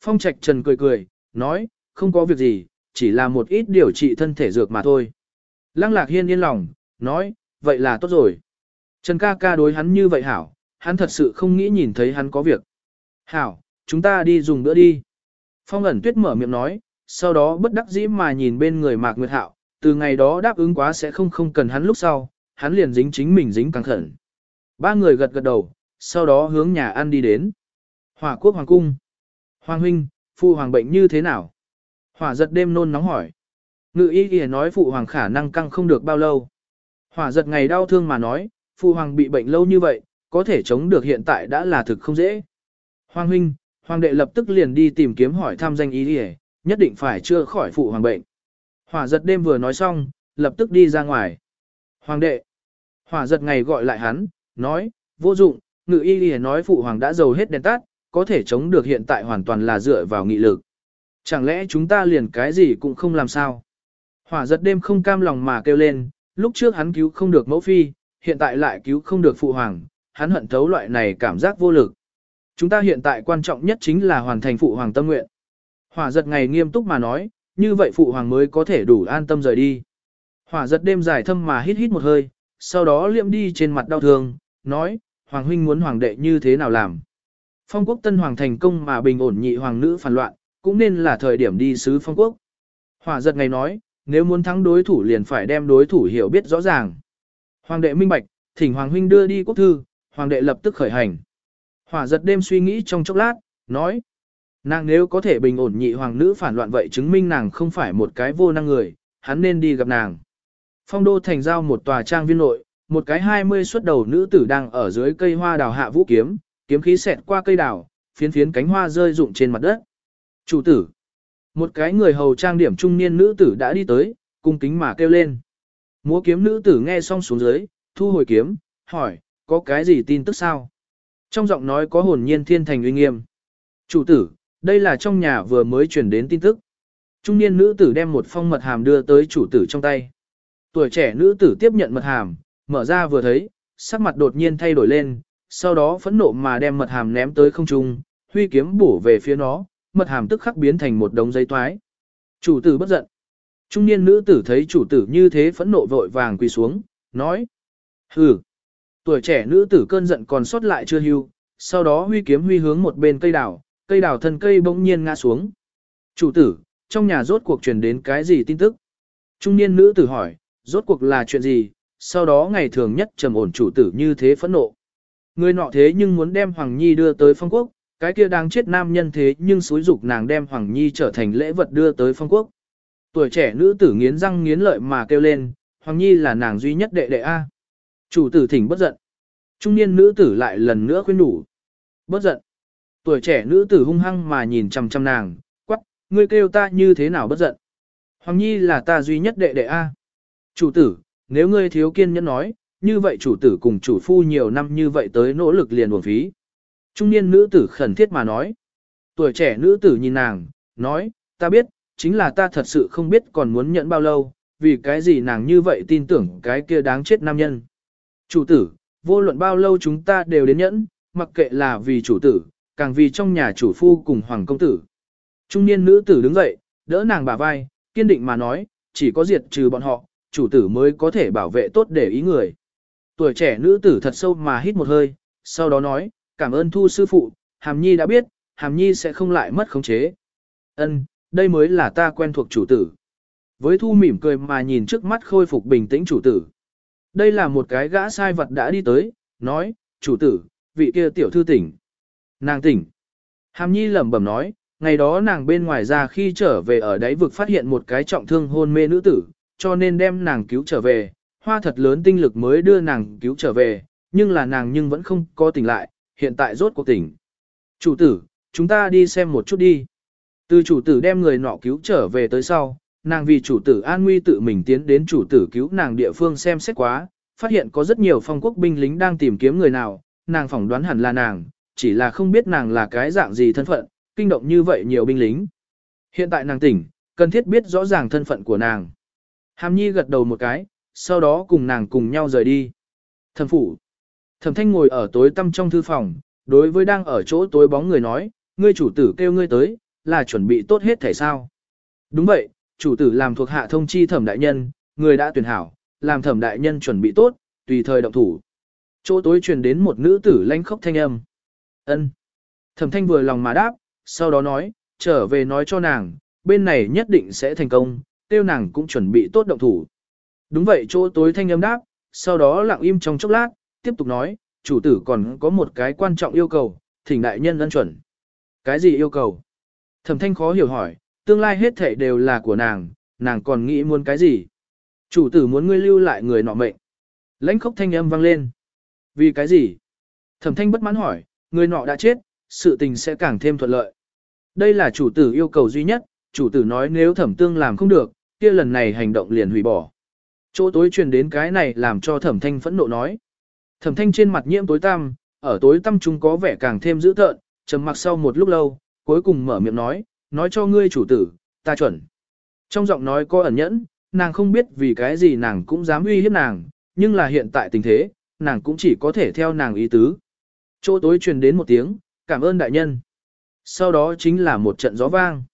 Phong Trạch Trần cười cười, nói, không có việc gì, chỉ là một ít điều trị thân thể dược mà thôi. Lăng Lạc Hiên yên lòng, nói, vậy là tốt rồi. Trần ca ca đối hắn như vậy hảo, hắn thật sự không nghĩ nhìn thấy hắn có việc. Hảo, chúng ta đi dùng bữa đi. Phong ẩn tuyết mở miệng nói, sau đó bất đắc dĩ mà nhìn bên người Mạc Nguyệt Hạo, từ ngày đó đáp ứng quá sẽ không không cần hắn lúc sau, hắn liền dính chính mình dính căng khẩn. Ba người gật gật đầu, sau đó hướng nhà ăn đi đến. Hỏa quốc hoàng cung. Hoàng huynh, phụ hoàng bệnh như thế nào? Hỏa giật đêm nôn nóng hỏi. Ngự y kìa nói phụ hoàng khả năng căng không được bao lâu. Hỏa giật ngày đau thương mà nói, phụ hoàng bị bệnh lâu như vậy, có thể chống được hiện tại đã là thực không dễ. Hoàng huynh, hoàng đệ lập tức liền đi tìm kiếm hỏi thăm danh y kìa, nhất định phải chưa khỏi phụ hoàng bệnh. Hỏa giật đêm vừa nói xong, lập tức đi ra ngoài. Hoàng đệ. Hỏa giật ngày gọi lại hắn, nói, vô dụng, ngự y kìa nói phụ hoàng đã giàu hết đèn tắt, có thể chống được hiện tại hoàn toàn là dựa vào nghị lực. Chẳng lẽ chúng ta liền cái gì cũng không làm sao? Hỏa giật đêm không cam lòng mà kêu lên, lúc trước hắn cứu không được mẫu phi, hiện tại lại cứu không được phụ hoàng, hắn hận thấu loại này cảm giác vô lực. Chúng ta hiện tại quan trọng nhất chính là hoàn thành phụ hoàng tâm nguyện. Hỏa giật ngày nghiêm túc mà nói, như vậy phụ hoàng mới có thể đủ an tâm rời đi. Hỏa giật đêm dài thâm mà hít hít một hơi, sau đó liệm đi trên mặt đau thương, nói, hoàng huynh muốn hoàng đệ như thế nào làm. Phong quốc tân hoàng thành công mà bình ổn nhị hoàng nữ phản loạn, cũng nên là thời điểm đi sứ phong quốc. Hỏa giật ngày nói, nếu muốn thắng đối thủ liền phải đem đối thủ hiểu biết rõ ràng. Hoàng đệ minh bạch, thỉnh hoàng huynh đưa đi quốc thư, hoàng đệ lập tức khởi hành. Hỏa giật đêm suy nghĩ trong chốc lát, nói, nàng nếu có thể bình ổn nhị hoàng nữ phản loạn vậy chứng minh nàng không phải một cái vô năng người, hắn nên đi gặp nàng. Phong đô thành giao một tòa trang viên nội, một cái hai mươi xuất đầu nữ tử đang ở dưới cây hoa đào hạ vũ kiếm, kiếm khí xẹt qua cây đào, phiến phiến cánh hoa rơi rụng trên mặt đất. Chủ tử. Một cái người hầu trang điểm trung niên nữ tử đã đi tới, cung kính mà kêu lên. Múa kiếm nữ tử nghe xong xuống dưới, thu hồi kiếm, hỏi, có cái gì tin tức sao? Trong giọng nói có hồn nhiên thiên thành uy nghiêm. Chủ tử, đây là trong nhà vừa mới truyền đến tin tức. Trung niên nữ tử đem một phong mật hàm đưa tới chủ tử trong tay. Tuổi trẻ nữ tử tiếp nhận mật hàm, mở ra vừa thấy, sắc mặt đột nhiên thay đổi lên, sau đó phẫn nộ mà đem mật hàm ném tới không trung, huy kiếm bổ về phía nó, mật hàm tức khắc biến thành một đống giấy toái. Chủ tử bất giận. Trung niên nữ tử thấy chủ tử như thế phẫn nộ vội vàng quỳ xuống, nói. Hừ. Tuổi trẻ nữ tử cơn giận còn sót lại chưa hưu, sau đó huy kiếm huy hướng một bên cây đào, cây đào thân cây bỗng nhiên ngã xuống. Chủ tử, trong nhà rốt cuộc truyền đến cái gì tin tức? Trung niên nữ tử hỏi, rốt cuộc là chuyện gì? Sau đó ngày thường nhất trầm ổn chủ tử như thế phẫn nộ. Người nọ thế nhưng muốn đem Hoàng Nhi đưa tới phong quốc, cái kia đang chết nam nhân thế nhưng xúi dục nàng đem Hoàng Nhi trở thành lễ vật đưa tới phong quốc. Tuổi trẻ nữ tử nghiến răng nghiến lợi mà kêu lên, Hoàng Nhi là nàng duy nhất đệ đệ A. Chủ tử thỉnh bất giận. Trung niên nữ tử lại lần nữa khuyên đủ. Bất giận. Tuổi trẻ nữ tử hung hăng mà nhìn chằm chằm nàng, quắc, ngươi kêu ta như thế nào bất giận. Hoàng Nhi là ta duy nhất đệ đệ A. Chủ tử, nếu ngươi thiếu kiên nhẫn nói, như vậy chủ tử cùng chủ phu nhiều năm như vậy tới nỗ lực liền buồn phí. Trung niên nữ tử khẩn thiết mà nói. Tuổi trẻ nữ tử nhìn nàng, nói, ta biết, chính là ta thật sự không biết còn muốn nhận bao lâu, vì cái gì nàng như vậy tin tưởng cái kia đáng chết nam nhân. Chủ tử, vô luận bao lâu chúng ta đều đến nhẫn, mặc kệ là vì chủ tử, càng vì trong nhà chủ phu cùng hoàng công tử. Trung niên nữ tử đứng dậy, đỡ nàng bả vai, kiên định mà nói, chỉ có diệt trừ bọn họ, chủ tử mới có thể bảo vệ tốt để ý người. Tuổi trẻ nữ tử thật sâu mà hít một hơi, sau đó nói, cảm ơn thu sư phụ, hàm nhi đã biết, hàm nhi sẽ không lại mất khống chế. Ân, đây mới là ta quen thuộc chủ tử. Với thu mỉm cười mà nhìn trước mắt khôi phục bình tĩnh chủ tử. Đây là một cái gã sai vật đã đi tới, nói, chủ tử, vị kia tiểu thư tỉnh. Nàng tỉnh. Hàm nhi lẩm bẩm nói, ngày đó nàng bên ngoài ra khi trở về ở đáy vực phát hiện một cái trọng thương hôn mê nữ tử, cho nên đem nàng cứu trở về, hoa thật lớn tinh lực mới đưa nàng cứu trở về, nhưng là nàng nhưng vẫn không có tỉnh lại, hiện tại rốt cuộc tỉnh. Chủ tử, chúng ta đi xem một chút đi. Từ chủ tử đem người nọ cứu trở về tới sau, nàng vì chủ tử an nguy tự mình tiến đến chủ tử cứu nàng địa phương xem xét quá, phát hiện có rất nhiều phong quốc binh lính đang tìm kiếm người nào, nàng phỏng đoán hẳn là nàng, chỉ là không biết nàng là cái dạng gì thân phận, kinh động như vậy nhiều binh lính. Hiện tại nàng tỉnh, cần thiết biết rõ ràng thân phận của nàng. Hàm Nhi gật đầu một cái, sau đó cùng nàng cùng nhau rời đi. Thẩm phủ. Thẩm thanh ngồi ở tối tăm trong thư phòng, đối với đang ở chỗ tối bóng người nói, ngươi chủ tử kêu ngươi tới, là chuẩn bị tốt hết thể sao. Đúng vậy, chủ tử làm thuộc hạ thông chi thẩm đại nhân, người đã tuyển hảo, làm thẩm đại nhân chuẩn bị tốt, tùy thời động thủ. Chỗ tối truyền đến một nữ tử lanh khóc thanh âm. ân Thẩm thanh vừa lòng mà đáp, sau đó nói, trở về nói cho nàng, bên này nhất định sẽ thành công, tiêu nàng cũng chuẩn bị tốt động thủ. Đúng vậy chỗ tối thanh âm đáp, sau đó lặng im trong chốc lát, tiếp tục nói, chủ tử còn có một cái quan trọng yêu cầu, thỉnh đại nhân ân chuẩn. Cái gì yêu cầu? Thẩm thanh khó hiểu hỏi, tương lai hết thảy đều là của nàng, nàng còn nghĩ muốn cái gì? Chủ tử muốn ngươi lưu lại người nọ mệnh. Lãnh khốc thanh âm vang lên. Vì cái gì? Thẩm thanh bất mãn hỏi, người nọ đã chết, sự tình sẽ càng thêm thuận lợi. Đây là chủ tử yêu cầu duy nhất, chủ tử nói nếu thẩm tương làm không được, kia lần này hành động liền hủy bỏ. Chỗ tối truyền đến cái này làm cho thẩm thanh phẫn nộ nói. Thẩm thanh trên mặt nhiễm tối tăm, ở tối tăm chúng có vẻ càng thêm dữ tợn, trầm mặc sau một lúc lâu, cuối cùng mở miệng nói, nói cho ngươi chủ tử, ta chuẩn. Trong giọng nói có ẩn nhẫn, nàng không biết vì cái gì nàng cũng dám uy hiếp nàng, nhưng là hiện tại tình thế, nàng cũng chỉ có thể theo nàng ý tứ. Chỗ tối truyền đến một tiếng, cảm ơn đại nhân. Sau đó chính là một trận gió vang.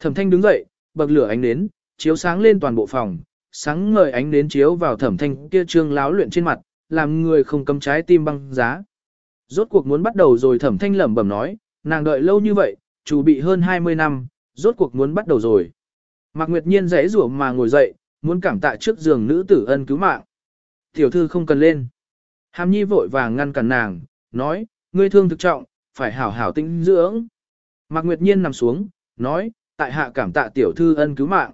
Thẩm thanh đứng dậy, bậc lửa ánh nến, chiếu sáng lên toàn bộ phòng, sáng ngời ánh đến chiếu vào thẩm thanh kia trương láo luyện trên mặt, làm người không cầm trái tim băng giá. Rốt cuộc muốn bắt đầu rồi thẩm thanh lẩm bẩm nói, nàng đợi lâu như vậy, chủ bị hơn 20 năm, rốt cuộc muốn bắt đầu rồi. Mạc Nguyệt Nhiên rẽ rủa mà ngồi dậy, muốn cảm tạ trước giường nữ tử ân cứu mạng. Tiểu thư không cần lên. Hàm Nhi vội vàng ngăn cản nàng, nói, ngươi thương thực trọng, phải hảo hảo tinh dưỡng. Mạc Nguyệt Nhiên nằm xuống, nói, tại hạ cảm tạ tiểu thư ân cứu mạng.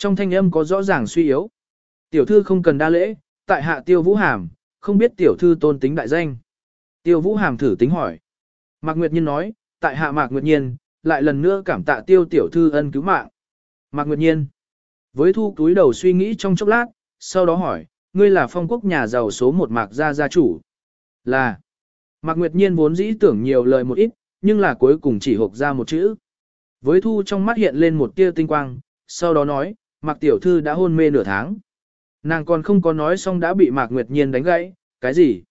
Trong thanh âm có rõ ràng suy yếu. Tiểu thư không cần đa lễ, tại hạ tiêu vũ hàm, không biết tiểu thư tôn tính đại danh. Tiêu vũ hàm thử tính hỏi. Mạc Nguyệt Nhiên nói, tại hạ Mạc Nguyệt Nhiên, lại lần nữa cảm tạ tiêu tiểu thư ân cứu mạng. Mạc Nguyệt Nhiên. Với thu túi đầu suy nghĩ trong chốc lát, sau đó hỏi, ngươi là phong quốc nhà giàu số một Mạc gia gia chủ. Là. Mạc Nguyệt Nhiên vốn dĩ tưởng nhiều lời một ít, nhưng là cuối cùng chỉ hộp ra một chữ. Với thu trong mắt hiện lên một tia tinh quang, sau đó nói, Mạc Tiểu Thư đã hôn mê nửa tháng. Nàng còn không có nói xong đã bị Mạc Nguyệt Nhiên đánh gãy, cái gì?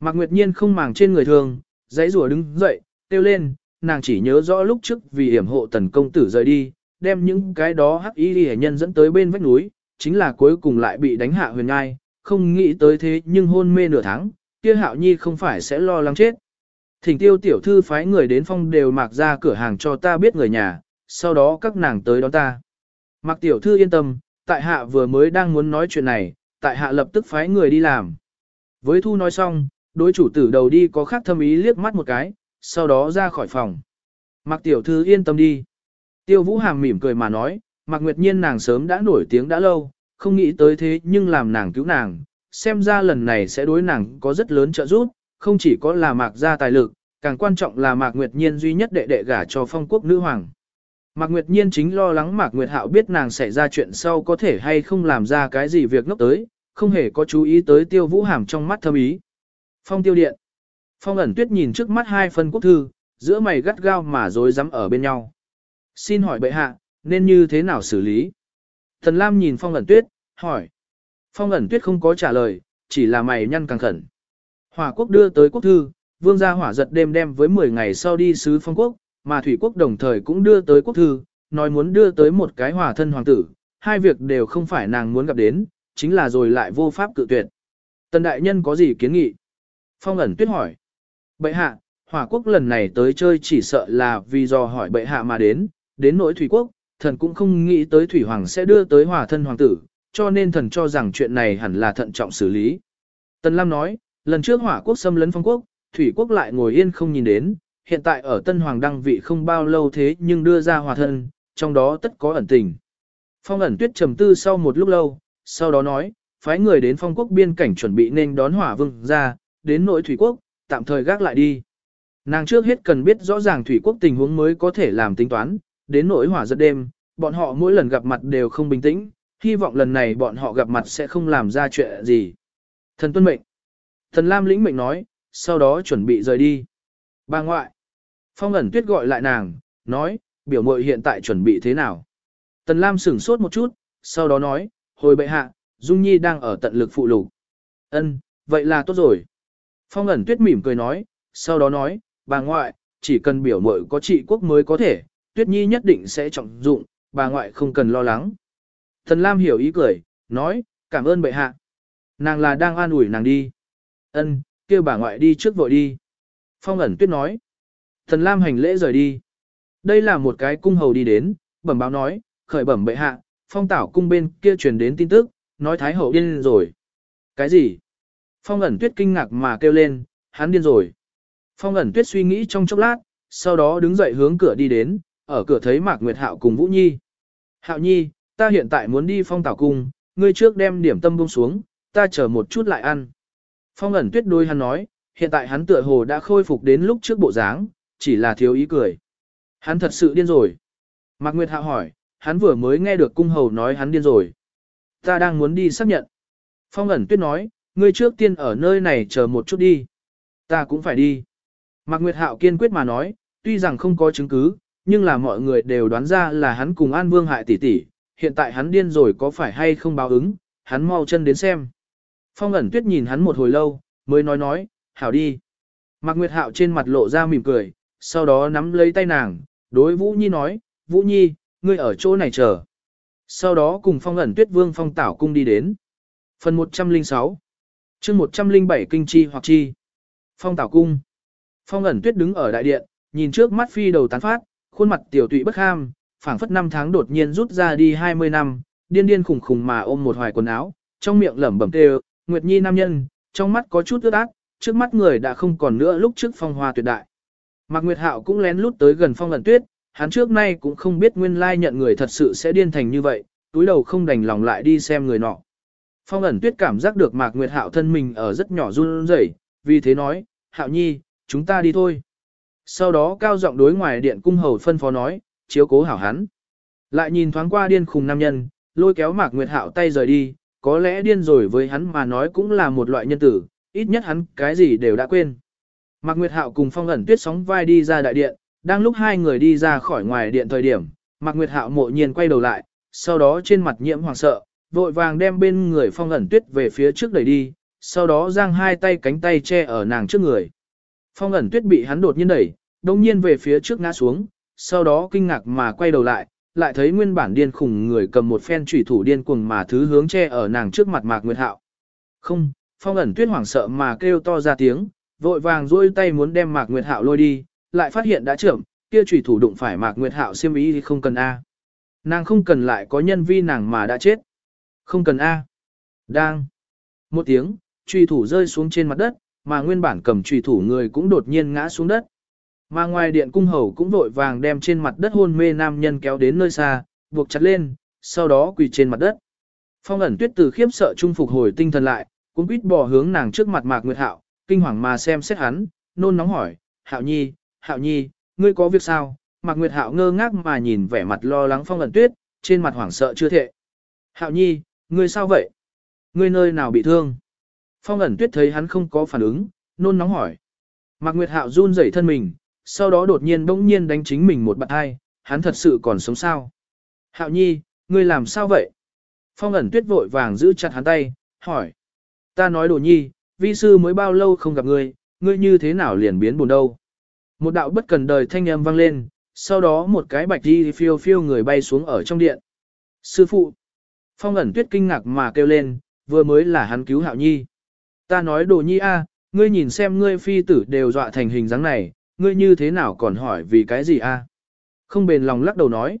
Mạc Nguyệt Nhiên không màng trên người thường, dãy rùa đứng dậy, kêu lên, nàng chỉ nhớ rõ lúc trước vì hiểm hộ tần công tử rời đi, đem những cái đó hắc y hệ nhân dẫn tới bên vách núi, chính là cuối cùng lại bị đánh hạ huyền ngai, không nghĩ tới thế nhưng hôn mê nửa tháng, kia hạo nhi không phải sẽ lo lắng chết. Thỉnh tiêu tiểu thư phái người đến phong đều mạc ra cửa hàng cho ta biết người nhà, sau đó các nàng tới đón ta. Mạc tiểu thư yên tâm, tại hạ vừa mới đang muốn nói chuyện này, tại hạ lập tức phái người đi làm. Với thu nói xong, đối chủ tử đầu đi có khác thâm ý liếc mắt một cái, sau đó ra khỏi phòng. Mạc tiểu thư yên tâm đi. Tiêu vũ hàm mỉm cười mà nói, Mạc Nguyệt Nhiên nàng sớm đã nổi tiếng đã lâu, không nghĩ tới thế nhưng làm nàng cứu nàng, xem ra lần này sẽ đối nàng có rất lớn trợ giúp, không chỉ có là Mạc gia tài lực, càng quan trọng là Mạc Nguyệt Nhiên duy nhất đệ đệ gả cho phong quốc nữ hoàng. Mạc Nguyệt Nhiên chính lo lắng Mạc Nguyệt Hạo biết nàng xảy ra chuyện sau có thể hay không làm ra cái gì việc ngốc tới, không hề có chú ý tới tiêu vũ hàm trong mắt thâm ý. Phong tiêu điện. Phong ẩn tuyết nhìn trước mắt hai phân quốc thư, giữa mày gắt gao mà dối rắm ở bên nhau. Xin hỏi bệ hạ, nên như thế nào xử lý? Thần Lam nhìn phong ẩn tuyết, hỏi. Phong ẩn tuyết không có trả lời, chỉ là mày nhăn càng khẩn. Hỏa quốc đưa tới quốc thư, vương gia hỏa giật đêm đem với 10 ngày sau đi sứ phong quốc, mà thủy quốc đồng thời cũng đưa tới quốc thư, nói muốn đưa tới một cái Hòa thân hoàng tử, hai việc đều không phải nàng muốn gặp đến, chính là rồi lại vô pháp cự tuyệt. Tần đại nhân có gì kiến nghị? Phong ẩn tuyết hỏi. Bệ hạ, hỏa quốc lần này tới chơi chỉ sợ là vì do hỏi bệ hạ mà đến, đến nỗi thủy quốc, thần cũng không nghĩ tới thủy hoàng sẽ đưa tới Hòa thân hoàng tử, cho nên thần cho rằng chuyện này hẳn là thận trọng xử lý. Tần Lam nói, lần trước hỏa quốc xâm lấn phong quốc, thủy quốc lại ngồi yên không nhìn đến, hiện tại ở tân hoàng đăng vị không bao lâu thế nhưng đưa ra hòa thân, trong đó tất có ẩn tình. Phong ẩn tuyết trầm tư sau một lúc lâu, sau đó nói, phái người đến phong quốc biên cảnh chuẩn bị nên đón hỏa vương ra, đến nội thủy quốc, tạm thời gác lại đi. Nàng trước hết cần biết rõ ràng thủy quốc tình huống mới có thể làm tính toán, đến nỗi hỏa giật đêm, bọn họ mỗi lần gặp mặt đều không bình tĩnh, hy vọng lần này bọn họ gặp mặt sẽ không làm ra chuyện gì. Thần tuân mệnh. Thần Lam lĩnh mệnh nói, sau đó chuẩn bị rời đi. Bà ngoại. Phong ẩn tuyết gọi lại nàng, nói, biểu mội hiện tại chuẩn bị thế nào. Tần Lam sửng sốt một chút, sau đó nói, hồi bệ hạ, Dung Nhi đang ở tận lực phụ lục. Ân, vậy là tốt rồi. Phong ẩn tuyết mỉm cười nói, sau đó nói, bà ngoại, chỉ cần biểu mội có trị quốc mới có thể, Tuyết Nhi nhất định sẽ trọng dụng, bà ngoại không cần lo lắng. Thần Lam hiểu ý cười, nói, cảm ơn bệ hạ. Nàng là đang an ủi nàng đi. Ân, kêu bà ngoại đi trước vội đi. Phong ẩn tuyết nói. Thần Lam hành lễ rời đi. Đây là một cái cung hầu đi đến, bẩm báo nói, khởi bẩm bệ hạ, phong tảo cung bên kia truyền đến tin tức, nói thái hậu điên rồi. Cái gì? Phong ẩn tuyết kinh ngạc mà kêu lên, hắn điên rồi. Phong ẩn tuyết suy nghĩ trong chốc lát, sau đó đứng dậy hướng cửa đi đến, ở cửa thấy Mạc Nguyệt Hạo cùng Vũ Nhi. Hạo Nhi, ta hiện tại muốn đi phong tảo cung, ngươi trước đem điểm tâm buông xuống, ta chờ một chút lại ăn. Phong ẩn tuyết đôi hắn nói, hiện tại hắn tựa hồ đã khôi phục đến lúc trước bộ dáng, chỉ là thiếu ý cười. Hắn thật sự điên rồi. Mạc Nguyệt Hạo hỏi, hắn vừa mới nghe được cung hầu nói hắn điên rồi. Ta đang muốn đi xác nhận. Phong ẩn tuyết nói, ngươi trước tiên ở nơi này chờ một chút đi. Ta cũng phải đi. Mạc Nguyệt Hạo kiên quyết mà nói, tuy rằng không có chứng cứ, nhưng là mọi người đều đoán ra là hắn cùng An Vương hại tỷ tỷ, hiện tại hắn điên rồi có phải hay không báo ứng, hắn mau chân đến xem. Phong ẩn tuyết nhìn hắn một hồi lâu, mới nói nói, hảo đi. Mạc Nguyệt Hạo trên mặt lộ ra mỉm cười, sau đó nắm lấy tay nàng, đối Vũ Nhi nói, Vũ Nhi, ngươi ở chỗ này chờ. Sau đó cùng phong ẩn tuyết vương phong tảo cung đi đến. Phần 106 chương 107 Kinh Chi hoặc Chi Phong tảo cung Phong ẩn tuyết đứng ở đại điện, nhìn trước mắt phi đầu tán phát, khuôn mặt tiểu tụy bất ham, phảng phất năm tháng đột nhiên rút ra đi 20 năm, điên điên khủng khủng mà ôm một hoài quần áo, trong miệng lẩm bẩm kêu, Nguyệt Nhi nam nhân, trong mắt có chút ướt ác trước mắt người đã không còn nữa lúc trước phong hoa tuyệt đại. Mạc Nguyệt Hạo cũng lén lút tới gần phong lận tuyết, hắn trước nay cũng không biết nguyên lai nhận người thật sự sẽ điên thành như vậy, túi đầu không đành lòng lại đi xem người nọ. Phong ẩn tuyết cảm giác được Mạc Nguyệt Hạo thân mình ở rất nhỏ run rẩy, vì thế nói, Hạo Nhi, chúng ta đi thôi. Sau đó cao giọng đối ngoài điện cung hầu phân phó nói, chiếu cố hảo hắn. Lại nhìn thoáng qua điên khùng nam nhân, lôi kéo Mạc Nguyệt Hạo tay rời đi, có lẽ điên rồi với hắn mà nói cũng là một loại nhân tử, ít nhất hắn cái gì đều đã quên. Mạc Nguyệt Hạo cùng Phong ẩn tuyết sóng vai đi ra đại điện, đang lúc hai người đi ra khỏi ngoài điện thời điểm, Mạc Nguyệt Hạo mộ nhiên quay đầu lại, sau đó trên mặt nhiễm hoàng sợ, vội vàng đem bên người Phong ẩn tuyết về phía trước đẩy đi, sau đó giang hai tay cánh tay che ở nàng trước người. Phong ẩn tuyết bị hắn đột nhiên đẩy, đồng nhiên về phía trước ngã xuống, sau đó kinh ngạc mà quay đầu lại, lại thấy nguyên bản điên khủng người cầm một phen chủy thủ điên cuồng mà thứ hướng che ở nàng trước mặt Mạc Nguyệt Hạo. Không, Phong ẩn tuyết hoảng sợ mà kêu to ra tiếng, vội vàng duỗi tay muốn đem Mạc Nguyệt Hạo lôi đi, lại phát hiện đã trưởng, kia chủy thủ đụng phải Mạc Nguyệt Hạo xiêm ý thì không cần a. Nàng không cần lại có nhân vi nàng mà đã chết. Không cần a. Đang. Một tiếng, chủy thủ rơi xuống trên mặt đất, mà nguyên bản cầm chủy thủ người cũng đột nhiên ngã xuống đất. Mà ngoài điện cung hầu cũng vội vàng đem trên mặt đất hôn mê nam nhân kéo đến nơi xa, buộc chặt lên, sau đó quỳ trên mặt đất. Phong ẩn tuyết từ khiếp sợ trung phục hồi tinh thần lại, cũng quýt bò hướng nàng trước mặt Mạc Nguyệt Hạo, kinh hoàng mà xem xét hắn, nôn nóng hỏi, Hạo Nhi, Hạo Nhi, ngươi có việc sao? Mạc Nguyệt Hạo ngơ ngác mà nhìn vẻ mặt lo lắng Phong ẩn tuyết, trên mặt hoảng sợ chưa thể. Hạo Nhi, ngươi sao vậy? Ngươi nơi nào bị thương? Phong ẩn tuyết thấy hắn không có phản ứng, nôn nóng hỏi. Mạc Nguyệt Hạo run rẩy thân mình, sau đó đột nhiên bỗng nhiên đánh chính mình một bạt hai, hắn thật sự còn sống sao? Hạo Nhi, ngươi làm sao vậy? Phong ẩn tuyết vội vàng giữ chặt hắn tay, hỏi. Ta nói đồ nhi, vi sư mới bao lâu không gặp ngươi, ngươi như thế nào liền biến buồn đâu? Một đạo bất cần đời thanh âm vang lên, sau đó một cái bạch đi phiêu phiêu người bay xuống ở trong điện. Sư phụ! Phong ẩn tuyết kinh ngạc mà kêu lên, vừa mới là hắn cứu hạo nhi. Ta nói đồ nhi a, ngươi nhìn xem ngươi phi tử đều dọa thành hình dáng này, ngươi như thế nào còn hỏi vì cái gì a? Không bền lòng lắc đầu nói.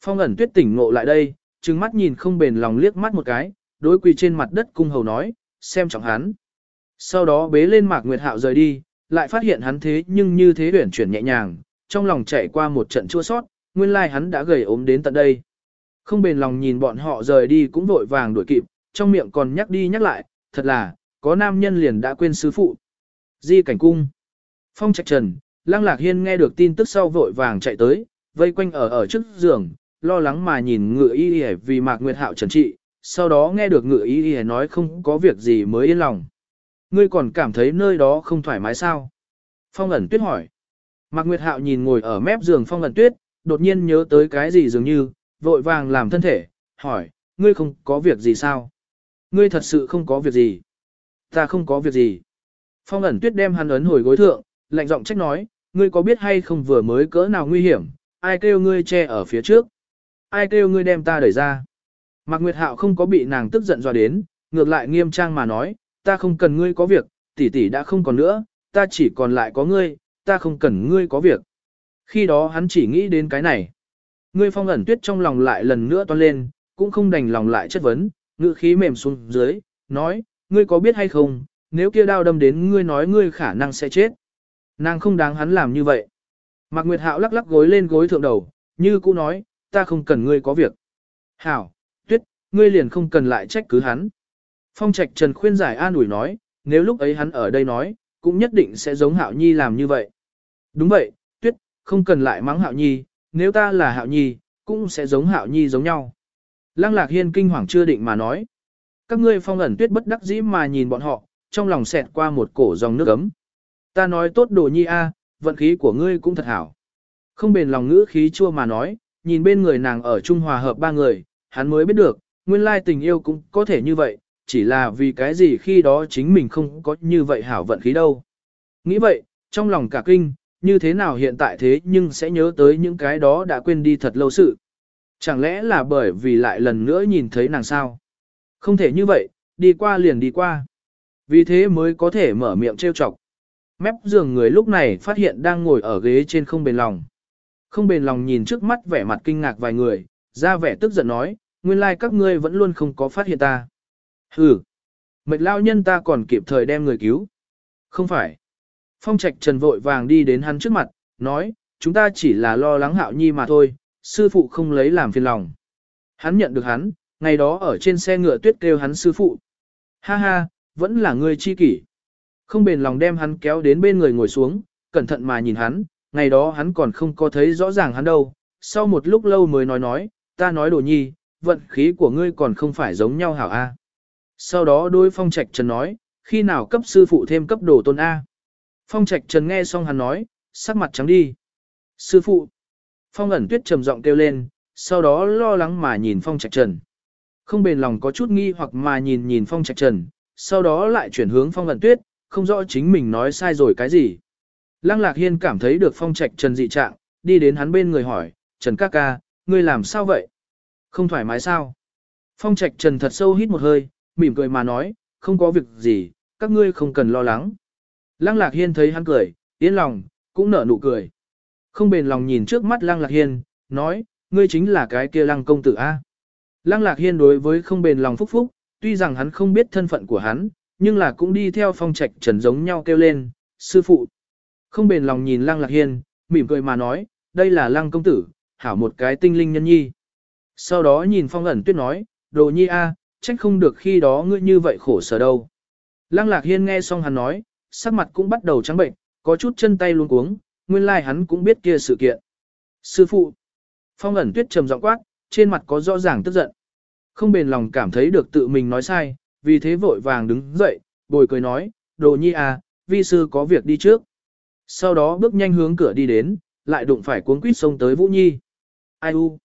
Phong ẩn tuyết tỉnh ngộ lại đây, trừng mắt nhìn không bền lòng liếc mắt một cái, đối quỳ trên mặt đất cung hầu nói, xem trọng hắn. Sau đó bế lên mạc nguyệt hạo rời đi, lại phát hiện hắn thế nhưng như thế huyển chuyển nhẹ nhàng, trong lòng chạy qua một trận chua sót, nguyên lai hắn đã gầy ốm đến tận đây. Không bền lòng nhìn bọn họ rời đi cũng vội vàng đuổi kịp, trong miệng còn nhắc đi nhắc lại, thật là, có nam nhân liền đã quên sư phụ. Di cảnh cung. Phong trạch trần, lăng lạc hiên nghe được tin tức sau vội vàng chạy tới, vây quanh ở ở trước giường, lo lắng mà nhìn ngựa y y vì mạc nguyệt hạo trần trị, sau đó nghe được ngựa y y nói không có việc gì mới yên lòng. Ngươi còn cảm thấy nơi đó không thoải mái sao? Phong ẩn tuyết hỏi. Mạc Nguyệt Hạo nhìn ngồi ở mép giường phong ẩn tuyết, đột nhiên nhớ tới cái gì dường như, vội vàng làm thân thể, hỏi, ngươi không có việc gì sao? Ngươi thật sự không có việc gì. Ta không có việc gì. Phong ẩn tuyết đem hắn ấn hồi gối thượng, lạnh giọng trách nói, ngươi có biết hay không vừa mới cỡ nào nguy hiểm, ai kêu ngươi che ở phía trước? Ai kêu ngươi đem ta đẩy ra? Mạc Nguyệt Hạo không có bị nàng tức giận dọa đến, ngược lại nghiêm trang mà nói, ta không cần ngươi có việc, tỷ tỷ đã không còn nữa, ta chỉ còn lại có ngươi, ta không cần ngươi có việc. Khi đó hắn chỉ nghĩ đến cái này. Ngươi phong ẩn tuyết trong lòng lại lần nữa toan lên, cũng không đành lòng lại chất vấn, ngữ khí mềm xuống dưới, nói, ngươi có biết hay không, nếu kia đao đâm đến ngươi nói ngươi khả năng sẽ chết. Nàng không đáng hắn làm như vậy. Mạc Nguyệt Hạo lắc lắc gối lên gối thượng đầu, như cũ nói, ta không cần ngươi có việc. Hảo, tuyết, ngươi liền không cần lại trách cứ hắn. Phong Trạch Trần khuyên giải an ủi nói, nếu lúc ấy hắn ở đây nói, cũng nhất định sẽ giống Hạo Nhi làm như vậy. Đúng vậy, tuyết, không cần lại mắng Hạo Nhi, nếu ta là Hạo Nhi, cũng sẽ giống Hạo Nhi giống nhau. Lăng Lạc Hiên kinh hoàng chưa định mà nói. Các ngươi phong ẩn tuyết bất đắc dĩ mà nhìn bọn họ, trong lòng xẹt qua một cổ dòng nước ấm. Ta nói tốt đồ nhi a, vận khí của ngươi cũng thật hảo. Không bền lòng ngữ khí chua mà nói, nhìn bên người nàng ở Trung Hòa hợp ba người, hắn mới biết được, nguyên lai tình yêu cũng có thể như vậy, chỉ là vì cái gì khi đó chính mình không có như vậy hảo vận khí đâu. Nghĩ vậy, trong lòng cả kinh, như thế nào hiện tại thế nhưng sẽ nhớ tới những cái đó đã quên đi thật lâu sự. Chẳng lẽ là bởi vì lại lần nữa nhìn thấy nàng sao? Không thể như vậy, đi qua liền đi qua. Vì thế mới có thể mở miệng trêu chọc. Mép giường người lúc này phát hiện đang ngồi ở ghế trên không bền lòng. Không bền lòng nhìn trước mắt vẻ mặt kinh ngạc vài người, ra vẻ tức giận nói, nguyên lai like các ngươi vẫn luôn không có phát hiện ta. Hừ, mệt lao nhân ta còn kịp thời đem người cứu. Không phải. Phong trạch trần vội vàng đi đến hắn trước mặt, nói, chúng ta chỉ là lo lắng hạo nhi mà thôi, sư phụ không lấy làm phiền lòng. Hắn nhận được hắn, ngày đó ở trên xe ngựa tuyết kêu hắn sư phụ. Ha ha, vẫn là người chi kỷ. Không bền lòng đem hắn kéo đến bên người ngồi xuống, cẩn thận mà nhìn hắn, ngày đó hắn còn không có thấy rõ ràng hắn đâu. Sau một lúc lâu mới nói nói, ta nói đồ nhi, vận khí của ngươi còn không phải giống nhau hảo A. Sau đó đôi phong trạch trần nói, khi nào cấp sư phụ thêm cấp đồ tôn A. Phong trạch trần nghe xong hắn nói, sắc mặt trắng đi. Sư phụ. Phong ẩn tuyết trầm giọng kêu lên, sau đó lo lắng mà nhìn phong trạch trần. Không bền lòng có chút nghi hoặc mà nhìn nhìn phong trạch trần, sau đó lại chuyển hướng phong ẩn tuyết, không rõ chính mình nói sai rồi cái gì. Lăng lạc hiên cảm thấy được phong trạch trần dị trạng, đi đến hắn bên người hỏi, Trần ca ca, ngươi làm sao vậy? Không thoải mái sao? Phong trạch trần thật sâu hít một hơi, mỉm cười mà nói, không có việc gì, các ngươi không cần lo lắng. Lăng lạc hiên thấy hắn cười, yên lòng, cũng nở nụ cười. Không bền lòng nhìn trước mắt lăng lạc hiên, nói, ngươi chính là cái kia lăng công tử A. Lăng lạc hiên đối với không bền lòng phúc phúc, tuy rằng hắn không biết thân phận của hắn, nhưng là cũng đi theo phong trạch trần giống nhau kêu lên, sư phụ. Không bền lòng nhìn lăng lạc hiên, mỉm cười mà nói, đây là lăng công tử, hảo một cái tinh linh nhân nhi. Sau đó nhìn phong ẩn tuyết nói, đồ nhi a, trách không được khi đó ngươi như vậy khổ sở đâu. Lăng lạc hiên nghe xong hắn nói, sắc mặt cũng bắt đầu trắng bệnh, có chút chân tay luôn cuống, nguyên lai like hắn cũng biết kia sự kiện. Sư phụ, phong ẩn tuyết trầm giọng quát, trên mặt có rõ ràng tức giận. Không bền lòng cảm thấy được tự mình nói sai, vì thế vội vàng đứng dậy, bồi cười nói, đồ nhi à, vi sư có việc đi trước. Sau đó bước nhanh hướng cửa đi đến, lại đụng phải cuốn quýt xông tới Vũ Nhi. Ai u?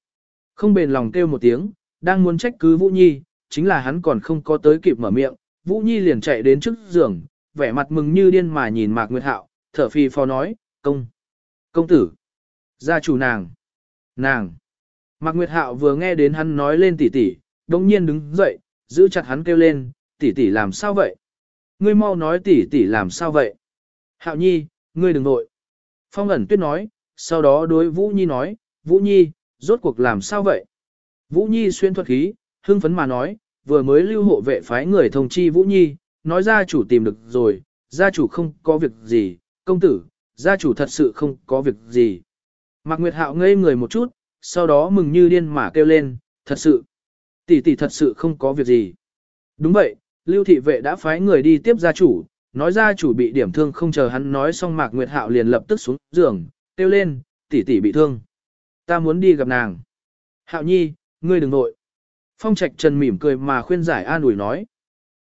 Không bền lòng kêu một tiếng, đang muốn trách cứ Vũ Nhi, chính là hắn còn không có tới kịp mở miệng, Vũ Nhi liền chạy đến trước giường, vẻ mặt mừng như điên mà nhìn Mạc Nguyệt Hạo, thở phì phò nói, công, công tử, gia chủ nàng, nàng. Mạc Nguyệt Hạo vừa nghe đến hắn nói lên tỷ tỷ, đồng nhiên đứng dậy, giữ chặt hắn kêu lên, tỷ tỷ làm sao vậy? Ngươi mau nói tỷ tỷ làm sao vậy? Hạo Nhi, ngươi đừng nội. Phong ẩn tuyết nói, sau đó đối Vũ Nhi nói, Vũ Nhi, rốt cuộc làm sao vậy? Vũ Nhi xuyên thuật khí, hưng phấn mà nói, vừa mới lưu hộ vệ phái người thông chi Vũ Nhi, nói gia chủ tìm được rồi, gia chủ không có việc gì, công tử, gia chủ thật sự không có việc gì. Mạc Nguyệt Hạo ngây người một chút, sau đó mừng như điên mà kêu lên, thật sự, tỷ tỷ thật sự không có việc gì. Đúng vậy, lưu thị vệ đã phái người đi tiếp gia chủ, nói gia chủ bị điểm thương không chờ hắn nói xong Mạc Nguyệt Hạo liền lập tức xuống giường, kêu lên, tỷ tỷ bị thương. Ta muốn đi gặp nàng. Hạo nhi, ngươi đừng nội. Phong Trạch Trần mỉm cười mà khuyên giải an ủi nói.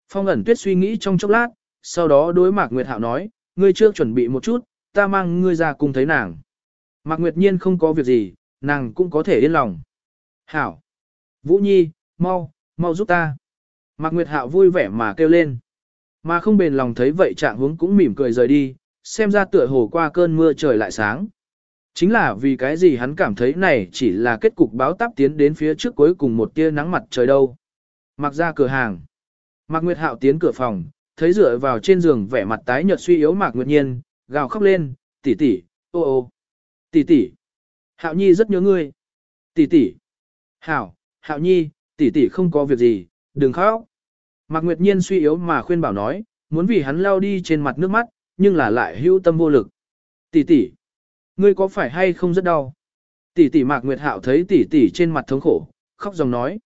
Phong ẩn tuyết suy nghĩ trong chốc lát, sau đó đối Mạc Nguyệt Hạo nói, ngươi chưa chuẩn bị một chút, ta mang ngươi ra cùng thấy nàng. Mạc Nguyệt Nhiên không có việc gì, nàng cũng có thể yên lòng. Hảo! Vũ Nhi, mau, mau giúp ta. Mạc Nguyệt Hạo vui vẻ mà kêu lên. Mà không bền lòng thấy vậy trạng hướng cũng mỉm cười rời đi, xem ra tựa hồ qua cơn mưa trời lại sáng. Chính là vì cái gì hắn cảm thấy này chỉ là kết cục báo táp tiến đến phía trước cuối cùng một tia nắng mặt trời đâu. Mặc ra cửa hàng. Mạc Nguyệt Hạo tiến cửa phòng, thấy dựa vào trên giường vẻ mặt tái nhợt suy yếu Mạc Nguyệt Nhiên, gào khóc lên, tỷ tỷ, ô ô, tỷ tỷ. Hạo Nhi rất nhớ ngươi. Tỷ tỷ. Hảo, Hạo Nhi, tỷ tỷ không có việc gì, đừng khóc. Mạc Nguyệt Nhiên suy yếu mà khuyên bảo nói, muốn vì hắn lao đi trên mặt nước mắt, nhưng là lại hữu tâm vô lực. Tỷ tỷ, ngươi có phải hay không rất đau? Tỷ tỷ Mạc Nguyệt Hạo thấy tỷ tỷ trên mặt thống khổ, khóc dòng nói.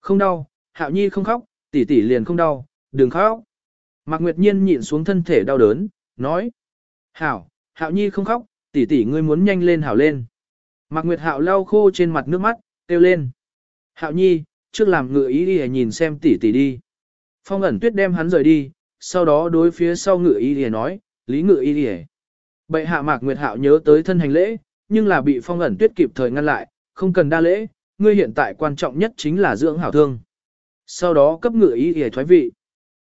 Không đau, Hạo Nhi không khóc, tỷ tỷ liền không đau, đừng khóc. Mạc Nguyệt Nhiên nhịn xuống thân thể đau đớn, nói. Hảo, Hạo Nhi không khóc, tỷ tỷ ngươi muốn nhanh lên hảo lên. Mạc Nguyệt Hạo lau khô trên mặt nước mắt, kêu lên. Hạo Nhi, trước làm ngựa ý đi nhìn xem tỷ tỷ đi. Phong ẩn tuyết đem hắn rời đi, sau đó đối phía sau ngựa ý đi nói, lý ngựa ý đi Bệ hạ Mạc Nguyệt Hạo nhớ tới thân hành lễ, nhưng là bị phong ẩn tuyết kịp thời ngăn lại, không cần đa lễ, ngươi hiện tại quan trọng nhất chính là dưỡng hảo thương. Sau đó cấp ngự ý đi thoái vị.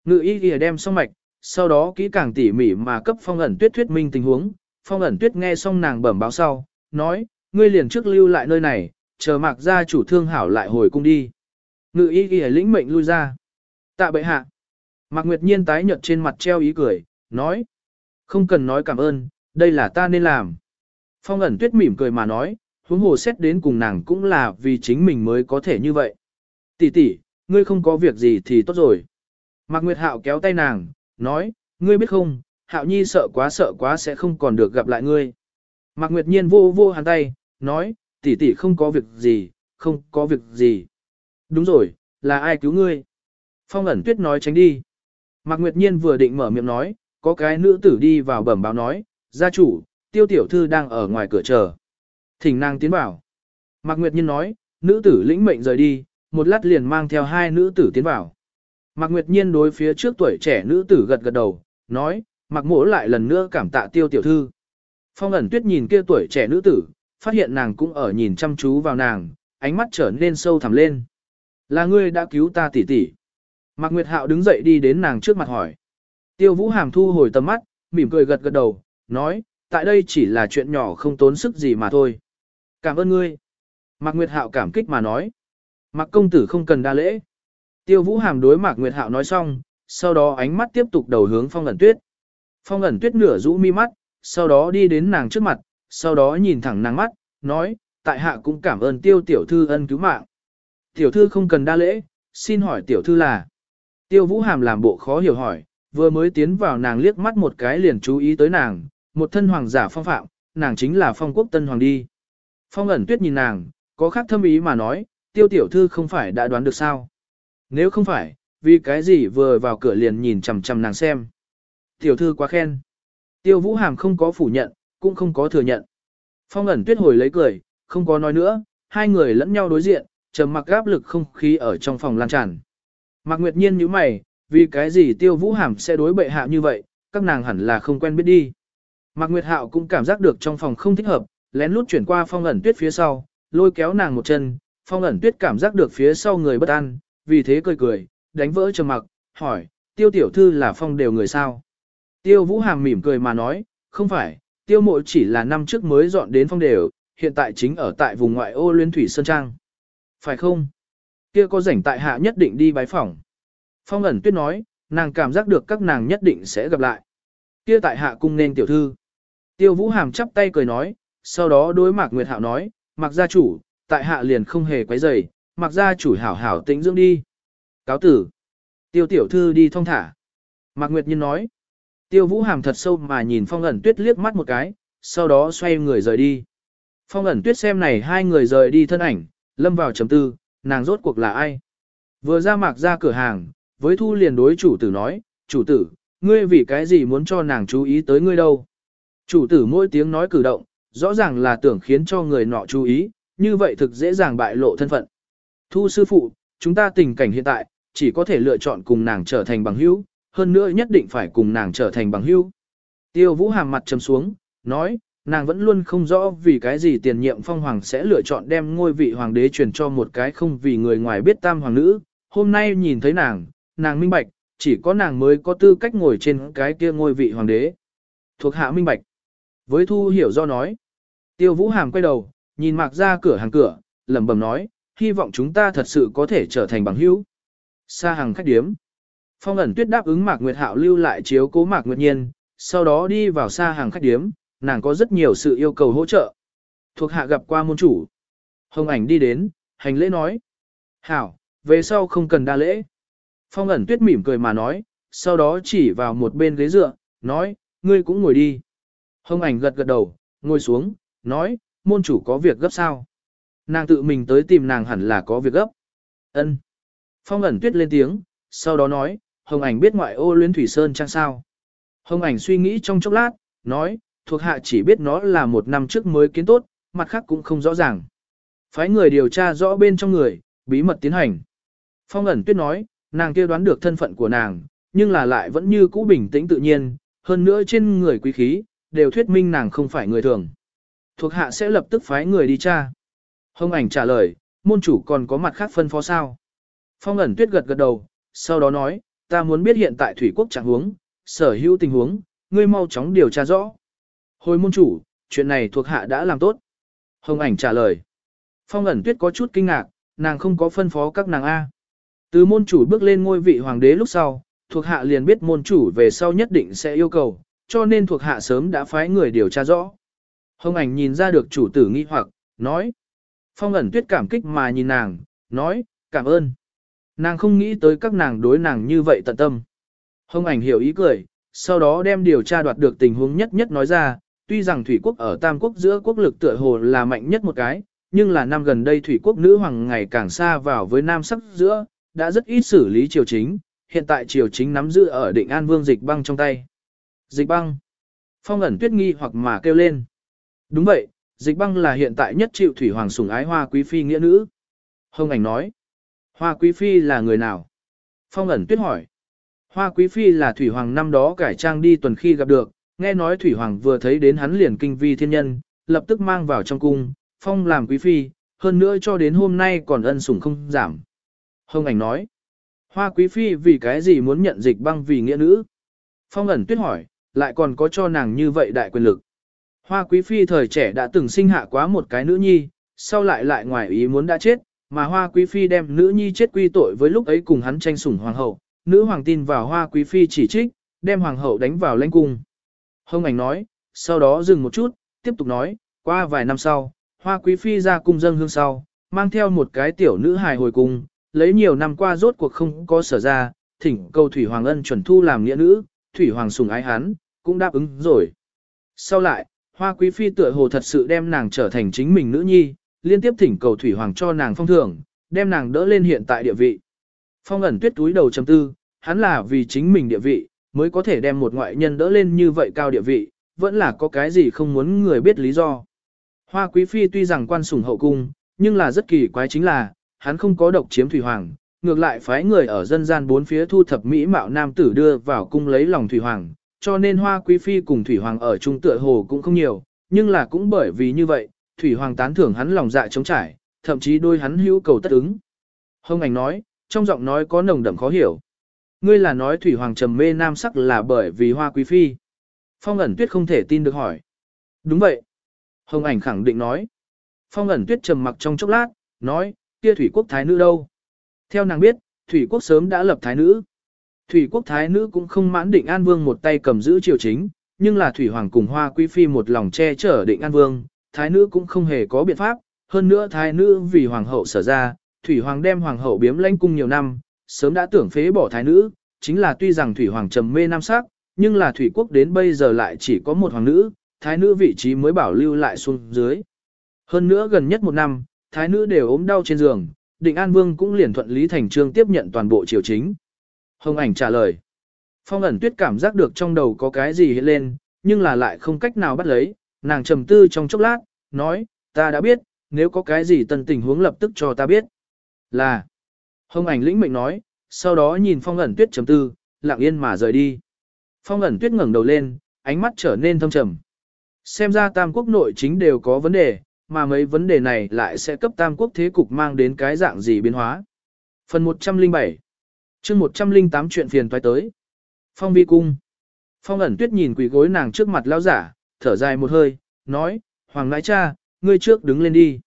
Ngự y ghi đem xong mạch, sau đó kỹ càng tỉ mỉ mà cấp phong ẩn tuyết thuyết minh tình huống. Phong ẩn tuyết nghe xong nàng bẩm báo sau, nói, ngươi liền trước lưu lại nơi này, chờ mạc gia chủ thương hảo lại hồi cung đi. Ngự y ghi lĩnh mệnh lui ra. Tạ bệ hạ. Mạc Nguyệt Nhiên tái nhợt trên mặt treo ý cười, nói. Không cần nói cảm ơn, đây là ta nên làm. Phong ẩn tuyết mỉm cười mà nói, huống hồ xét đến cùng nàng cũng là vì chính mình mới có thể như vậy. Tỷ tỷ, ngươi không có việc gì thì tốt rồi. Mạc Nguyệt Hạo kéo tay nàng, nói, ngươi biết không, Hạo Nhi sợ quá sợ quá sẽ không còn được gặp lại ngươi. Mạc Nguyệt Nhiên vô vô hàn tay, nói, tỷ tỷ không có việc gì, không có việc gì. Đúng rồi, là ai cứu ngươi? Phong ẩn tuyết nói tránh đi. Mạc Nguyệt Nhiên vừa định mở miệng nói, có cái nữ tử đi vào bẩm báo nói, gia chủ, tiêu tiểu thư đang ở ngoài cửa chờ. Thỉnh nàng tiến vào. Mạc Nguyệt Nhiên nói, nữ tử lĩnh mệnh rời đi, một lát liền mang theo hai nữ tử tiến vào. Mạc Nguyệt Nhiên đối phía trước tuổi trẻ nữ tử gật gật đầu, nói, Mạc Mỗ lại lần nữa cảm tạ tiêu tiểu thư. Phong ẩn tuyết nhìn kia tuổi trẻ nữ tử, phát hiện nàng cũng ở nhìn chăm chú vào nàng, ánh mắt trở nên sâu thẳm lên. Là ngươi đã cứu ta tỷ tỷ. Mạc Nguyệt Hạo đứng dậy đi đến nàng trước mặt hỏi. Tiêu Vũ Hàm thu hồi tầm mắt, mỉm cười gật gật đầu, nói, tại đây chỉ là chuyện nhỏ không tốn sức gì mà thôi. Cảm ơn ngươi. Mạc Nguyệt Hạo cảm kích mà nói. Mạc công tử không cần đa lễ. Tiêu Vũ Hàm đối Mạc Nguyệt Hạo nói xong, sau đó ánh mắt tiếp tục đầu hướng Phong ẩn tuyết. Phong ẩn tuyết nửa rũ mi mắt, sau đó đi đến nàng trước mặt, sau đó nhìn thẳng nàng mắt, nói, tại hạ cũng cảm ơn tiêu tiểu thư ân cứu mạng. Tiểu thư không cần đa lễ, xin hỏi tiểu thư là. Tiêu Vũ Hàm làm bộ khó hiểu hỏi, vừa mới tiến vào nàng liếc mắt một cái liền chú ý tới nàng, một thân hoàng giả phong phạm, nàng chính là phong quốc tân hoàng đi. Phong ẩn tuyết nhìn nàng, có khác thâm ý mà nói, tiêu tiểu thư không phải đã đoán được sao. Nếu không phải, vì cái gì vừa vào cửa liền nhìn chằm chằm nàng xem. Tiểu thư quá khen. Tiêu Vũ Hàm không có phủ nhận, cũng không có thừa nhận. Phong ẩn tuyết hồi lấy cười, không có nói nữa, hai người lẫn nhau đối diện, trầm mặc gáp lực không khí ở trong phòng lan tràn. Mạc Nguyệt Nhiên như mày, vì cái gì Tiêu Vũ Hàm sẽ đối bệ hạ như vậy, các nàng hẳn là không quen biết đi. Mạc Nguyệt Hạo cũng cảm giác được trong phòng không thích hợp, lén lút chuyển qua phong ẩn tuyết phía sau, lôi kéo nàng một chân, phong ẩn tuyết cảm giác được phía sau người bất an, vì thế cười cười, đánh vỡ trầm mặc, hỏi, tiêu tiểu thư là phong đều người sao? Tiêu vũ hàm mỉm cười mà nói, không phải, tiêu mộ chỉ là năm trước mới dọn đến phong đều, hiện tại chính ở tại vùng ngoại ô Liên Thủy Sơn Trang. Phải không? Kia có rảnh tại hạ nhất định đi bái phỏng. Phong ẩn tuyết nói, nàng cảm giác được các nàng nhất định sẽ gặp lại. Kia tại hạ cung nên tiểu thư. Tiêu vũ hàm chắp tay cười nói, sau đó đối mạc Nguyệt Hạo nói, mạc gia chủ, tại hạ liền không hề quấy rầy, mặc gia chủ hảo hảo tĩnh dưỡng đi. Cáo tử. Tiêu tiểu thư đi thong thả. Mạc Nguyệt Nhiên nói. Tiêu vũ hàm thật sâu mà nhìn phong ẩn tuyết liếc mắt một cái, sau đó xoay người rời đi. Phong ẩn tuyết xem này hai người rời đi thân ảnh, lâm vào chấm tư, nàng rốt cuộc là ai. Vừa ra mạc ra cửa hàng, với thu liền đối chủ tử nói, chủ tử, ngươi vì cái gì muốn cho nàng chú ý tới ngươi đâu. Chủ tử mỗi tiếng nói cử động, rõ ràng là tưởng khiến cho người nọ chú ý, như vậy thực dễ dàng bại lộ thân phận. Thu sư phụ, chúng ta tình cảnh hiện tại, chỉ có thể lựa chọn cùng nàng trở thành bằng hữu, hơn nữa nhất định phải cùng nàng trở thành bằng hữu. Tiêu vũ hàm mặt trầm xuống, nói, nàng vẫn luôn không rõ vì cái gì tiền nhiệm phong hoàng sẽ lựa chọn đem ngôi vị hoàng đế truyền cho một cái không vì người ngoài biết tam hoàng nữ. Hôm nay nhìn thấy nàng, nàng minh bạch, chỉ có nàng mới có tư cách ngồi trên cái kia ngôi vị hoàng đế. Thuộc hạ minh bạch. Với thu hiểu do nói, Tiêu Vũ Hàm quay đầu, nhìn Mạc ra cửa hàng cửa, lẩm bẩm nói, hy vọng chúng ta thật sự có thể trở thành bằng hữu. Sa hàng khách điếm. Phong ẩn tuyết đáp ứng Mạc Nguyệt Hạo lưu lại chiếu cố Mạc Nguyệt Nhiên, sau đó đi vào xa hàng khách điếm, nàng có rất nhiều sự yêu cầu hỗ trợ. Thuộc hạ gặp qua môn chủ. Hồng ảnh đi đến, hành lễ nói. Hảo, về sau không cần đa lễ. Phong ẩn tuyết mỉm cười mà nói, sau đó chỉ vào một bên ghế dựa, nói, ngươi cũng ngồi đi. Hồng ảnh gật gật đầu, ngồi xuống, nói, môn chủ có việc gấp sao? Nàng tự mình tới tìm nàng hẳn là có việc gấp. Ân. Phong ẩn tuyết lên tiếng, sau đó nói, Hồng ảnh biết ngoại ô luyến thủy sơn trang sao. Hồng ảnh suy nghĩ trong chốc lát, nói, thuộc hạ chỉ biết nó là một năm trước mới kiến tốt, mặt khác cũng không rõ ràng. Phái người điều tra rõ bên trong người, bí mật tiến hành. Phong ẩn tuyết nói, nàng kia đoán được thân phận của nàng, nhưng là lại vẫn như cũ bình tĩnh tự nhiên, hơn nữa trên người quý khí, đều thuyết minh nàng không phải người thường. Thuộc hạ sẽ lập tức phái người đi tra. Hồng ảnh trả lời, môn chủ còn có mặt khác phân phó sao. Phong ẩn tuyết gật gật đầu, sau đó nói, ta muốn biết hiện tại thủy quốc trạng huống, sở hữu tình huống, ngươi mau chóng điều tra rõ. Hồi môn chủ, chuyện này thuộc hạ đã làm tốt. Hồng ảnh trả lời. Phong ẩn tuyết có chút kinh ngạc, nàng không có phân phó các nàng A. Từ môn chủ bước lên ngôi vị hoàng đế lúc sau, thuộc hạ liền biết môn chủ về sau nhất định sẽ yêu cầu, cho nên thuộc hạ sớm đã phái người điều tra rõ. Hồng ảnh nhìn ra được chủ tử nghi hoặc, nói. Phong ẩn tuyết cảm kích mà nhìn nàng, nói, cảm ơn. Nàng không nghĩ tới các nàng đối nàng như vậy tận tâm. Hồng ảnh hiểu ý cười, sau đó đem điều tra đoạt được tình huống nhất nhất nói ra, tuy rằng thủy quốc ở tam quốc giữa quốc lực tựa hồ là mạnh nhất một cái, nhưng là năm gần đây thủy quốc nữ hoàng ngày càng xa vào với nam sắc giữa, đã rất ít xử lý triều chính, hiện tại triều chính nắm giữ ở định an vương dịch băng trong tay. Dịch băng. Phong ẩn tuyết nghi hoặc mà kêu lên. Đúng vậy, dịch băng là hiện tại nhất chịu thủy hoàng sủng ái hoa quý phi nghĩa nữ. Hồng ảnh nói. Hoa quý phi là người nào? Phong ẩn tuyết hỏi. Hoa quý phi là thủy hoàng năm đó cải trang đi tuần khi gặp được, nghe nói thủy hoàng vừa thấy đến hắn liền kinh vi thiên nhân, lập tức mang vào trong cung, phong làm quý phi, hơn nữa cho đến hôm nay còn ân sủng không giảm. Hồng ảnh nói. Hoa quý phi vì cái gì muốn nhận dịch băng vì nghĩa nữ? Phong ẩn tuyết hỏi, lại còn có cho nàng như vậy đại quyền lực. Hoa quý phi thời trẻ đã từng sinh hạ quá một cái nữ nhi, sau lại lại ngoài ý muốn đã chết, mà hoa quý phi đem nữ nhi chết quy tội với lúc ấy cùng hắn tranh sủng hoàng hậu, nữ hoàng tin vào hoa quý phi chỉ trích, đem hoàng hậu đánh vào lãnh cung. Hông ảnh nói, sau đó dừng một chút, tiếp tục nói, qua vài năm sau, hoa quý phi ra cung dân hương sau, mang theo một cái tiểu nữ hài hồi cung, lấy nhiều năm qua rốt cuộc không có sở ra, thỉnh cầu Thủy Hoàng ân chuẩn thu làm nghĩa nữ, Thủy Hoàng sùng ái hắn, cũng đáp ứng rồi. Sau lại, hoa quý phi tựa hồ thật sự đem nàng trở thành chính mình nữ nhi, liên tiếp thỉnh cầu Thủy Hoàng cho nàng phong thưởng, đem nàng đỡ lên hiện tại địa vị. Phong ẩn tuyết túi đầu chấm tư, hắn là vì chính mình địa vị, mới có thể đem một ngoại nhân đỡ lên như vậy cao địa vị, vẫn là có cái gì không muốn người biết lý do. Hoa quý phi tuy rằng quan sủng hậu cung, nhưng là rất kỳ quái chính là, hắn không có độc chiếm thủy hoàng, ngược lại phái người ở dân gian bốn phía thu thập mỹ mạo nam tử đưa vào cung lấy lòng thủy hoàng, cho nên hoa quý phi cùng thủy hoàng ở chung tựa hồ cũng không nhiều, nhưng là cũng bởi vì như vậy, thủy hoàng tán thưởng hắn lòng dạ trống trải, thậm chí đôi hắn hữu cầu tất ứng. Hồng ảnh nói, trong giọng nói có nồng đậm khó hiểu. Ngươi là nói thủy hoàng trầm mê nam sắc là bởi vì hoa quý phi. Phong ẩn tuyết không thể tin được hỏi. Đúng vậy. Hồng ảnh khẳng định nói. Phong ẩn tuyết trầm mặc trong chốc lát, nói, kia thủy quốc thái nữ đâu? Theo nàng biết, thủy quốc sớm đã lập thái nữ. Thủy quốc thái nữ cũng không mãn định an vương một tay cầm giữ triều chính, nhưng là thủy hoàng cùng hoa quý phi một lòng che chở định an vương, thái nữ cũng không hề có biện pháp, hơn nữa thái nữ vì hoàng hậu sở ra, thủy hoàng đem hoàng hậu biếm lãnh cung nhiều năm, sớm đã tưởng phế bỏ thái nữ, chính là tuy rằng thủy hoàng trầm mê nam sắc, nhưng là thủy quốc đến bây giờ lại chỉ có một hoàng nữ, thái nữ vị trí mới bảo lưu lại xuống dưới. Hơn nữa gần nhất một năm, thái nữ đều ốm đau trên giường, định an vương cũng liền thuận lý thành trương tiếp nhận toàn bộ triều chính. Hồng ảnh trả lời. Phong ẩn tuyết cảm giác được trong đầu có cái gì hiện lên, nhưng là lại không cách nào bắt lấy, nàng trầm tư trong chốc lát, nói, ta đã biết, nếu có cái gì tân tình huống lập tức cho ta biết. Là. Hồng ảnh lĩnh mệnh nói, sau đó nhìn phong ẩn tuyết trầm tư, lặng yên mà rời đi. Phong ẩn tuyết ngẩng đầu lên, ánh mắt trở nên thâm trầm. Xem ra tam quốc nội chính đều có vấn đề, mà mấy vấn đề này lại sẽ cấp tam quốc thế cục mang đến cái dạng gì biến hóa. Phần 107 chương 108 chuyện phiền toái tới. Phong vi cung. Phong ẩn tuyết nhìn quỷ gối nàng trước mặt lao giả, thở dài một hơi, nói, Hoàng Nãi Cha, ngươi trước đứng lên đi.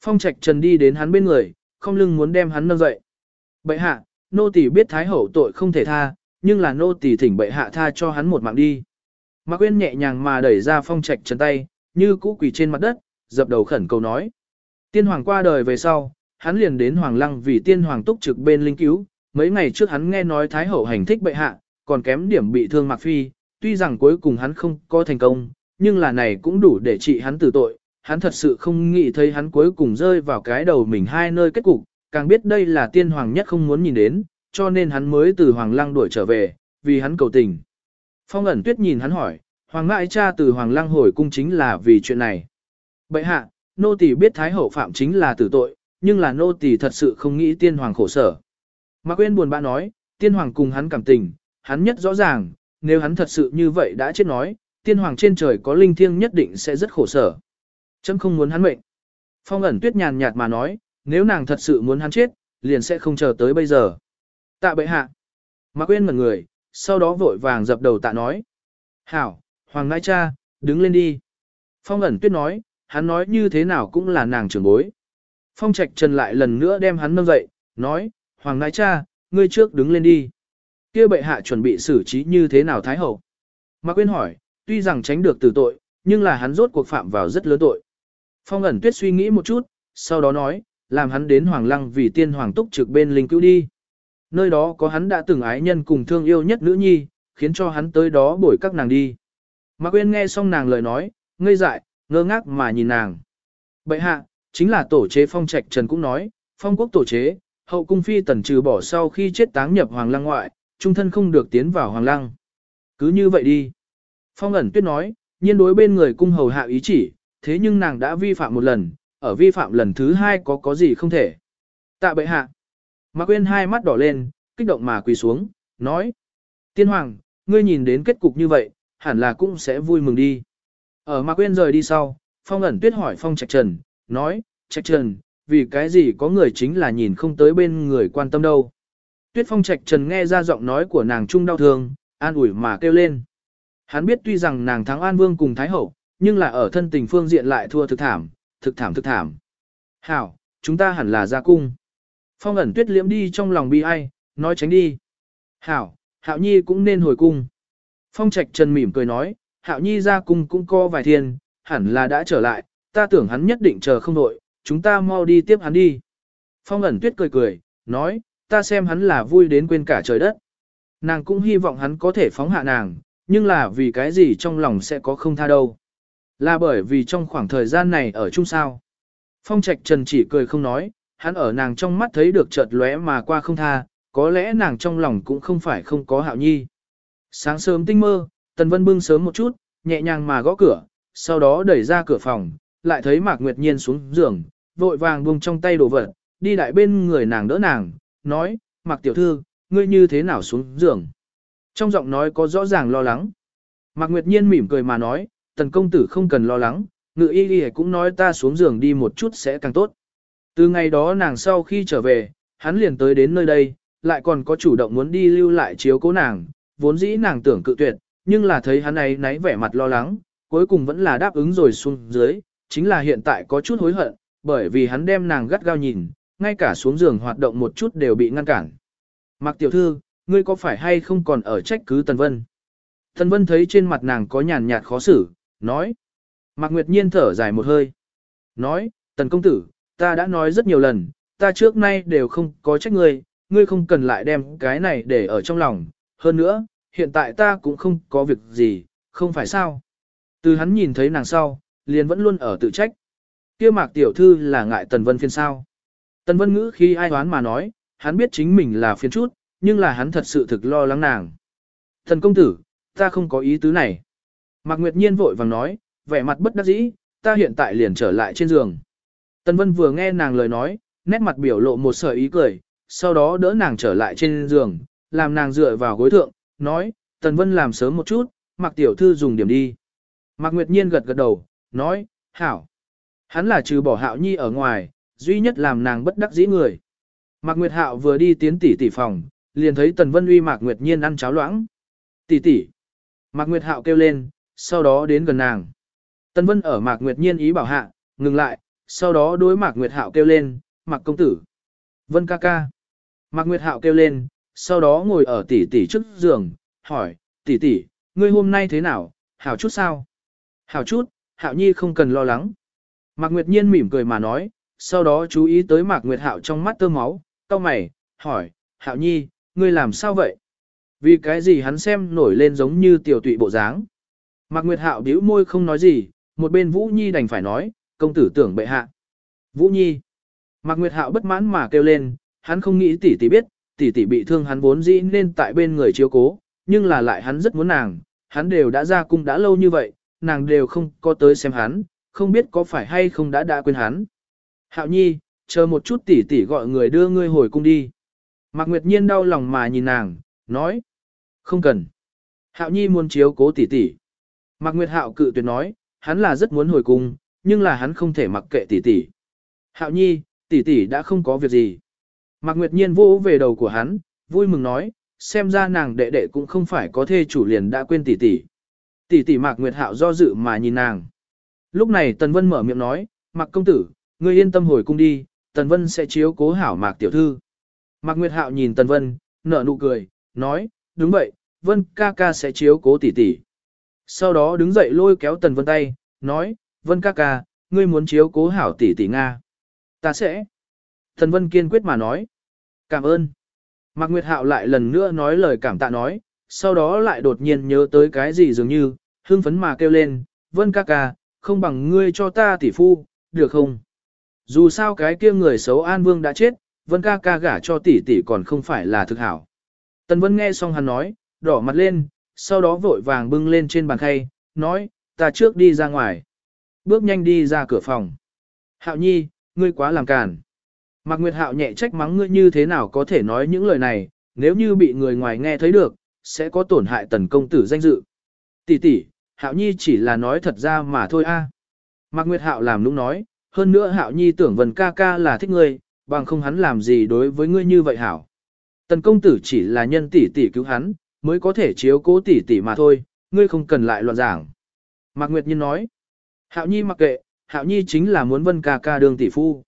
Phong Trạch Trần đi đến hắn bên người, không lưng muốn đem hắn nâng dậy. Bệ hạ, nô tỳ biết Thái Hậu tội không thể tha, nhưng là nô tỳ thỉnh bệ hạ tha cho hắn một mạng đi. Mạc Quyên nhẹ nhàng mà đẩy ra Phong Trạch Trần tay, như cũ quỳ trên mặt đất, dập đầu khẩn cầu nói. Tiên Hoàng qua đời về sau, hắn liền đến Hoàng Lăng vì Tiên Hoàng túc trực bên linh cứu. Mấy ngày trước hắn nghe nói Thái Hậu hành thích bệ hạ, còn kém điểm bị thương Mạc Phi, tuy rằng cuối cùng hắn không có thành công, nhưng là này cũng đủ để trị hắn tử tội, hắn thật sự không nghĩ thấy hắn cuối cùng rơi vào cái đầu mình hai nơi kết cục, càng biết đây là tiên hoàng nhất không muốn nhìn đến, cho nên hắn mới từ hoàng lăng đuổi trở về, vì hắn cầu tình. Phong ẩn tuyết nhìn hắn hỏi, hoàng ngại cha từ hoàng lăng hồi cung chính là vì chuyện này. Bệ hạ, nô tỳ biết thái hậu phạm chính là tử tội, nhưng là nô tỳ thật sự không nghĩ tiên hoàng khổ sở. Mạc Quyên buồn bã nói, tiên hoàng cùng hắn cảm tình, hắn nhất rõ ràng, nếu hắn thật sự như vậy đã chết nói, tiên hoàng trên trời có linh thiêng nhất định sẽ rất khổ sở. Chấm không muốn hắn mệnh. Phong ẩn tuyết nhàn nhạt mà nói, nếu nàng thật sự muốn hắn chết, liền sẽ không chờ tới bây giờ. Tạ bệ hạ. Mạc Uyên mật người, sau đó vội vàng dập đầu tạ nói. Hảo, Hoàng Ngai Cha, đứng lên đi. Phong ẩn tuyết nói, hắn nói như thế nào cũng là nàng trưởng bối. Phong Trạch Trần lại lần nữa đem hắn nâng dậy, nói, Hoàng Ngai Cha, ngươi trước đứng lên đi. kia bệ hạ chuẩn bị xử trí như thế nào Thái Hậu? Mạc Quyên hỏi, tuy rằng tránh được tử tội, nhưng là hắn rốt cuộc phạm vào rất lớn tội. Phong ẩn tuyết suy nghĩ một chút, sau đó nói, làm hắn đến Hoàng Lăng vì tiên hoàng túc trực bên linh cứu đi. Nơi đó có hắn đã từng ái nhân cùng thương yêu nhất nữ nhi, khiến cho hắn tới đó bổi các nàng đi. Mạc Quyên nghe xong nàng lời nói, ngây dại, ngơ ngác mà nhìn nàng. Bậy hạ, chính là tổ chế phong trạch trần cũng nói, phong quốc tổ chế, hậu cung phi tần trừ bỏ sau khi chết táng nhập Hoàng Lăng ngoại, trung thân không được tiến vào Hoàng Lăng. Cứ như vậy đi. Phong ẩn tuyết nói, nhiên đối bên người cung hầu hạ ý chỉ, thế nhưng nàng đã vi phạm một lần, ở vi phạm lần thứ hai có có gì không thể. Tạ bệ hạ. Mạc Quyên hai mắt đỏ lên, kích động mà quỳ xuống, nói. Tiên hoàng, ngươi nhìn đến kết cục như vậy, hẳn là cũng sẽ vui mừng đi. Ở Mạc Quyên rời đi sau, Phong ẩn tuyết hỏi Phong Trạch Trần, nói, Trạch Trần, vì cái gì có người chính là nhìn không tới bên người quan tâm đâu. Tuyết Phong Trạch Trần nghe ra giọng nói của nàng trung đau thương, an ủi mà kêu lên. Hắn biết tuy rằng nàng thắng An Vương cùng Thái Hậu, nhưng là ở thân tình phương diện lại thua thực thảm, thực thảm thực thảm. Hảo, chúng ta hẳn là ra cung. Phong ẩn tuyết liễm đi trong lòng bi ai, nói tránh đi. Hảo, Hạo Nhi cũng nên hồi cung. Phong Trạch Trần mỉm cười nói, Hạo Nhi ra cung cũng co vài thiên, hẳn là đã trở lại, ta tưởng hắn nhất định chờ không đội, chúng ta mau đi tiếp hắn đi. Phong ẩn tuyết cười cười, nói, ta xem hắn là vui đến quên cả trời đất. Nàng cũng hy vọng hắn có thể phóng hạ nàng, nhưng là vì cái gì trong lòng sẽ có không tha đâu. Là bởi vì trong khoảng thời gian này ở chung sao. Phong Trạch Trần chỉ cười không nói, hắn ở nàng trong mắt thấy được chợt lóe mà qua không tha, có lẽ nàng trong lòng cũng không phải không có hạo nhi. Sáng sớm tinh mơ, Tần Vân bưng sớm một chút, nhẹ nhàng mà gõ cửa, sau đó đẩy ra cửa phòng, lại thấy Mạc Nguyệt Nhiên xuống giường, vội vàng buông trong tay đồ vật, đi đại bên người nàng đỡ nàng, nói, Mạc Tiểu Thư, ngươi như thế nào xuống giường? Trong giọng nói có rõ ràng lo lắng. Mạc Nguyệt Nhiên mỉm cười mà nói, tần công tử không cần lo lắng, ngự y y cũng nói ta xuống giường đi một chút sẽ càng tốt. Từ ngày đó nàng sau khi trở về, hắn liền tới đến nơi đây, lại còn có chủ động muốn đi lưu lại chiếu cố nàng, vốn dĩ nàng tưởng cự tuyệt, nhưng là thấy hắn ấy náy vẻ mặt lo lắng, cuối cùng vẫn là đáp ứng rồi xuống dưới, chính là hiện tại có chút hối hận, bởi vì hắn đem nàng gắt gao nhìn, ngay cả xuống giường hoạt động một chút đều bị ngăn cản. Mạc tiểu thư, ngươi có phải hay không còn ở trách cứ Tần Vân? Tần Vân thấy trên mặt nàng có nhàn nhạt khó xử, nói. Mạc Nguyệt Nhiên thở dài một hơi. Nói, Tần Công Tử, ta đã nói rất nhiều lần, ta trước nay đều không có trách ngươi, ngươi không cần lại đem cái này để ở trong lòng. Hơn nữa, hiện tại ta cũng không có việc gì, không phải sao. Từ hắn nhìn thấy nàng sau, liền vẫn luôn ở tự trách. kia Mạc Tiểu Thư là ngại Tần Vân phiên sao. Tần Vân ngữ khi ai đoán mà nói, hắn biết chính mình là phiên chút, nhưng là hắn thật sự thực lo lắng nàng. Thần công tử, ta không có ý tứ này. Mạc Nguyệt Nhiên vội vàng nói, vẻ mặt bất đắc dĩ, ta hiện tại liền trở lại trên giường. Tần Vân vừa nghe nàng lời nói, nét mặt biểu lộ một sợi ý cười, sau đó đỡ nàng trở lại trên giường, làm nàng dựa vào gối thượng, nói, Tần Vân làm sớm một chút, Mạc Tiểu Thư dùng điểm đi. Mạc Nguyệt Nhiên gật gật đầu, nói, hảo. Hắn là trừ bỏ hạo nhi ở ngoài, duy nhất làm nàng bất đắc dĩ người. Mạc Nguyệt Hạo vừa đi tiến tỉ tỉ phòng, liền thấy Tần Vân Uy Mạc Nguyệt Nhiên ăn cháo loãng. Tỷ tỷ. Mạc Nguyệt Hạo kêu lên, sau đó đến gần nàng. Tần Vân ở Mạc Nguyệt Nhiên ý bảo hạ, ngừng lại, sau đó đối Mạc Nguyệt Hạo kêu lên, Mạc công tử. Vân ca ca. Mạc Nguyệt Hạo kêu lên, sau đó ngồi ở tỷ tỷ trước giường, hỏi, tỷ tỷ, ngươi hôm nay thế nào, hảo chút sao? Hảo chút, Hạo Nhi không cần lo lắng. Mạc Nguyệt Nhiên mỉm cười mà nói, sau đó chú ý tới Mạc Nguyệt Hạo trong mắt tơ máu, cau mày, hỏi, Hạo Nhi, ngươi làm sao vậy? Vì cái gì hắn xem nổi lên giống như tiểu tụy bộ dáng? Mạc Nguyệt Hạo bĩu môi không nói gì, một bên Vũ Nhi đành phải nói, công tử tưởng bệ hạ. Vũ Nhi. Mạc Nguyệt Hạo bất mãn mà kêu lên, hắn không nghĩ tỷ tỷ biết, tỷ tỷ bị thương hắn vốn dĩ nên tại bên người chiếu cố, nhưng là lại hắn rất muốn nàng, hắn đều đã ra cung đã lâu như vậy, nàng đều không có tới xem hắn, không biết có phải hay không đã đã quên hắn. Hạo Nhi, chờ một chút tỷ tỷ gọi người đưa ngươi hồi cung đi. Mạc Nguyệt Nhiên đau lòng mà nhìn nàng, nói. Không cần. Hạo Nhi muốn chiếu cố tỷ tỷ. Mạc Nguyệt Hạo cự tuyệt nói, hắn là rất muốn hồi cung, nhưng là hắn không thể mặc kệ tỷ tỷ. Hạo Nhi, tỷ tỷ đã không có việc gì. Mạc Nguyệt Nhiên vô về đầu của hắn, vui mừng nói, xem ra nàng đệ đệ cũng không phải có thê chủ liền đã quên tỷ tỷ. Tỷ tỷ Mạc Nguyệt Hạo do dự mà nhìn nàng. Lúc này Tần Vân mở miệng nói, Mạc công tử, ngươi yên tâm hồi cung đi, Tần Vân sẽ chiếu cố hảo Mạc tiểu thư. Mạc Nguyệt Hạo nhìn Tần Vân, nở nụ cười, nói, đúng vậy, Vân ca ca sẽ chiếu cố tỷ tỷ. Sau đó đứng dậy lôi kéo Tần Vân tay, nói, Vân ca ca, ngươi muốn chiếu cố hảo tỷ tỷ Nga. Ta sẽ. Tần Vân kiên quyết mà nói. Cảm ơn. Mạc Nguyệt Hạo lại lần nữa nói lời cảm tạ nói, sau đó lại đột nhiên nhớ tới cái gì dường như, hưng phấn mà kêu lên, Vân ca ca, không bằng ngươi cho ta tỷ phu, được không? Dù sao cái kia người xấu An Vương đã chết, Vân ca ca gả cho tỷ tỷ còn không phải là thực hảo. Tần Vân nghe xong hắn nói, đỏ mặt lên, sau đó vội vàng bưng lên trên bàn khay, nói, ta trước đi ra ngoài. Bước nhanh đi ra cửa phòng. Hạo nhi, ngươi quá làm càn. Mạc Nguyệt Hạo nhẹ trách mắng ngươi như thế nào có thể nói những lời này, nếu như bị người ngoài nghe thấy được, sẽ có tổn hại tần công tử danh dự. Tỷ tỷ, Hạo Nhi chỉ là nói thật ra mà thôi a. Mạc Nguyệt Hạo làm nũng nói, hơn nữa Hạo Nhi tưởng Vân ca ca là thích ngươi, bằng không hắn làm gì đối với ngươi như vậy hảo. Tần công tử chỉ là nhân tỷ tỷ cứu hắn, mới có thể chiếu cố tỷ tỷ mà thôi, ngươi không cần lại loạn giảng. Mạc Nguyệt Nhiên nói, Hạo Nhi mặc kệ, Hạo Nhi chính là muốn Vân ca ca đường tỷ phu.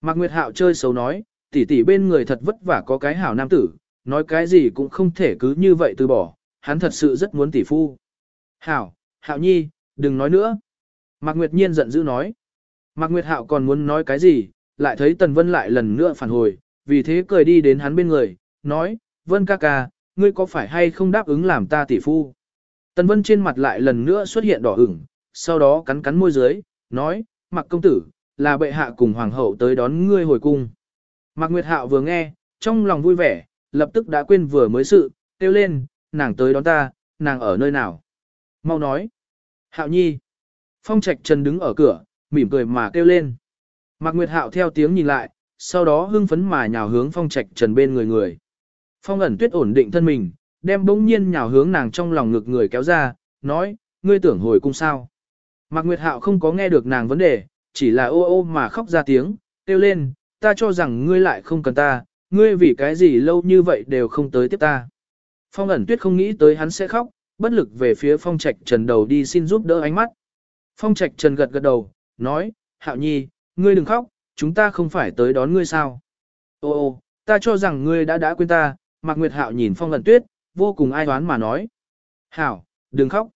Mạc Nguyệt Hạo chơi xấu nói, tỷ tỷ bên người thật vất vả có cái hảo nam tử, nói cái gì cũng không thể cứ như vậy từ bỏ, hắn thật sự rất muốn tỷ phu. Hảo, Hạo Nhi, đừng nói nữa. Mạc Nguyệt Nhiên giận dữ nói. Mạc Nguyệt Hạo còn muốn nói cái gì, lại thấy Tần Vân lại lần nữa phản hồi, vì thế cười đi đến hắn bên người, nói, Vân ca ca, ngươi có phải hay không đáp ứng làm ta tỷ phu? Tần Vân trên mặt lại lần nữa xuất hiện đỏ ửng, sau đó cắn cắn môi dưới, nói, Mạc công tử, là bệ hạ cùng hoàng hậu tới đón ngươi hồi cung. Mạc Nguyệt Hạo vừa nghe, trong lòng vui vẻ, lập tức đã quên vừa mới sự, kêu lên, nàng tới đón ta, nàng ở nơi nào? Mau nói. Hạo nhi. Phong Trạch Trần đứng ở cửa, mỉm cười mà kêu lên. Mạc Nguyệt Hạo theo tiếng nhìn lại, sau đó hưng phấn mà nhào hướng Phong Trạch Trần bên người người. Phong ẩn tuyết ổn định thân mình, đem bỗng nhiên nhào hướng nàng trong lòng ngực người kéo ra, nói, ngươi tưởng hồi cung sao. Mạc Nguyệt Hạo không có nghe được nàng vấn đề, chỉ là ô ô mà khóc ra tiếng, kêu lên, ta cho rằng ngươi lại không cần ta, ngươi vì cái gì lâu như vậy đều không tới tiếp ta. Phong ẩn tuyết không nghĩ tới hắn sẽ khóc, bất lực về phía phong trạch trần đầu đi xin giúp đỡ ánh mắt. Phong trạch trần gật gật đầu, nói, hạo nhi, ngươi đừng khóc, chúng ta không phải tới đón ngươi sao. Ô ô, ta cho rằng ngươi đã đã quên ta, Mạc Nguyệt Hạo nhìn Phong ẩn tuyết, vô cùng ai đoán mà nói. Hảo, đừng khóc.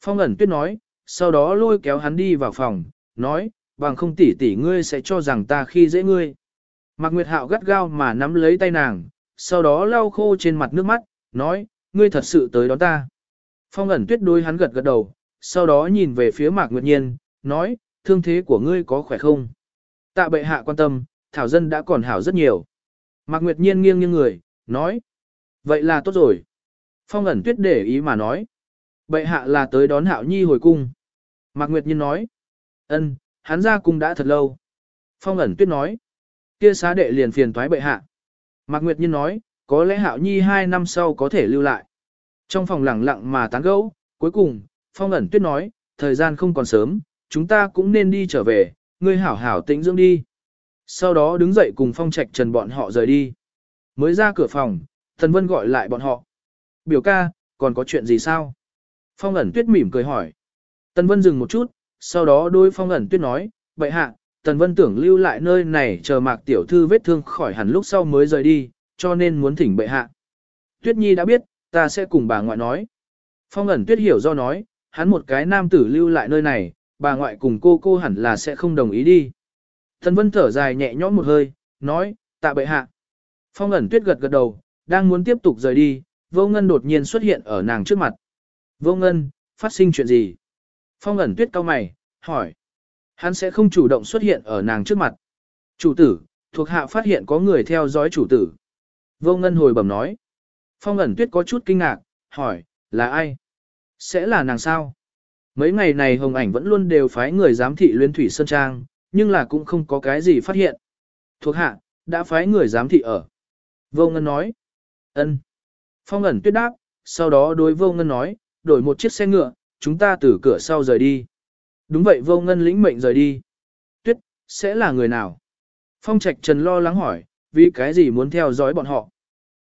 Phong ẩn tuyết nói, sau đó lôi kéo hắn đi vào phòng, nói, bằng không tỷ tỷ ngươi sẽ cho rằng ta khi dễ ngươi. Mạc Nguyệt Hạo gắt gao mà nắm lấy tay nàng, sau đó lau khô trên mặt nước mắt, nói, ngươi thật sự tới đón ta. Phong ẩn tuyết đôi hắn gật gật đầu, sau đó nhìn về phía Mạc Nguyệt Nhiên, nói, thương thế của ngươi có khỏe không? Tạ bệ hạ quan tâm, Thảo Dân đã còn hảo rất nhiều. Mạc Nguyệt Nhiên nghiêng nghiêng người, nói, vậy là tốt rồi. Phong ẩn tuyết để ý mà nói, bệ hạ là tới đón Hạo Nhi hồi cung. Mạc Nguyệt Nhiên nói, ân, hắn ra cung đã thật lâu. Phong ẩn tuyết nói, kia xá đệ liền phiền toái bệ hạ. Mạc Nguyệt Nhiên nói, có lẽ Hạo Nhi hai năm sau có thể lưu lại. Trong phòng lặng lặng mà tán gẫu, cuối cùng, Phong ẩn tuyết nói, thời gian không còn sớm, chúng ta cũng nên đi trở về, ngươi hảo hảo tĩnh dưỡng đi. Sau đó đứng dậy cùng Phong Trạch Trần bọn họ rời đi. Mới ra cửa phòng, Thần Vân gọi lại bọn họ. Biểu ca, còn có chuyện gì sao? Phong ẩn tuyết mỉm cười hỏi. Tần Vân dừng một chút, sau đó đôi phong ẩn tuyết nói, vậy hạ, Tần Vân tưởng lưu lại nơi này chờ mạc tiểu thư vết thương khỏi hẳn lúc sau mới rời đi, cho nên muốn thỉnh bệ hạ. Tuyết Nhi đã biết, ta sẽ cùng bà ngoại nói. Phong ẩn tuyết hiểu do nói, hắn một cái nam tử lưu lại nơi này, bà ngoại cùng cô cô hẳn là sẽ không đồng ý đi. Thần Vân thở dài nhẹ nhõm một hơi, nói, tạ bệ hạ. Phong ẩn tuyết gật gật đầu, đang muốn tiếp tục rời đi, vô ngân đột nhiên xuất hiện ở nàng trước mặt. Vô ngân, phát sinh chuyện gì? Phong ẩn tuyết cao mày, hỏi. Hắn sẽ không chủ động xuất hiện ở nàng trước mặt. Chủ tử, thuộc hạ phát hiện có người theo dõi chủ tử. Vô ngân hồi bẩm nói. Phong ẩn tuyết có chút kinh ngạc, hỏi, là ai? Sẽ là nàng sao? Mấy ngày này Hồng Ảnh vẫn luôn đều phái người giám thị luyến thủy sơn trang, nhưng là cũng không có cái gì phát hiện. Thuộc hạ, đã phái người giám thị ở. Vô Ngân nói. ân. Phong ẩn tuyết đáp, sau đó đối Vô Ngân nói, đổi một chiếc xe ngựa, chúng ta từ cửa sau rời đi. Đúng vậy Vô Ngân lĩnh mệnh rời đi. Tuyết, sẽ là người nào? Phong Trạch Trần lo lắng hỏi, vì cái gì muốn theo dõi bọn họ?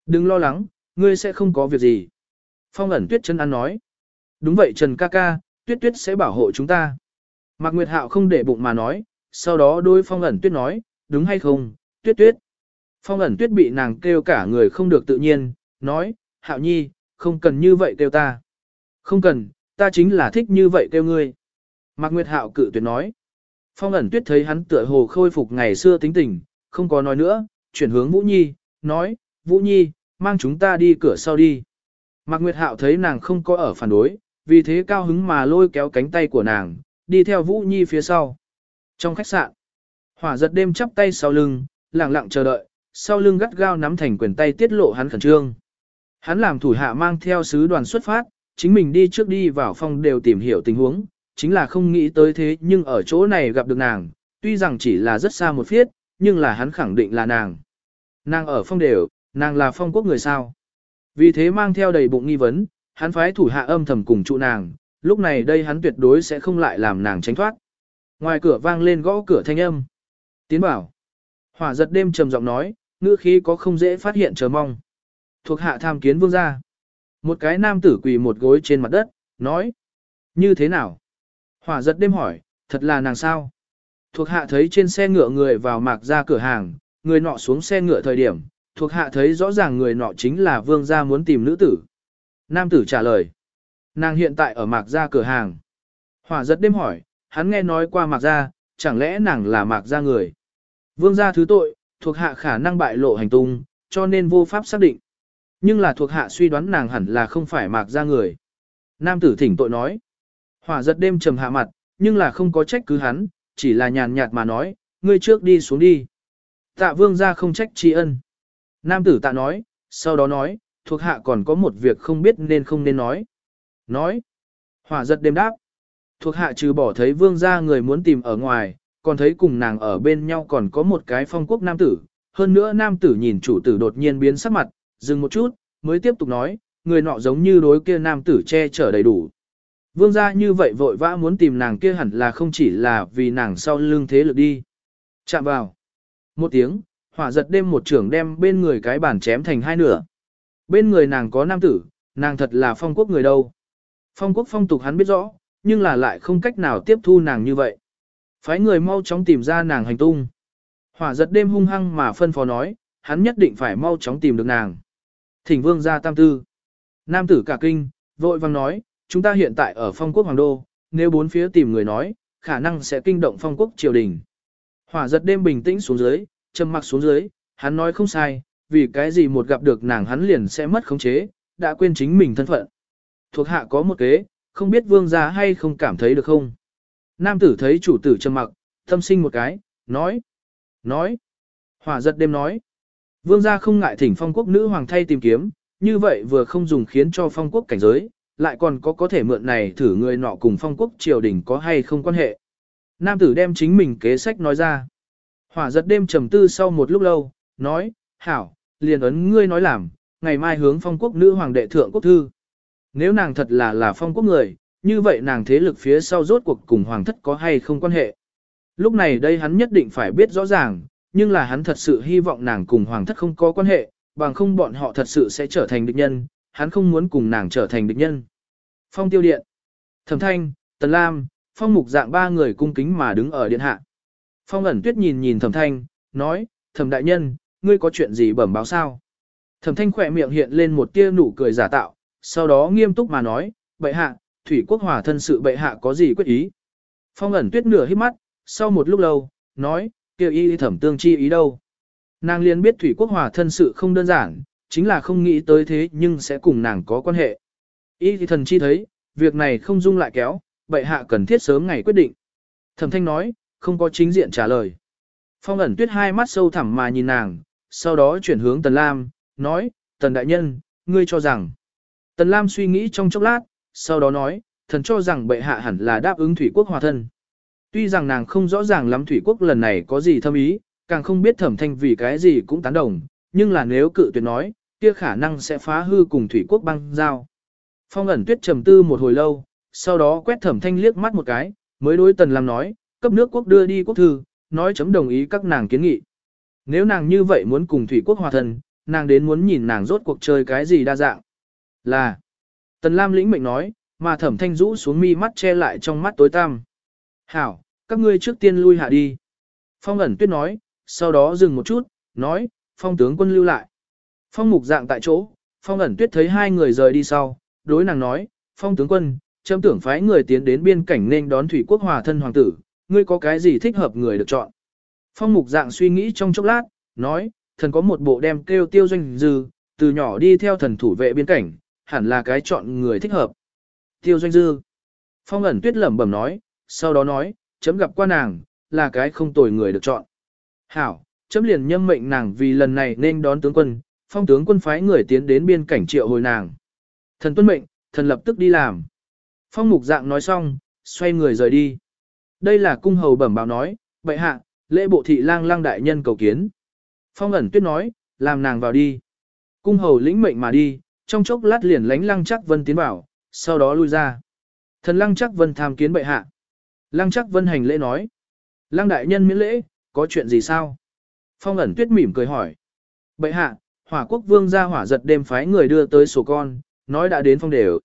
Đừng lo lắng, ngươi sẽ không có việc gì. Phong ẩn tuyết chân ăn nói. Đúng vậy Trần ca ca, tuyết tuyết sẽ bảo hộ chúng ta. Mạc Nguyệt Hạo không để bụng mà nói, sau đó đôi phong ẩn tuyết nói, đúng hay không, tuyết tuyết. Phong ẩn tuyết bị nàng kêu cả người không được tự nhiên, nói, Hạo nhi, không cần như vậy kêu ta. Không cần, ta chính là thích như vậy kêu ngươi. Mạc Nguyệt Hạo cự tuyệt nói. Phong ẩn tuyết thấy hắn tựa hồ khôi phục ngày xưa tính tình, không có nói nữa, chuyển hướng Vũ Nhi, nói, Vũ Nhi, mang chúng ta đi cửa sau đi. Mạc Nguyệt Hạo thấy nàng không có ở phản đối, vì thế cao hứng mà lôi kéo cánh tay của nàng, đi theo Vũ Nhi phía sau. Trong khách sạn, hỏa giật đêm chắp tay sau lưng, lặng lặng chờ đợi, sau lưng gắt gao nắm thành quyền tay tiết lộ hắn khẩn trương. Hắn làm thủ hạ mang theo sứ đoàn xuất phát, chính mình đi trước đi vào phòng đều tìm hiểu tình huống, chính là không nghĩ tới thế nhưng ở chỗ này gặp được nàng, tuy rằng chỉ là rất xa một phiết, nhưng là hắn khẳng định là nàng. Nàng ở phong đều, nàng là phong quốc người sao. Vì thế mang theo đầy bụng nghi vấn, hắn phái thủ hạ âm thầm cùng trụ nàng, lúc này đây hắn tuyệt đối sẽ không lại làm nàng tránh thoát. Ngoài cửa vang lên gõ cửa thanh âm. Tiến bảo. Hỏa giật đêm trầm giọng nói, ngữ khí có không dễ phát hiện chờ mong. Thuộc hạ tham kiến vương gia. Một cái nam tử quỳ một gối trên mặt đất, nói. Như thế nào? Hỏa giật đêm hỏi, thật là nàng sao? Thuộc hạ thấy trên xe ngựa người vào mạc ra cửa hàng, người nọ xuống xe ngựa thời điểm, thuộc hạ thấy rõ ràng người nọ chính là vương gia muốn tìm nữ tử. Nam tử trả lời. Nàng hiện tại ở mạc gia cửa hàng. Hỏa giật đêm hỏi, hắn nghe nói qua mạc gia, chẳng lẽ nàng là mạc gia người. Vương gia thứ tội, thuộc hạ khả năng bại lộ hành tung, cho nên vô pháp xác định. Nhưng là thuộc hạ suy đoán nàng hẳn là không phải mạc gia người. Nam tử thỉnh tội nói. Hỏa giật đêm trầm hạ mặt, nhưng là không có trách cứ hắn, chỉ là nhàn nhạt mà nói, ngươi trước đi xuống đi. Tạ vương gia không trách tri ân. Nam tử tạ nói, sau đó nói, thuộc hạ còn có một việc không biết nên không nên nói. Nói. Hỏa giật đêm đáp. Thuộc hạ trừ bỏ thấy vương gia người muốn tìm ở ngoài, còn thấy cùng nàng ở bên nhau còn có một cái phong quốc nam tử. Hơn nữa nam tử nhìn chủ tử đột nhiên biến sắc mặt, dừng một chút, mới tiếp tục nói, người nọ giống như đối kia nam tử che chở đầy đủ. Vương gia như vậy vội vã muốn tìm nàng kia hẳn là không chỉ là vì nàng sau lưng thế lực đi. Chạm vào. Một tiếng, hỏa giật đêm một trưởng đem bên người cái bàn chém thành hai nửa. Bên người nàng có nam tử, nàng thật là phong quốc người đâu. Phong quốc phong tục hắn biết rõ, nhưng là lại không cách nào tiếp thu nàng như vậy. Phái người mau chóng tìm ra nàng hành tung. Hỏa giật đêm hung hăng mà phân phó nói, hắn nhất định phải mau chóng tìm được nàng. Thỉnh vương ra tam tư. Nam tử cả kinh, vội vang nói, chúng ta hiện tại ở phong quốc hoàng đô, nếu bốn phía tìm người nói, khả năng sẽ kinh động phong quốc triều đình. Hỏa giật đêm bình tĩnh xuống dưới, trầm mặc xuống dưới, hắn nói không sai, vì cái gì một gặp được nàng hắn liền sẽ mất khống chế, đã quên chính mình thân phận. Thuộc hạ có một kế, không biết vương gia hay không cảm thấy được không. Nam tử thấy chủ tử trầm mặc, tâm sinh một cái, nói, nói, hỏa giật đêm nói. Vương gia không ngại thỉnh phong quốc nữ hoàng thay tìm kiếm, như vậy vừa không dùng khiến cho phong quốc cảnh giới, lại còn có có thể mượn này thử người nọ cùng phong quốc triều đình có hay không quan hệ. Nam tử đem chính mình kế sách nói ra. Hỏa giật đêm trầm tư sau một lúc lâu, nói, hảo, liền ấn ngươi nói làm, ngày mai hướng phong quốc nữ hoàng đệ thượng quốc thư. Nếu nàng thật là là phong quốc người, như vậy nàng thế lực phía sau rốt cuộc cùng hoàng thất có hay không quan hệ. Lúc này đây hắn nhất định phải biết rõ ràng, nhưng là hắn thật sự hy vọng nàng cùng hoàng thất không có quan hệ, bằng không bọn họ thật sự sẽ trở thành địch nhân, hắn không muốn cùng nàng trở thành địch nhân. Phong tiêu điện, thẩm thanh, tần lam, phong mục dạng ba người cung kính mà đứng ở điện hạ. Phong ẩn tuyết nhìn nhìn thẩm thanh, nói, thẩm đại nhân, ngươi có chuyện gì bẩm báo sao? Thẩm thanh khỏe miệng hiện lên một tia nụ cười giả tạo, sau đó nghiêm túc mà nói, bệ hạ, thủy quốc hòa thân sự bệ hạ có gì quyết ý? Phong ẩn tuyết nửa hít mắt, sau một lúc lâu, nói, kêu y thẩm tương chi ý đâu? Nàng liền biết thủy quốc hòa thân sự không đơn giản, chính là không nghĩ tới thế nhưng sẽ cùng nàng có quan hệ. Y thì thần chi thấy, việc này không dung lại kéo, bệ hạ cần thiết sớm ngày quyết định. Thẩm thanh nói, không có chính diện trả lời. Phong ẩn tuyết hai mắt sâu thẳm mà nhìn nàng, sau đó chuyển hướng Tần Lam, nói, Tần Đại Nhân, ngươi cho rằng. Tần Lam suy nghĩ trong chốc lát, sau đó nói, thần cho rằng bệ hạ hẳn là đáp ứng thủy quốc hòa thân. Tuy rằng nàng không rõ ràng lắm thủy quốc lần này có gì thâm ý, càng không biết thẩm thanh vì cái gì cũng tán đồng, nhưng là nếu cự tuyệt nói, kia khả năng sẽ phá hư cùng thủy quốc băng giao. Phong ẩn tuyết trầm tư một hồi lâu, sau đó quét thẩm thanh liếc mắt một cái, mới đối tần lam nói, cấp nước quốc đưa đi quốc thư, nói chấm đồng ý các nàng kiến nghị. Nếu nàng như vậy muốn cùng thủy quốc hòa thân, nàng đến muốn nhìn nàng rốt cuộc chơi cái gì đa dạng. Là, tần lam lĩnh mệnh nói, mà thẩm thanh rũ xuống mi mắt che lại trong mắt tối tăm. Hảo, các ngươi trước tiên lui hạ đi. Phong ẩn tuyết nói, sau đó dừng một chút, nói, phong tướng quân lưu lại. Phong mục dạng tại chỗ, phong ẩn tuyết thấy hai người rời đi sau, đối nàng nói, phong tướng quân, châm tưởng phái người tiến đến biên cảnh nên đón thủy quốc hòa thân hoàng tử, ngươi có cái gì thích hợp người được chọn. Phong mục dạng suy nghĩ trong chốc lát, nói, thần có một bộ đem kêu tiêu doanh dư, từ nhỏ đi theo thần thủ vệ biên cảnh, hẳn là cái chọn người thích hợp. Tiêu doanh dư. Phong ẩn tuyết lẩm bẩm nói, sau đó nói, chấm gặp qua nàng, là cái không tồi người được chọn. Hảo, chấm liền nhâm mệnh nàng vì lần này nên đón tướng quân, phong tướng quân phái người tiến đến biên cảnh triệu hồi nàng. Thần tuân mệnh, thần lập tức đi làm. Phong mục dạng nói xong, xoay người rời đi. Đây là cung hầu bẩm báo nói, bệ hạ, lễ bộ thị lang lang đại nhân cầu kiến. Phong ẩn tuyết nói, làm nàng vào đi. Cung hầu lĩnh mệnh mà đi, trong chốc lát liền lánh lăng chắc vân tiến vào, sau đó lui ra. Thần lăng chắc vân tham kiến bệ hạ. Lăng chắc vân hành lễ nói. Lăng đại nhân miễn lễ, có chuyện gì sao? Phong ẩn tuyết mỉm cười hỏi. Bệ hạ, hỏa quốc vương ra hỏa giật đêm phái người đưa tới sổ con, nói đã đến phong đều.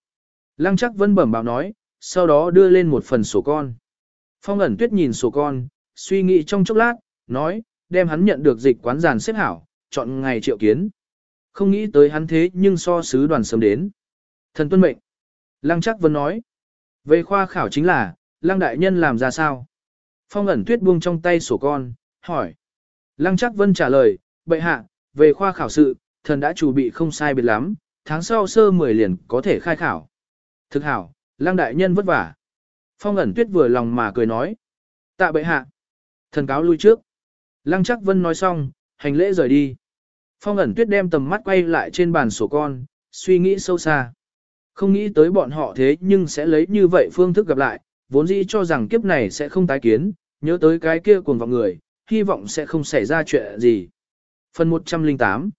Lăng chắc vân bẩm báo nói, sau đó đưa lên một phần sổ con. Phong ẩn tuyết nhìn sổ con, suy nghĩ trong chốc lát, nói, đem hắn nhận được dịch quán giàn xếp hảo, chọn ngày triệu kiến. Không nghĩ tới hắn thế nhưng so sứ đoàn sớm đến. Thần tuân mệnh. Lăng chắc vẫn nói. Về khoa khảo chính là, lăng đại nhân làm ra sao? Phong ẩn tuyết buông trong tay sổ con, hỏi. Lăng chắc vân trả lời, bệ hạ, về khoa khảo sự, thần đã chuẩn bị không sai biệt lắm, tháng sau sơ 10 liền có thể khai khảo. Thực hảo, lăng đại nhân vất vả. Phong ẩn tuyết vừa lòng mà cười nói. Tạ bệ hạ. Thần cáo lui trước. Lăng chắc vân nói xong, hành lễ rời đi. Phong ẩn tuyết đem tầm mắt quay lại trên bàn sổ con, suy nghĩ sâu xa. Không nghĩ tới bọn họ thế nhưng sẽ lấy như vậy phương thức gặp lại, vốn dĩ cho rằng kiếp này sẽ không tái kiến, nhớ tới cái kia cuồng vọng người, hy vọng sẽ không xảy ra chuyện gì. Phần 108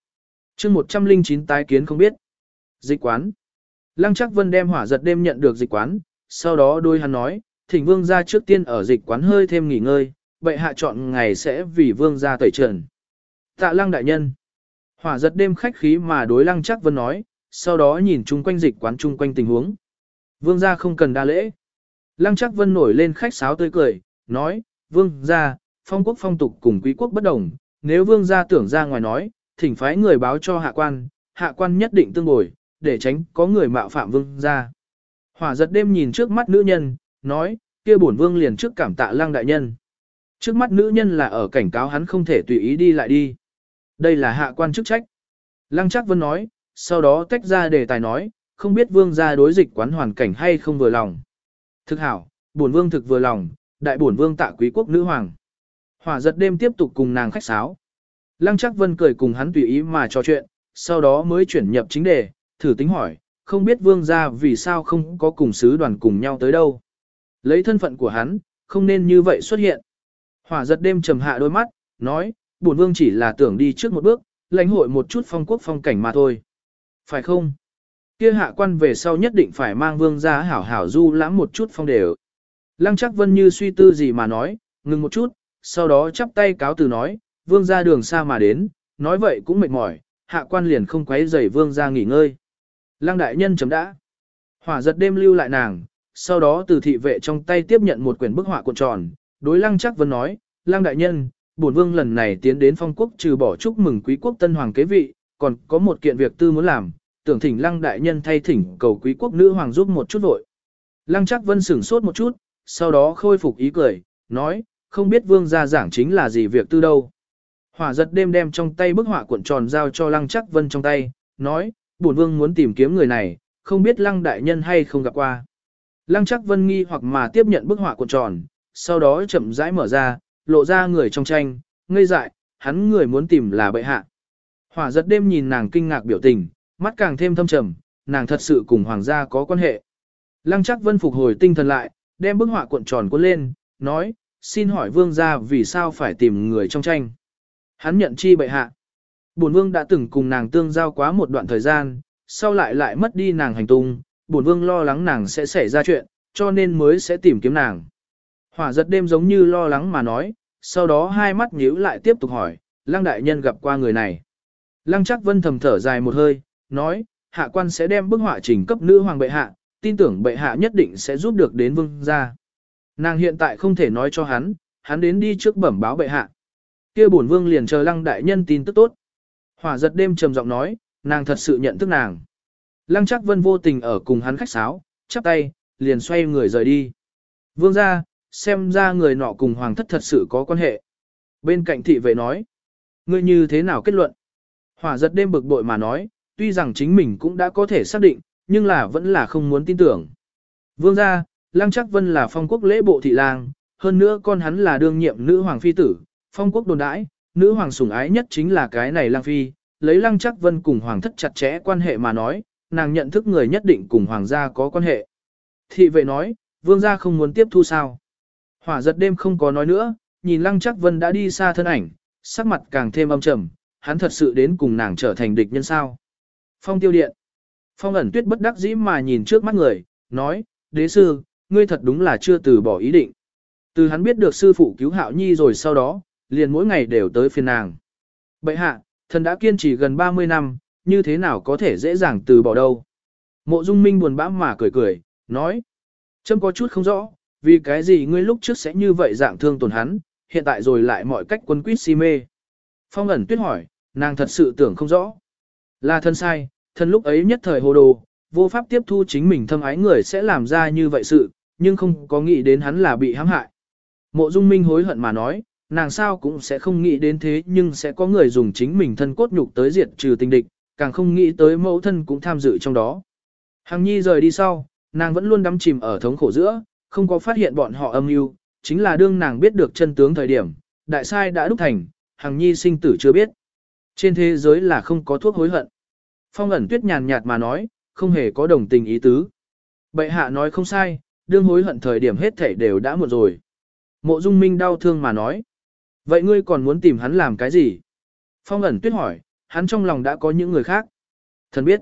chương 109 tái kiến không biết. Dịch quán Lăng chắc vân đem hỏa giật đêm nhận được dịch quán, sau đó đôi hắn nói, thỉnh vương ra trước tiên ở dịch quán hơi thêm nghỉ ngơi, bệ hạ chọn ngày sẽ vì vương ra tẩy trần. Tạ lăng đại nhân. Hỏa giật đêm khách khí mà đối lăng chắc vân nói, sau đó nhìn chung quanh dịch quán chung quanh tình huống. Vương gia không cần đa lễ. Lăng chắc vân nổi lên khách sáo tươi cười, nói, vương gia, phong quốc phong tục cùng quý quốc bất đồng, nếu vương gia tưởng ra ngoài nói, thỉnh phái người báo cho hạ quan, hạ quan nhất định tương bồi, để tránh có người mạo phạm vương gia. Hỏa giật đêm nhìn trước mắt nữ nhân, nói, kia bổn vương liền trước cảm tạ lăng đại nhân. Trước mắt nữ nhân là ở cảnh cáo hắn không thể tùy ý đi lại đi. Đây là hạ quan chức trách. Lăng chắc vân nói, sau đó tách ra đề tài nói, không biết vương gia đối dịch quán hoàn cảnh hay không vừa lòng. Thực hảo, bổn vương thực vừa lòng, đại bổn vương tạ quý quốc nữ hoàng. Hỏa giật đêm tiếp tục cùng nàng khách sáo. Lăng chắc vân cười cùng hắn tùy ý mà trò chuyện, sau đó mới chuyển nhập chính đề, thử tính hỏi, không biết vương gia vì sao không có cùng sứ đoàn cùng nhau tới đâu. Lấy thân phận của hắn, không nên như vậy xuất hiện. Hỏa giật đêm trầm hạ đôi mắt, nói, bổn vương chỉ là tưởng đi trước một bước, lãnh hội một chút phong quốc phong cảnh mà thôi. Phải không? Kia hạ quan về sau nhất định phải mang vương gia hảo hảo du lãm một chút phong đều. Lăng chắc vân như suy tư gì mà nói, ngừng một chút, sau đó chắp tay cáo từ nói, vương gia đường xa mà đến, nói vậy cũng mệt mỏi, hạ quan liền không quấy rầy vương gia nghỉ ngơi. Lăng đại nhân chấm đã. Hỏa giật đêm lưu lại nàng, sau đó từ thị vệ trong tay tiếp nhận một quyển bức họa cuộn tròn, đối lăng chắc vẫn nói, lăng đại nhân, bổn vương lần này tiến đến phong quốc trừ bỏ chúc mừng quý quốc tân hoàng kế vị, còn có một kiện việc tư muốn làm, tưởng thỉnh lăng đại nhân thay thỉnh cầu quý quốc nữ hoàng giúp một chút vội. Lăng chắc vân sửng sốt một chút, sau đó khôi phục ý cười, nói, không biết vương gia giảng chính là gì việc tư đâu. Hỏa giật đêm đem trong tay bức họa cuộn tròn giao cho lăng chắc vân trong tay, nói, bổn vương muốn tìm kiếm người này, không biết lăng đại nhân hay không gặp qua. Lăng chắc vân nghi hoặc mà tiếp nhận bức họa cuộn tròn, sau đó chậm rãi mở ra, lộ ra người trong tranh, ngây dại, hắn người muốn tìm là bệ hạ. Hỏa giật đêm nhìn nàng kinh ngạc biểu tình, mắt càng thêm thâm trầm, nàng thật sự cùng hoàng gia có quan hệ. Lăng chắc vân phục hồi tinh thần lại, đem bức họa cuộn tròn cuốn lên, nói, xin hỏi vương gia vì sao phải tìm người trong tranh. Hắn nhận chi bệ hạ. Bổn vương đã từng cùng nàng tương giao quá một đoạn thời gian, sau lại lại mất đi nàng hành tung, bổn vương lo lắng nàng sẽ xảy ra chuyện, cho nên mới sẽ tìm kiếm nàng. Hỏa giật đêm giống như lo lắng mà nói, sau đó hai mắt nhíu lại tiếp tục hỏi, lăng đại nhân gặp qua người này. Lăng chắc vân thầm thở dài một hơi, nói, hạ quan sẽ đem bức họa trình cấp nữ hoàng bệ hạ, tin tưởng bệ hạ nhất định sẽ giúp được đến vương gia. Nàng hiện tại không thể nói cho hắn, hắn đến đi trước bẩm báo bệ hạ. Kia bổn vương liền chờ lăng đại nhân tin tức tốt. Hỏa giật đêm trầm giọng nói, nàng thật sự nhận thức nàng. Lăng chắc vân vô tình ở cùng hắn khách sáo, chắp tay, liền xoay người rời đi. Vương ra, xem ra người nọ cùng hoàng thất thật sự có quan hệ. Bên cạnh thị vệ nói, ngươi như thế nào kết luận? Hỏa giật đêm bực bội mà nói, tuy rằng chính mình cũng đã có thể xác định, nhưng là vẫn là không muốn tin tưởng. Vương ra, Lăng chắc vân là phong quốc lễ bộ thị lang, hơn nữa con hắn là đương nhiệm nữ hoàng phi tử, phong quốc đồn đãi, nữ hoàng sủng ái nhất chính là cái này lang phi, lấy lăng chắc vân cùng hoàng thất chặt chẽ quan hệ mà nói, nàng nhận thức người nhất định cùng hoàng gia có quan hệ. Thị vệ nói, vương gia không muốn tiếp thu sao. Hỏa giật đêm không có nói nữa, nhìn lăng chắc vân đã đi xa thân ảnh, sắc mặt càng thêm âm trầm, hắn thật sự đến cùng nàng trở thành địch nhân sao. Phong tiêu điện. Phong ẩn tuyết bất đắc dĩ mà nhìn trước mắt người, nói, đế sư, ngươi thật đúng là chưa từ bỏ ý định. Từ hắn biết được sư phụ cứu hạo nhi rồi sau đó, liền mỗi ngày đều tới phiền nàng. Bệ hạ, thần đã kiên trì gần 30 năm, như thế nào có thể dễ dàng từ bỏ đâu. Mộ dung minh buồn bã mà cười cười, nói. Trâm có chút không rõ, vì cái gì ngươi lúc trước sẽ như vậy dạng thương tổn hắn, hiện tại rồi lại mọi cách quân quýt si mê. Phong ẩn tuyết hỏi, nàng thật sự tưởng không rõ. Là thân sai, thân lúc ấy nhất thời hồ đồ, vô pháp tiếp thu chính mình thâm ái người sẽ làm ra như vậy sự, nhưng không có nghĩ đến hắn là bị hãm hại. Mộ Dung Minh hối hận mà nói, nàng sao cũng sẽ không nghĩ đến thế nhưng sẽ có người dùng chính mình thân cốt nhục tới diệt trừ tình địch, càng không nghĩ tới mẫu thân cũng tham dự trong đó. Hằng Nhi rời đi sau, nàng vẫn luôn đắm chìm ở thống khổ giữa, không có phát hiện bọn họ âm mưu, chính là đương nàng biết được chân tướng thời điểm, đại sai đã đúc thành, Hằng Nhi sinh tử chưa biết. Trên thế giới là không có thuốc hối hận. Phong ẩn tuyết nhàn nhạt mà nói, không hề có đồng tình ý tứ. Bệ hạ nói không sai, đương hối hận thời điểm hết thể đều đã muộn rồi. Mộ Dung Minh đau thương mà nói. Vậy ngươi còn muốn tìm hắn làm cái gì? Phong ẩn tuyết hỏi, hắn trong lòng đã có những người khác. Thần biết.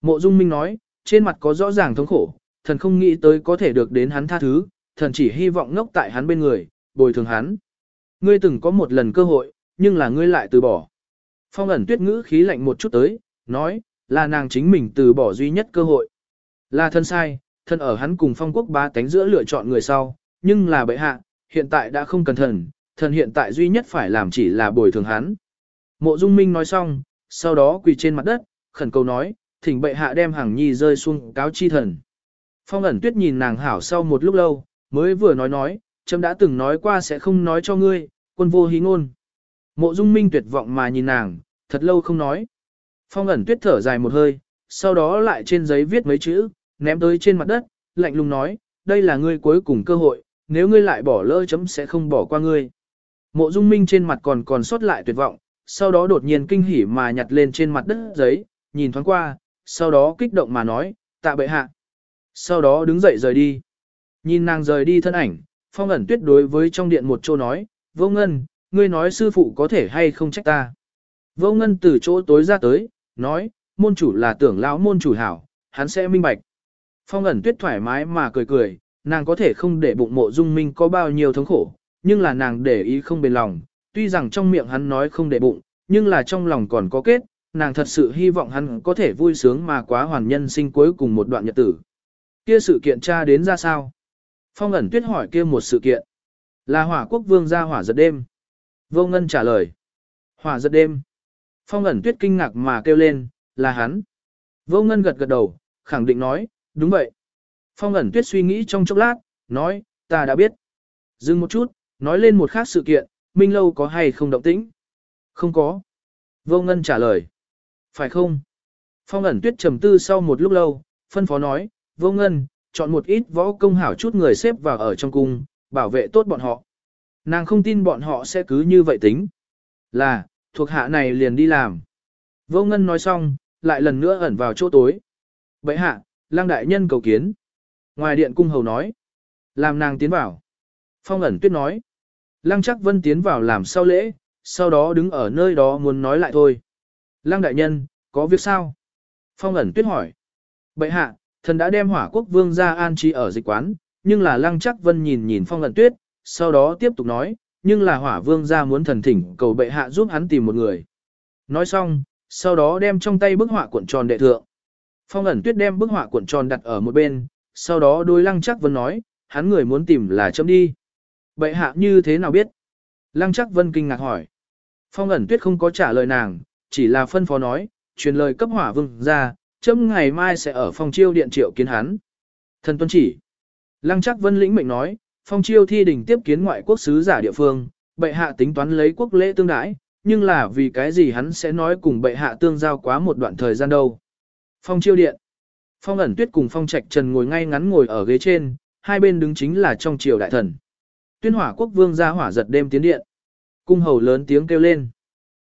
Mộ Dung Minh nói, trên mặt có rõ ràng thống khổ, thần không nghĩ tới có thể được đến hắn tha thứ, thần chỉ hy vọng ngốc tại hắn bên người, bồi thường hắn. Ngươi từng có một lần cơ hội, nhưng là ngươi lại từ bỏ. Phong ẩn tuyết ngữ khí lạnh một chút tới, nói, là nàng chính mình từ bỏ duy nhất cơ hội. Là thân sai, thân ở hắn cùng phong quốc ba tánh giữa lựa chọn người sau, nhưng là bệ hạ, hiện tại đã không cần thần, thần hiện tại duy nhất phải làm chỉ là bồi thường hắn. Mộ Dung Minh nói xong, sau đó quỳ trên mặt đất, khẩn cầu nói, thỉnh bệ hạ đem hàng nhi rơi xuống cáo chi thần. Phong ẩn tuyết nhìn nàng hảo sau một lúc lâu, mới vừa nói nói, chấm đã từng nói qua sẽ không nói cho ngươi, quân vô hí ngôn. Mộ Dung Minh tuyệt vọng mà nhìn nàng, thật lâu không nói. Phong ẩn tuyết thở dài một hơi, sau đó lại trên giấy viết mấy chữ, ném tới trên mặt đất, lạnh lùng nói, đây là ngươi cuối cùng cơ hội, nếu ngươi lại bỏ lỡ chấm sẽ không bỏ qua ngươi. Mộ dung minh trên mặt còn còn sót lại tuyệt vọng, sau đó đột nhiên kinh hỉ mà nhặt lên trên mặt đất giấy, nhìn thoáng qua, sau đó kích động mà nói, tạ bệ hạ. Sau đó đứng dậy rời đi. Nhìn nàng rời đi thân ảnh, phong ẩn tuyết đối với trong điện một chỗ nói, vô ngân, ngươi nói sư phụ có thể hay không trách ta. Vô ngân từ chỗ tối ra tới, nói, môn chủ là tưởng lão môn chủ hảo, hắn sẽ minh bạch. Phong ẩn tuyết thoải mái mà cười cười, nàng có thể không để bụng mộ dung minh có bao nhiêu thống khổ, nhưng là nàng để ý không bền lòng, tuy rằng trong miệng hắn nói không để bụng, nhưng là trong lòng còn có kết, nàng thật sự hy vọng hắn có thể vui sướng mà quá hoàn nhân sinh cuối cùng một đoạn nhật tử. Kia sự kiện tra đến ra sao? Phong ẩn tuyết hỏi kia một sự kiện. Là hỏa quốc vương ra hỏa giật đêm. Vô ngân trả lời. Hỏa giật đêm. Phong ẩn tuyết kinh ngạc mà kêu lên, là hắn. Vô ngân gật gật đầu, khẳng định nói, đúng vậy. Phong ẩn tuyết suy nghĩ trong chốc lát, nói, ta đã biết. Dừng một chút, nói lên một khác sự kiện, Minh Lâu có hay không động tĩnh? Không có. Vô ngân trả lời. Phải không? Phong ẩn tuyết trầm tư sau một lúc lâu, phân phó nói, vô ngân, chọn một ít võ công hảo chút người xếp vào ở trong cung, bảo vệ tốt bọn họ. Nàng không tin bọn họ sẽ cứ như vậy tính. Là, thuộc hạ này liền đi làm. Vô ngân nói xong, lại lần nữa ẩn vào chỗ tối. Vậy hạ, lang đại nhân cầu kiến. Ngoài điện cung hầu nói. Làm nàng tiến vào. Phong ẩn tuyết nói. Lăng chắc vân tiến vào làm sau lễ, sau đó đứng ở nơi đó muốn nói lại thôi. Lăng đại nhân, có việc sao? Phong ẩn tuyết hỏi. Bệ hạ, thần đã đem hỏa quốc vương ra an trí ở dịch quán, nhưng là lăng chắc vân nhìn nhìn phong ẩn tuyết, sau đó tiếp tục nói, nhưng là hỏa vương ra muốn thần thỉnh cầu bệ hạ giúp hắn tìm một người. Nói xong, sau đó đem trong tay bức họa cuộn tròn đệ thượng. Phong ẩn tuyết đem bức họa cuộn tròn đặt ở một bên, sau đó đôi lăng chắc vân nói, hắn người muốn tìm là chấm đi. Bệ hạ như thế nào biết? Lăng chắc vân kinh ngạc hỏi. Phong ẩn tuyết không có trả lời nàng, chỉ là phân phó nói, truyền lời cấp hỏa vương ra, chấm ngày mai sẽ ở phòng chiêu điện triệu kiến hắn. Thần tuân chỉ. Lăng chắc vân lĩnh mệnh nói, phong chiêu thi đình tiếp kiến ngoại quốc sứ giả địa phương, bệ hạ tính toán lấy quốc lễ tương đãi, nhưng là vì cái gì hắn sẽ nói cùng bệ hạ tương giao quá một đoạn thời gian đâu. Phong chiêu điện. Phong ẩn tuyết cùng phong trạch trần ngồi ngay ngắn ngồi ở ghế trên, hai bên đứng chính là trong triều đại thần. Tuyên hỏa quốc vương ra hỏa giật đêm tiến điện. Cung hầu lớn tiếng kêu lên.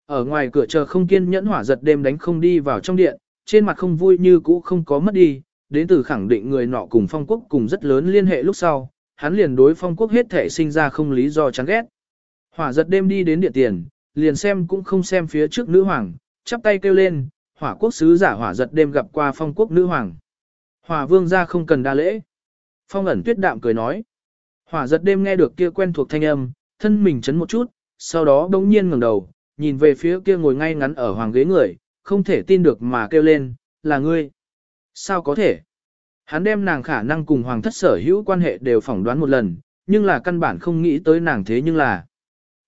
Ở ngoài cửa chờ không kiên nhẫn hỏa giật đêm đánh không đi vào trong điện, trên mặt không vui như cũ không có mất đi, đến từ khẳng định người nọ cùng phong quốc cùng rất lớn liên hệ lúc sau, hắn liền đối phong quốc hết thể sinh ra không lý do chán ghét. Hỏa giật đêm đi đến điện tiền, liền xem cũng không xem phía trước nữ hoàng, chắp tay kêu lên, hỏa quốc sứ giả hỏa giật đêm gặp qua phong quốc nữ hoàng. Hỏa vương ra không cần đa lễ. Phong ẩn tuyết đạm cười nói. Hỏa giật đêm nghe được kia quen thuộc thanh âm, thân mình chấn một chút, sau đó đống nhiên ngẩng đầu, nhìn về phía kia ngồi ngay ngắn ở hoàng ghế người, không thể tin được mà kêu lên, là ngươi. Sao có thể? Hắn đem nàng khả năng cùng hoàng thất sở hữu quan hệ đều phỏng đoán một lần, nhưng là căn bản không nghĩ tới nàng thế nhưng là.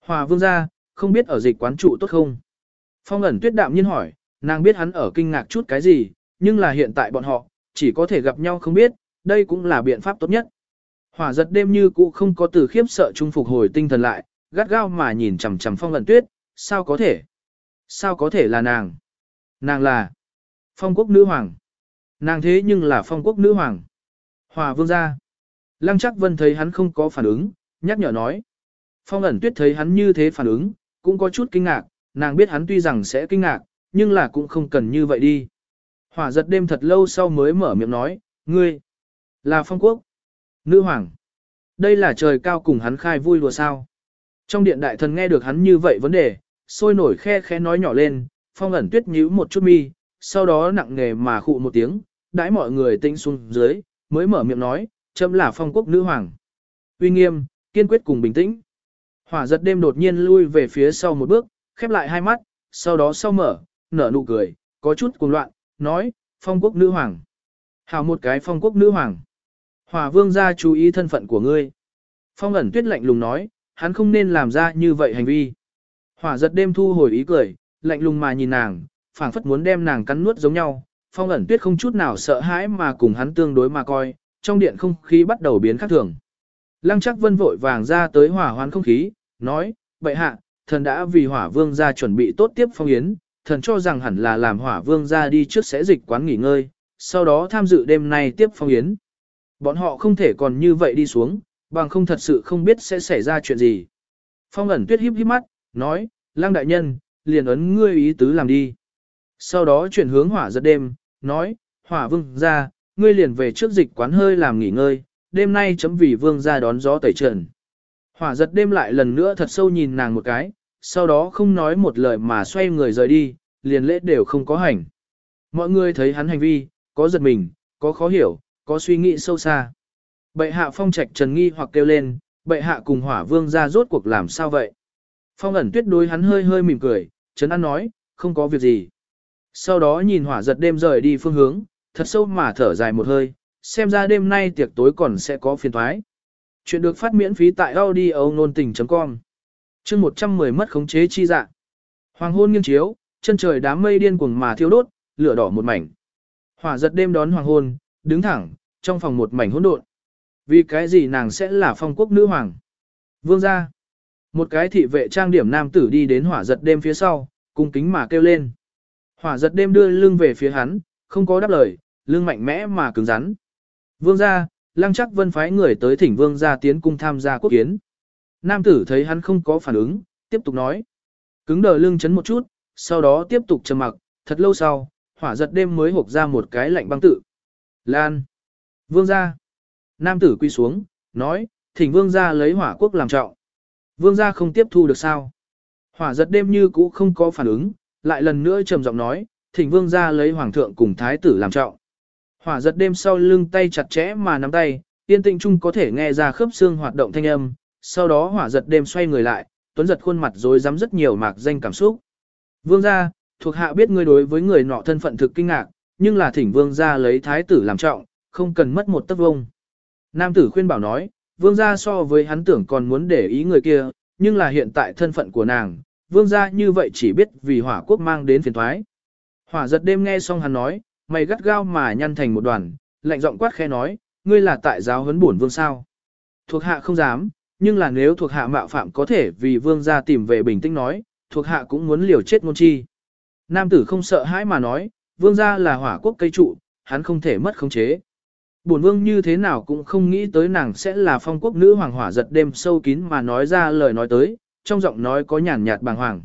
Hòa vương gia, không biết ở dịch quán trụ tốt không? Phong ẩn tuyết đạm nhiên hỏi, nàng biết hắn ở kinh ngạc chút cái gì, nhưng là hiện tại bọn họ, chỉ có thể gặp nhau không biết, đây cũng là biện pháp tốt nhất. Hỏa giật đêm như cũ không có từ khiếp sợ trung phục hồi tinh thần lại, gắt gao mà nhìn chằm chằm phong ẩn tuyết, sao có thể? Sao có thể là nàng? Nàng là phong quốc nữ hoàng. Nàng thế nhưng là phong quốc nữ hoàng. Hòa vương gia. Lăng chắc vân thấy hắn không có phản ứng, nhắc nhở nói. Phong ẩn tuyết thấy hắn như thế phản ứng, cũng có chút kinh ngạc, nàng biết hắn tuy rằng sẽ kinh ngạc, nhưng là cũng không cần như vậy đi. Hỏa giật đêm thật lâu sau mới mở miệng nói, ngươi, là phong quốc, nữ hoàng. Đây là trời cao cùng hắn khai vui lùa sao. Trong điện đại thần nghe được hắn như vậy vấn đề, sôi nổi khe khẽ nói nhỏ lên, phong ẩn tuyết nhíu một chút mi, sau đó nặng nghề mà khụ một tiếng, đãi mọi người tinh xuống dưới, mới mở miệng nói, chấm là phong quốc nữ hoàng. Uy nghiêm, kiên quyết cùng bình tĩnh. Hỏa giật đêm đột nhiên lui về phía sau một bước, khép lại hai mắt, sau đó sau mở, nở nụ cười, có chút cuồng loạn, nói, phong quốc nữ hoàng. Hào một cái phong quốc nữ hoàng. Hòa vương gia chú ý thân phận của ngươi. Phong ẩn tuyết lạnh lùng nói, hắn không nên làm ra như vậy hành vi. Hỏa giật đêm thu hồi ý cười, lạnh lùng mà nhìn nàng, phảng phất muốn đem nàng cắn nuốt giống nhau. Phong ẩn tuyết không chút nào sợ hãi mà cùng hắn tương đối mà coi, trong điện không khí bắt đầu biến khác thường. Lăng chắc vân vội vàng ra tới hỏa hoán không khí, nói, bệ hạ, thần đã vì hỏa vương gia chuẩn bị tốt tiếp phong yến, thần cho rằng hẳn là làm hỏa vương gia đi trước sẽ dịch quán nghỉ ngơi, sau đó tham dự đêm nay tiếp phong yến. Bọn họ không thể còn như vậy đi xuống, bằng không thật sự không biết sẽ xảy ra chuyện gì. Phong ẩn tuyết híp híp mắt, nói, lang đại nhân, liền ấn ngươi ý tứ làm đi. Sau đó chuyển hướng hỏa giật đêm, nói, hỏa vương ra, ngươi liền về trước dịch quán hơi làm nghỉ ngơi, đêm nay chấm vì vương ra đón gió tẩy trần. Hỏa giật đêm lại lần nữa thật sâu nhìn nàng một cái, sau đó không nói một lời mà xoay người rời đi, liền lễ đều không có hành. Mọi người thấy hắn hành vi, có giật mình, có khó hiểu, có suy nghĩ sâu xa. Bệ hạ phong trạch trần nghi hoặc kêu lên, bệ hạ cùng hỏa vương ra rốt cuộc làm sao vậy? Phong ẩn tuyết đối hắn hơi hơi mỉm cười, trấn an nói, không có việc gì. Sau đó nhìn hỏa giật đêm rời đi phương hướng, thật sâu mà thở dài một hơi, xem ra đêm nay tiệc tối còn sẽ có phiền thoái. Chuyện được phát miễn phí tại audio nôn tình.com chương 110 mất khống chế chi dạ, Hoàng hôn nghiêng chiếu, chân trời đám mây điên cuồng mà thiêu đốt, lửa đỏ một mảnh. Hỏa giật đêm đón hoàng hôn, đứng thẳng, trong phòng một mảnh hỗn độn. Vì cái gì nàng sẽ là phong quốc nữ hoàng? Vương gia. Một cái thị vệ trang điểm nam tử đi đến hỏa giật đêm phía sau, cung kính mà kêu lên. Hỏa giật đêm đưa lưng về phía hắn, không có đáp lời, lưng mạnh mẽ mà cứng rắn. Vương gia, lăng chắc vân phái người tới thỉnh vương gia tiến cung tham gia quốc kiến. Nam tử thấy hắn không có phản ứng, tiếp tục nói. Cứng đờ lưng chấn một chút, sau đó tiếp tục trầm mặc, thật lâu sau, hỏa giật đêm mới hộp ra một cái lạnh băng tự. Lan. Vương gia. Nam tử quy xuống, nói, thỉnh vương gia lấy hỏa quốc làm trọng. Vương gia không tiếp thu được sao. Hỏa giật đêm như cũ không có phản ứng, lại lần nữa trầm giọng nói, thỉnh vương gia lấy hoàng thượng cùng thái tử làm trọng. Hỏa giật đêm sau lưng tay chặt chẽ mà nắm tay, tiên tĩnh chung có thể nghe ra khớp xương hoạt động thanh âm, sau đó hỏa giật đêm xoay người lại, tuấn giật khuôn mặt rồi dám rất nhiều mạc danh cảm xúc. Vương gia, thuộc hạ biết ngươi đối với người nọ thân phận thực kinh ngạc, nhưng là thỉnh vương gia lấy thái tử làm trọng, không cần mất một tấc vông. Nam tử khuyên bảo nói, vương gia so với hắn tưởng còn muốn để ý người kia, nhưng là hiện tại thân phận của nàng, vương gia như vậy chỉ biết vì hỏa quốc mang đến phiền thoái. Hỏa giật đêm nghe xong hắn nói, mày gắt gao mà nhăn thành một đoàn, lạnh giọng quát khe nói, ngươi là tại giáo huấn bổn vương sao. Thuộc hạ không dám, nhưng là nếu thuộc hạ mạo phạm có thể vì vương gia tìm về bình tĩnh nói, thuộc hạ cũng muốn liều chết ngôn chi. Nam tử không sợ hãi mà nói, vương gia là hỏa quốc cây trụ, hắn không thể mất khống chế. Bổn vương như thế nào cũng không nghĩ tới nàng sẽ là phong quốc nữ hoàng hỏa giật đêm sâu kín mà nói ra lời nói tới, trong giọng nói có nhàn nhạt bàng hoàng.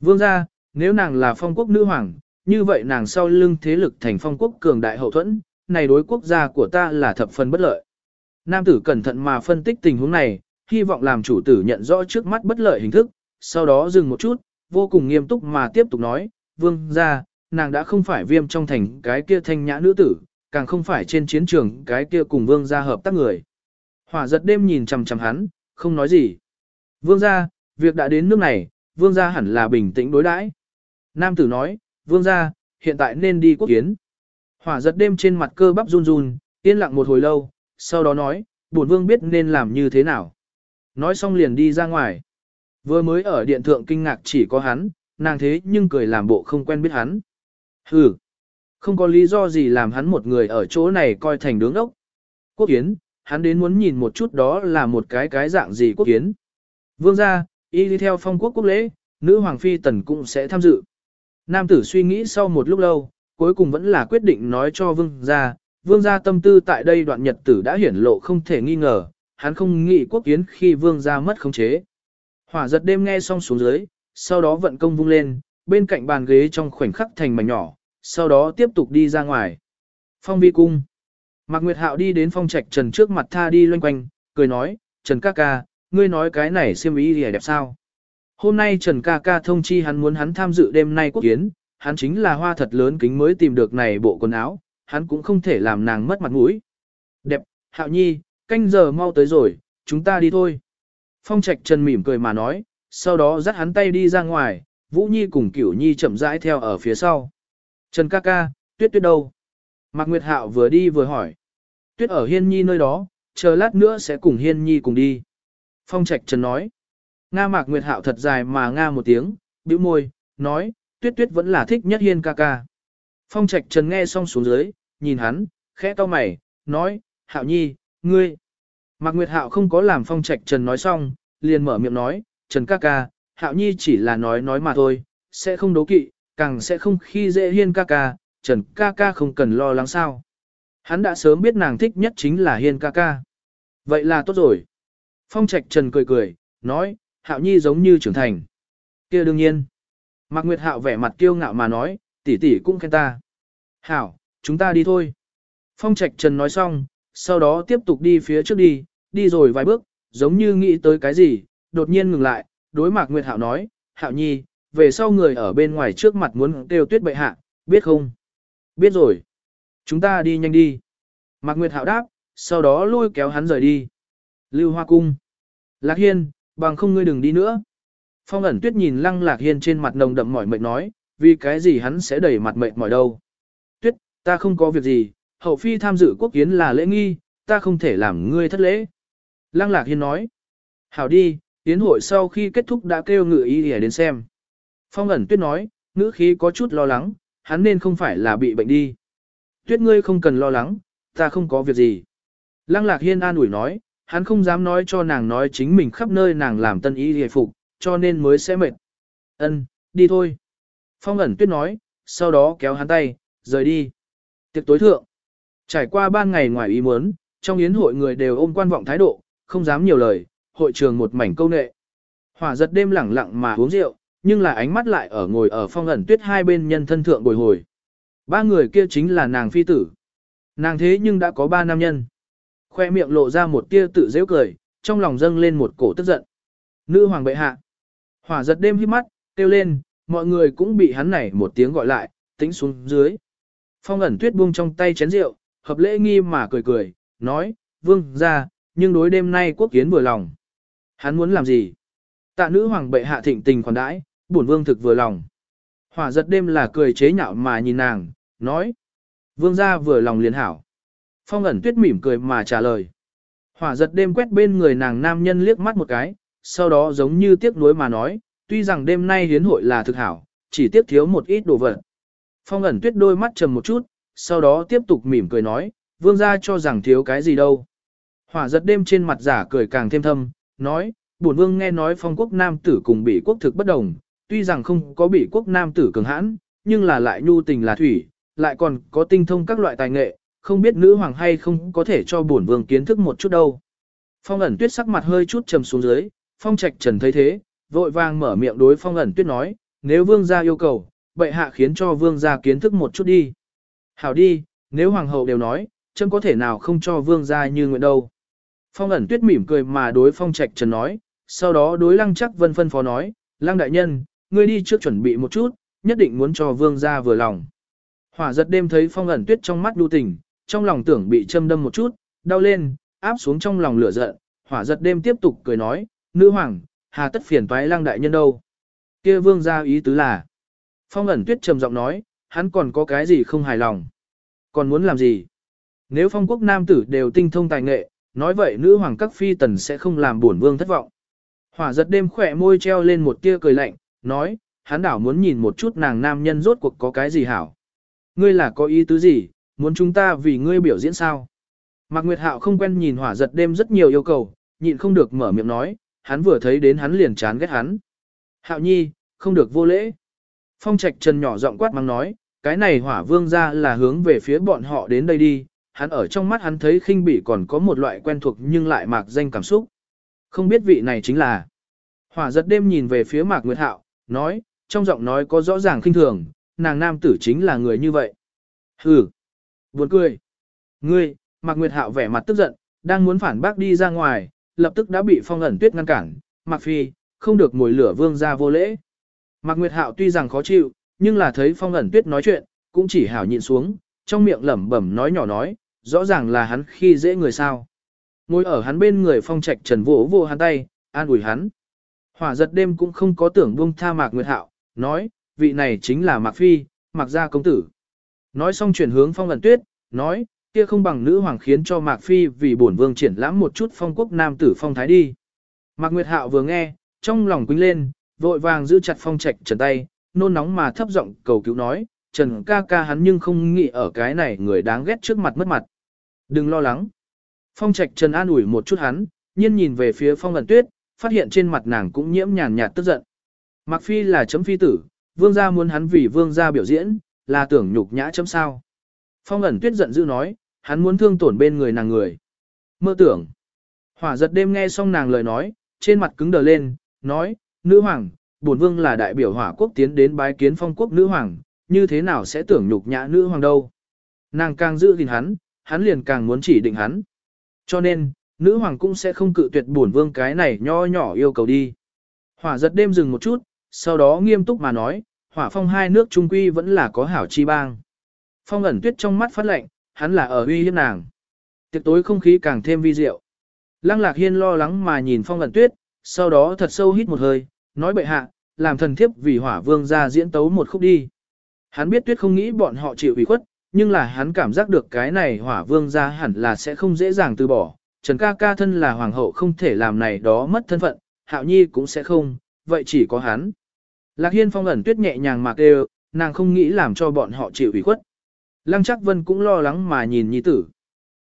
Vương gia, nếu nàng là phong quốc nữ hoàng, như vậy nàng sau lưng thế lực thành phong quốc cường đại hậu thuẫn, này đối quốc gia của ta là thập phần bất lợi. Nam tử cẩn thận mà phân tích tình huống này, hy vọng làm chủ tử nhận rõ trước mắt bất lợi hình thức, sau đó dừng một chút, vô cùng nghiêm túc mà tiếp tục nói, vương gia, nàng đã không phải viêm trong thành cái kia thanh nhã nữ tử, càng không phải trên chiến trường cái kia cùng vương gia hợp tác người. Hỏa giật đêm nhìn chằm chằm hắn, không nói gì. Vương gia, việc đã đến nước này, vương gia hẳn là bình tĩnh đối đãi. Nam tử nói, vương gia, hiện tại nên đi quốc kiến. Hỏa giật đêm trên mặt cơ bắp run run, yên lặng một hồi lâu, sau đó nói, bổn vương biết nên làm như thế nào. Nói xong liền đi ra ngoài. Vừa mới ở điện thượng kinh ngạc chỉ có hắn, nàng thế nhưng cười làm bộ không quen biết hắn. Hừ, không có lý do gì làm hắn một người ở chỗ này coi thành đứng ốc. Quốc kiến, hắn đến muốn nhìn một chút đó là một cái cái dạng gì quốc kiến. Vương gia, y đi theo phong quốc quốc lễ, nữ hoàng phi tần cũng sẽ tham dự. Nam tử suy nghĩ sau một lúc lâu, cuối cùng vẫn là quyết định nói cho vương gia, vương gia tâm tư tại đây đoạn nhật tử đã hiển lộ không thể nghi ngờ, hắn không nghĩ quốc kiến khi vương gia mất khống chế. Hỏa giật đêm nghe xong xuống dưới, sau đó vận công vung lên, bên cạnh bàn ghế trong khoảnh khắc thành mảnh nhỏ, sau đó tiếp tục đi ra ngoài. Phong vi cung. Mạc Nguyệt Hạo đi đến phong trạch Trần trước mặt tha đi loanh quanh, cười nói, Trần ca ca, ngươi nói cái này xiêm ý đẹp sao. Hôm nay Trần ca ca thông chi hắn muốn hắn tham dự đêm nay quốc kiến, hắn chính là hoa thật lớn kính mới tìm được này bộ quần áo, hắn cũng không thể làm nàng mất mặt mũi. Đẹp, Hạo Nhi, canh giờ mau tới rồi, chúng ta đi thôi. Phong Trạch Trần mỉm cười mà nói, sau đó dắt hắn tay đi ra ngoài, Vũ Nhi cùng Cửu Nhi chậm rãi theo ở phía sau. Trần ca ca, tuyết tuyết đâu? Mạc Nguyệt Hạo vừa đi vừa hỏi. Tuyết ở Hiên Nhi nơi đó, chờ lát nữa sẽ cùng Hiên Nhi cùng đi. Phong Trạch Trần nói. Nga Mạc Nguyệt Hạo thật dài mà Nga một tiếng, bĩu môi, nói, tuyết tuyết vẫn là thích nhất Hiên ca ca. Phong Trạch Trần nghe xong xuống dưới, nhìn hắn, khẽ cau mày, nói, Hạo Nhi, ngươi. Mạc Nguyệt Hạo không có làm Phong Trạch Trần nói xong, liền mở miệng nói, Trần ca ca, Hạo Nhi chỉ là nói nói mà thôi, sẽ không đố kỵ, càng sẽ không khi dễ hiên ca ca, Trần ca ca không cần lo lắng sao. Hắn đã sớm biết nàng thích nhất chính là hiên ca ca. Vậy là tốt rồi. Phong Trạch Trần cười cười, nói, Hạo Nhi giống như trưởng thành. kia đương nhiên. Mạc Nguyệt Hạo vẻ mặt kiêu ngạo mà nói, tỷ tỷ cũng khen ta. Hảo, chúng ta đi thôi. Phong Trạch Trần nói xong, sau đó tiếp tục đi phía trước đi, đi rồi vài bước, giống như nghĩ tới cái gì, đột nhiên ngừng lại, đối Mạc Nguyệt Hạo nói, Hạo Nhi, về sau người ở bên ngoài trước mặt muốn kêu tuyết bệ hạ, biết không? Biết rồi. Chúng ta đi nhanh đi. Mạc Nguyệt Hạo đáp, sau đó lôi kéo hắn rời đi. Lưu Hoa Cung. Lạc Hiên, bằng không ngươi đừng đi nữa. Phong ẩn tuyết nhìn lăng Lạc Hiên trên mặt nồng đậm mỏi mệt nói, vì cái gì hắn sẽ đẩy mặt mệt mỏi đâu. Tuyết, ta không có việc gì, hậu phi tham dự quốc kiến là lễ nghi, ta không thể làm ngươi thất lễ. Lăng Lạc Hiên nói, hảo đi, Yến hội sau khi kết thúc đã kêu ngự y để đến xem. Phong ẩn tuyết nói, ngữ khí có chút lo lắng, hắn nên không phải là bị bệnh đi. Tuyết ngươi không cần lo lắng, ta không có việc gì. Lăng Lạc Hiên an ủi nói, hắn không dám nói cho nàng nói chính mình khắp nơi nàng làm tân y hề phục, cho nên mới sẽ mệt. Ân, đi thôi. Phong ẩn tuyết nói, sau đó kéo hắn tay, rời đi. Tiệc tối thượng. Trải qua ban ngày ngoài ý muốn, trong yến hội người đều ôm quan vọng thái độ, không dám nhiều lời, hội trường một mảnh câu nệ. Hỏa giật đêm lẳng lặng mà uống rượu, nhưng là ánh mắt lại ở ngồi ở phong ẩn tuyết hai bên nhân thân thượng bồi hồi. Ba người kia chính là nàng phi tử. Nàng thế nhưng đã có ba nam nhân. Khoe miệng lộ ra một tia tự dễ cười, trong lòng dâng lên một cổ tức giận. Nữ hoàng bệ hạ. Hỏa giật đêm hít mắt, kêu lên, mọi người cũng bị hắn này một tiếng gọi lại, tính xuống dưới. Phong ẩn tuyết buông trong tay chén rượu, hợp lễ nghi mà cười cười, nói, vương ra, nhưng đối đêm nay quốc kiến vừa lòng. Hắn muốn làm gì? Tạ nữ hoàng bệ hạ thịnh tình khoản đãi, bổn vương thực vừa lòng. Hỏa giật đêm là cười chế nhạo mà nhìn nàng, nói. Vương gia vừa lòng liền hảo. Phong ẩn tuyết mỉm cười mà trả lời. Hỏa giật đêm quét bên người nàng nam nhân liếc mắt một cái, sau đó giống như tiếc nuối mà nói, tuy rằng đêm nay hiến hội là thực hảo, chỉ tiếc thiếu một ít đồ vật. Phong ẩn tuyết đôi mắt trầm một chút, sau đó tiếp tục mỉm cười nói, vương gia cho rằng thiếu cái gì đâu. Hỏa giật đêm trên mặt giả cười càng thêm thâm, nói, bổn vương nghe nói phong quốc nam tử cùng bị quốc thực bất đồng, tuy rằng không có bị quốc nam tử cường hãn, nhưng là lại nhu tình là thủy, lại còn có tinh thông các loại tài nghệ, không biết nữ hoàng hay không có thể cho bổn vương kiến thức một chút đâu. Phong ẩn tuyết sắc mặt hơi chút trầm xuống dưới, phong trạch trần thấy thế, vội vàng mở miệng đối phong ẩn tuyết nói, nếu vương gia yêu cầu, bệ hạ khiến cho vương gia kiến thức một chút đi. Hảo đi, nếu hoàng hậu đều nói, chấm có thể nào không cho vương gia như nguyện đâu. Phong ẩn tuyết mỉm cười mà đối phong trạch trần nói, sau đó đối lăng chắc vân phân phó nói, lăng đại nhân, ngươi đi trước chuẩn bị một chút, nhất định muốn cho vương gia vừa lòng. Hỏa giật đêm thấy phong ẩn tuyết trong mắt đu tình, trong lòng tưởng bị châm đâm một chút, đau lên, áp xuống trong lòng lửa giận, hỏa giật đêm tiếp tục cười nói, nữ hoàng, hà tất phiền toái lăng đại nhân đâu. kia vương gia ý tứ là, phong ẩn tuyết trầm giọng nói, hắn còn có cái gì không hài lòng. Còn muốn làm gì? Nếu phong quốc nam tử đều tinh thông tài nghệ, nói vậy nữ hoàng các phi tần sẽ không làm bổn vương thất vọng. Hỏa giật đêm khỏe môi treo lên một tia cười lạnh, nói, hắn đảo muốn nhìn một chút nàng nam nhân rốt cuộc có cái gì hảo. Ngươi là có ý tứ gì, muốn chúng ta vì ngươi biểu diễn sao? Mạc Nguyệt Hạo không quen nhìn hỏa giật đêm rất nhiều yêu cầu, nhịn không được mở miệng nói, hắn vừa thấy đến hắn liền chán ghét hắn. Hạo nhi, không được vô lễ. Phong trạch trần nhỏ giọng quát mắng nói, cái này hỏa vương ra là hướng về phía bọn họ đến đây đi, hắn ở trong mắt hắn thấy khinh bỉ còn có một loại quen thuộc nhưng lại mạc danh cảm xúc. Không biết vị này chính là. Hỏa giật đêm nhìn về phía mạc nguyệt hạo, nói, trong giọng nói có rõ ràng khinh thường, nàng nam tử chính là người như vậy. Hừ, buồn cười. Ngươi, mạc nguyệt hạo vẻ mặt tức giận, đang muốn phản bác đi ra ngoài, lập tức đã bị phong ẩn tuyết ngăn cản, mạc phi, không được mồi lửa vương ra vô lễ. Mạc nguyệt hạo tuy rằng khó chịu, nhưng là thấy phong ẩn tuyết nói chuyện, cũng chỉ hảo nhịn xuống, trong miệng lẩm bẩm nói nhỏ nói, rõ ràng là hắn khi dễ người sao. Ngồi ở hắn bên người phong trạch trần vỗ vô hắn tay, an ủi hắn. Hỏa giật đêm cũng không có tưởng buông tha mạc nguyệt hạo, nói, vị này chính là mạc phi, mạc gia công tử. Nói xong chuyển hướng phong ẩn tuyết, nói, kia không bằng nữ hoàng khiến cho mạc phi vì bổn vương triển lãm một chút phong quốc nam tử phong thái đi. Mạc nguyệt hạo vừa nghe, trong lòng quýnh lên, vội vàng giữ chặt phong trạch trần tay, nôn nóng mà thấp giọng cầu cứu nói, Trần ca ca hắn nhưng không nghĩ ở cái này người đáng ghét trước mặt mất mặt. Đừng lo lắng. Phong Trạch Trần an ủi một chút hắn, nhiên nhìn về phía Phong Ẩn Tuyết, phát hiện trên mặt nàng cũng nhiễm nhàn nhạt tức giận. Mặc Phi là chấm phi tử, vương gia muốn hắn vì vương gia biểu diễn, là tưởng nhục nhã chấm sao. Phong Ẩn Tuyết giận dữ nói, hắn muốn thương tổn bên người nàng người. Mơ tưởng. Hỏa giật đêm nghe xong nàng lời nói, trên mặt cứng đờ lên, nói, nữ hoàng, bổn vương là đại biểu hỏa quốc tiến đến bái kiến phong quốc nữ hoàng, như thế nào sẽ tưởng nhục nhã nữ hoàng đâu. Nàng càng giữ gìn hắn, hắn liền càng muốn chỉ định hắn. Cho nên, nữ hoàng cũng sẽ không cự tuyệt bổn vương cái này nho nhỏ yêu cầu đi. Hỏa giật đêm dừng một chút, sau đó nghiêm túc mà nói, hỏa phong hai nước trung quy vẫn là có hảo chi bang. Phong ẩn tuyết trong mắt phát lệnh, hắn là ở uy hiếp nàng. Tiệc tối không khí càng thêm vi diệu. Lăng lạc hiên lo lắng mà nhìn phong ẩn tuyết, sau đó thật sâu hít một hơi, nói bệ hạ, làm thần thiếp vì hỏa vương ra diễn tấu một khúc đi. Hắn biết tuyết không nghĩ bọn họ chịu ủy khuất, nhưng là hắn cảm giác được cái này hỏa vương ra hẳn là sẽ không dễ dàng từ bỏ. Trần ca ca thân là hoàng hậu không thể làm này đó mất thân phận, hạo nhi cũng sẽ không, vậy chỉ có hắn. Lạc Hiên phong ẩn tuyết nhẹ nhàng mạc đều, nàng không nghĩ làm cho bọn họ chịu ủy khuất. Lăng chắc vân cũng lo lắng mà nhìn nhi tử.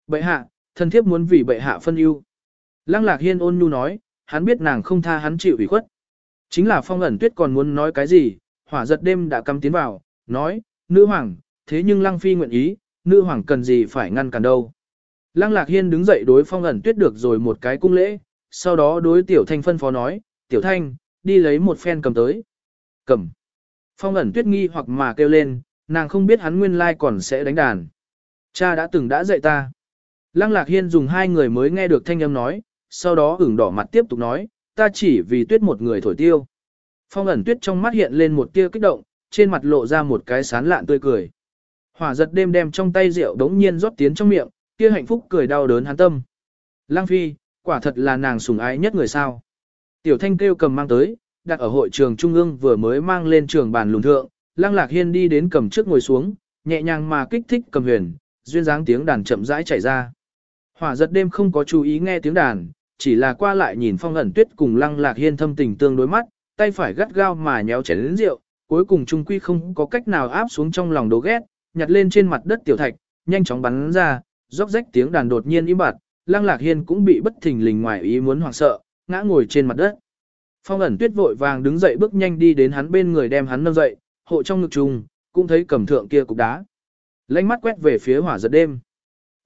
Bệ hạ, thân thiếp muốn vì bệ hạ phân ưu. Lăng lạc hiên ôn nhu nói, hắn biết nàng không tha hắn chịu ủy khuất. Chính là phong ẩn tuyết còn muốn nói cái gì, hỏa giật đêm đã cắm tiến vào, nói, nữ hoàng, thế nhưng lăng phi nguyện ý, nữ hoàng cần gì phải ngăn cản đâu. Lăng lạc hiên đứng dậy đối phong ẩn tuyết được rồi một cái cung lễ, sau đó đối tiểu thanh phân phó nói, tiểu thanh, đi lấy một phen cầm tới. Cầm. Phong ẩn tuyết nghi hoặc mà kêu lên, nàng không biết hắn nguyên lai còn sẽ đánh đàn. Cha đã từng đã dạy ta. Lăng lạc hiên dùng hai người mới nghe được thanh âm nói, sau đó ửng đỏ mặt tiếp tục nói, ta chỉ vì tuyết một người thổi tiêu. Phong ẩn tuyết trong mắt hiện lên một tia kích động, trên mặt lộ ra một cái sán lạn tươi cười. Hỏa giật đêm đem trong tay rượu đống nhiên rót tiến trong miệng, kia hạnh phúc cười đau đớn hắn tâm. Lăng phi, quả thật là nàng sủng ái nhất người sao. Tiểu thanh kêu cầm mang tới, đặt ở hội trường trung ương vừa mới mang lên trường bàn lùn thượng, lăng lạc hiên đi đến cầm trước ngồi xuống, nhẹ nhàng mà kích thích cầm huyền, duyên dáng tiếng đàn chậm rãi chảy ra. Hỏa giật đêm không có chú ý nghe tiếng đàn, chỉ là qua lại nhìn phong ẩn tuyết cùng lăng lạc hiên thâm tình tương đối mắt, tay phải gắt gao mà nhéo chén đến rượu, cuối cùng trung quy không có cách nào áp xuống trong lòng đố ghét, nhặt lên trên mặt đất tiểu thạch, nhanh chóng bắn ra, róc rách tiếng đàn đột nhiên im bặt, lăng lạc hiên cũng bị bất thình lình ngoài ý muốn hoảng sợ, ngã ngồi trên mặt đất. Phong ẩn tuyết vội vàng đứng dậy bước nhanh đi đến hắn bên người đem hắn nâng dậy, hộ trong ngực trùng, cũng thấy cầm thượng kia cục đá. Lánh mắt quét về phía hỏa giật đêm.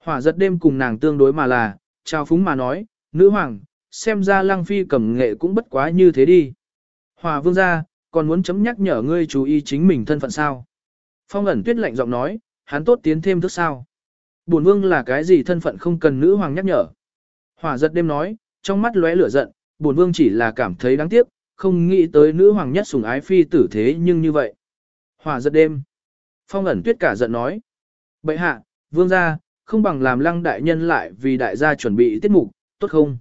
Hỏa giật đêm cùng nàng tương đối mà là, trao phúng mà nói, nữ hoàng, xem ra lăng phi cầm nghệ cũng bất quá như thế đi. Hỏa vương gia, còn muốn chấm nhắc nhở ngươi chú ý chính mình thân phận sao. Phong ẩn tuyết lạnh giọng nói, hắn tốt tiến thêm thức sao. Bổn vương là cái gì thân phận không cần nữ hoàng nhắc nhở. Hỏa giật đêm nói, trong mắt lóe lửa giận, bổn vương chỉ là cảm thấy đáng tiếc, không nghĩ tới nữ hoàng nhất sủng ái phi tử thế nhưng như vậy. Hỏa giật đêm. Phong ẩn tuyết cả giận nói. Bậy hạ, vương gia, không bằng làm lăng đại nhân lại vì đại gia chuẩn bị tiết mục, tốt không?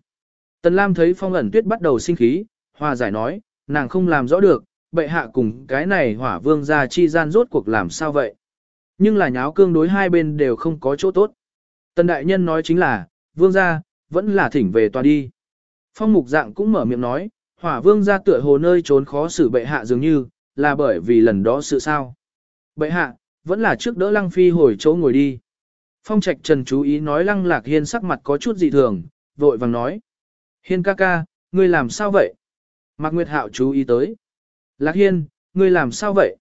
Tần Lam thấy phong ẩn tuyết bắt đầu sinh khí, hòa giải nói, nàng không làm rõ được, bệ hạ cùng cái này hỏa vương gia chi gian rốt cuộc làm sao vậy? Nhưng là nháo cương đối hai bên đều không có chỗ tốt. Tần đại nhân nói chính là, vương gia, vẫn là thỉnh về tòa đi. Phong mục dạng cũng mở miệng nói, hỏa vương gia tựa hồ nơi trốn khó xử bệ hạ dường như, là bởi vì lần đó sự sao. Bệ hạ, vẫn là trước đỡ lăng phi hồi chỗ ngồi đi. Phong trạch trần chú ý nói lăng lạc hiên sắc mặt có chút dị thường, vội vàng nói. Hiên ca ca, ngươi làm sao vậy? Mạc Nguyệt Hạo chú ý tới. Lạc hiên, ngươi làm sao vậy?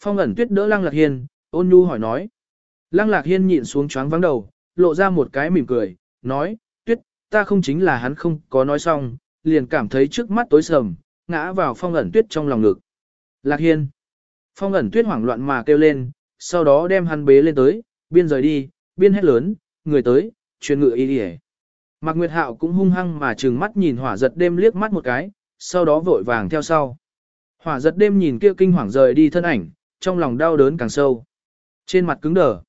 Phong ẩn tuyết đỡ lăng lạc hiên, ôn nhu hỏi nói. Lăng lạc hiên nhịn xuống choáng vắng đầu, lộ ra một cái mỉm cười, nói, tuyết, ta không chính là hắn không có nói xong, liền cảm thấy trước mắt tối sầm, ngã vào phong ẩn tuyết trong lòng ngực. Lạc hiên. Phong ẩn tuyết hoảng loạn mà kêu lên, sau đó đem hắn bế lên tới, biên rời đi, biên hét lớn, người tới, truyền ngựa y đi Mạc Nguyệt Hạo cũng hung hăng mà trừng mắt nhìn hỏa giật đêm liếc mắt một cái, sau đó vội vàng theo sau. Hỏa giật đêm nhìn kia kinh hoàng rời đi thân ảnh, trong lòng đau đớn càng sâu. Trên mặt cứng đờ.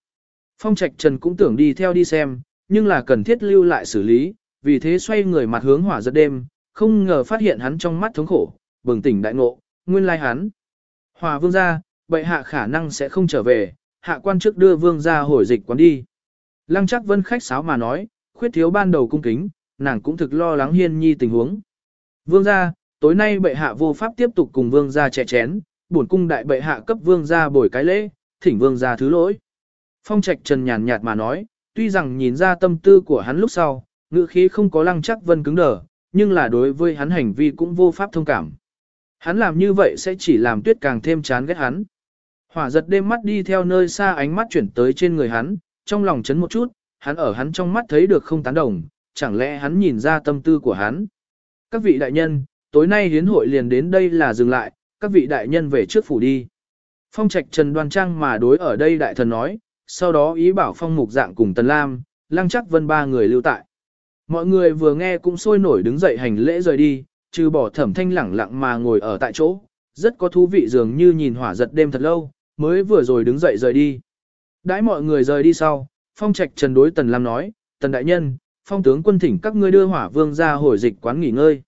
Phong Trạch Trần cũng tưởng đi theo đi xem, nhưng là cần thiết lưu lại xử lý, vì thế xoay người mặt hướng hỏa giật đêm, không ngờ phát hiện hắn trong mắt thống khổ, bừng tỉnh đại ngộ, nguyên lai hắn. Hòa vương gia, bệ hạ khả năng sẽ không trở về, hạ quan trước đưa vương gia hồi dịch quán đi. Lăng chắc vân khách sáo mà nói, khuyết thiếu ban đầu cung kính, nàng cũng thực lo lắng hiên nhi tình huống. Vương gia, tối nay bệ hạ vô pháp tiếp tục cùng vương gia trẻ chén, bổn cung đại bệ hạ cấp vương gia bồi cái lễ, thỉnh vương gia thứ lỗi. Phong trạch trần nhàn nhạt mà nói, tuy rằng nhìn ra tâm tư của hắn lúc sau, ngữ khí không có lăng chắc vân cứng đờ, nhưng là đối với hắn hành vi cũng vô pháp thông cảm. Hắn làm như vậy sẽ chỉ làm tuyết càng thêm chán ghét hắn. Hỏa giật đêm mắt đi theo nơi xa ánh mắt chuyển tới trên người hắn, trong lòng chấn một chút, hắn ở hắn trong mắt thấy được không tán đồng, chẳng lẽ hắn nhìn ra tâm tư của hắn. Các vị đại nhân, tối nay hiến hội liền đến đây là dừng lại, các vị đại nhân về trước phủ đi. Phong trạch trần đoan trang mà đối ở đây đại thần nói, sau đó ý bảo phong mục dạng cùng tần lam, lăng chắc vân ba người lưu tại. Mọi người vừa nghe cũng sôi nổi đứng dậy hành lễ rời đi, trừ bỏ thẩm thanh lẳng lặng mà ngồi ở tại chỗ, rất có thú vị dường như nhìn hỏa giật đêm thật lâu, mới vừa rồi đứng dậy rời đi. Đãi mọi người rời đi sau, phong trạch trần đối tần lam nói, tần đại nhân, phong tướng quân thỉnh các ngươi đưa hỏa vương ra hồi dịch quán nghỉ ngơi.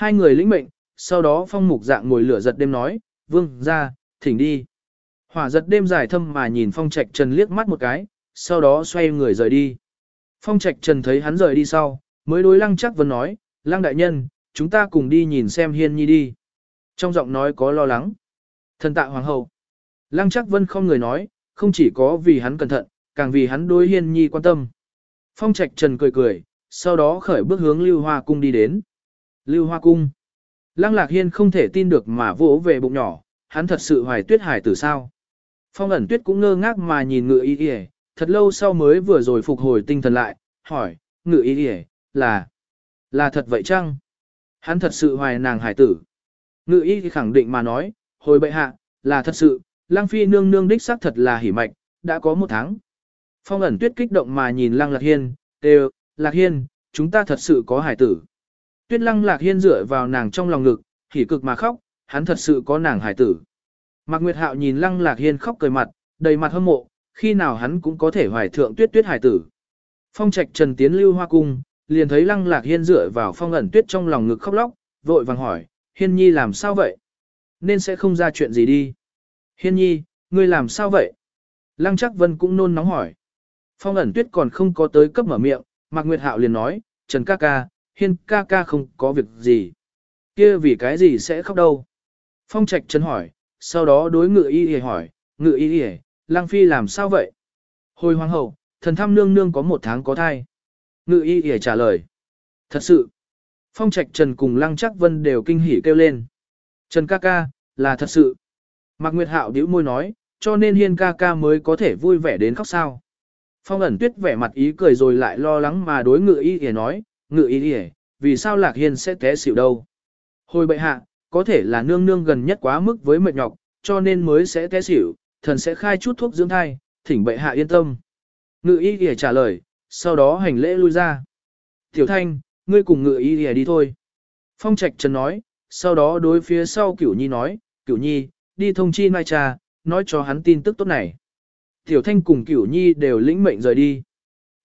Hai người lĩnh mệnh, sau đó phong mục dạng ngồi lửa giật đêm nói, vương ra, thỉnh đi. Hỏa giật đêm dài thâm mà nhìn phong trạch trần liếc mắt một cái, sau đó xoay người rời đi. Phong trạch trần thấy hắn rời đi sau, mới đối lăng chắc vân nói, lăng đại nhân, chúng ta cùng đi nhìn xem hiên nhi đi. Trong giọng nói có lo lắng. Thần tạ hoàng hậu. Lăng chắc vân không người nói, không chỉ có vì hắn cẩn thận, càng vì hắn đối hiên nhi quan tâm. Phong trạch trần cười cười, sau đó khởi bước hướng lưu hoa cung đi đến. Lưu hoa cung. Lăng lạc hiên không thể tin được mà vỗ về bụng nhỏ, hắn thật sự hoài tuyết hải tử sao. Phong ẩn tuyết cũng ngơ ngác mà nhìn Ngự y y thật lâu sau mới vừa rồi phục hồi tinh thần lại, hỏi, Ngự y y là, là thật vậy chăng? Hắn thật sự hoài nàng hải tử. Ngự y khẳng định mà nói, hồi bệ hạ, là thật sự, lang phi nương nương đích xác thật là hỉ mạch, đã có một tháng. Phong ẩn tuyết kích động mà nhìn lăng lạc hiên, đều, lạc hiên, chúng ta thật sự có hải tử. Tuyết lăng lạc hiên dựa vào nàng trong lòng ngực, hỉ cực mà khóc, hắn thật sự có nàng hải tử. Mạc Nguyệt Hạo nhìn lăng lạc hiên khóc cười mặt, đầy mặt hâm mộ, khi nào hắn cũng có thể hoài thượng tuyết tuyết hải tử. Phong trạch trần tiến lưu hoa cung, liền thấy lăng lạc hiên dựa vào phong ẩn tuyết trong lòng ngực khóc lóc, vội vàng hỏi, hiên nhi làm sao vậy? Nên sẽ không ra chuyện gì đi. Hiên nhi, ngươi làm sao vậy? Lăng chắc vân cũng nôn nóng hỏi. Phong ẩn tuyết còn không có tới cấp mở miệng, Mạc Nguyệt Hạo liền nói, Trần ca ca, hiên ca ca không có việc gì. kia vì cái gì sẽ khóc đâu? Phong trạch trần hỏi, sau đó đối ngự y y hỏi, ngự y y, lang phi làm sao vậy? Hồi hoàng hậu, thần thăm nương nương có một tháng có thai. Ngự y y trả lời. Thật sự. Phong trạch trần cùng lăng chắc vân đều kinh hỉ kêu lên. Trần ca ca, là thật sự. Mạc Nguyệt Hạo điếu môi nói, cho nên hiên ca ca mới có thể vui vẻ đến khóc sao. Phong ẩn tuyết vẻ mặt ý cười rồi lại lo lắng mà đối ngự y y nói, ngự ý y, vì sao lạc hiên sẽ té xỉu đâu. Hồi bệ hạ, có thể là nương nương gần nhất quá mức với mệt nhọc, cho nên mới sẽ té xỉu, thần sẽ khai chút thuốc dưỡng thai, thỉnh bệ hạ yên tâm. Ngự ý kìa trả lời, sau đó hành lễ lui ra. Tiểu thanh, ngươi cùng ngự ý kìa đi thôi. Phong trạch trần nói, sau đó đối phía sau cửu nhi nói, cửu nhi, đi thông chi mai trà, nói cho hắn tin tức tốt này. Tiểu thanh cùng cửu nhi đều lĩnh mệnh rời đi.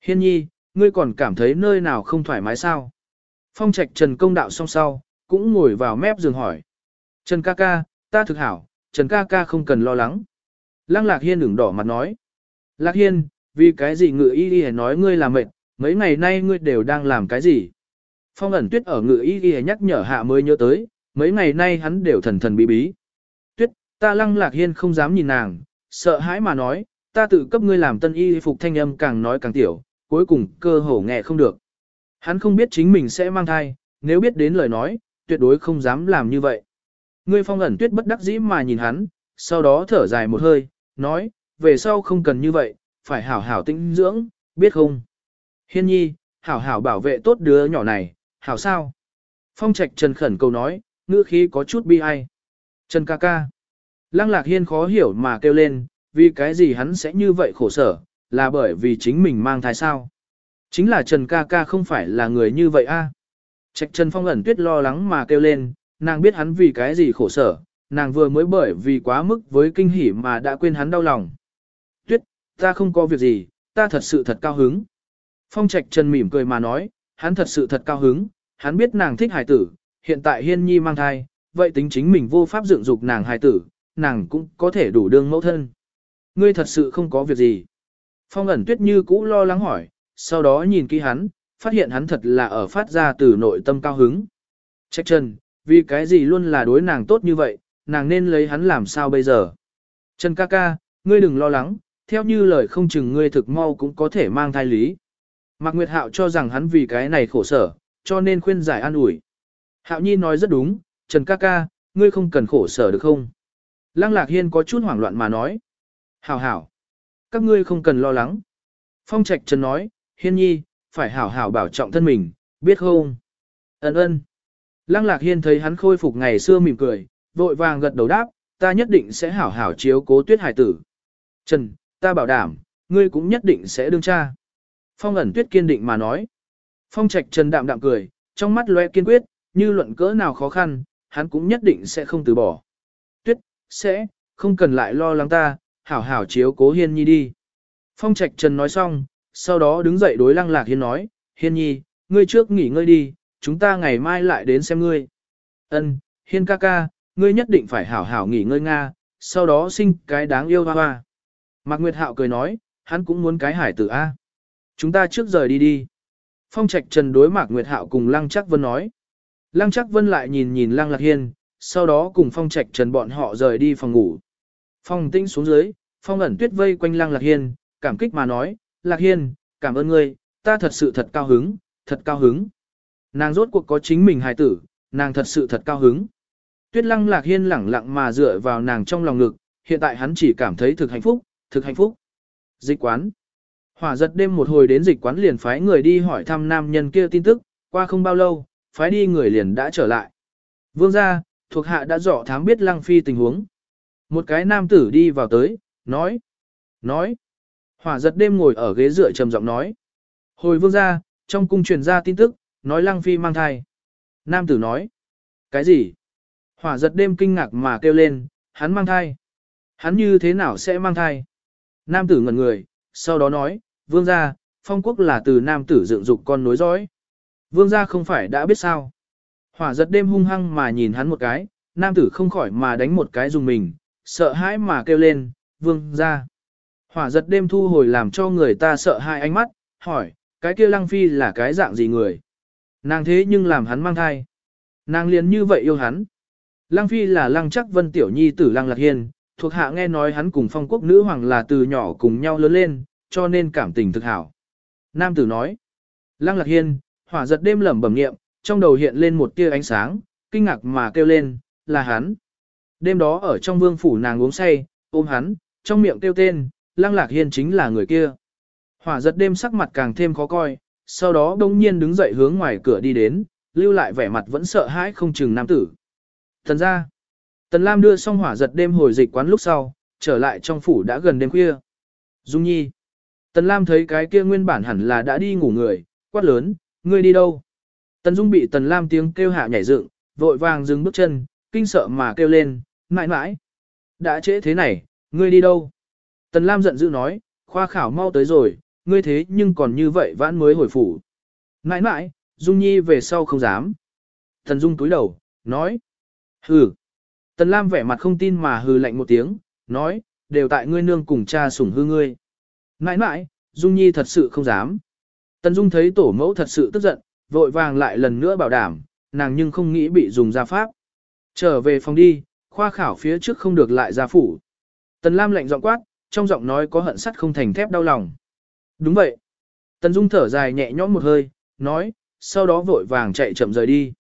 Hiên nhi, ngươi còn cảm thấy nơi nào không thoải mái sao? Phong trạch trần công đạo song sau, cũng ngồi vào mép giường hỏi. Trần ca ca, ta thực hảo, Trần ca ca không cần lo lắng. Lăng Lạc Hiên ửng đỏ mặt nói. Lạc Hiên, vì cái gì ngự y y nói ngươi là mệt, mấy ngày nay ngươi đều đang làm cái gì? Phong ẩn tuyết ở ngự y y nhắc nhở hạ mới nhớ tới, mấy ngày nay hắn đều thần thần bí bí. Tuyết, ta Lăng Lạc Hiên không dám nhìn nàng, sợ hãi mà nói, ta tự cấp ngươi làm tân y phục thanh âm càng nói càng tiểu, cuối cùng cơ hồ nghe không được. Hắn không biết chính mình sẽ mang thai, nếu biết đến lời nói, tuyệt đối không dám làm như vậy. Ngươi phong ẩn tuyết bất đắc dĩ mà nhìn hắn, sau đó thở dài một hơi, nói, về sau không cần như vậy, phải hảo hảo tĩnh dưỡng, biết không? Hiên nhi, hảo hảo bảo vệ tốt đứa nhỏ này, hảo sao? Phong trạch trần khẩn cầu nói, ngữ khí có chút bi ai. Trần ca ca. Lăng lạc hiên khó hiểu mà kêu lên, vì cái gì hắn sẽ như vậy khổ sở, là bởi vì chính mình mang thai sao? Chính là Trần ca ca không phải là người như vậy a. Trạch Trần Phong ẩn tuyết lo lắng mà kêu lên, nàng biết hắn vì cái gì khổ sở, nàng vừa mới bởi vì quá mức với kinh hỉ mà đã quên hắn đau lòng. Tuyết, ta không có việc gì, ta thật sự thật cao hứng. Phong Trạch Trần mỉm cười mà nói, hắn thật sự thật cao hứng, hắn biết nàng thích hài tử, hiện tại hiên nhi mang thai, vậy tính chính mình vô pháp dựng dục nàng hài tử, nàng cũng có thể đủ đương mẫu thân. Ngươi thật sự không có việc gì. Phong ẩn tuyết như cũ lo lắng hỏi, sau đó nhìn kỹ hắn, phát hiện hắn thật là ở phát ra từ nội tâm cao hứng. Trách Trần, vì cái gì luôn là đối nàng tốt như vậy, nàng nên lấy hắn làm sao bây giờ. Trần ca ca, ngươi đừng lo lắng, theo như lời không chừng ngươi thực mau cũng có thể mang thai lý. Mạc Nguyệt Hạo cho rằng hắn vì cái này khổ sở, cho nên khuyên giải an ủi. Hạo Nhi nói rất đúng, Trần ca ca, ngươi không cần khổ sở được không? Lăng Lạc Hiên có chút hoảng loạn mà nói. Hảo hảo, các ngươi không cần lo lắng. Phong Trạch Trần nói, Hiên Nhi, phải hảo hảo bảo trọng thân mình, biết không? Ấn ơn. Lăng Lạc Hiên thấy hắn khôi phục ngày xưa mỉm cười, vội vàng gật đầu đáp, ta nhất định sẽ hảo hảo chiếu cố tuyết hải tử. Trần, ta bảo đảm, ngươi cũng nhất định sẽ đương cha. Phong ẩn tuyết kiên định mà nói. Phong trạch Trần đạm đạm cười, trong mắt loe kiên quyết, như luận cỡ nào khó khăn, hắn cũng nhất định sẽ không từ bỏ. Tuyết, sẽ, không cần lại lo lắng ta, hảo hảo chiếu cố hiên nhi đi. Phong trạch Trần nói xong, sau đó đứng dậy đối lăng lạc hiên nói, hiên nhi, ngươi trước nghỉ ngơi đi, chúng ta ngày mai lại đến xem ngươi. Ân, hiên ca ca, ngươi nhất định phải hảo hảo nghỉ ngơi Nga, sau đó sinh cái đáng yêu hoa hoa. Mạc Nguyệt Hạo cười nói, hắn cũng muốn cái hải tử A. Chúng ta trước rời đi đi. Phong Trạch Trần đối Mạc Nguyệt Hạo cùng Lăng Chắc Vân nói. Lăng Chắc Vân lại nhìn nhìn Lăng Lạc Hiên, sau đó cùng Phong Trạch Trần bọn họ rời đi phòng ngủ. Phong tinh xuống dưới, Phong ẩn tuyết vây quanh Lăng Lạc Hiên, cảm kích mà nói, Lạc Hiên, cảm ơn ngươi, ta thật sự thật cao hứng, thật cao hứng. Nàng rốt cuộc có chính mình hài tử, nàng thật sự thật cao hứng. Tuyết Lăng Lạc Hiên lẳng lặng mà dựa vào nàng trong lòng ngực, hiện tại hắn chỉ cảm thấy thực hạnh phúc, thực hạnh phúc. Dịch quán. Hỏa giật đêm một hồi đến dịch quán liền phái người đi hỏi thăm nam nhân kia tin tức, qua không bao lâu, phái đi người liền đã trở lại. Vương gia, thuộc hạ đã dọ thám biết lăng phi tình huống. Một cái nam tử đi vào tới, nói, nói. Hỏa giật đêm ngồi ở ghế dựa trầm giọng nói. Hồi vương gia, trong cung truyền ra tin tức, nói lăng phi mang thai. Nam tử nói, cái gì? Hỏa giật đêm kinh ngạc mà kêu lên, hắn mang thai. Hắn như thế nào sẽ mang thai? Nam tử ngẩn người, sau đó nói, vương gia, phong quốc là từ nam tử dựng dục con nối dõi. Vương gia không phải đã biết sao. Hỏa giật đêm hung hăng mà nhìn hắn một cái, nam tử không khỏi mà đánh một cái dùng mình, sợ hãi mà kêu lên, vương gia. Hỏa giật đêm thu hồi làm cho người ta sợ hai ánh mắt, hỏi, cái kia lăng phi là cái dạng gì người? Nàng thế nhưng làm hắn mang thai. Nàng liền như vậy yêu hắn. Lăng phi là lăng chắc vân tiểu nhi tử lăng lạc hiên, thuộc hạ nghe nói hắn cùng phong quốc nữ hoàng là từ nhỏ cùng nhau lớn lên, cho nên cảm tình thực hảo. Nam tử nói, lăng lạc hiên, hỏa giật đêm lẩm bẩm niệm, trong đầu hiện lên một tia ánh sáng, kinh ngạc mà kêu lên, là hắn. Đêm đó ở trong vương phủ nàng uống say, ôm hắn, trong miệng kêu tên, lăng lạc hiên chính là người kia. Hỏa giật đêm sắc mặt càng thêm khó coi, sau đó đông nhiên đứng dậy hướng ngoài cửa đi đến, lưu lại vẻ mặt vẫn sợ hãi không chừng nam tử. Thần ra, Tần Lam đưa xong hỏa giật đêm hồi dịch quán lúc sau, trở lại trong phủ đã gần đêm khuya. Dung Nhi. Tần Lam thấy cái kia nguyên bản hẳn là đã đi ngủ người, quát lớn, ngươi đi đâu? Tần Dung bị Tần Lam tiếng kêu hạ nhảy dựng, vội vàng dừng bước chân, kinh sợ mà kêu lên, mãi mãi. Đã trễ thế này, ngươi đi đâu? Tần Lam giận dữ nói, khoa khảo mau tới rồi, ngươi thế nhưng còn như vậy vãn mới hồi phủ. Mãi mãi, Dung Nhi về sau không dám. Tần Dung túi đầu, nói. Hừ. Tần Lam vẻ mặt không tin mà hừ lạnh một tiếng, nói, đều tại ngươi nương cùng cha sủng hư ngươi. Mãi mãi, Dung Nhi thật sự không dám. Tần Dung thấy tổ mẫu thật sự tức giận, vội vàng lại lần nữa bảo đảm, nàng nhưng không nghĩ bị dùng ra pháp. Trở về phòng đi, khoa khảo phía trước không được lại ra phủ. Tần Lam lạnh giọng quát, trong giọng nói có hận sắt không thành thép đau lòng. Đúng vậy. Tần Dung thở dài nhẹ nhõm một hơi, nói, sau đó vội vàng chạy chậm rời đi.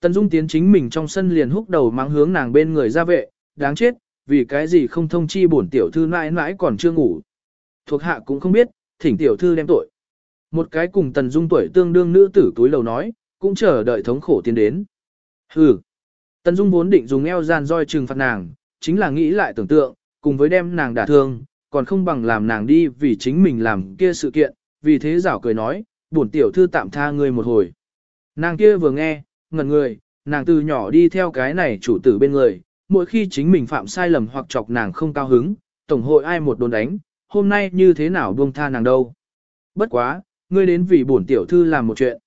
Tần Dung tiến chính mình trong sân liền húc đầu mang hướng nàng bên người ra vệ, đáng chết, vì cái gì không thông chi bổn tiểu thư mãi mãi còn chưa ngủ. Thuộc hạ cũng không biết, thỉnh tiểu thư đem tội. Một cái cùng Tần Dung tuổi tương đương nữ tử túi lầu nói, cũng chờ đợi thống khổ tiến đến. Hừ. Tần Dung vốn định dùng eo gian roi trừng phạt nàng, chính là nghĩ lại tưởng tượng, cùng với đem nàng đả thương, còn không bằng làm nàng đi vì chính mình làm kia sự kiện, vì thế giảo cười nói, bổn tiểu thư tạm tha ngươi một hồi. Nàng kia vừa nghe, ngẩn người, nàng từ nhỏ đi theo cái này chủ tử bên người, mỗi khi chính mình phạm sai lầm hoặc chọc nàng không cao hứng, tổng hội ai một đồn đánh, hôm nay như thế nào buông tha nàng đâu. Bất quá, ngươi đến vì bổn tiểu thư làm một chuyện.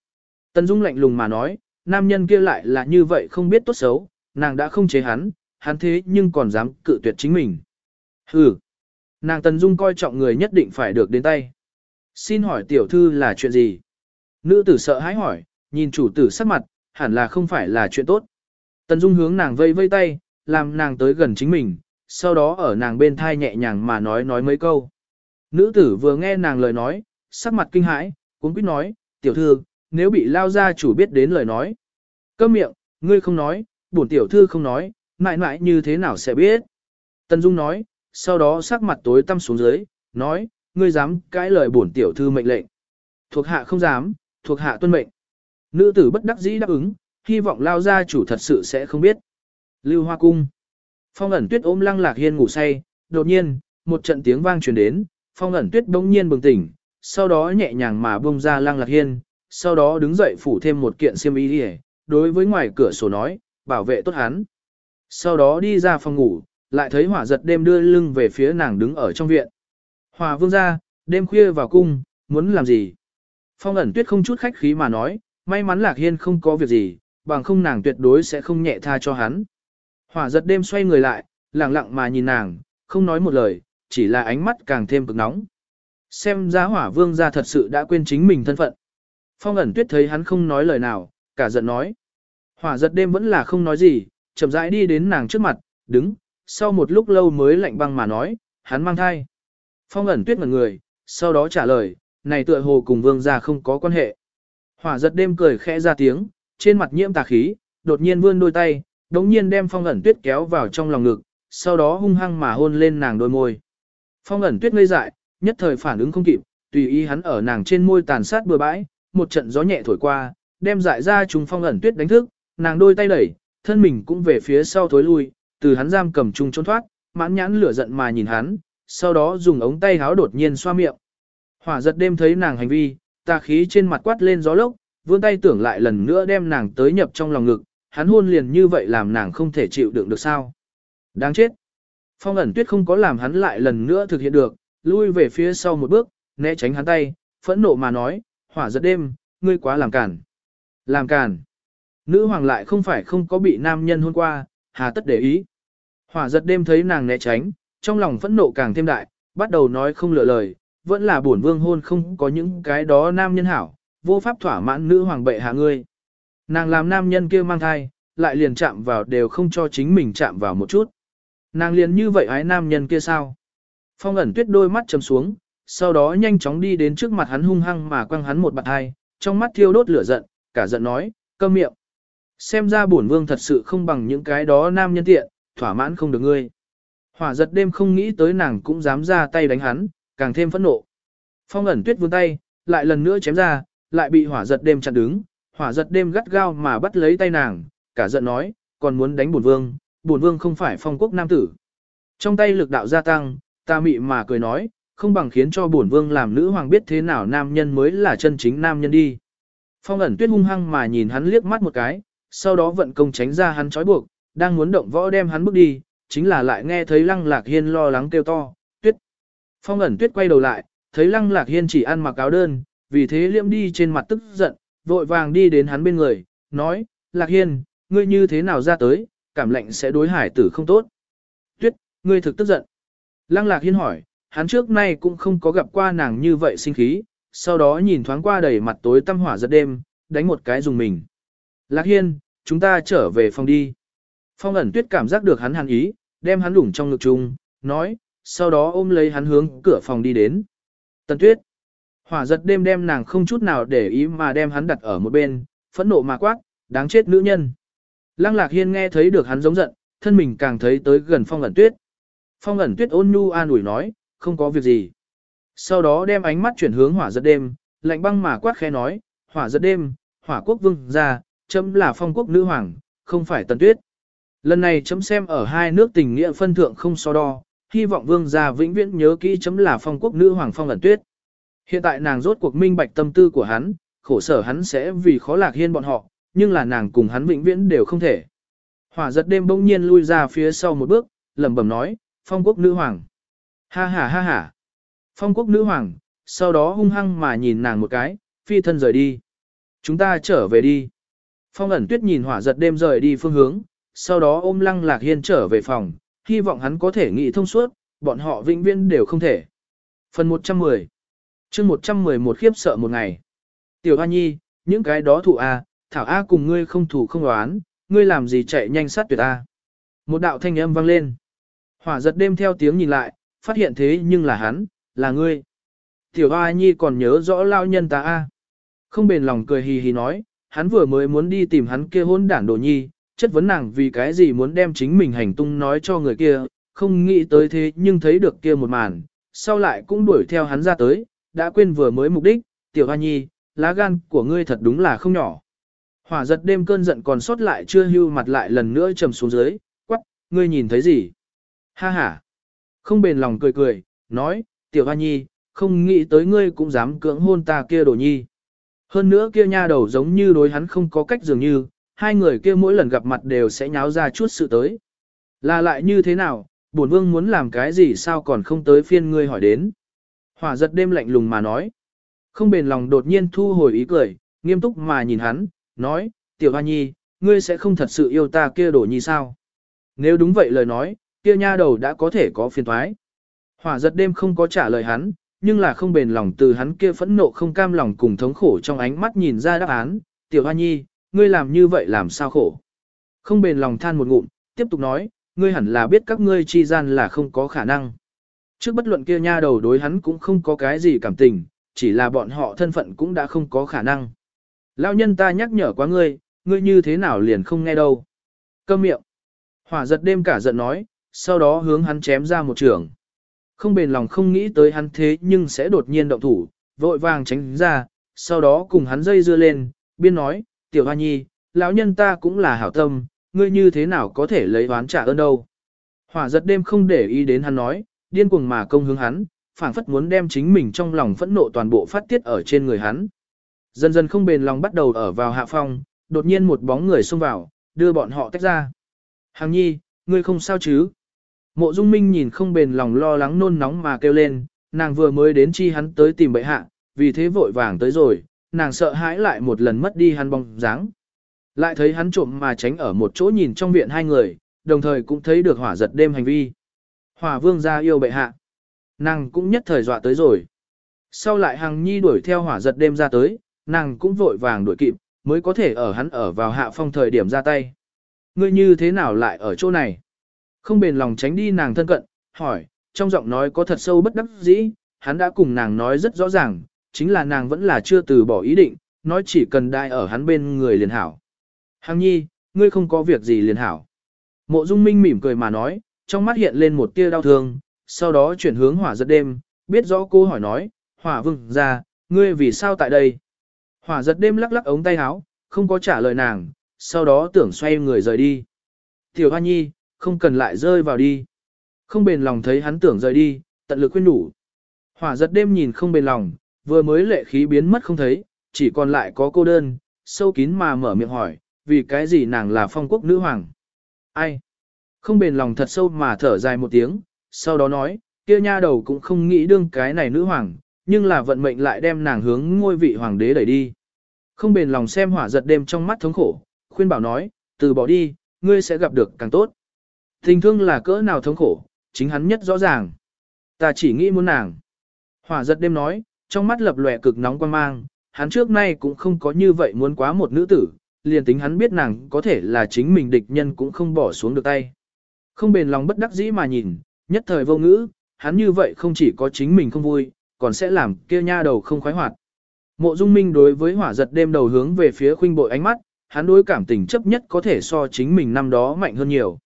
Tần Dung lạnh lùng mà nói, nam nhân kia lại là như vậy không biết tốt xấu, nàng đã không chế hắn, hắn thế nhưng còn dám cự tuyệt chính mình. Hừ. Nàng Tần Dung coi trọng người nhất định phải được đến tay. Xin hỏi tiểu thư là chuyện gì? Nữ tử sợ hãi hỏi, nhìn chủ tử sắc mặt, hẳn là không phải là chuyện tốt. Tần Dung hướng nàng vây vây tay, làm nàng tới gần chính mình, sau đó ở nàng bên thai nhẹ nhàng mà nói nói mấy câu. Nữ tử vừa nghe nàng lời nói, sắc mặt kinh hãi, cũng biết nói, tiểu thư, nếu bị lao gia chủ biết đến lời nói. Câm miệng, ngươi không nói, bổn tiểu thư không nói, mãi mãi như thế nào sẽ biết. Tần Dung nói, sau đó sắc mặt tối tăm xuống dưới, nói, ngươi dám cãi lời bổn tiểu thư mệnh lệnh. Thuộc hạ không dám, thuộc hạ tuân mệnh. Nữ tử bất đắc dĩ đáp ứng, hy vọng lao gia chủ thật sự sẽ không biết. Lưu Hoa Cung. Phong ẩn tuyết ôm lăng lạc hiên ngủ say, đột nhiên, một trận tiếng vang truyền đến, phong ẩn tuyết bỗng nhiên bừng tỉnh, sau đó nhẹ nhàng mà bông ra lăng lạc hiên, sau đó đứng dậy phủ thêm một kiện xiêm y đi đối với ngoài cửa sổ nói, bảo vệ tốt hắn. Sau đó đi ra phòng ngủ, lại thấy hỏa giật đêm đưa lưng về phía nàng đứng ở trong viện. Hòa vương ra, đêm khuya vào cung, muốn làm gì? Phong ẩn tuyết không chút khách khí mà nói, may mắn lạc hiên không có việc gì, bằng không nàng tuyệt đối sẽ không nhẹ tha cho hắn. Hỏa giật đêm xoay người lại, lặng lặng mà nhìn nàng, không nói một lời, chỉ là ánh mắt càng thêm cực nóng. Xem ra hỏa vương gia thật sự đã quên chính mình thân phận. Phong ẩn tuyết thấy hắn không nói lời nào, cả giận nói. Hỏa giật đêm vẫn là không nói gì, chậm rãi đi đến nàng trước mặt, đứng, sau một lúc lâu mới lạnh băng mà nói, hắn mang thai. Phong ẩn tuyết ngẩn người, sau đó trả lời, này tựa hồ cùng vương gia không có quan hệ. Hỏa giật đêm cười khẽ ra tiếng, trên mặt nhiễm tà khí, đột nhiên vươn đôi tay, đống nhiên đem phong ẩn tuyết kéo vào trong lòng ngực, sau đó hung hăng mà hôn lên nàng đôi môi. Phong ẩn tuyết ngây dại, nhất thời phản ứng không kịp, tùy ý hắn ở nàng trên môi tàn sát bừa bãi, một trận gió nhẹ thổi qua, đem dại ra trùng phong ẩn tuyết đánh thức, nàng đôi tay đẩy, thân mình cũng về phía sau thối lui, từ hắn giam cầm trùng trốn thoát, mãn nhãn lửa giận mà nhìn hắn, sau đó dùng ống tay háo đột nhiên xoa miệng. Hỏa giật đêm thấy nàng hành vi, tà khí trên mặt quát lên gió lốc, vươn tay tưởng lại lần nữa đem nàng tới nhập trong lòng ngực, hắn hôn liền như vậy làm nàng không thể chịu đựng được sao. Đáng chết. Phong ẩn tuyết không có làm hắn lại lần nữa thực hiện được, lui về phía sau một bước, né tránh hắn tay, phẫn nộ mà nói, hỏa giật đêm, ngươi quá làm cản. Làm cản. Nữ hoàng lại không phải không có bị nam nhân hôn qua, hà tất để ý. Hỏa giật đêm thấy nàng né tránh, trong lòng phẫn nộ càng thêm đại, bắt đầu nói không lựa lời, vẫn là bổn vương hôn không có những cái đó nam nhân hảo, vô pháp thỏa mãn nữ hoàng bệ hạ ngươi. Nàng làm nam nhân kia mang thai, lại liền chạm vào đều không cho chính mình chạm vào một chút. Nàng liền như vậy ái nam nhân kia sao? Phong ẩn tuyết đôi mắt chầm xuống, sau đó nhanh chóng đi đến trước mặt hắn hung hăng mà quăng hắn một bạt hai, trong mắt thiêu đốt lửa giận, cả giận nói, câm miệng. Xem ra bổn vương thật sự không bằng những cái đó nam nhân tiện, thỏa mãn không được ngươi. Hỏa giật đêm không nghĩ tới nàng cũng dám ra tay đánh hắn, càng thêm phẫn nộ. Phong ẩn tuyết vươn tay, lại lần nữa chém ra, lại bị hỏa giật đêm chặn đứng, hỏa giật đêm gắt gao mà bắt lấy tay nàng, cả giận nói, còn muốn đánh bổn vương, bổn vương không phải phong quốc nam tử. Trong tay lực đạo gia tăng, ta mị mà cười nói, không bằng khiến cho bổn vương làm nữ hoàng biết thế nào nam nhân mới là chân chính nam nhân đi. Phong ẩn tuyết hung hăng mà nhìn hắn liếc mắt một cái, sau đó vận công tránh ra hắn trói buộc, đang muốn động võ đem hắn bước đi, chính là lại nghe thấy lăng lạc hiên lo lắng kêu to, tuyết. Phong ẩn tuyết quay đầu lại, thấy lăng lạc hiên chỉ ăn mặc áo đơn, vì thế liễm đi trên mặt tức giận, vội vàng đi đến hắn bên người, nói, lạc hiên, ngươi như thế nào ra tới, cảm lạnh sẽ đối hải tử không tốt. Tuyết, ngươi thực tức giận. Lăng lạc hiên hỏi, hắn trước nay cũng không có gặp qua nàng như vậy sinh khí, sau đó nhìn thoáng qua đầy mặt tối tăm hỏa giật đêm, đánh một cái dùng mình. Lạc hiên, chúng ta trở về phòng đi. Phong ẩn tuyết cảm giác được hắn hàn ý, đem hắn lủng trong ngực chung, nói, sau đó ôm lấy hắn hướng cửa phòng đi đến. Tần tuyết, hỏa giật đêm đem nàng không chút nào để ý mà đem hắn đặt ở một bên, phẫn nộ mà quát, đáng chết nữ nhân. Lăng lạc hiên nghe thấy được hắn giống giận, thân mình càng thấy tới gần phong ẩn tuyết. Phong ẩn tuyết ôn nhu an ủi nói, không có việc gì. Sau đó đem ánh mắt chuyển hướng hỏa giật đêm, lạnh băng mà quát khẽ nói, hỏa giật đêm, hỏa quốc vương ra, chấm là phong quốc nữ hoàng, không phải tần tuyết. Lần này chấm xem ở hai nước tình nghĩa phân thượng không so đo, hy vọng vương gia vĩnh viễn nhớ kỹ chấm là phong quốc nữ hoàng phong ẩn tuyết. Hiện tại nàng rốt cuộc minh bạch tâm tư của hắn, khổ sở hắn sẽ vì khó lạc hiên bọn họ, nhưng là nàng cùng hắn vĩnh viễn đều không thể. Hỏa giật đêm bỗng nhiên lui ra phía sau một bước, lẩm bẩm nói, phong quốc nữ hoàng. Ha ha ha ha. Phong quốc nữ hoàng, sau đó hung hăng mà nhìn nàng một cái, phi thân rời đi. Chúng ta trở về đi. Phong ẩn tuyết nhìn hỏa giật đêm rời đi phương hướng, sau đó ôm lăng lạc hiên trở về phòng, hy vọng hắn có thể nghĩ thông suốt, bọn họ vĩnh viễn đều không thể. Phần 110 chương 111 khiếp sợ một ngày. Tiểu Hoa Nhi, những cái đó thủ A, Thảo A cùng ngươi không thủ không đoán, ngươi làm gì chạy nhanh sát tuyệt A. Một đạo thanh âm vang lên. Hỏa giật đêm theo tiếng nhìn lại, phát hiện thế nhưng là hắn, là ngươi. Tiểu A Nhi còn nhớ rõ lao nhân ta A. Không bền lòng cười hì hì nói, hắn vừa mới muốn đi tìm hắn kia hôn đản đồ nhi, chất vấn nàng vì cái gì muốn đem chính mình hành tung nói cho người kia, không nghĩ tới thế nhưng thấy được kia một màn, sau lại cũng đuổi theo hắn ra tới, đã quên vừa mới mục đích, tiểu hoa nhi, lá gan của ngươi thật đúng là không nhỏ. Hỏa giật đêm cơn giận còn sót lại chưa hưu mặt lại lần nữa trầm xuống dưới, quắc, ngươi nhìn thấy gì? Ha ha! Không bền lòng cười cười, nói, tiểu hoa nhi, không nghĩ tới ngươi cũng dám cưỡng hôn ta kia đồ nhi. Hơn nữa kia nha đầu giống như đối hắn không có cách dường như, hai người kia mỗi lần gặp mặt đều sẽ nháo ra chút sự tới. Là lại như thế nào, bổn vương muốn làm cái gì sao còn không tới phiên ngươi hỏi đến. Hỏa giật đêm lạnh lùng mà nói. Không bền lòng đột nhiên thu hồi ý cười, nghiêm túc mà nhìn hắn, nói, tiểu hoa nhi, ngươi sẽ không thật sự yêu ta kia đổ nhi sao. Nếu đúng vậy lời nói, kia nha đầu đã có thể có phiền thoái. Hỏa giật đêm không có trả lời hắn, nhưng là không bền lòng từ hắn kia phẫn nộ không cam lòng cùng thống khổ trong ánh mắt nhìn ra đáp án, tiểu hoa nhi, ngươi làm như vậy làm sao khổ. Không bền lòng than một ngụm, tiếp tục nói, ngươi hẳn là biết các ngươi chi gian là không có khả năng. Trước bất luận kia nha đầu đối hắn cũng không có cái gì cảm tình, chỉ là bọn họ thân phận cũng đã không có khả năng. Lão nhân ta nhắc nhở quá ngươi, ngươi như thế nào liền không nghe đâu. Câm miệng. Hỏa giật đêm cả giận nói, sau đó hướng hắn chém ra một trường. Không bền lòng không nghĩ tới hắn thế nhưng sẽ đột nhiên động thủ, vội vàng tránh ra, sau đó cùng hắn dây dưa lên, biên nói, tiểu hoa nhi, lão nhân ta cũng là hảo tâm, ngươi như thế nào có thể lấy oán trả ơn đâu. Hỏa giật đêm không để ý đến hắn nói, điên cuồng mà công hướng hắn, phảng phất muốn đem chính mình trong lòng phẫn nộ toàn bộ phát tiết ở trên người hắn. Dần dần không bền lòng bắt đầu ở vào hạ phong, đột nhiên một bóng người xông vào, đưa bọn họ tách ra. Hàng nhi, ngươi không sao chứ? Mộ Dung Minh nhìn không bền lòng lo lắng nôn nóng mà kêu lên, nàng vừa mới đến chi hắn tới tìm bệ hạ, vì thế vội vàng tới rồi, nàng sợ hãi lại một lần mất đi hắn bóng dáng. Lại thấy hắn trộm mà tránh ở một chỗ nhìn trong viện hai người, đồng thời cũng thấy được hỏa giật đêm hành vi. Hỏa vương gia yêu bệ hạ. Nàng cũng nhất thời dọa tới rồi. Sau lại hàng nhi đuổi theo hỏa giật đêm ra tới, nàng cũng vội vàng đuổi kịp, mới có thể ở hắn ở vào hạ phong thời điểm ra tay. Ngươi như thế nào lại ở chỗ này? Không bền lòng tránh đi nàng thân cận, hỏi, trong giọng nói có thật sâu bất đắc dĩ, hắn đã cùng nàng nói rất rõ ràng, chính là nàng vẫn là chưa từ bỏ ý định, nói chỉ cần đai ở hắn bên người liền hảo. Hằng nhi, ngươi không có việc gì liền hảo. Mộ dung minh mỉm cười mà nói, trong mắt hiện lên một tia đau thương, sau đó chuyển hướng hỏa giật đêm, biết rõ cô hỏi nói, hỏa vương ra, ngươi vì sao tại đây? Hỏa giật đêm lắc lắc ống tay áo, không có trả lời nàng, sau đó tưởng xoay người rời đi. Tiểu hoa nhi, không cần lại rơi vào đi. Không bền lòng thấy hắn tưởng rời đi, tận lực khuyên đủ. Hỏa giật đêm nhìn không bền lòng, vừa mới lệ khí biến mất không thấy, chỉ còn lại có cô đơn, sâu kín mà mở miệng hỏi, vì cái gì nàng là phong quốc nữ hoàng? Ai? Không bền lòng thật sâu mà thở dài một tiếng, sau đó nói, kia nha đầu cũng không nghĩ đương cái này nữ hoàng, nhưng là vận mệnh lại đem nàng hướng ngôi vị hoàng đế đẩy đi. Không bền lòng xem hỏa giật đêm trong mắt thống khổ, khuyên bảo nói, từ bỏ đi, ngươi sẽ gặp được càng tốt. Tình thương là cỡ nào thống khổ, chính hắn nhất rõ ràng. Ta chỉ nghĩ muốn nàng. Hỏa giật đêm nói, trong mắt lập lòe cực nóng quan mang, hắn trước nay cũng không có như vậy muốn quá một nữ tử, liền tính hắn biết nàng có thể là chính mình địch nhân cũng không bỏ xuống được tay. Không bền lòng bất đắc dĩ mà nhìn, nhất thời vô ngữ, hắn như vậy không chỉ có chính mình không vui, còn sẽ làm kia nha đầu không khoái hoạt. Mộ Dung Minh đối với hỏa giật đêm đầu hướng về phía khuynh bội ánh mắt, hắn đối cảm tình chấp nhất có thể so chính mình năm đó mạnh hơn nhiều.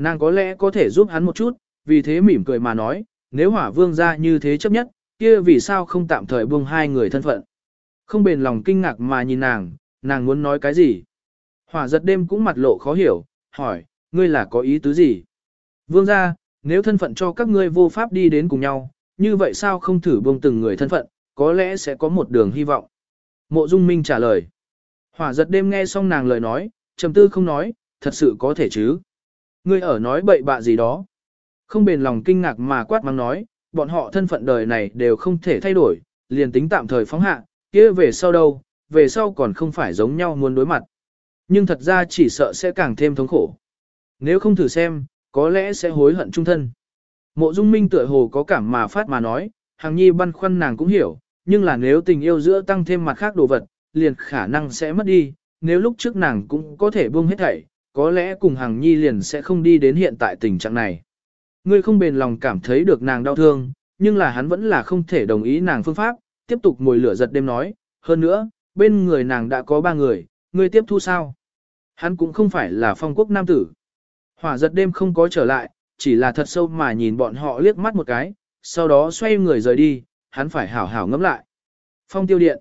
Nàng có lẽ có thể giúp hắn một chút, vì thế mỉm cười mà nói, nếu hỏa vương ra như thế chấp nhất, kia vì sao không tạm thời buông hai người thân phận. Không bền lòng kinh ngạc mà nhìn nàng, nàng muốn nói cái gì. Hỏa giật đêm cũng mặt lộ khó hiểu, hỏi, ngươi là có ý tứ gì? Vương ra, nếu thân phận cho các ngươi vô pháp đi đến cùng nhau, như vậy sao không thử buông từng người thân phận, có lẽ sẽ có một đường hy vọng. Mộ Dung Minh trả lời. Hỏa giật đêm nghe xong nàng lời nói, trầm tư không nói, thật sự có thể chứ. Ngươi ở nói bậy bạ gì đó. Không bền lòng kinh ngạc mà quát mắng nói, bọn họ thân phận đời này đều không thể thay đổi, liền tính tạm thời phóng hạ, kia về sau đâu, về sau còn không phải giống nhau muốn đối mặt. Nhưng thật ra chỉ sợ sẽ càng thêm thống khổ. Nếu không thử xem, có lẽ sẽ hối hận trung thân. Mộ Dung Minh tựa hồ có cảm mà phát mà nói, hàng nhi băn khoăn nàng cũng hiểu, nhưng là nếu tình yêu giữa tăng thêm mặt khác đồ vật, liền khả năng sẽ mất đi, nếu lúc trước nàng cũng có thể buông hết thảy, có lẽ cùng hàng nhi liền sẽ không đi đến hiện tại tình trạng này. Ngươi không bền lòng cảm thấy được nàng đau thương, nhưng là hắn vẫn là không thể đồng ý nàng phương pháp, tiếp tục mồi lửa giật đêm nói, hơn nữa, bên người nàng đã có ba người, ngươi tiếp thu sao? Hắn cũng không phải là phong quốc nam tử. Hỏa giật đêm không có trở lại, chỉ là thật sâu mà nhìn bọn họ liếc mắt một cái, sau đó xoay người rời đi, hắn phải hảo hảo ngẫm lại. Phong tiêu điện.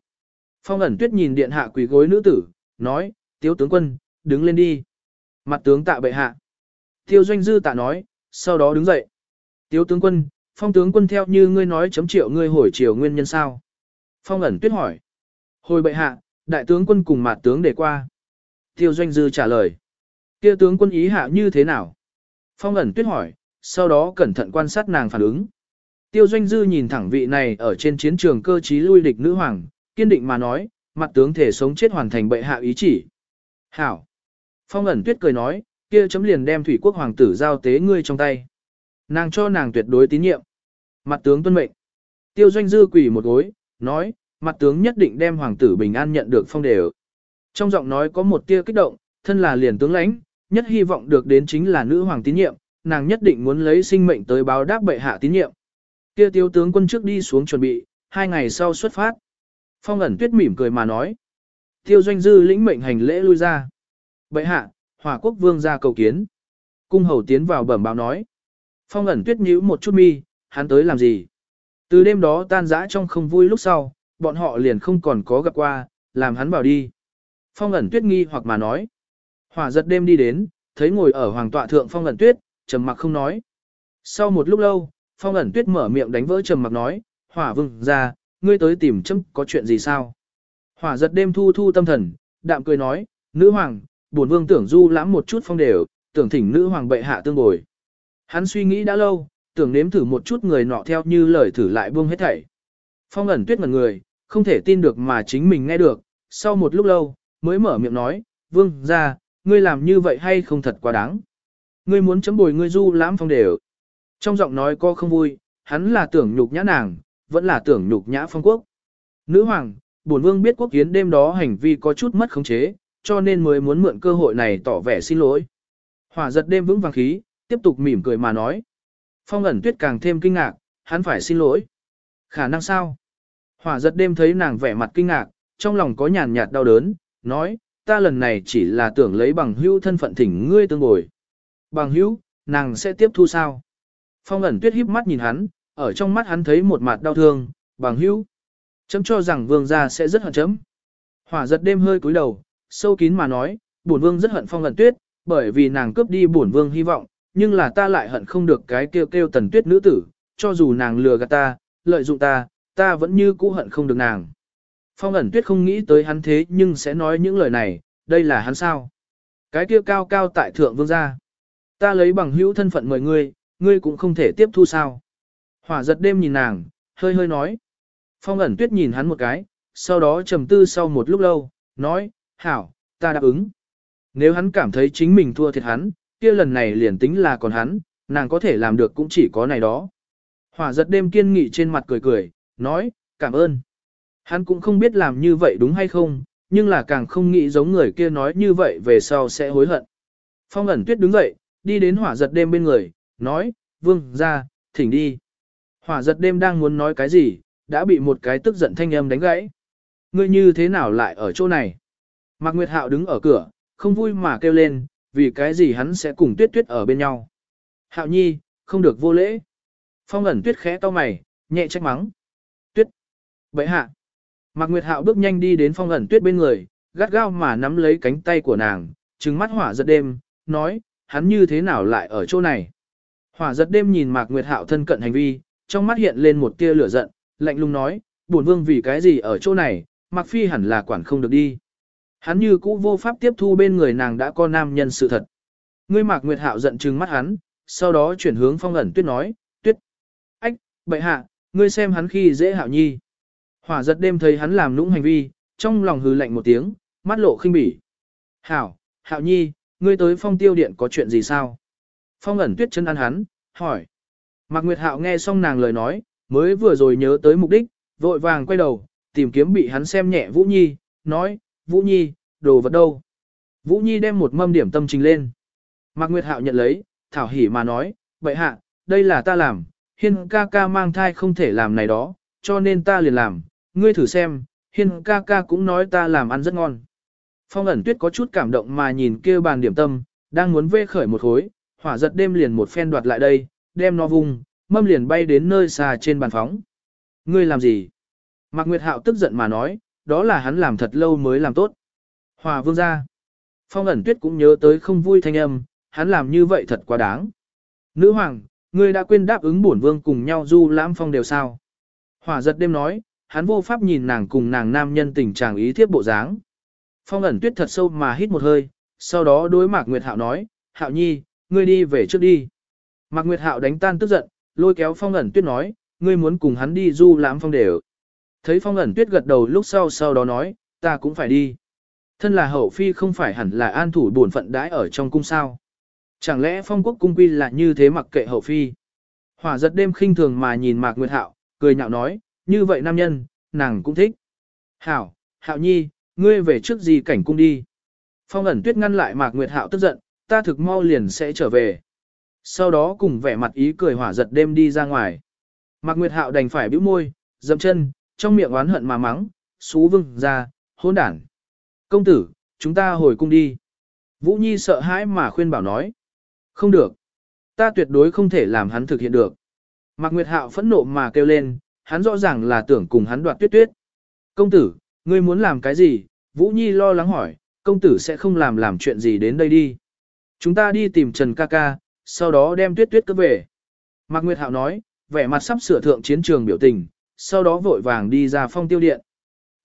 Phong ẩn tuyết nhìn điện hạ quỳ gối nữ tử, nói, tiếu tướng quân, đứng lên đi. Mặt tướng tạ bệ hạ. Tiêu doanh dư tạ nói, sau đó đứng dậy. Tiếu tướng quân, phong tướng quân theo như ngươi nói chấm triệu ngươi hồi triều nguyên nhân sao. Phong ẩn tuyết hỏi. Hồi bệ hạ, đại tướng quân cùng mặt tướng để qua. Tiêu doanh dư trả lời. kia tướng quân ý hạ như thế nào? Phong ẩn tuyết hỏi, sau đó cẩn thận quan sát nàng phản ứng. Tiêu doanh dư nhìn thẳng vị này ở trên chiến trường cơ trí lui địch nữ hoàng, kiên định mà nói, mặt tướng thể sống chết hoàn thành bệ hạ ý chỉ. Hảo! Phong ẩn tuyết cười nói, kia chấm liền đem thủy quốc hoàng tử giao tế ngươi trong tay. Nàng cho nàng tuyệt đối tín nhiệm. Mặt tướng tuân mệnh. Tiêu doanh dư quỳ một gối, nói, mặt tướng nhất định đem hoàng tử bình an nhận được phong đều. Trong giọng nói có một tia kích động, thân là liền tướng lãnh, nhất hy vọng được đến chính là nữ hoàng tín nhiệm, nàng nhất định muốn lấy sinh mệnh tới báo đáp bệ hạ tín nhiệm. Kia tiêu tướng quân trước đi xuống chuẩn bị, hai ngày sau xuất phát. Phong ẩn tuyết mỉm cười mà nói. Tiêu doanh dư lĩnh mệnh hành lễ lui ra. Bệ hạ, hỏa quốc vương ra cầu kiến. Cung hầu tiến vào bẩm báo nói. Phong ẩn tuyết nhíu một chút mi, hắn tới làm gì? Từ đêm đó tan rã trong không vui lúc sau, bọn họ liền không còn có gặp qua, làm hắn bảo đi. Phong ẩn tuyết nghi hoặc mà nói. Hỏa giật đêm đi đến, thấy ngồi ở hoàng tọa thượng phong ẩn tuyết, trầm mặc không nói. Sau một lúc lâu, phong ẩn tuyết mở miệng đánh vỡ trầm mặc nói, hỏa vương ra, ngươi tới tìm chấm có chuyện gì sao? Hỏa giật đêm thu thu tâm thần, đạm cười nói, nữ hoàng, bổn vương tưởng du lãm một chút phong đều, tưởng thỉnh nữ hoàng bệ hạ tương bồi. Hắn suy nghĩ đã lâu, tưởng nếm thử một chút người nọ theo như lời thử lại buông hết thảy. Phong ẩn tuyết ngần người, không thể tin được mà chính mình nghe được, sau một lúc lâu, mới mở miệng nói, vương ra, ngươi làm như vậy hay không thật quá đáng. Ngươi muốn chấm bồi ngươi du lãm phong đều. Trong giọng nói có không vui, hắn là tưởng nhục nhã nàng, vẫn là tưởng nhục nhã phong quốc. Nữ hoàng, bổn vương biết quốc kiến đêm đó hành vi có chút mất khống chế, cho nên mới muốn mượn cơ hội này tỏ vẻ xin lỗi. Hỏa giật đêm vững vàng khí, tiếp tục mỉm cười mà nói. Phong ẩn tuyết càng thêm kinh ngạc, hắn phải xin lỗi. Khả năng sao? Hỏa giật đêm thấy nàng vẻ mặt kinh ngạc, trong lòng có nhàn nhạt đau đớn, nói, ta lần này chỉ là tưởng lấy bằng hữu thân phận thỉnh ngươi tương bồi. Bằng hữu, nàng sẽ tiếp thu sao? Phong ẩn tuyết híp mắt nhìn hắn, ở trong mắt hắn thấy một mặt đau thương, bằng hữu. Chấm cho rằng vương gia sẽ rất hận chấm. Hỏa giật đêm hơi cúi đầu, sâu kín mà nói, bổn vương rất hận phong ẩn tuyết, bởi vì nàng cướp đi bổn vương hy vọng, nhưng là ta lại hận không được cái kêu kêu tần tuyết nữ tử, cho dù nàng lừa gạt ta, lợi dụng ta, ta vẫn như cũ hận không được nàng. Phong ẩn tuyết không nghĩ tới hắn thế nhưng sẽ nói những lời này, đây là hắn sao? Cái kia cao cao tại thượng vương gia. Ta lấy bằng hữu thân phận mời ngươi, ngươi cũng không thể tiếp thu sao. Hỏa giật đêm nhìn nàng, hơi hơi nói. Phong ẩn tuyết nhìn hắn một cái, sau đó trầm tư sau một lúc lâu, nói, hảo, ta đáp ứng. Nếu hắn cảm thấy chính mình thua thiệt hắn, kia lần này liền tính là còn hắn, nàng có thể làm được cũng chỉ có này đó. Hỏa giật đêm kiên nghị trên mặt cười cười, nói, cảm ơn. Hắn cũng không biết làm như vậy đúng hay không, nhưng là càng không nghĩ giống người kia nói như vậy về sau sẽ hối hận. Phong ẩn tuyết đứng dậy, đi đến hỏa giật đêm bên người, nói, vương, ra, thỉnh đi. Hỏa giật đêm đang muốn nói cái gì, đã bị một cái tức giận thanh âm đánh gãy. Ngươi như thế nào lại ở chỗ này? Mạc Nguyệt Hạo đứng ở cửa, không vui mà kêu lên, vì cái gì hắn sẽ cùng tuyết tuyết ở bên nhau. Hạo nhi, không được vô lễ. Phong ẩn tuyết khẽ to mày, nhẹ trách mắng. Tuyết. Bậy hạ. Mạc Nguyệt Hạo bước nhanh đi đến phong ẩn tuyết bên người, gắt gao mà nắm lấy cánh tay của nàng, trừng mắt hỏa giật đêm, nói, hắn như thế nào lại ở chỗ này. Hỏa giật đêm nhìn Mạc Nguyệt Hạo thân cận hành vi, trong mắt hiện lên một tia lửa giận, lạnh lùng nói, bổn vương vì cái gì ở chỗ này, Mạc Phi hẳn là quản không được đi. Hắn như cũ vô pháp tiếp thu bên người nàng đã có nam nhân sự thật. Ngươi Mạc Nguyệt Hạo giận trừng mắt hắn, sau đó chuyển hướng phong ẩn tuyết nói, tuyết. Ách, bệ hạ, ngươi xem hắn khi dễ hạo nhi. Hỏa giật đêm thấy hắn làm nũng hành vi, trong lòng hừ lạnh một tiếng, mắt lộ khinh bỉ. Hảo, hạo nhi, ngươi tới phong tiêu điện có chuyện gì sao? Phong ẩn tuyết chân ăn hắn, hỏi. Mạc Nguyệt Hạo nghe xong nàng lời nói, mới vừa rồi nhớ tới mục đích, vội vàng quay đầu, tìm kiếm bị hắn xem nhẹ Vũ Nhi, nói, Vũ Nhi, đồ vật đâu? Vũ Nhi đem một mâm điểm tâm trình lên. Mạc Nguyệt Hạo nhận lấy, thảo hỉ mà nói, vậy hạ, đây là ta làm, hiên ca ca mang thai không thể làm này đó, cho nên ta liền làm, ngươi thử xem, hiên ca ca cũng nói ta làm ăn rất ngon. Phong ẩn tuyết có chút cảm động mà nhìn kia bàn điểm tâm, đang muốn vê khởi một hối, hỏa giật đêm liền một phen đoạt lại đây, đem nó vùng, mâm liền bay đến nơi xa trên bàn phóng. Ngươi làm gì? Mạc Nguyệt Hạo tức giận mà nói, đó là hắn làm thật lâu mới làm tốt. Hòa vương ra. Phong ẩn tuyết cũng nhớ tới không vui thanh âm, hắn làm như vậy thật quá đáng. Nữ hoàng, ngươi đã quên đáp ứng bổn vương cùng nhau du lãm phong đều sao. Hỏa giật đêm nói, hắn vô pháp nhìn nàng cùng nàng nam nhân tình trạng ý thiếp bộ dáng. Phong ẩn tuyết thật sâu mà hít một hơi, sau đó đối Mạc Nguyệt Hạo nói, Hạo nhi, ngươi đi về trước đi. Mạc Nguyệt Hạo đánh tan tức giận, lôi kéo phong ẩn tuyết nói, ngươi muốn cùng hắn đi du lãm phong đều. Thấy phong ẩn tuyết gật đầu lúc sau sau đó nói, ta cũng phải đi. Thân là hậu phi không phải hẳn là an thủ bổn phận đãi ở trong cung sao. Chẳng lẽ phong quốc cung quy là như thế mặc kệ hậu phi? Hỏa giật đêm khinh thường mà nhìn Mạc Nguyệt Hạo, cười nhạo nói, như vậy nam nhân, nàng cũng thích. Hảo, Hạo nhi, ngươi về trước gì cảnh cung đi. Phong ẩn tuyết ngăn lại Mạc Nguyệt Hạo tức giận, ta thực mau liền sẽ trở về. Sau đó cùng vẻ mặt ý cười hỏa giật đêm đi ra ngoài. Mạc Nguyệt Hạo đành phải bĩu môi, dậm chân, trong miệng oán hận mà mắng, xú vương ra, hôn đản. Công tử, chúng ta hồi cung đi. Vũ Nhi sợ hãi mà khuyên bảo nói. Không được. Ta tuyệt đối không thể làm hắn thực hiện được. Mạc Nguyệt Hạo phẫn nộ mà kêu lên, hắn rõ ràng là tưởng cùng hắn đoạt tuyết tuyết. Công tử, ngươi muốn làm cái gì? Vũ Nhi lo lắng hỏi, công tử sẽ không làm làm chuyện gì đến đây đi. Chúng ta đi tìm Trần ca ca, sau đó đem tuyết tuyết cướp về. Mạc Nguyệt Hạo nói, vẻ mặt sắp sửa thượng chiến trường biểu tình, sau đó vội vàng đi ra phong tiêu điện.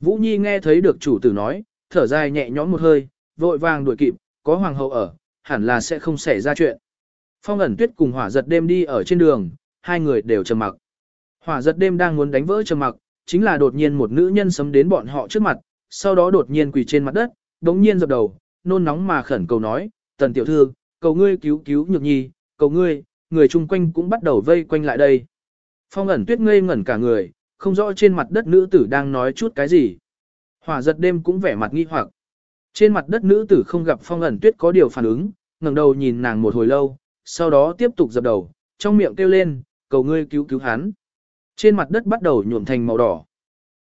Vũ Nhi nghe thấy được chủ tử nói, thở dài nhẹ nhõm một hơi, vội vàng đuổi kịp, có hoàng hậu ở, hẳn là sẽ không xảy ra chuyện. Phong ẩn tuyết cùng hỏa giật đêm đi ở trên đường, hai người đều trầm mặc. Hỏa giật đêm đang muốn đánh vỡ trầm mặc, chính là đột nhiên một nữ nhân sấm đến bọn họ trước mặt, sau đó đột nhiên quỳ trên mặt đất, đống nhiên dập đầu, nôn nóng mà khẩn cầu nói, tần tiểu thư, cầu ngươi cứu cứu nhược nhi, cầu ngươi, người chung quanh cũng bắt đầu vây quanh lại đây. Phong ẩn tuyết ngây ngẩn cả người, không rõ trên mặt đất nữ tử đang nói chút cái gì. Hỏa giật đêm cũng vẻ mặt nghi hoặc. Trên mặt đất nữ tử không gặp phong ẩn tuyết có điều phản ứng, ngẩng đầu nhìn nàng một hồi lâu, sau đó tiếp tục dập đầu, trong miệng kêu lên, cầu ngươi cứu cứu hắn. Trên mặt đất bắt đầu nhuộm thành màu đỏ.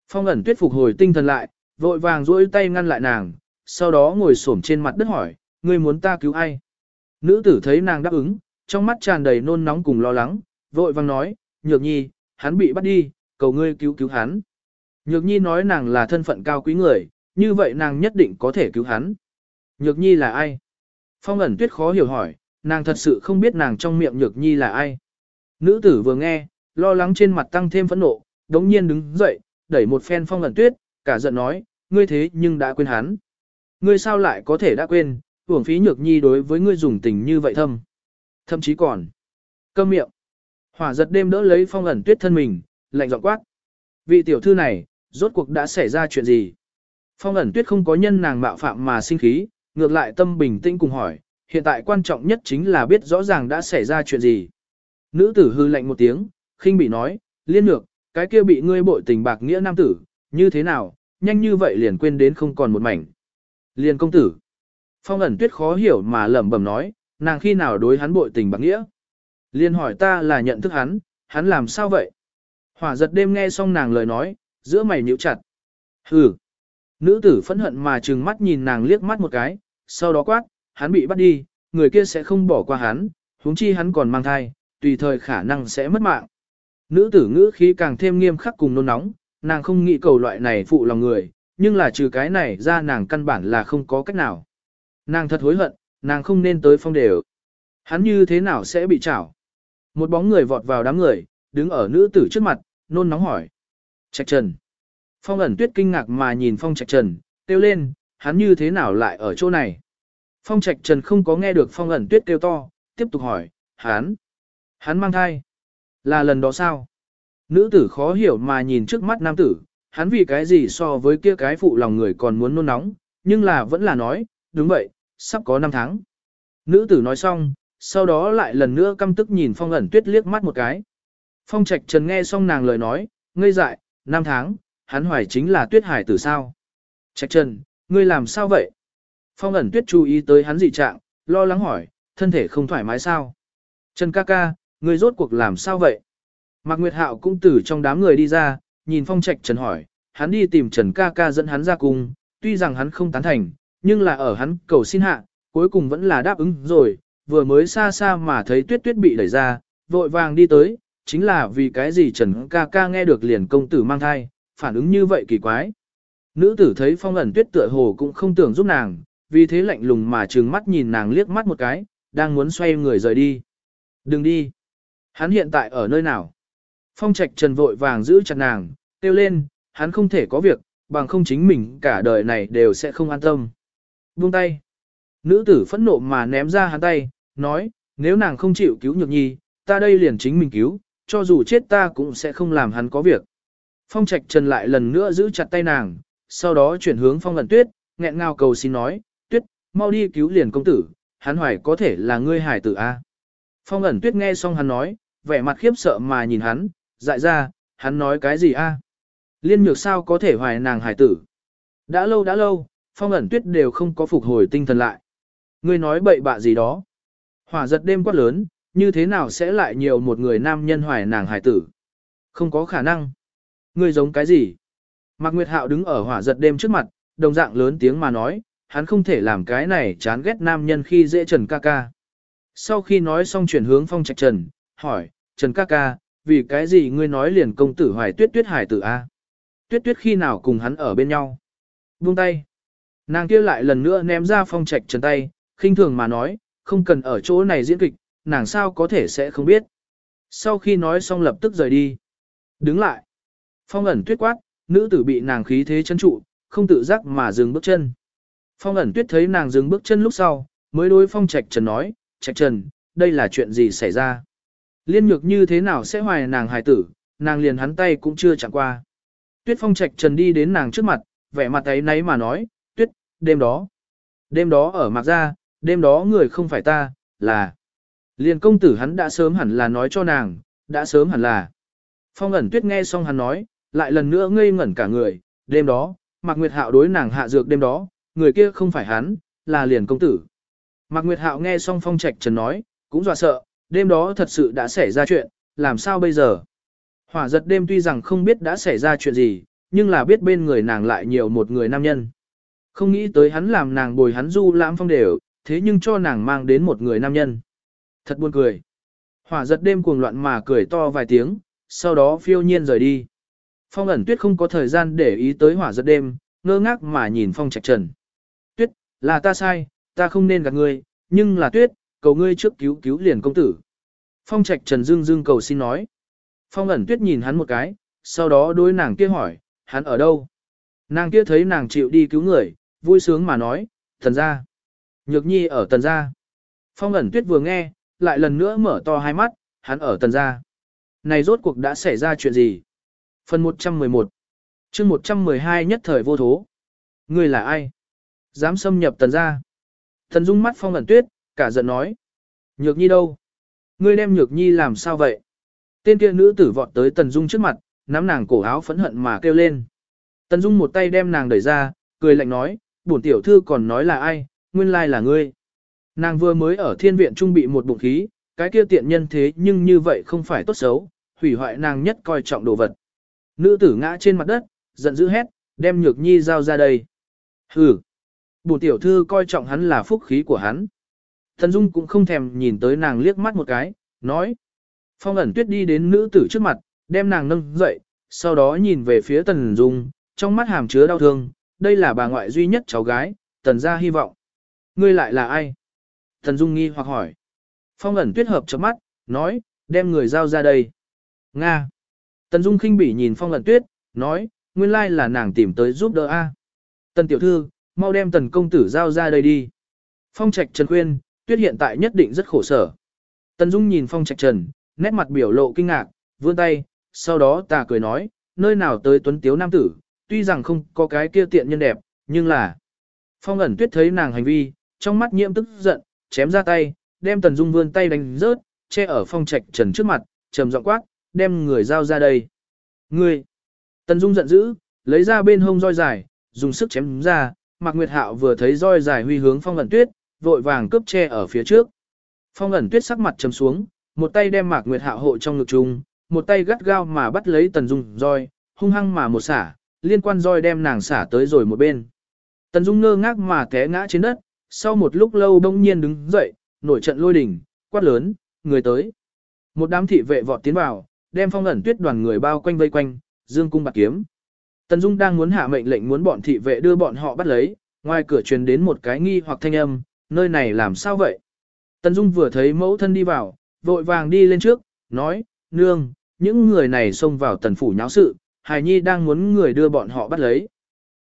Phong ẩn tuyết phục hồi tinh thần lại, vội vàng duỗi tay ngăn lại nàng, sau đó ngồi xổm trên mặt đất hỏi, ngươi muốn ta cứu ai? Nữ tử thấy nàng đáp ứng, trong mắt tràn đầy nôn nóng cùng lo lắng, vội vàng nói, nhược nhi, hắn bị bắt đi, cầu ngươi cứu cứu hắn. Nhược nhi nói nàng là thân phận cao quý người, như vậy nàng nhất định có thể cứu hắn. Nhược nhi là ai? Phong ẩn tuyết khó hiểu hỏi, nàng thật sự không biết nàng trong miệng nhược nhi là ai. Nữ tử vừa nghe, lo lắng trên mặt tăng thêm phẫn nộ, đống nhiên đứng dậy, đẩy một phen phong ẩn tuyết, cả giận nói, ngươi thế nhưng đã quên hắn. Ngươi sao lại có thể đã quên, uổng phí nhược nhi đối với ngươi dùng tình như vậy thâm. Thậm chí còn, câm miệng. Hỏa giật đêm đỡ lấy phong ẩn tuyết thân mình, lạnh giọng quát. Vị tiểu thư này, rốt cuộc đã xảy ra chuyện gì? Phong ẩn tuyết không có nhân nàng mạo phạm mà sinh khí, ngược lại tâm bình tĩnh cùng hỏi, hiện tại quan trọng nhất chính là biết rõ ràng đã xảy ra chuyện gì. Nữ tử hư lạnh một tiếng, khinh bị nói, liên lược, cái kia bị ngươi bội tình bạc nghĩa nam tử, như thế nào, nhanh như vậy liền quên đến không còn một mảnh. Liên công tử. Phong ẩn tuyết khó hiểu mà lẩm bẩm nói, nàng khi nào đối hắn bội tình bạc nghĩa. Liên hỏi ta là nhận thức hắn, hắn làm sao vậy? Hỏa giật đêm nghe xong nàng lời nói, giữa mày nhíu chặt. Hừ. Nữ tử phẫn hận mà trừng mắt nhìn nàng liếc mắt một cái, sau đó quát, hắn bị bắt đi, người kia sẽ không bỏ qua hắn, huống chi hắn còn mang thai, tùy thời khả năng sẽ mất mạng. Nữ tử ngữ khí càng thêm nghiêm khắc cùng nôn nóng, nàng không nghĩ cầu loại này phụ lòng người, nhưng là trừ cái này ra nàng căn bản là không có cách nào. Nàng thật hối hận, nàng không nên tới phong đều. Hắn như thế nào sẽ bị chảo? Một bóng người vọt vào đám người, đứng ở nữ tử trước mặt, nôn nóng hỏi. Trạch Trần. Phong ẩn tuyết kinh ngạc mà nhìn Phong Trạch Trần, kêu lên, hắn như thế nào lại ở chỗ này? Phong Trạch Trần không có nghe được Phong ẩn tuyết kêu to, tiếp tục hỏi, hắn, hắn mang thai. Là lần đó sao? Nữ tử khó hiểu mà nhìn trước mắt nam tử, hắn vì cái gì so với kia cái phụ lòng người còn muốn nôn nóng, nhưng là vẫn là nói, đúng vậy, sắp có 5 tháng. Nữ tử nói xong, sau đó lại lần nữa căm tức nhìn Phong ẩn tuyết liếc mắt một cái. Phong Trạch Trần nghe xong nàng lời nói, ngây dại, năm tháng, hắn hoài chính là tuyết hải tử sao. Trạch Trần, ngươi làm sao vậy? Phong ẩn tuyết chú ý tới hắn dị trạng, lo lắng hỏi, thân thể không thoải mái sao? Trần ca ca, ngươi rốt cuộc làm sao vậy? Mạc Nguyệt Hạo cũng từ trong đám người đi ra, nhìn Phong Trạch Trần hỏi, hắn đi tìm Trần ca ca dẫn hắn ra cùng, tuy rằng hắn không tán thành, nhưng là ở hắn cầu xin hạ, cuối cùng vẫn là đáp ứng rồi, vừa mới xa xa mà thấy tuyết tuyết bị đẩy ra, vội vàng đi tới, chính là vì cái gì Trần ca ca nghe được liền công tử mang thai, phản ứng như vậy kỳ quái. Nữ tử thấy phong ẩn tuyết tựa hồ cũng không tưởng giúp nàng, vì thế lạnh lùng mà trừng mắt nhìn nàng liếc mắt một cái, đang muốn xoay người rời đi. Đừng đi. Hắn hiện tại ở nơi nào? Phong trạch trần vội vàng giữ chặt nàng, kêu lên, hắn không thể có việc, bằng không chính mình cả đời này đều sẽ không an tâm. Buông tay. Nữ tử phẫn nộ mà ném ra hắn tay, nói, nếu nàng không chịu cứu nhược nhi, ta đây liền chính mình cứu, cho dù chết ta cũng sẽ không làm hắn có việc. Phong Trạch Trần lại lần nữa giữ chặt tay nàng, sau đó chuyển hướng Phong Lần Tuyết, nghẹn ngào cầu xin nói, Tuyết, mau đi cứu liền công tử, hắn hoài có thể là ngươi hải tử A. Phong ẩn tuyết nghe xong hắn nói, vẻ mặt khiếp sợ mà nhìn hắn, dại ra, hắn nói cái gì A. Liên nhược sao có thể hoài nàng hải tử. Đã lâu đã lâu, phong ẩn tuyết đều không có phục hồi tinh thần lại. Ngươi nói bậy bạ gì đó. Hỏa giật đêm quát lớn, như thế nào sẽ lại nhiều một người nam nhân hoài nàng hải tử. Không có khả năng. Ngươi giống cái gì? Mạc Nguyệt Hạo đứng ở hỏa giật đêm trước mặt, đồng dạng lớn tiếng mà nói, hắn không thể làm cái này chán ghét nam nhân khi dễ Trần ca ca. Sau khi nói xong chuyển hướng phong trạch Trần, hỏi, Trần ca ca, vì cái gì ngươi nói liền công tử hoài tuyết tuyết hải tử A? Tuyết tuyết khi nào cùng hắn ở bên nhau? Buông tay. Nàng kia lại lần nữa ném ra phong trạch Trần tay, khinh thường mà nói, không cần ở chỗ này diễn kịch, nàng sao có thể sẽ không biết. Sau khi nói xong lập tức rời đi. Đứng lại. Phong ẩn tuyết quát, nữ tử bị nàng khí thế chân trụ, không tự giác mà dừng bước chân. Phong ẩn tuyết thấy nàng dừng bước chân lúc sau, mới đối phong trạch trần nói, trạch trần, đây là chuyện gì xảy ra? Liên nhược như thế nào sẽ hoài nàng hài tử, nàng liền hắn tay cũng chưa chẳng qua. Tuyết phong trạch trần đi đến nàng trước mặt, vẻ mặt ấy nấy mà nói, tuyết, đêm đó. Đêm đó ở mạc ra, đêm đó người không phải ta, là. Liền công tử hắn đã sớm hẳn là nói cho nàng, đã sớm hẳn là. Phong ẩn tuyết nghe xong hắn nói, lại lần nữa ngây ngẩn cả người, đêm đó, Mạc Nguyệt Hạo đối nàng hạ dược đêm đó, người kia không phải hắn, là liền công tử. Mạc Nguyệt Hạo nghe xong phong trạch trần nói, cũng dọa sợ, đêm đó thật sự đã xảy ra chuyện, làm sao bây giờ? Hỏa giật đêm tuy rằng không biết đã xảy ra chuyện gì, nhưng là biết bên người nàng lại nhiều một người nam nhân. Không nghĩ tới hắn làm nàng bồi hắn du lãm phong đều, thế nhưng cho nàng mang đến một người nam nhân. Thật buồn cười. Hỏa giật đêm cuồng loạn mà cười to vài tiếng, sau đó phiêu nhiên rời đi. Phong ẩn tuyết không có thời gian để ý tới hỏa giật đêm, ngơ ngác mà nhìn phong trạch trần. Tuyết, là ta sai, ta không nên gạt ngươi, nhưng là tuyết, cầu ngươi trước cứu cứu liền công tử. Phong trạch trần dương dương cầu xin nói. Phong ẩn tuyết nhìn hắn một cái, sau đó đối nàng kia hỏi, hắn ở đâu? Nàng kia thấy nàng chịu đi cứu người, vui sướng mà nói, thần ra. Nhược nhi ở tần gia. Phong ẩn tuyết vừa nghe, lại lần nữa mở to hai mắt, hắn ở tần gia. Này rốt cuộc đã xảy ra chuyện gì? Phần 111 chương 112 nhất thời vô thố. Người là ai? Dám xâm nhập tần gia. Thần dung mắt phong ẩn tuyết, cả giận nói. Nhược nhi đâu? Ngươi đem nhược nhi làm sao vậy? Tên kia nữ tử vọt tới tần dung trước mặt, nắm nàng cổ áo phẫn hận mà kêu lên. Tần dung một tay đem nàng đẩy ra, cười lạnh nói, bổn tiểu thư còn nói là ai, nguyên lai là ngươi. Nàng vừa mới ở thiên viện trung bị một bụng khí, cái kia tiện nhân thế nhưng như vậy không phải tốt xấu, hủy hoại nàng nhất coi trọng đồ vật. Nữ tử ngã trên mặt đất, giận dữ hét, đem nhược nhi giao ra đây. Hừ. Bổn tiểu thư coi trọng hắn là phúc khí của hắn. Thần Dung cũng không thèm nhìn tới nàng liếc mắt một cái, nói. Phong ẩn tuyết đi đến nữ tử trước mặt, đem nàng nâng dậy, sau đó nhìn về phía Tần Dung, trong mắt hàm chứa đau thương, đây là bà ngoại duy nhất cháu gái, Tần gia hy vọng. Ngươi lại là ai? Thần Dung nghi hoặc hỏi. Phong ẩn tuyết hợp chớp mắt, nói, đem người giao ra đây. Nga. Tần Dung khinh bỉ nhìn Phong ẩn tuyết, nói, nguyên lai là nàng tìm tới giúp đỡ A. Tần tiểu thư, mau đem tần công tử giao ra đây đi. Phong trạch trần khuyên, tuyết hiện tại nhất định rất khổ sở. Tần Dung nhìn Phong trạch trần, nét mặt biểu lộ kinh ngạc, vươn tay, sau đó ta cười nói, nơi nào tới tuấn tiếu nam tử, tuy rằng không có cái kia tiện nhân đẹp, nhưng là... Phong ẩn tuyết thấy nàng hành vi, trong mắt nhiễm tức giận, chém ra tay, đem Tần Dung vươn tay đánh rớt, che ở phong trạch trần trước mặt, trầm giọng quát, đem người giao ra đây. Ngươi! Tần Dung giận dữ, lấy ra bên hông roi dài, dùng sức chém ra, Mạc Nguyệt Hạo vừa thấy roi dài huy hướng phong ẩn tuyết, vội vàng cướp che ở phía trước. Phong ẩn tuyết sắc mặt trầm xuống, một tay đem Mạc Nguyệt Hạo hộ trong ngực trung, một tay gắt gao mà bắt lấy Tần Dung roi, hung hăng mà một xả, liên quan roi đem nàng xả tới rồi một bên. Tần Dung ngơ ngác mà té ngã trên đất, sau một lúc lâu đông nhiên đứng dậy, nổi trận lôi đỉnh, quát lớn, người tới. Một đám thị vệ vọt tiến vào, đem phong ẩn tuyết đoàn người bao quanh vây quanh, dương cung bạc kiếm. Tần Dung đang muốn hạ mệnh lệnh muốn bọn thị vệ đưa bọn họ bắt lấy, ngoài cửa truyền đến một cái nghi hoặc thanh âm, nơi này làm sao vậy? Tần Dung vừa thấy mẫu thân đi vào, vội vàng đi lên trước, nói, nương, những người này xông vào tần phủ nháo sự, Hải Nhi đang muốn người đưa bọn họ bắt lấy.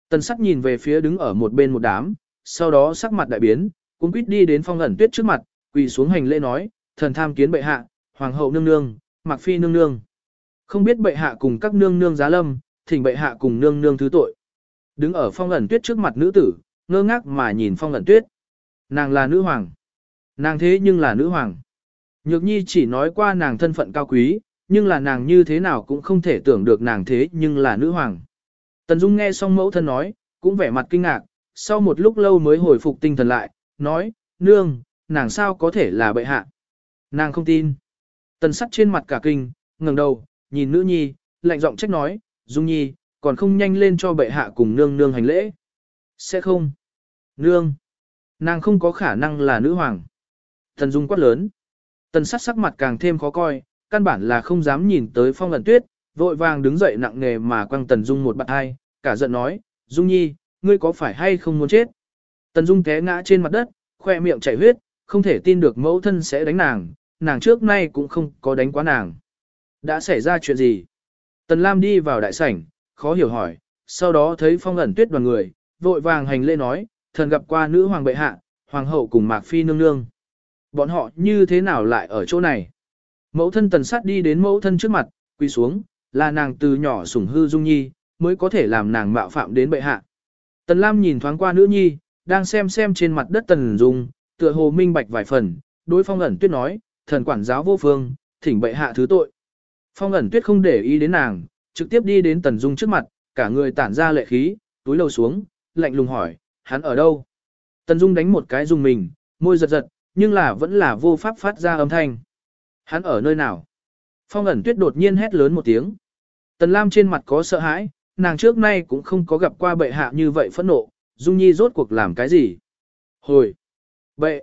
Tần sắc nhìn về phía đứng ở một bên một đám, sau đó sắc mặt đại biến, cũng quýt đi đến phong ẩn tuyết trước mặt, quỳ xuống hành lễ nói, thần tham kiến bệ hạ, hoàng hậu nương nương, mạc phi nương nương. Không biết bệ hạ cùng các nương nương giá lâm, thỉnh bệ hạ cùng nương nương thứ tội. Đứng ở phong ẩn tuyết trước mặt nữ tử, ngơ ngác mà nhìn phong ẩn tuyết. Nàng là nữ hoàng. Nàng thế nhưng là nữ hoàng. Nhược nhi chỉ nói qua nàng thân phận cao quý, nhưng là nàng như thế nào cũng không thể tưởng được nàng thế nhưng là nữ hoàng. Tần Dung nghe xong mẫu thân nói, cũng vẻ mặt kinh ngạc, sau một lúc lâu mới hồi phục tinh thần lại, nói, nương, nàng sao có thể là bệ hạ. Nàng không tin. Tần sắt trên mặt cả kinh, ngẩng đầu, nhìn nữ nhi, lạnh giọng trách nói, Dung nhi, còn không nhanh lên cho bệ hạ cùng nương nương hành lễ. Sẽ không. Nương. Nàng không có khả năng là nữ hoàng. Tần Dung quát lớn. Tần sắt sắc mặt càng thêm khó coi, căn bản là không dám nhìn tới phong ẩn tuyết, vội vàng đứng dậy nặng nề mà quăng Tần Dung một bạn hai, cả giận nói, Dung nhi, ngươi có phải hay không muốn chết? Tần Dung té ngã trên mặt đất, khoe miệng chảy huyết, không thể tin được mẫu thân sẽ đánh nàng, nàng trước nay cũng không có đánh quá nàng. Đã xảy ra chuyện gì? Tần Lam đi vào đại sảnh, khó hiểu hỏi, sau đó thấy phong ẩn tuyết đoàn người, vội vàng hành lễ nói, thần gặp qua nữ hoàng bệ hạ, hoàng hậu cùng mạc phi nương nương. Bọn họ như thế nào lại ở chỗ này? Mẫu thân tần sát đi đến mẫu thân trước mặt, quỳ xuống, là nàng từ nhỏ sủng hư dung nhi, mới có thể làm nàng mạo phạm đến bệ hạ. Tần Lam nhìn thoáng qua nữ nhi, đang xem xem trên mặt đất tần dung, tựa hồ minh bạch vài phần, đối phong ẩn tuyết nói, thần quản giáo vô phương, thỉnh bệ hạ thứ tội. Phong ẩn tuyết không để ý đến nàng, trực tiếp đi đến tần dung trước mặt, cả người tản ra lệ khí, túi lầu xuống, lạnh lùng hỏi, hắn ở đâu? Tần dung đánh một cái dùng mình, môi giật giật, nhưng là vẫn là vô pháp phát ra âm thanh. Hắn ở nơi nào? Phong ẩn tuyết đột nhiên hét lớn một tiếng. Tần Lam trên mặt có sợ hãi, nàng trước nay cũng không có gặp qua bệ hạ như vậy phẫn nộ, Dung Nhi rốt cuộc làm cái gì? Hồi! Bệ!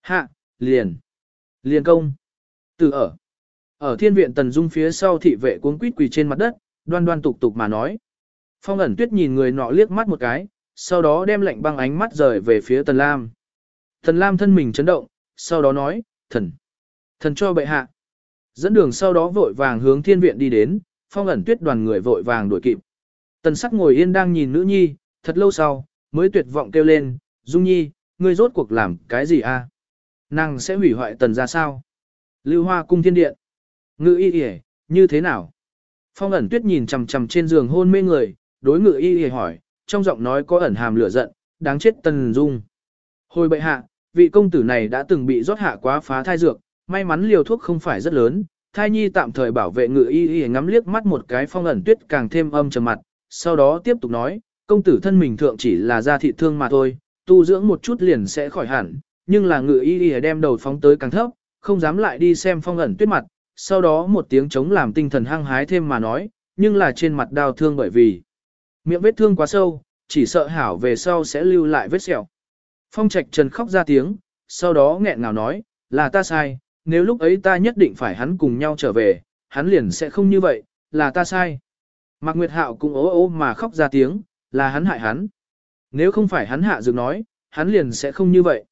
Hạ! Liền! Liền công! Từ ở! Ở thiên viện Tần Dung phía sau thị vệ cuống quýt quỳ trên mặt đất, đoan đoan tục tục mà nói. Phong ẩn tuyết nhìn người nọ liếc mắt một cái, sau đó đem lạnh băng ánh mắt rời về phía Tần Lam. Tần Lam thân mình chấn động, sau đó nói, thần! Thần cho bệ hạ! Dẫn đường sau đó vội vàng hướng thiên viện đi đến, phong ẩn tuyết đoàn người vội vàng đuổi kịp. Tần sắc ngồi yên đang nhìn nữ nhi, thật lâu sau, mới tuyệt vọng kêu lên, Dung nhi, ngươi rốt cuộc làm cái gì a? Nàng sẽ hủy hoại tần ra sao? Lưu hoa cung thiên điện. Ngự y y như thế nào? Phong ẩn tuyết nhìn chầm chầm trên giường hôn mê người, đối ngự y y hỏi, trong giọng nói có ẩn hàm lửa giận, đáng chết tần dung. Hồi bệ hạ, vị công tử này đã từng bị rót hạ quá phá thai dược, may mắn liều thuốc không phải rất lớn, thai nhi tạm thời bảo vệ ngự y y ngắm liếc mắt một cái phong ẩn tuyết càng thêm âm trầm mặt, sau đó tiếp tục nói, công tử thân mình thượng chỉ là da thịt thương mà thôi, tu dưỡng một chút liền sẽ khỏi hẳn, nhưng là ngự y y đem đầu phóng tới càng thấp, không dám lại đi xem phong ẩn tuyết mặt, sau đó một tiếng chống làm tinh thần hăng hái thêm mà nói, nhưng là trên mặt đau thương bởi vì miệng vết thương quá sâu, chỉ sợ hảo về sau sẽ lưu lại vết sẹo. Phong trạch trần khóc ra tiếng, sau đó nghẹn ngào nói, là ta sai, nếu lúc ấy ta nhất định phải hắn cùng nhau trở về, hắn liền sẽ không như vậy, là ta sai. Mạc Nguyệt Hạo cũng ố ố mà khóc ra tiếng, là hắn hại hắn. Nếu không phải hắn hạ dược nói, hắn liền sẽ không như vậy.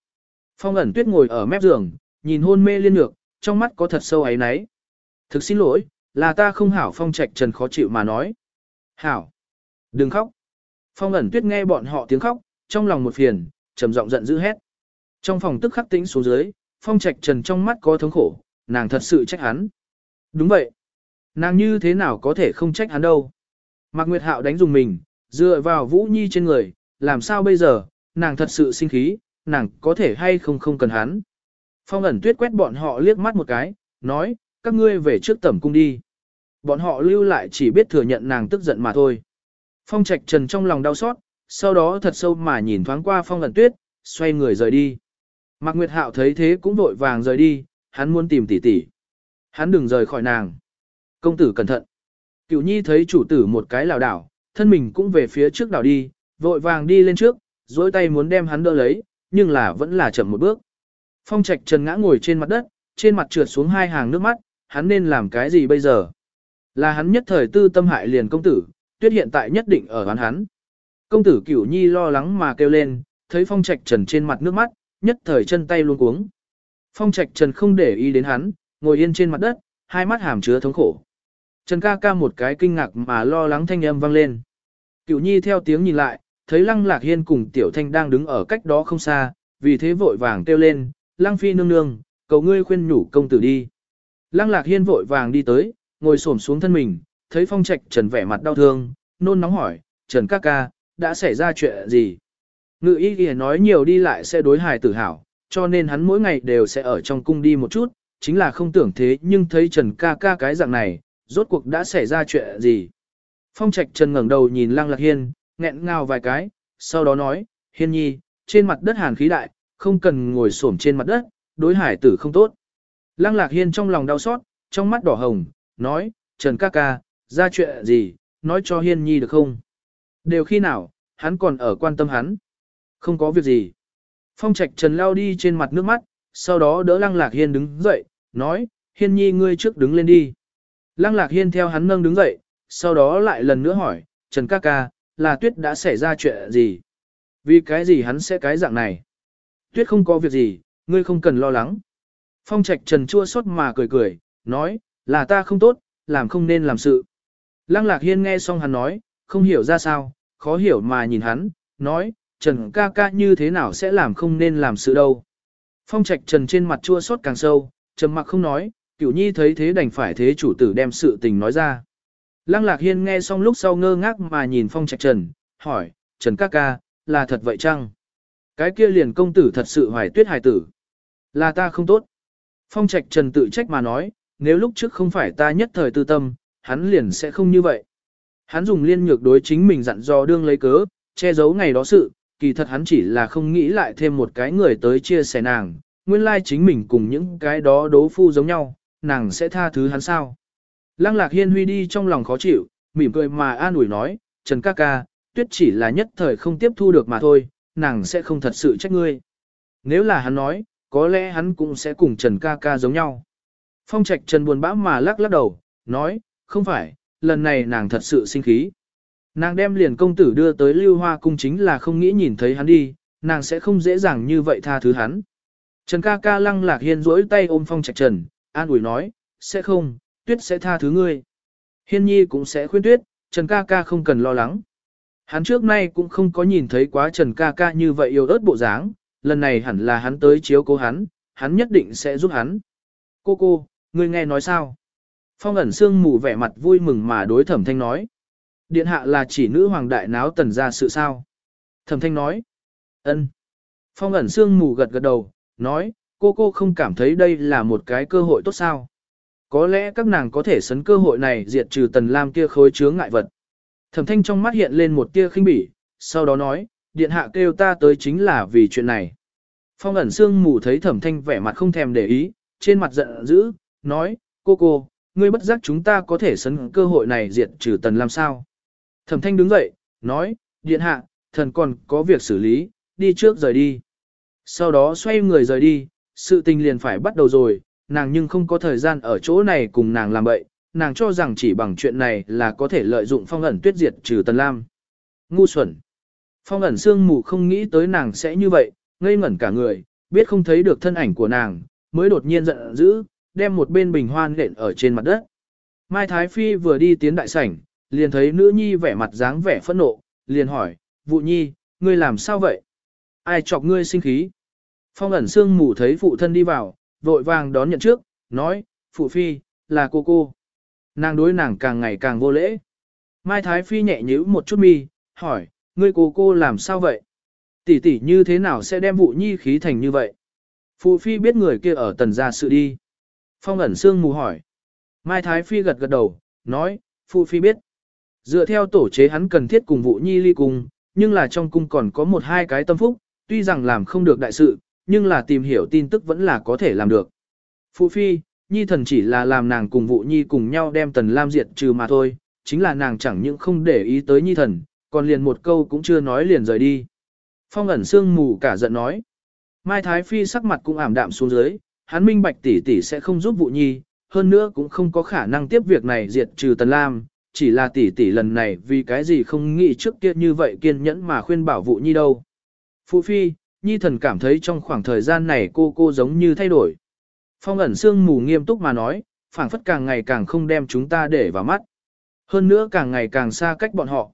Phong ẩn tuyết ngồi ở mép giường, nhìn hôn mê liên lược, trong mắt có thật sâu ấy náy. Thực xin lỗi, là ta không hảo phong trạch trần khó chịu mà nói. Hảo! Đừng khóc! Phong ẩn tuyết nghe bọn họ tiếng khóc, trong lòng một phiền, trầm giọng giận dữ hét. Trong phòng tức khắc tĩnh xuống dưới, phong trạch trần trong mắt có thống khổ, nàng thật sự trách hắn. Đúng vậy. Nàng như thế nào có thể không trách hắn đâu. Mạc Nguyệt Hạo đánh dùng mình, dựa vào Vũ Nhi trên người, làm sao bây giờ, nàng thật sự sinh khí, nàng có thể hay không không cần hắn. Phong ẩn tuyết quét bọn họ liếc mắt một cái, nói, các ngươi về trước tẩm cung đi. Bọn họ lưu lại chỉ biết thừa nhận nàng tức giận mà thôi. Phong trạch trần trong lòng đau xót, sau đó thật sâu mà nhìn thoáng qua phong ẩn tuyết, xoay người rời đi. Mạc Nguyệt Hạo thấy thế cũng vội vàng rời đi, hắn muốn tìm tỷ tỷ. Hắn đừng rời khỏi nàng. Công tử cẩn thận. Cửu nhi thấy chủ tử một cái lảo đảo, thân mình cũng về phía trước đảo đi, vội vàng đi lên trước, dối tay muốn đem hắn đỡ lấy, nhưng là vẫn là chậm một bước. Phong trạch trần ngã ngồi trên mặt đất, trên mặt trượt xuống hai hàng nước mắt, hắn nên làm cái gì bây giờ? Là hắn nhất thời tư tâm hại liền công tử, tuyết hiện tại nhất định ở hắn hắn. Công tử cửu nhi lo lắng mà kêu lên, thấy phong trạch trần trên mặt nước mắt, nhất thời chân tay luôn cuống. Phong trạch trần không để ý đến hắn, ngồi yên trên mặt đất, hai mắt hàm chứa thống khổ. Trần ca ca một cái kinh ngạc mà lo lắng thanh âm vang lên. Cửu nhi theo tiếng nhìn lại, thấy lăng lạc hiên cùng tiểu thanh đang đứng ở cách đó không xa, vì thế vội vàng kêu lên, lăng phi nương nương, cầu ngươi khuyên nhủ công tử đi. Lăng lạc hiên vội vàng đi tới, ngồi xổm xuống thân mình, thấy phong trạch trần vẻ mặt đau thương, nôn nóng hỏi, trần ca ca, đã xảy ra chuyện gì? Ngự y kìa nói nhiều đi lại sẽ đối hài tử hảo, cho nên hắn mỗi ngày đều sẽ ở trong cung đi một chút, chính là không tưởng thế nhưng thấy Trần ca ca cái dạng này, rốt cuộc đã xảy ra chuyện gì. Phong Trạch Trần ngẩng đầu nhìn Lăng Lạc Hiên, nghẹn ngào vài cái, sau đó nói, Hiên nhi, trên mặt đất hàn khí đại, không cần ngồi xổm trên mặt đất, đối hải tử không tốt. Lăng Lạc Hiên trong lòng đau xót, trong mắt đỏ hồng, nói, Trần ca ca, ra chuyện gì, nói cho Hiên nhi được không? Đều khi nào, hắn còn ở quan tâm hắn. Không có việc gì. Phong Trạch Trần lao đi trên mặt nước mắt, sau đó đỡ Lăng Lạc Hiên đứng dậy, nói, Hiên nhi ngươi trước đứng lên đi. Lăng Lạc Hiên theo hắn nâng đứng dậy, sau đó lại lần nữa hỏi, Trần ca ca, là tuyết đã xảy ra chuyện gì? Vì cái gì hắn sẽ cái dạng này? Tuyết không có việc gì, ngươi không cần lo lắng. Phong Trạch Trần chua xót mà cười cười, nói, là ta không tốt, làm không nên làm sự. Lăng Lạc Hiên nghe xong hắn nói, không hiểu ra sao, khó hiểu mà nhìn hắn, nói, Trần ca ca như thế nào sẽ làm không nên làm sự đâu. Phong Trạch Trần trên mặt chua xót càng sâu, trầm mặc không nói, Cửu Nhi thấy thế đành phải thế chủ tử đem sự tình nói ra. Lăng Lạc Hiên nghe xong lúc sau ngơ ngác mà nhìn Phong Trạch Trần, hỏi, Trần ca ca, là thật vậy chăng? Cái kia liền công tử thật sự hoài tuyết hài tử. Là ta không tốt. Phong Trạch Trần tự trách mà nói, nếu lúc trước không phải ta nhất thời tư tâm, hắn liền sẽ không như vậy. Hắn dùng liên nhược đối chính mình dặn dò đương lấy cớ, che giấu ngày đó sự, kỳ thật hắn chỉ là không nghĩ lại thêm một cái người tới chia sẻ nàng, nguyên lai chính mình cùng những cái đó đố phu giống nhau, nàng sẽ tha thứ hắn sao. Lăng lạc hiên huy đi trong lòng khó chịu, mỉm cười mà an ủi nói, Trần ca ca, tuyết chỉ là nhất thời không tiếp thu được mà thôi, nàng sẽ không thật sự trách ngươi. Nếu là hắn nói, có lẽ hắn cũng sẽ cùng Trần ca ca giống nhau. Phong trạch Trần buồn bã mà lắc lắc đầu, nói, không phải, lần này nàng thật sự sinh khí. Nàng đem liền công tử đưa tới lưu hoa cung chính là không nghĩ nhìn thấy hắn đi, nàng sẽ không dễ dàng như vậy tha thứ hắn. Trần ca ca lăng lạc hiên rỗi tay ôm phong trạch trần, an ủi nói, sẽ không, tuyết sẽ tha thứ ngươi. Hiên nhi cũng sẽ khuyên tuyết, Trần ca ca không cần lo lắng. Hắn trước nay cũng không có nhìn thấy quá Trần ca ca như vậy yêu ớt bộ dáng, lần này hẳn là hắn tới chiếu cố hắn, hắn nhất định sẽ giúp hắn. Cô cô, ngươi nghe nói sao? Phong ẩn sương mù vẻ mặt vui mừng mà đối thẩm thanh nói. Điện hạ là chỉ nữ hoàng đại náo tần ra sự sao? Thẩm thanh nói. ân. Phong ẩn sương mù gật gật đầu, nói, cô cô không cảm thấy đây là một cái cơ hội tốt sao? Có lẽ các nàng có thể sấn cơ hội này diệt trừ tần lam kia khối chướng ngại vật. Thẩm thanh trong mắt hiện lên một tia khinh bỉ, sau đó nói, điện hạ kêu ta tới chính là vì chuyện này. Phong ẩn sương mù thấy thẩm thanh vẻ mặt không thèm để ý, trên mặt giận dữ, nói, cô cô, ngươi bất giác chúng ta có thể sấn cơ hội này diệt trừ tần lam sao. Thẩm thanh đứng dậy, nói, điện hạ, thần còn có việc xử lý, đi trước rời đi. Sau đó xoay người rời đi, sự tình liền phải bắt đầu rồi, nàng nhưng không có thời gian ở chỗ này cùng nàng làm bậy, nàng cho rằng chỉ bằng chuyện này là có thể lợi dụng phong ẩn tuyết diệt trừ tần lam. Ngu xuẩn. Phong ẩn sương mù không nghĩ tới nàng sẽ như vậy, ngây ngẩn cả người, biết không thấy được thân ảnh của nàng, mới đột nhiên giận dữ, đem một bên bình hoan lện ở trên mặt đất. Mai Thái Phi vừa đi tiến đại sảnh, liền thấy nữ nhi vẻ mặt dáng vẻ phẫn nộ, liền hỏi, vụ nhi, ngươi làm sao vậy? Ai chọc ngươi sinh khí? Phong ẩn sương mù thấy phụ thân đi vào, vội vàng đón nhận trước, nói, phụ phi, là cô cô. Nàng đối nàng càng ngày càng vô lễ. Mai Thái Phi nhẹ nhíu một chút mi, hỏi, ngươi cô cô làm sao vậy? Tỷ tỷ như thế nào sẽ đem vụ nhi khí thành như vậy? Phụ Phi biết người kia ở tần gia sự đi. Phong ẩn sương mù hỏi. Mai Thái Phi gật gật đầu, nói, Phụ Phi biết. Dựa theo tổ chế hắn cần thiết cùng vụ nhi ly cùng, nhưng là trong cung còn có một hai cái tâm phúc, tuy rằng làm không được đại sự, nhưng là tìm hiểu tin tức vẫn là có thể làm được. Phụ Phi, Nhi thần chỉ là làm nàng cùng vụ Nhi cùng nhau đem tần lam diệt trừ mà thôi, chính là nàng chẳng những không để ý tới Nhi thần, còn liền một câu cũng chưa nói liền rời đi. Phong ẩn sương mù cả giận nói. Mai Thái Phi sắc mặt cũng ảm đạm xuống dưới, hắn minh bạch tỷ tỷ sẽ không giúp vụ Nhi, hơn nữa cũng không có khả năng tiếp việc này diệt trừ tần lam, chỉ là tỷ tỷ lần này vì cái gì không nghĩ trước kia như vậy kiên nhẫn mà khuyên bảo vụ Nhi đâu. Phụ Phi, Nhi thần cảm thấy trong khoảng thời gian này cô cô giống như thay đổi. Phong ẩn sương mù nghiêm túc mà nói, phảng phất càng ngày càng không đem chúng ta để vào mắt. Hơn nữa càng ngày càng xa cách bọn họ.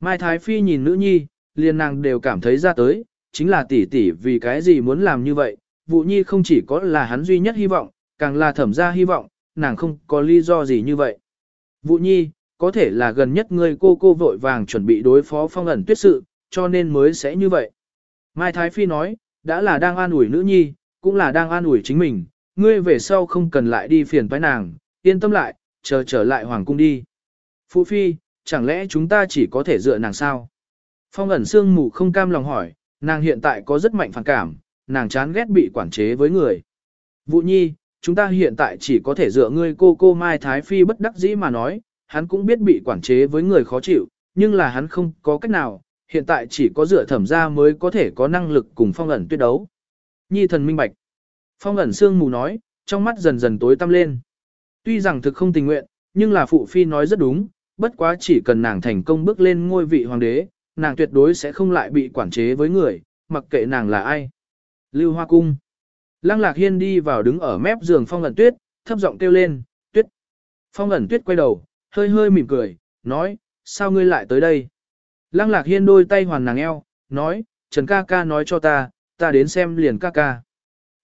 Mai Thái Phi nhìn nữ nhi, liền nàng đều cảm thấy ra tới, chính là tỷ tỷ vì cái gì muốn làm như vậy. Vụ nhi không chỉ có là hắn duy nhất hy vọng, càng là thẩm gia hy vọng, nàng không có lý do gì như vậy. Vụ nhi, có thể là gần nhất ngươi cô cô vội vàng chuẩn bị đối phó phong ẩn tuyết sự, cho nên mới sẽ như vậy. Mai Thái Phi nói, đã là đang an ủi nữ nhi, cũng là đang an ủi chính mình, ngươi về sau không cần lại đi phiền toái nàng, yên tâm lại, chờ trở lại hoàng cung đi. Phụ phi, chẳng lẽ chúng ta chỉ có thể dựa nàng sao? Phong ẩn sương mù không cam lòng hỏi, nàng hiện tại có rất mạnh phản cảm, nàng chán ghét bị quản chế với người. Vụ nhi, chúng ta hiện tại chỉ có thể dựa ngươi cô cô Mai Thái Phi bất đắc dĩ mà nói, hắn cũng biết bị quản chế với người khó chịu, nhưng là hắn không có cách nào, hiện tại chỉ có dựa thẩm ra mới có thể có năng lực cùng phong ẩn tuyết đấu. Nhi thần minh bạch. Phong ẩn sương mù nói, trong mắt dần dần tối tăm lên. Tuy rằng thực không tình nguyện, nhưng là phụ phi nói rất đúng, bất quá chỉ cần nàng thành công bước lên ngôi vị hoàng đế, nàng tuyệt đối sẽ không lại bị quản chế với người, mặc kệ nàng là ai. Lưu Hoa Cung. Lăng Lạc Hiên đi vào đứng ở mép giường Phong ẩn tuyết, thấp giọng kêu lên, tuyết. Phong ẩn tuyết quay đầu, hơi hơi mỉm cười, nói, sao ngươi lại tới đây? Lăng Lạc Hiên đôi tay hoàn nàng eo, nói, Trần ca ca nói cho ta, ta đến xem liền ca ca.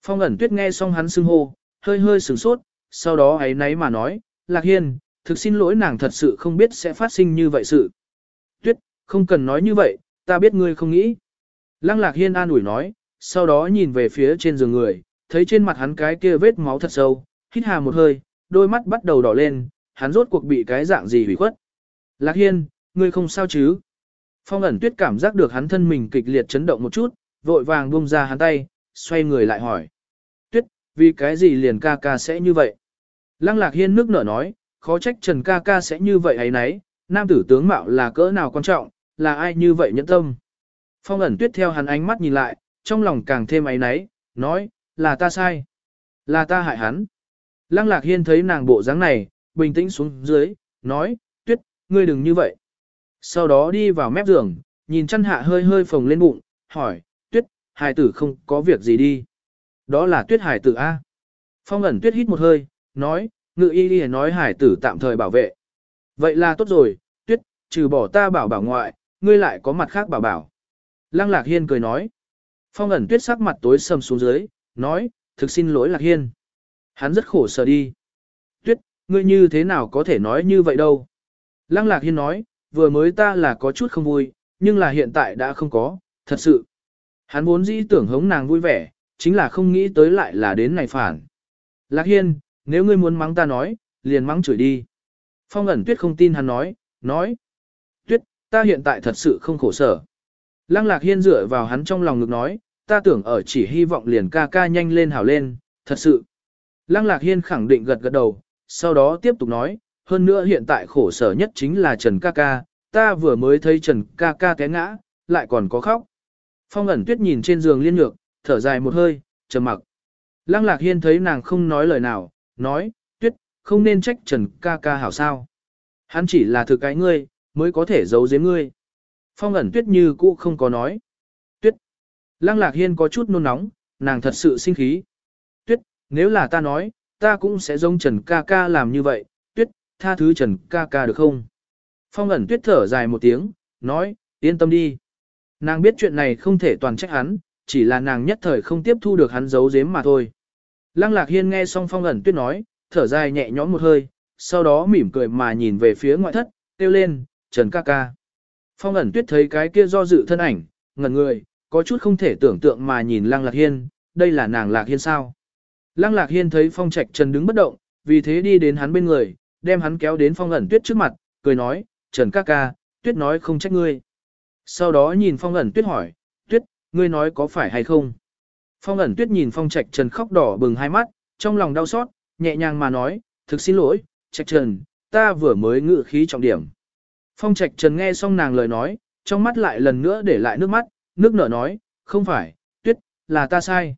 Phong ẩn tuyết nghe xong hắn xưng hô, hơi hơi sửng sốt, sau đó ấy nấy mà nói, Lạc Hiên, thực xin lỗi nàng thật sự không biết sẽ phát sinh như vậy sự. Tuyết, không cần nói như vậy, ta biết ngươi không nghĩ. Lăng Lạc Hiên an ủi nói, sau đó nhìn về phía trên giường người, thấy trên mặt hắn cái kia vết máu thật sâu, hít hà một hơi, đôi mắt bắt đầu đỏ lên, hắn rốt cuộc bị cái dạng gì hủy khuất. Lạc Hiên, ngươi không sao chứ? Phong ẩn tuyết cảm giác được hắn thân mình kịch liệt chấn động một chút, vội vàng buông ra hắn tay, xoay người lại hỏi. Tuyết, vì cái gì liền ca ca sẽ như vậy? Lăng lạc hiên nước nở nói, khó trách Trần ca ca sẽ như vậy ấy nấy, nam tử tướng mạo là cỡ nào quan trọng, là ai như vậy nhẫn tâm. Phong ẩn tuyết theo hắn ánh mắt nhìn lại, trong lòng càng thêm ấy nấy, nói, là ta sai. Là ta hại hắn. Lăng lạc hiên thấy nàng bộ dáng này, bình tĩnh xuống dưới, nói, tuyết, ngươi đừng như vậy. Sau đó đi vào mép giường, nhìn chăn hạ hơi hơi phồng lên bụng, hỏi, tuyết, hải tử không có việc gì đi. Đó là tuyết hải tử A. Phong ẩn tuyết hít một hơi, nói, ngự y đi nói hải tử tạm thời bảo vệ. Vậy là tốt rồi, tuyết, trừ bỏ ta bảo bảo ngoại, ngươi lại có mặt khác bảo bảo. Lăng lạc hiên cười nói. Phong ẩn tuyết sắc mặt tối sầm xuống dưới, nói, thực xin lỗi lạc hiên. Hắn rất khổ sở đi. Tuyết, ngươi như thế nào có thể nói như vậy đâu. Lăng lạc hiên nói, vừa mới ta là có chút không vui, nhưng là hiện tại đã không có, thật sự. Hắn vốn dĩ tưởng hống nàng vui vẻ, chính là không nghĩ tới lại là đến này phản. Lạc Hiên, nếu ngươi muốn mắng ta nói, liền mắng chửi đi. Phong ẩn tuyết không tin hắn nói, nói. Tuyết, ta hiện tại thật sự không khổ sở. Lăng Lạc Hiên dựa vào hắn trong lòng ngực nói, ta tưởng ở chỉ hy vọng liền ca ca nhanh lên hảo lên, thật sự. Lăng Lạc Hiên khẳng định gật gật đầu, sau đó tiếp tục nói, hơn nữa hiện tại khổ sở nhất chính là Trần ca ca, ta vừa mới thấy Trần ca ca té ngã, lại còn có khóc. Phong ẩn tuyết nhìn trên giường liên nhược, thở dài một hơi, trầm mặc. Lăng lạc hiên thấy nàng không nói lời nào, nói, tuyết, không nên trách Trần ca ca hảo sao. Hắn chỉ là thực cái ngươi, mới có thể giấu giếm ngươi. Phong ẩn tuyết như cũ không có nói. Tuyết. Lăng lạc hiên có chút nôn nóng, nàng thật sự sinh khí. Tuyết, nếu là ta nói, ta cũng sẽ giống Trần ca ca làm như vậy, tha thứ Trần ca ca được không? Phong ẩn tuyết thở dài một tiếng, nói, yên tâm đi. Nàng biết chuyện này không thể toàn trách hắn, chỉ là nàng nhất thời không tiếp thu được hắn giấu giếm mà thôi. Lăng lạc hiên nghe xong phong ẩn tuyết nói, thở dài nhẹ nhõm một hơi, sau đó mỉm cười mà nhìn về phía ngoại thất, kêu lên, Trần ca ca. Phong ẩn tuyết thấy cái kia do dự thân ảnh, ngẩn người, có chút không thể tưởng tượng mà nhìn lăng lạc hiên, đây là nàng lạc hiên sao. Lăng lạc hiên thấy phong trạch trần đứng bất động, vì thế đi đến hắn bên người, đem hắn kéo đến phong ẩn tuyết trước mặt, cười nói, Trần ca ca, tuyết nói không trách ngươi. Sau đó nhìn phong ẩn tuyết hỏi, tuyết, ngươi nói có phải hay không? Phong ẩn tuyết nhìn phong trạch trần khóc đỏ bừng hai mắt, trong lòng đau xót, nhẹ nhàng mà nói, thực xin lỗi, trạch trần, ta vừa mới ngự khí trọng điểm. Phong trạch trần nghe xong nàng lời nói, trong mắt lại lần nữa để lại nước mắt, nước nở nói, không phải, tuyết, là ta sai.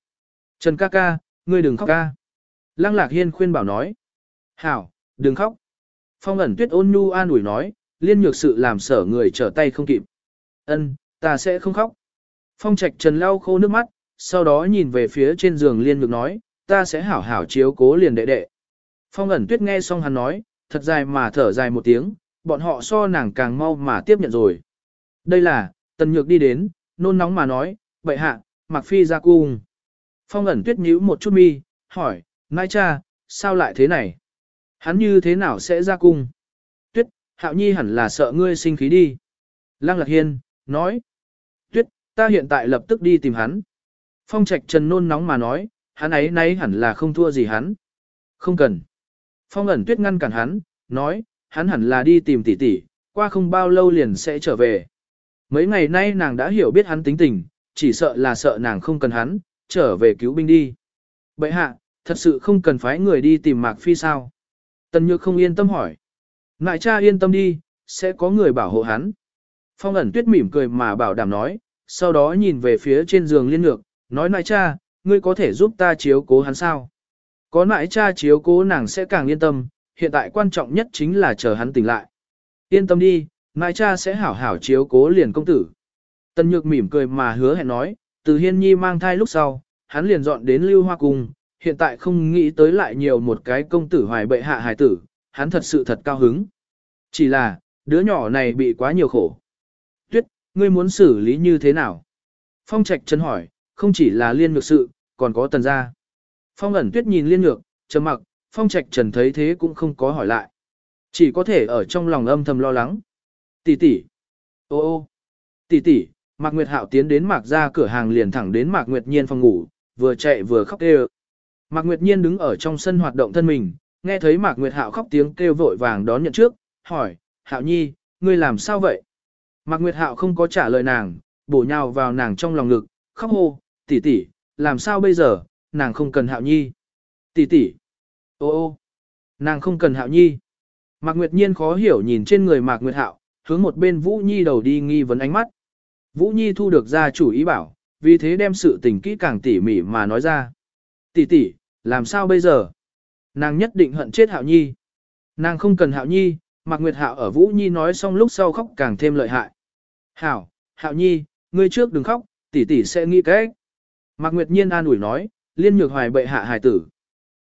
Trần ca ca, ngươi đừng khóc ca. Lăng lạc hiên khuyên bảo nói, hảo, Đừng khóc. Phong ẩn tuyết ôn nhu an ủi nói, liên nhược sự làm sở người trở tay không kịp. Ân, ta sẽ không khóc. Phong trạch trần lau khô nước mắt, sau đó nhìn về phía trên giường liên nhược nói, ta sẽ hảo hảo chiếu cố liền đệ đệ. Phong ẩn tuyết nghe xong hắn nói, thật dài mà thở dài một tiếng, bọn họ so nàng càng mau mà tiếp nhận rồi. Đây là, tần nhược đi đến, nôn nóng mà nói, vậy hạ, mặc phi ra cung. Phong ẩn tuyết nhíu một chút mi, hỏi, nai cha, sao lại thế này? Hắn như thế nào sẽ ra cung? Tuyết, hạo nhi hẳn là sợ ngươi sinh khí đi. Lăng lạc hiên, nói. Tuyết, ta hiện tại lập tức đi tìm hắn. Phong Trạch Trần nôn nóng mà nói, hắn ấy nay hẳn là không thua gì hắn. Không cần. Phong ẩn tuyết ngăn cản hắn, nói, hắn hẳn là đi tìm tỷ tỷ, qua không bao lâu liền sẽ trở về. Mấy ngày nay nàng đã hiểu biết hắn tính tình, chỉ sợ là sợ nàng không cần hắn, trở về cứu binh đi. Bệ hạ, thật sự không cần phái người đi tìm Mạc Phi sao? Tần Nhược không yên tâm hỏi. Ngại cha yên tâm đi, sẽ có người bảo hộ hắn. Phong ẩn tuyết mỉm cười mà bảo đảm nói, sau đó nhìn về phía trên giường liên ngược, nói nại cha, ngươi có thể giúp ta chiếu cố hắn sao? Có nại cha chiếu cố nàng sẽ càng yên tâm, hiện tại quan trọng nhất chính là chờ hắn tỉnh lại. Yên tâm đi, nại cha sẽ hảo hảo chiếu cố liền công tử. Tần nhược mỉm cười mà hứa hẹn nói, từ hiên nhi mang thai lúc sau, hắn liền dọn đến lưu hoa cung, hiện tại không nghĩ tới lại nhiều một cái công tử hoài bệ hạ hài tử, hắn thật sự thật cao hứng. Chỉ là, đứa nhỏ này bị quá nhiều khổ. Tuyết, ngươi muốn xử lý như thế nào? Phong Trạch chân hỏi, không chỉ là liên ngược sự, còn có tần gia. Phong ẩn tuyết nhìn liên ngược trầm mặc, Phong Trạch Trần thấy thế cũng không có hỏi lại. Chỉ có thể ở trong lòng âm thầm lo lắng. Tỷ tỷ, ô ô, tỷ tỷ, Mạc Nguyệt Hạo tiến đến Mạc ra cửa hàng liền thẳng đến Mạc Nguyệt Nhiên phòng ngủ, vừa chạy vừa khóc kêu. Mạc Nguyệt Nhiên đứng ở trong sân hoạt động thân mình, nghe thấy Mạc Nguyệt Hạo khóc tiếng kêu vội vàng đón nhận trước, hỏi, Hạo Nhi, ngươi làm sao vậy? Mạc Nguyệt Hạo không có trả lời nàng, bổ nhào vào nàng trong lòng ngực, khóc hô, tỷ tỷ, làm sao bây giờ, nàng không cần Hạo Nhi. Tỷ tỷ, ô ô, nàng không cần Hạo Nhi. Mạc Nguyệt Nhiên khó hiểu nhìn trên người Mạc Nguyệt Hạo, hướng một bên Vũ Nhi đầu đi nghi vấn ánh mắt. Vũ Nhi thu được ra chủ ý bảo, vì thế đem sự tình kỹ càng tỉ mỉ mà nói ra. Tỷ tỷ, làm sao bây giờ? Nàng nhất định hận chết Hạo Nhi. Nàng không cần Hạo Nhi, Mạc Nguyệt Hạo ở Vũ Nhi nói xong lúc sau khóc càng thêm lợi hại. Hảo, Hạo Nhi, ngươi trước đừng khóc, tỷ tỷ sẽ nghĩ cách. Mạc Nguyệt Nhiên an ủi nói, liên nhược hoài bệ hạ hài tử.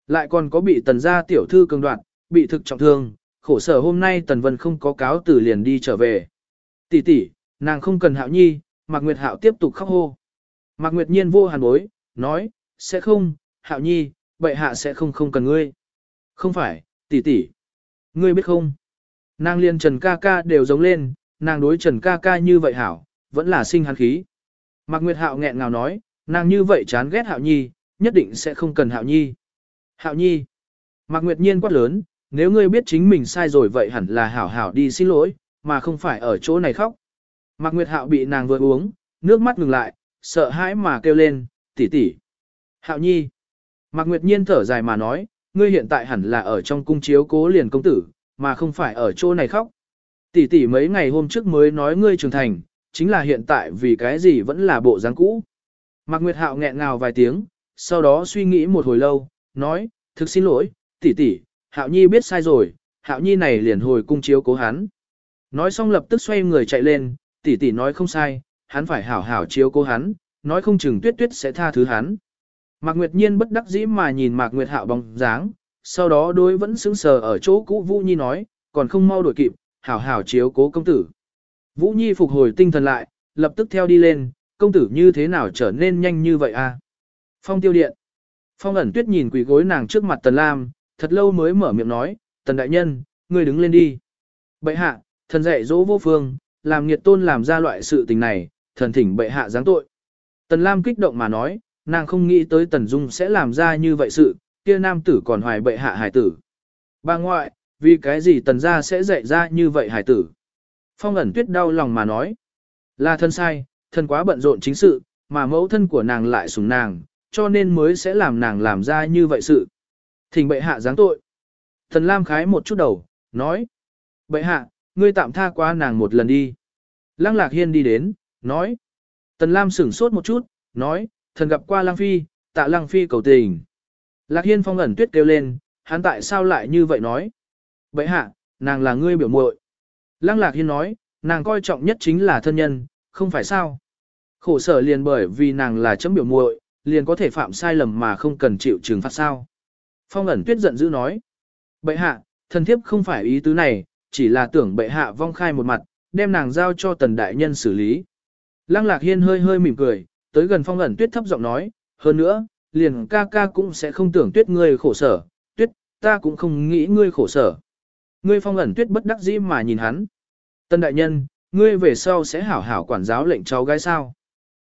Lại còn có bị tần gia tiểu thư cường đoạn, bị thực trọng thương, khổ sở hôm nay tần vân không có cáo tử liền đi trở về. Tỷ tỷ, nàng không cần Hạo Nhi, Mạc Nguyệt Hạo tiếp tục khóc hô. Mạc Nguyệt Nhiên vô hàn bối, nói, sẽ không, Hạo Nhi, bệ hạ sẽ không không cần ngươi. Không phải, tỷ tỷ. Ngươi biết không? Nàng liên Trần ca ca đều giống lên, nàng đối Trần ca ca như vậy hảo, vẫn là sinh hắn khí. Mạc Nguyệt Hạo nghẹn ngào nói, nàng như vậy chán ghét Hạo Nhi, nhất định sẽ không cần Hạo Nhi. Hạo Nhi. Mạc Nguyệt Nhiên quát lớn, nếu ngươi biết chính mình sai rồi vậy hẳn là hảo hảo đi xin lỗi, mà không phải ở chỗ này khóc. Mạc Nguyệt Hạo bị nàng vừa uống, nước mắt ngừng lại, sợ hãi mà kêu lên, tỷ tỷ. Hạo Nhi. Mạc Nguyệt Nhiên thở dài mà nói, ngươi hiện tại hẳn là ở trong cung chiếu cố liền công tử, mà không phải ở chỗ này khóc. Tỷ tỷ mấy ngày hôm trước mới nói ngươi trưởng thành, chính là hiện tại vì cái gì vẫn là bộ dáng cũ. Mạc Nguyệt Hạo nghẹn ngào vài tiếng, sau đó suy nghĩ một hồi lâu, nói, thực xin lỗi, tỷ tỷ, Hạo Nhi biết sai rồi, Hạo Nhi này liền hồi cung chiếu cố hắn. Nói xong lập tức xoay người chạy lên, tỷ tỷ nói không sai, hắn phải hảo hảo chiếu cố hắn, nói không chừng tuyết tuyết sẽ tha thứ hắn. Mạc Nguyệt Nhiên bất đắc dĩ mà nhìn Mạc Nguyệt Hạo bóng dáng, sau đó đối vẫn sững sờ ở chỗ cũ Vũ Nhi nói, còn không mau đổi kịp, hảo hảo chiếu cố công tử. Vũ Nhi phục hồi tinh thần lại, lập tức theo đi lên, công tử như thế nào trở nên nhanh như vậy a? À? Phong tiêu điện. Phong ẩn tuyết nhìn quỷ gối nàng trước mặt Tần Lam, thật lâu mới mở miệng nói, Tần Đại Nhân, ngươi đứng lên đi. Bệ hạ, thần dạy dỗ vô phương, làm nghiệt tôn làm ra loại sự tình này, thần thỉnh bệ hạ giáng tội. Tần Lam kích động mà nói, nàng không nghĩ tới Tần Dung sẽ làm ra như vậy sự, kia nam tử còn hoài bệ hạ hải tử. Bà ngoại, vì cái gì Tần gia sẽ dạy ra như vậy hải tử? Phong ẩn tuyết đau lòng mà nói, là thân sai, thân quá bận rộn chính sự, mà mẫu thân của nàng lại sủng nàng, cho nên mới sẽ làm nàng làm ra như vậy sự. Thỉnh bệ hạ giáng tội. Thần Lam khái một chút đầu, nói, bệ hạ, ngươi tạm tha qua nàng một lần đi. Lăng Lạc Hiên đi đến, nói. Tần Lam sửng sốt một chút, nói, thần gặp qua Lăng Phi, tạ Lăng Phi cầu tình. Lạc Hiên phong ẩn tuyết kêu lên, hắn tại sao lại như vậy nói? Vậy hạ, nàng là ngươi biểu muội. Lăng Lạc Hiên nói, nàng coi trọng nhất chính là thân nhân, không phải sao? Khổ sở liền bởi vì nàng là chấm biểu muội, liền có thể phạm sai lầm mà không cần chịu trừng phạt sao? Phong ẩn tuyết giận dữ nói. Bệ hạ, thần thiếp không phải ý tứ này, chỉ là tưởng bệ hạ vong khai một mặt, đem nàng giao cho tần đại nhân xử lý. Lăng lạc hiên hơi hơi mỉm cười, tới gần phong ẩn tuyết thấp giọng nói, hơn nữa, liền ca ca cũng sẽ không tưởng tuyết ngươi khổ sở, tuyết, ta cũng không nghĩ ngươi khổ sở. Ngươi phong ẩn tuyết bất đắc dĩ mà nhìn hắn. Tần đại nhân, ngươi về sau sẽ hảo hảo quản giáo lệnh cháu gái sao?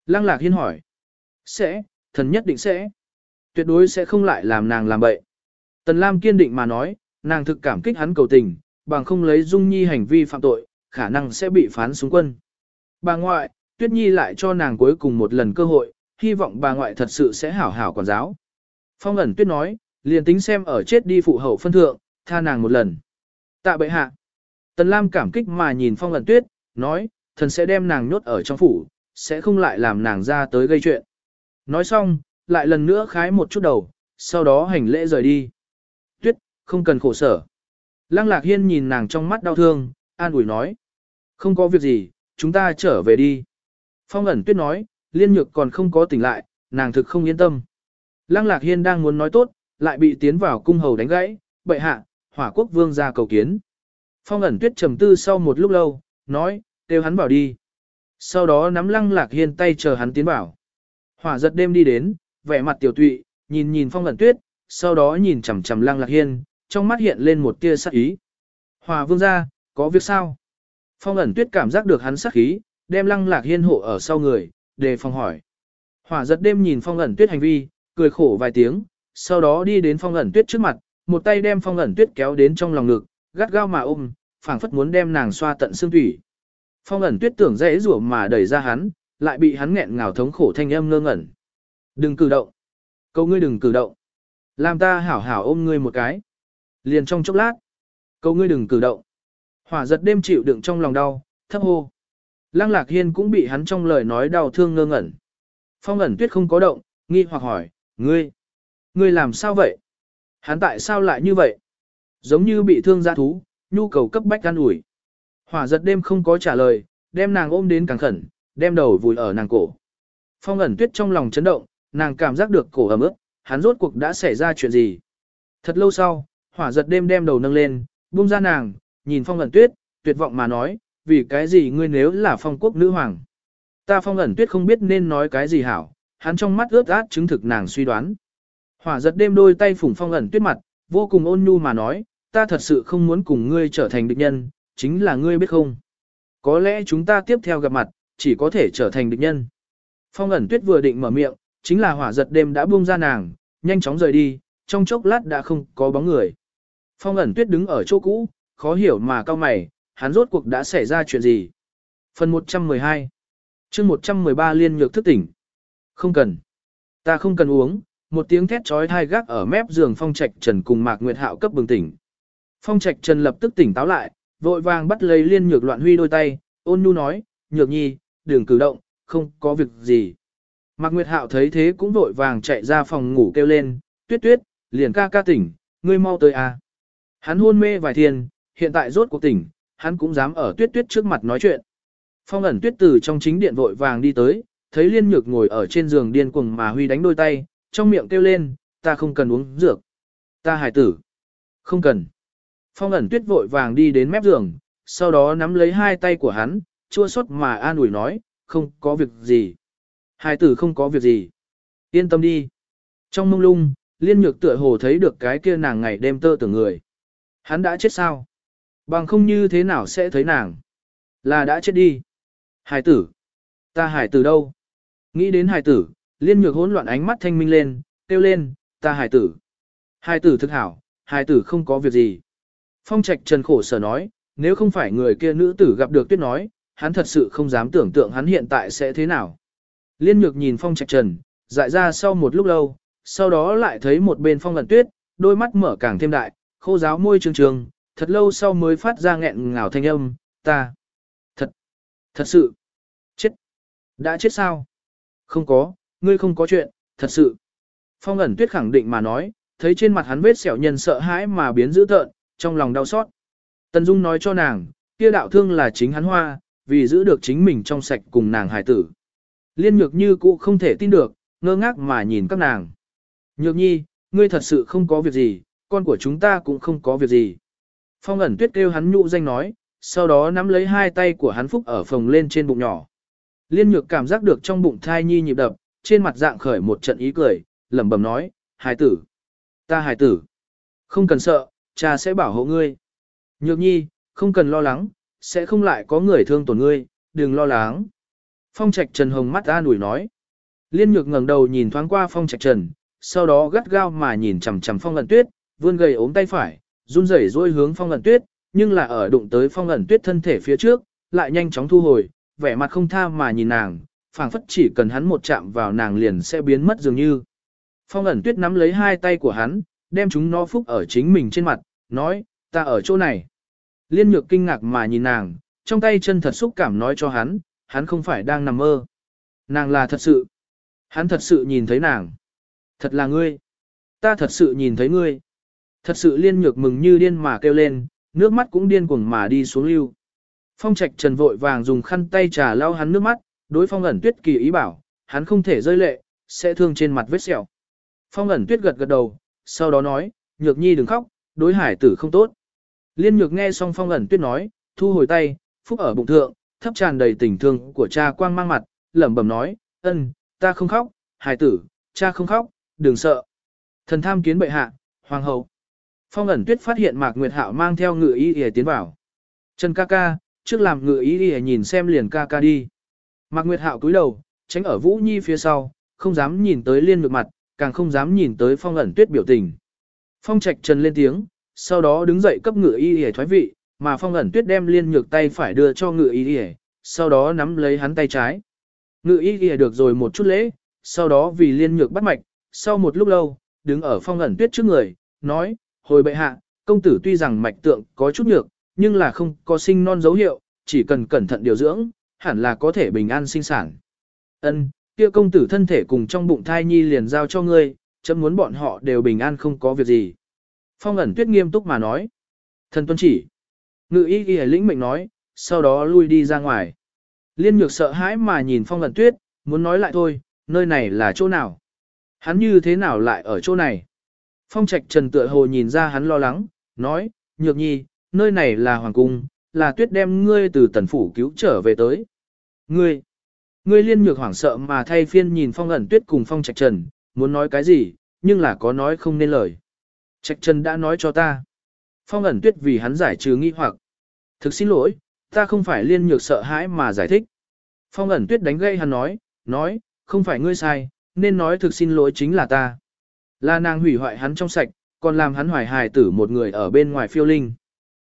Lăng lạc hiên hỏi. Sẽ, thần nhất định sẽ. Tuyệt đối sẽ không lại làm nàng làm bậy. Tần Lam kiên định mà nói, nàng thực cảm kích hắn cầu tình, bằng không lấy Dung Nhi hành vi phạm tội, khả năng sẽ bị phán xuống quân. Bà ngoại, Tuyết Nhi lại cho nàng cuối cùng một lần cơ hội, hy vọng bà ngoại thật sự sẽ hảo hảo quản giáo. Phong ẩn Tuyết nói, liền tính xem ở chết đi phụ hậu phân thượng, tha nàng một lần. Tạ bệ hạ. Tần Lam cảm kích mà nhìn Phong ẩn Tuyết, nói, thần sẽ đem nàng nhốt ở trong phủ, sẽ không lại làm nàng ra tới gây chuyện. Nói xong, lại lần nữa khái một chút đầu, sau đó hành lễ rời đi. Tuyết, không cần khổ sở. Lăng Lạc Hiên nhìn nàng trong mắt đau thương, an ủi nói. Không có việc gì, chúng ta trở về đi. Phong ẩn tuyết nói, liên nhược còn không có tỉnh lại, nàng thực không yên tâm. Lăng Lạc Hiên đang muốn nói tốt, lại bị tiến vào cung hầu đánh gãy, bệ hạ, hỏa quốc vương ra cầu kiến. Phong ẩn tuyết trầm tư sau một lúc lâu, nói, kêu hắn bảo đi. Sau đó nắm lăng lạc hiên tay chờ hắn tiến vào. Hỏa giật đêm đi đến, vẻ mặt tiểu tụy, nhìn nhìn phong ẩn tuyết, sau đó nhìn chằm chằm lăng lạc hiên, trong mắt hiện lên một tia sắc ý. Hòa vương ra, có việc sao? Phong ẩn tuyết cảm giác được hắn sắc khí, đem lăng lạc hiên hộ ở sau người, đề phòng hỏi. Hỏa giật đêm nhìn phong ẩn tuyết hành vi, cười khổ vài tiếng, sau đó đi đến phong ẩn tuyết trước mặt, một tay đem phong ẩn tuyết kéo đến trong lòng ngực, gắt gao mà ôm, phảng phất muốn đem nàng xoa tận xương thủy. Phong ẩn tuyết tưởng dễ rủa mà đẩy ra hắn, lại bị hắn nghẹn ngào thống khổ thanh âm ngơ ngẩn. Đừng cử động. Câu ngươi đừng cử động. Làm ta hảo hảo ôm ngươi một cái. Liền trong chốc lát. Câu ngươi đừng cử động. Hỏa giật đêm chịu đựng trong lòng đau, thấp hô. Lăng lạc hiên cũng bị hắn trong lời nói đau thương ngơ ngẩn. Phong ẩn tuyết không có động, nghi hoặc hỏi, ngươi, ngươi làm sao vậy? Hắn tại sao lại như vậy? Giống như bị thương gia thú, nhu cầu cấp bách gan ủi. Hỏa giật đêm không có trả lời, đem nàng ôm đến càng khẩn, đem đầu vùi ở nàng cổ. Phong ẩn tuyết trong lòng chấn động, nàng cảm giác được cổ ấm ướt, hắn rốt cuộc đã xảy ra chuyện gì. Thật lâu sau, hỏa giật đêm đem đầu nâng lên, buông ra nàng, nhìn phong ẩn tuyết, tuyệt vọng mà nói, vì cái gì ngươi nếu là phong quốc nữ hoàng. Ta phong ẩn tuyết không biết nên nói cái gì hảo, hắn trong mắt ướt át chứng thực nàng suy đoán. Hỏa giật đêm đôi tay phủng phong ẩn tuyết mặt, vô cùng ôn nhu mà nói, ta thật sự không muốn cùng ngươi trở thành địch nhân, chính là ngươi biết không. Có lẽ chúng ta tiếp theo gặp mặt, chỉ có thể trở thành địch nhân. Phong ẩn tuyết vừa định mở miệng, chính là hỏa giật đêm đã buông ra nàng, nhanh chóng rời đi, trong chốc lát đã không có bóng người. Phong ẩn tuyết đứng ở chỗ cũ, khó hiểu mà cao mày, hắn rốt cuộc đã xảy ra chuyện gì. Phần 112 chương 113 liên nhược thức tỉnh. Không cần. Ta không cần uống, một tiếng thét trói thai gác ở mép giường phong trạch trần cùng mạc nguyệt hạo cấp bừng tỉnh. Phong trạch trần lập tức tỉnh táo lại, vội vàng bắt lấy liên nhược loạn huy đôi tay, ôn nhu nói, nhược nhi, đừng cử động, không có việc gì. Mạc Nguyệt Hạo thấy thế cũng vội vàng chạy ra phòng ngủ kêu lên, tuyết tuyết, liền ca ca tỉnh, ngươi mau tới à. Hắn hôn mê vài thiên, hiện tại rốt cuộc tỉnh, hắn cũng dám ở tuyết tuyết trước mặt nói chuyện. Phong ẩn tuyết từ trong chính điện vội vàng đi tới, thấy liên nhược ngồi ở trên giường điên cuồng mà huy đánh đôi tay, trong miệng kêu lên, ta không cần uống dược. Ta hải tử. Không cần. Phong ẩn tuyết vội vàng đi đến mép giường, sau đó nắm lấy hai tay của hắn, chua xót mà an ủi nói, không có việc gì. Hải tử không có việc gì. Yên tâm đi. Trong mông lung, liên nhược tựa hồ thấy được cái kia nàng ngày đêm tơ tưởng người. Hắn đã chết sao? Bằng không như thế nào sẽ thấy nàng? Là đã chết đi. Hải tử. Ta hải tử đâu? Nghĩ đến hải tử, liên nhược hỗn loạn ánh mắt thanh minh lên, kêu lên, ta hải tử. Hải tử thực hảo, hải tử không có việc gì. Phong Trạch Trần khổ sở nói, nếu không phải người kia nữ tử gặp được tuyết nói, hắn thật sự không dám tưởng tượng hắn hiện tại sẽ thế nào. Liên nhược nhìn Phong Trạch Trần, dại ra sau một lúc lâu, sau đó lại thấy một bên Phong Lận Tuyết, đôi mắt mở càng thêm đại, khô giáo môi trường trường, thật lâu sau mới phát ra nghẹn ngào thanh âm, ta. Thật, thật sự, chết. Đã chết sao? Không có, ngươi không có chuyện, thật sự. Phong ẩn tuyết khẳng định mà nói, thấy trên mặt hắn vết sẹo nhân sợ hãi mà biến dữ tợn, trong lòng đau xót. Tần Dung nói cho nàng, kia đạo thương là chính hắn hoa, vì giữ được chính mình trong sạch cùng nàng hải tử. Liên nhược như cũ không thể tin được, ngơ ngác mà nhìn các nàng. Nhược nhi, ngươi thật sự không có việc gì, con của chúng ta cũng không có việc gì. Phong ẩn tuyết kêu hắn nhụ danh nói, sau đó nắm lấy hai tay của hắn phúc ở phòng lên trên bụng nhỏ. Liên nhược cảm giác được trong bụng thai nhi nhịp đập, trên mặt dạng khởi một trận ý cười, lẩm bẩm nói, hài tử, ta hài tử, không cần sợ, cha sẽ bảo hộ ngươi. Nhược nhi, không cần lo lắng, sẽ không lại có người thương tổn ngươi, đừng lo lắng. Phong trạch Trần Hồng mắt ra ủi nói. Liên nhược ngẩng đầu nhìn thoáng qua phong trạch trần, sau đó gắt gao mà nhìn chằm chằm phong ẩn tuyết, vươn gầy ốm tay phải, run rẩy rôi hướng phong ẩn tuyết, nhưng là ở đụng tới phong ẩn tuyết thân thể phía trước, lại nhanh chóng thu hồi, vẻ mặt không tha mà nhìn nàng, phảng phất chỉ cần hắn một chạm vào nàng liền sẽ biến mất dường như. Phong ẩn tuyết nắm lấy hai tay của hắn, đem chúng nó phúc ở chính mình trên mặt, nói, ta ở chỗ này. Liên nhược kinh ngạc mà nhìn nàng, trong tay chân thật xúc cảm nói cho hắn, hắn không phải đang nằm mơ. Nàng là thật sự. Hắn thật sự nhìn thấy nàng. Thật là ngươi. Ta thật sự nhìn thấy ngươi. Thật sự liên nhược mừng như điên mà kêu lên, nước mắt cũng điên cuồng mà đi xuống lưu. Phong trạch trần vội vàng dùng khăn tay trà lau hắn nước mắt, đối phong ẩn tuyết kỳ ý bảo, hắn không thể rơi lệ, sẽ thương trên mặt vết sẹo. Phong ẩn tuyết gật gật đầu, sau đó nói, nhược nhi đừng khóc, đối hải tử không tốt. Liên nhược nghe xong phong ẩn tuyết nói, thu hồi tay, phúc ở bụng thượng, thấp tràn đầy tình thương của cha quang mang mặt, lẩm bẩm nói, ân, ta không khóc, hải tử, cha không khóc, đừng sợ. Thần tham kiến bệ hạ, hoàng hậu. Phong ẩn tuyết phát hiện Mạc Nguyệt Hạo mang theo ngự y y tiến vào. Trần ca ca, trước làm ngự y y nhìn xem liền ca ca đi. Mạc Nguyệt Hạo cúi đầu, tránh ở Vũ Nhi phía sau, không dám nhìn tới liên ngược mặt, càng không dám nhìn tới phong ẩn tuyết biểu tình. Phong trạch trần lên tiếng, sau đó đứng dậy cấp ngự y y thoái vị, mà phong ẩn tuyết đem liên nhược tay phải đưa cho ngự y y, sau đó nắm lấy hắn tay trái. Ngự y y được rồi một chút lễ, sau đó vì liên nhược bắt mạch, sau một lúc lâu, đứng ở phong ẩn tuyết trước người, nói, hồi bệ hạ, công tử tuy rằng mạch tượng có chút nhược, nhưng là không có sinh non dấu hiệu, chỉ cần cẩn thận điều dưỡng, hẳn là có thể bình an sinh sản. Ân, kia công tử thân thể cùng trong bụng thai nhi liền giao cho ngươi, chấm muốn bọn họ đều bình an không có việc gì. Phong ẩn tuyết nghiêm túc mà nói. Thần tuân chỉ. Ngự y ghi lĩnh mệnh nói, sau đó lui đi ra ngoài. Liên nhược sợ hãi mà nhìn phong ẩn tuyết, muốn nói lại thôi, nơi này là chỗ nào? Hắn như thế nào lại ở chỗ này? Phong trạch trần tựa hồ nhìn ra hắn lo lắng, nói, nhược nhi, nơi này là hoàng cung, là tuyết đem ngươi từ tần phủ cứu trở về tới. Ngươi, ngươi liên nhược hoảng sợ mà thay phiên nhìn phong ẩn tuyết cùng phong trạch trần, muốn nói cái gì, nhưng là có nói không nên lời. Trạch trần đã nói cho ta. Phong ẩn tuyết vì hắn giải trừ nghi hoặc. Thực xin lỗi, ta không phải liên nhược sợ hãi mà giải thích. Phong ẩn tuyết đánh gây hắn nói, nói, không phải ngươi sai, nên nói thực xin lỗi chính là ta. Là nàng hủy hoại hắn trong sạch, còn làm hắn hoài hài tử một người ở bên ngoài phiêu linh.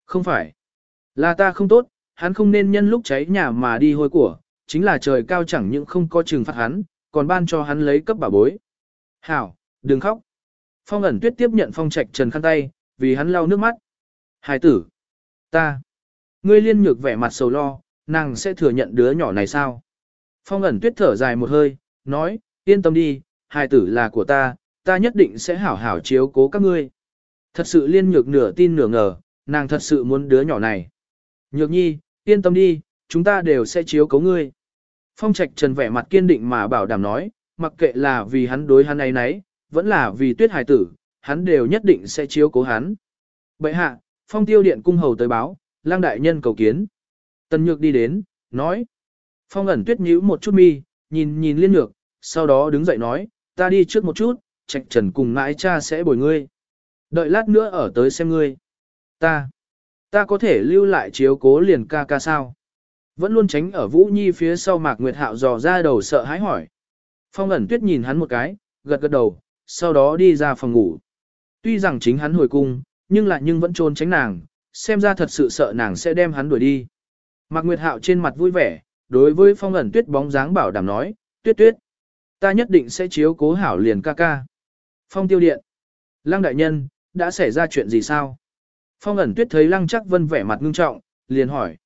Không phải. Là ta không tốt, hắn không nên nhân lúc cháy nhà mà đi hôi của, chính là trời cao chẳng những không có trừng phạt hắn, còn ban cho hắn lấy cấp bảo bối. Hảo, đừng khóc. Phong ẩn tuyết tiếp nhận phong trạch trần khăn tay, vì hắn lau nước mắt. Hài tử. Ta. Ngươi liên nhược vẻ mặt sầu lo, nàng sẽ thừa nhận đứa nhỏ này sao? Phong ẩn tuyết thở dài một hơi, nói, yên tâm đi, hài tử là của ta, ta nhất định sẽ hảo hảo chiếu cố các ngươi. Thật sự liên nhược nửa tin nửa ngờ, nàng thật sự muốn đứa nhỏ này. Nhược nhi, yên tâm đi, chúng ta đều sẽ chiếu cố ngươi. Phong trạch trần vẻ mặt kiên định mà bảo đảm nói, mặc kệ là vì hắn đối hắn ấy nấy, vẫn là vì tuyết hài tử, hắn đều nhất định sẽ chiếu cố hắn. Bệ hạ, phong tiêu điện cung hầu tới báo, lang đại nhân cầu kiến. Tần nhược đi đến, nói. Phong ẩn tuyết nhíu một chút mi, nhìn nhìn liên nhược, sau đó đứng dậy nói, ta đi trước một chút, trạch trần cùng mãi cha sẽ bồi ngươi. Đợi lát nữa ở tới xem ngươi. Ta, ta có thể lưu lại chiếu cố liền ca ca sao. Vẫn luôn tránh ở Vũ Nhi phía sau Mạc Nguyệt Hạo dò ra đầu sợ hãi hỏi. Phong ẩn tuyết nhìn hắn một cái, gật gật đầu, sau đó đi ra phòng ngủ. Tuy rằng chính hắn hồi cung, nhưng lại nhưng vẫn trốn tránh nàng, xem ra thật sự sợ nàng sẽ đem hắn đuổi đi. Mạc Nguyệt Hạo trên mặt vui vẻ, đối với phong ẩn tuyết bóng dáng bảo đảm nói, tuyết tuyết. Ta nhất định sẽ chiếu cố hảo liền ca ca. Phong tiêu điện. Lăng đại nhân, đã xảy ra chuyện gì sao? Phong ẩn tuyết thấy lăng chắc vân vẻ mặt ngưng trọng, liền hỏi.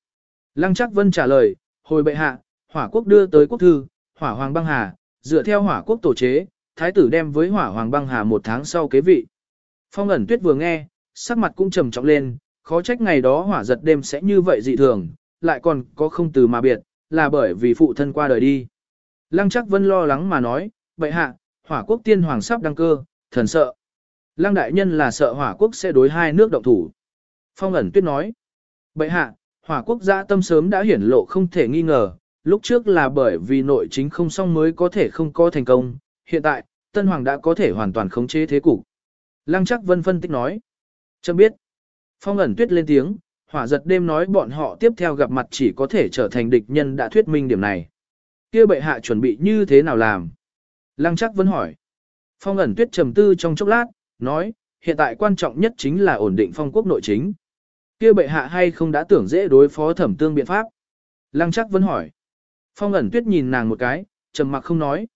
Lăng chắc vân trả lời, hồi bệ hạ, hỏa quốc đưa tới quốc thư, hỏa hoàng băng hà, dựa theo hỏa quốc tổ chế, thái tử đem với hỏa hoàng băng hà một tháng sau kế vị. Phong ẩn tuyết vừa nghe, sắc mặt cũng trầm trọng lên, khó trách ngày đó hỏa giật đêm sẽ như vậy dị thường, lại còn có không từ mà biệt, là bởi vì phụ thân qua đời đi. Lăng chắc vân lo lắng mà nói, bệ hạ, hỏa quốc tiên hoàng sắp đăng cơ, thần sợ. Lăng đại nhân là sợ hỏa quốc sẽ đối hai nước động thủ. Phong ẩn tuyết nói, bệ hạ, hỏa quốc gia tâm sớm đã hiển lộ không thể nghi ngờ, lúc trước là bởi vì nội chính không xong mới có thể không có thành công, hiện tại, tân hoàng đã có thể hoàn toàn khống chế thế cục. Lăng chắc vân phân tích nói, chấm biết. Phong ẩn tuyết lên tiếng, hỏa giật đêm nói bọn họ tiếp theo gặp mặt chỉ có thể trở thành địch nhân đã thuyết minh điểm này. kia bệ hạ chuẩn bị như thế nào làm? Lăng chắc vẫn hỏi. Phong ẩn tuyết trầm tư trong chốc lát, nói, hiện tại quan trọng nhất chính là ổn định phong quốc nội chính. kia bệ hạ hay không đã tưởng dễ đối phó thẩm tương biện pháp? Lăng chắc vẫn hỏi. Phong ẩn tuyết nhìn nàng một cái, trầm mặc không nói.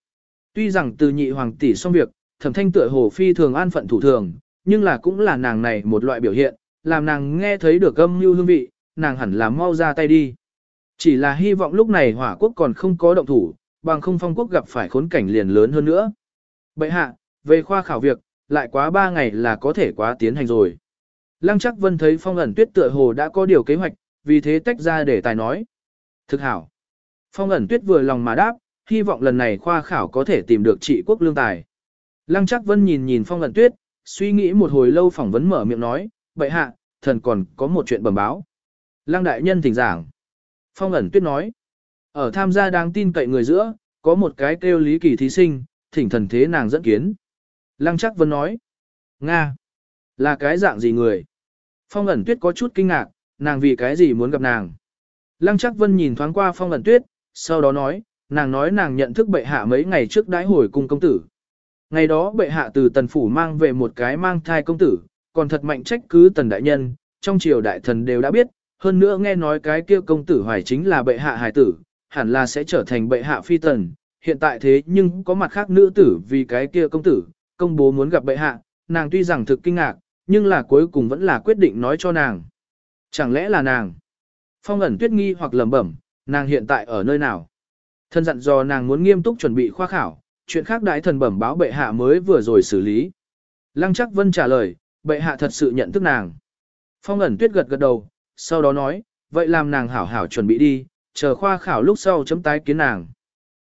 Tuy rằng từ nhị hoàng tỷ xong việc, thẩm thanh tựa hồ phi thường an phận thủ thường, nhưng là cũng là nàng này một loại biểu hiện, làm nàng nghe thấy được âm như hương vị, nàng hẳn là mau ra tay đi. Chỉ là hy vọng lúc này hỏa quốc còn không có động thủ, bằng không phong quốc gặp phải khốn cảnh liền lớn hơn nữa. Bậy hạ, về khoa khảo việc, lại quá 3 ngày là có thể quá tiến hành rồi. Lăng chắc vân thấy phong ẩn tuyết tựa hồ đã có điều kế hoạch, vì thế tách ra để tài nói. Thực hảo. Phong ẩn tuyết vừa lòng mà đáp, hy vọng lần này khoa khảo có thể tìm được trị quốc lương tài. Lăng chắc vân nhìn nhìn phong ẩn tuyết, suy nghĩ một hồi lâu phỏng vấn mở miệng nói, bậy hạ, thần còn có một chuyện bẩm báo. Lăng đại nhân thỉnh giảng. Phong ẩn tuyết nói, ở tham gia đáng tin cậy người giữa, có một cái kêu lý kỳ thí sinh, thỉnh thần thế nàng dẫn kiến. Lăng chắc vẫn nói, Nga, là cái dạng gì người? Phong ẩn tuyết có chút kinh ngạc, nàng vì cái gì muốn gặp nàng? Lăng chắc vân nhìn thoáng qua phong ẩn tuyết, sau đó nói, nàng nói nàng nhận thức bệ hạ mấy ngày trước đãi hồi cung công tử. Ngày đó bệ hạ từ tần phủ mang về một cái mang thai công tử, còn thật mạnh trách cứ tần đại nhân, trong triều đại thần đều đã biết, hơn nữa nghe nói cái kia công tử hoài chính là bệ hạ hài tử, hẳn là sẽ trở thành bệ hạ phi tần. Hiện tại thế nhưng có mặt khác nữ tử vì cái kia công tử, công bố muốn gặp bệ hạ, nàng tuy rằng thực kinh ngạc, nhưng là cuối cùng vẫn là quyết định nói cho nàng. Chẳng lẽ là nàng? Phong ẩn tuyết nghi hoặc lầm bẩm, nàng hiện tại ở nơi nào? Thân dặn dò nàng muốn nghiêm túc chuẩn bị khoa khảo, chuyện khác đại thần bẩm báo bệ hạ mới vừa rồi xử lý. Lăng chắc vân trả lời, bệ hạ thật sự nhận thức nàng. Phong ẩn tuyết gật gật đầu, sau đó nói, vậy làm nàng hảo hảo chuẩn bị đi, chờ khoa khảo lúc sau chấm tái kiến nàng.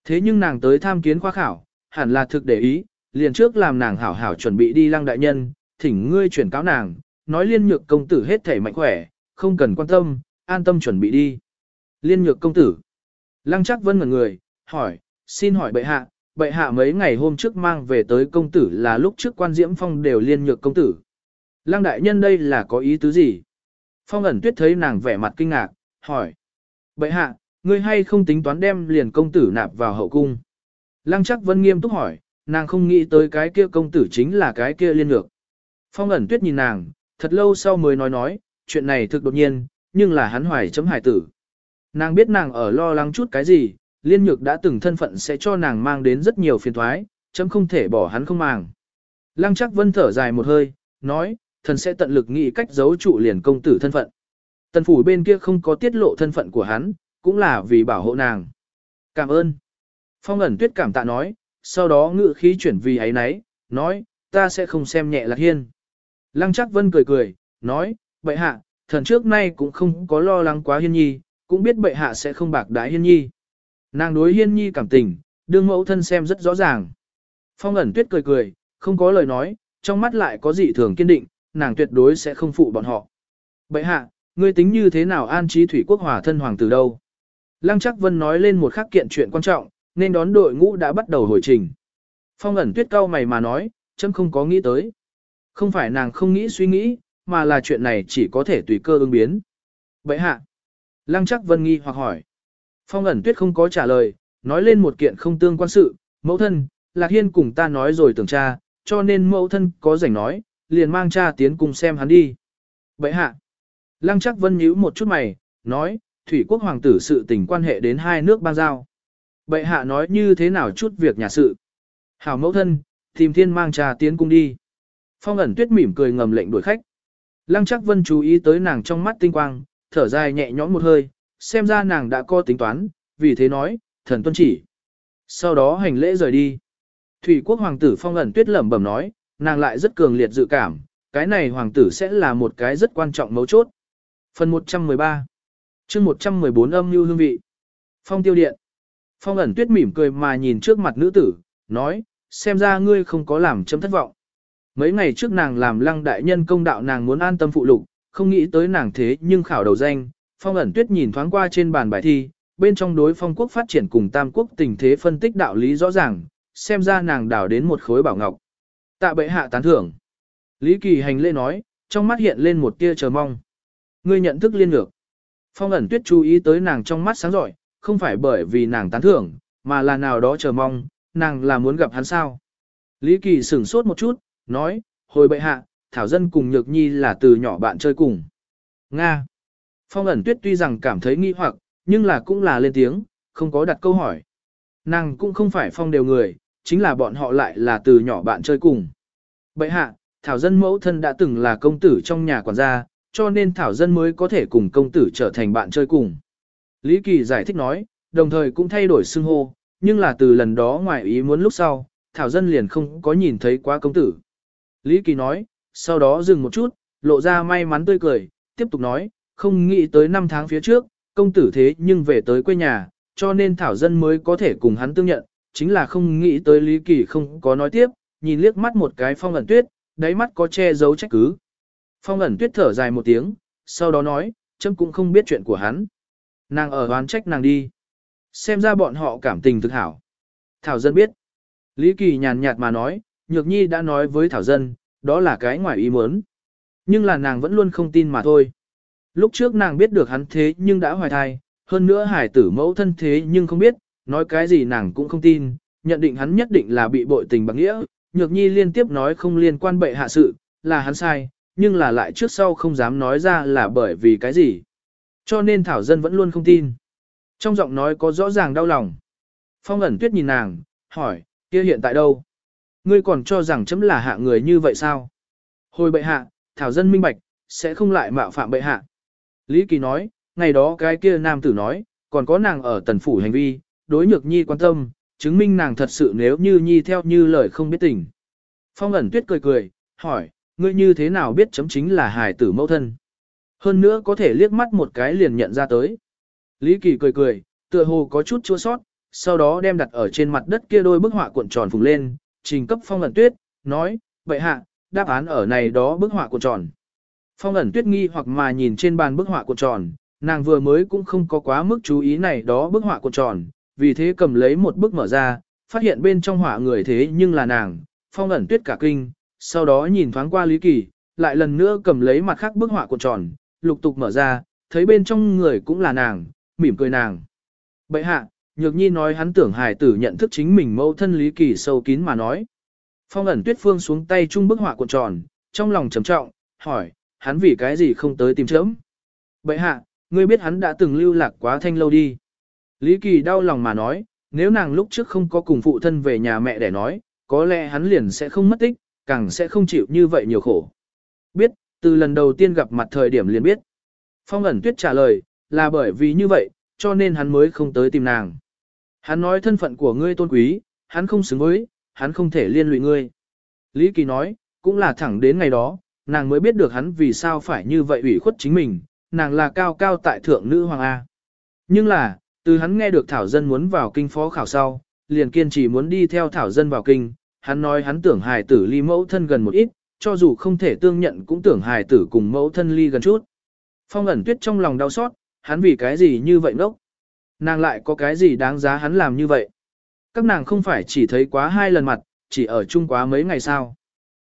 Thế nhưng nàng tới tham kiến khoa khảo, hẳn là thực để ý, liền trước làm nàng hảo hảo chuẩn bị đi lăng đại nhân, thỉnh ngươi chuyển cáo nàng, nói liên nhược công tử hết thể mạnh khỏe, không cần quan tâm, an tâm chuẩn bị đi. Liên nhược công tử. Lăng chắc vân ngẩn người, hỏi, xin hỏi bệ hạ, bệ hạ mấy ngày hôm trước mang về tới công tử là lúc trước quan diễm phong đều liên nhược công tử. Lăng đại nhân đây là có ý tứ gì? Phong ẩn tuyết thấy nàng vẻ mặt kinh ngạc, hỏi. Bệ hạ, ngươi hay không tính toán đem liền công tử nạp vào hậu cung? Lăng chắc vân nghiêm túc hỏi, nàng không nghĩ tới cái kia công tử chính là cái kia liên nhược. Phong ẩn tuyết nhìn nàng, thật lâu sau mới nói nói, chuyện này thực đột nhiên, nhưng là hắn hoài chấm hải tử. Nàng biết nàng ở lo lắng chút cái gì, liên nhược đã từng thân phận sẽ cho nàng mang đến rất nhiều phiền thoái, chấm không thể bỏ hắn không màng. Lăng chắc vân thở dài một hơi, nói, thần sẽ tận lực nghĩ cách giấu trụ liền công tử thân phận. Tần phủ bên kia không có tiết lộ thân phận của hắn, cũng là vì bảo hộ nàng. Cảm ơn. Phong ẩn tuyết cảm tạ nói, sau đó ngự khí chuyển vì ấy nấy, nói, ta sẽ không xem nhẹ lạc hiên. Lăng chắc vân cười cười, nói, bệ hạ, thần trước nay cũng không có lo lắng quá hiên nhi, cũng biết bệ hạ sẽ không bạc đái hiên nhi. Nàng đối hiên nhi cảm tình, đương mẫu thân xem rất rõ ràng. Phong ẩn tuyết cười cười, không có lời nói, trong mắt lại có dị thường kiên định, nàng tuyệt đối sẽ không phụ bọn họ. Bệ hạ, ngươi tính như thế nào an trí thủy quốc hòa thân hoàng từ đâu? Lăng Trác vân nói lên một khắc kiện chuyện quan trọng, nên đón đội ngũ đã bắt đầu hồi trình. Phong ẩn tuyết cao mày mà nói, chấm không có nghĩ tới. Không phải nàng không nghĩ suy nghĩ, mà là chuyện này chỉ có thể tùy cơ ứng biến. Vậy hạ. Lăng chắc vân nghi hoặc hỏi. Phong ẩn tuyết không có trả lời, nói lên một kiện không tương quan sự, mẫu thân, Lạc Hiên cùng ta nói rồi tưởng cha, cho nên mẫu thân có rảnh nói, liền mang cha tiến cùng xem hắn đi. Vậy hạ. Lăng chắc vân nhíu một chút mày, nói, thủy quốc hoàng tử sự tình quan hệ đến hai nước bang giao. Bệ hạ nói như thế nào chút việc nhà sự. Hảo mẫu thân, tìm thiên mang trà tiến cung đi. Phong ẩn tuyết mỉm cười ngầm lệnh đuổi khách. Lăng chắc vân chú ý tới nàng trong mắt tinh quang, thở dài nhẹ nhõm một hơi, xem ra nàng đã có tính toán, vì thế nói, thần tuân chỉ. Sau đó hành lễ rời đi. Thủy quốc hoàng tử phong ẩn tuyết lẩm bẩm nói, nàng lại rất cường liệt dự cảm, cái này hoàng tử sẽ là một cái rất quan trọng mấu chốt. Phần 113 chương 114 âm như hương vị Phong tiêu điện Phong ẩn tuyết mỉm cười mà nhìn trước mặt nữ tử, nói, xem ra ngươi không có làm chấm thất vọng. Mấy ngày trước nàng làm lăng đại nhân công đạo nàng muốn an tâm phụ lục, không nghĩ tới nàng thế nhưng khảo đầu danh, phong ẩn tuyết nhìn thoáng qua trên bàn bài thi, bên trong đối phong quốc phát triển cùng tam quốc tình thế phân tích đạo lý rõ ràng, xem ra nàng đào đến một khối bảo ngọc. Tạ bệ hạ tán thưởng. Lý Kỳ hành lễ nói, trong mắt hiện lên một tia chờ mong. Ngươi nhận thức liên lược. Phong ẩn tuyết chú ý tới nàng trong mắt sáng giỏi, không phải bởi vì nàng tán thưởng, mà là nào đó chờ mong, nàng là muốn gặp hắn sao? Lý Kỳ sửng sốt một chút, nói, hồi bệ hạ, Thảo Dân cùng Nhược Nhi là từ nhỏ bạn chơi cùng. Nga. Phong ẩn tuyết tuy rằng cảm thấy nghi hoặc, nhưng là cũng là lên tiếng, không có đặt câu hỏi. Nàng cũng không phải phong đều người, chính là bọn họ lại là từ nhỏ bạn chơi cùng. Bệ hạ, Thảo Dân mẫu thân đã từng là công tử trong nhà quản gia, cho nên Thảo Dân mới có thể cùng công tử trở thành bạn chơi cùng. Lý Kỳ giải thích nói, đồng thời cũng thay đổi xưng hô, nhưng là từ lần đó ngoài ý muốn lúc sau, Thảo Dân liền không có nhìn thấy quá công tử. Lý Kỳ nói, sau đó dừng một chút, lộ ra may mắn tươi cười, tiếp tục nói, không nghĩ tới năm tháng phía trước, công tử thế nhưng về tới quê nhà, cho nên Thảo Dân mới có thể cùng hắn tương nhận, chính là không nghĩ tới Lý Kỳ không có nói tiếp, nhìn liếc mắt một cái phong ẩn tuyết, đáy mắt có che giấu trách cứ. Phong ẩn tuyết thở dài một tiếng, sau đó nói, chấm cũng không biết chuyện của hắn. Nàng ở đoán trách nàng đi. Xem ra bọn họ cảm tình thực hảo. Thảo dân biết. Lý Kỳ nhàn nhạt mà nói, Nhược Nhi đã nói với Thảo dân, đó là cái ngoài ý muốn. Nhưng là nàng vẫn luôn không tin mà thôi. Lúc trước nàng biết được hắn thế nhưng đã hoài thai, hơn nữa hải tử mẫu thân thế nhưng không biết, nói cái gì nàng cũng không tin, nhận định hắn nhất định là bị bội tình bằng nghĩa. Nhược Nhi liên tiếp nói không liên quan bệ hạ sự, là hắn sai, nhưng là lại trước sau không dám nói ra là bởi vì cái gì. Cho nên Thảo Dân vẫn luôn không tin. Trong giọng nói có rõ ràng đau lòng. Phong ẩn tuyết nhìn nàng, hỏi, kia hiện tại đâu? Ngươi còn cho rằng chấm là hạ người như vậy sao? Hồi bệ hạ, Thảo Dân minh bạch, sẽ không lại mạo phạm bệ hạ. Lý Kỳ nói, ngày đó cái kia nam tử nói, còn có nàng ở tần phủ hành vi, đối nhược nhi quan tâm, chứng minh nàng thật sự nếu như nhi theo như lời không biết tình. Phong ẩn tuyết cười cười, hỏi, ngươi như thế nào biết chấm chính là hài tử mẫu thân? Hơn nữa có thể liếc mắt một cái liền nhận ra tới. Lý Kỳ cười cười, tựa hồ có chút chua sót, sau đó đem đặt ở trên mặt đất kia đôi bức họa cuộn tròn phùng lên, trình cấp phong ẩn tuyết, nói, vậy hạ, đáp án ở này đó bức họa cuộn tròn. Phong ẩn tuyết nghi hoặc mà nhìn trên bàn bức họa cuộn tròn, nàng vừa mới cũng không có quá mức chú ý này đó bức họa cuộn tròn, vì thế cầm lấy một bức mở ra, phát hiện bên trong họa người thế nhưng là nàng, phong ẩn tuyết cả kinh, sau đó nhìn thoáng qua Lý Kỳ, lại lần nữa cầm lấy mặt khác bức họa cuộn tròn, lục tục mở ra, thấy bên trong người cũng là nàng, mỉm cười nàng. bệ hạ, Nhược Nhi nói hắn tưởng hài tử nhận thức chính mình mẫu thân Lý Kỳ sâu kín mà nói. Phong ẩn tuyết phương xuống tay chung bức họa cuộn tròn, trong lòng trầm trọng, hỏi, hắn vì cái gì không tới tìm chớm. bệ hạ, ngươi biết hắn đã từng lưu lạc quá thanh lâu đi. Lý Kỳ đau lòng mà nói, nếu nàng lúc trước không có cùng phụ thân về nhà mẹ để nói, có lẽ hắn liền sẽ không mất tích, càng sẽ không chịu như vậy nhiều khổ. Biết, từ lần đầu tiên gặp mặt thời điểm liền biết. Phong ẩn tuyết trả lời, là bởi vì như vậy, cho nên hắn mới không tới tìm nàng. Hắn nói thân phận của ngươi tôn quý, hắn không xứng với, hắn không thể liên lụy ngươi. Lý Kỳ nói, cũng là thẳng đến ngày đó, nàng mới biết được hắn vì sao phải như vậy ủy khuất chính mình, nàng là cao cao tại thượng nữ hoàng A. Nhưng là, từ hắn nghe được Thảo Dân muốn vào kinh phó khảo sau, liền kiên trì muốn đi theo Thảo Dân vào kinh, hắn nói hắn tưởng hài tử ly mẫu thân gần một ít, cho dù không thể tương nhận cũng tưởng hài tử cùng mẫu thân ly gần chút. Phong ẩn tuyết trong lòng đau xót, hắn vì cái gì như vậy ngốc? Nàng lại có cái gì đáng giá hắn làm như vậy? Các nàng không phải chỉ thấy quá hai lần mặt, chỉ ở chung quá mấy ngày sao.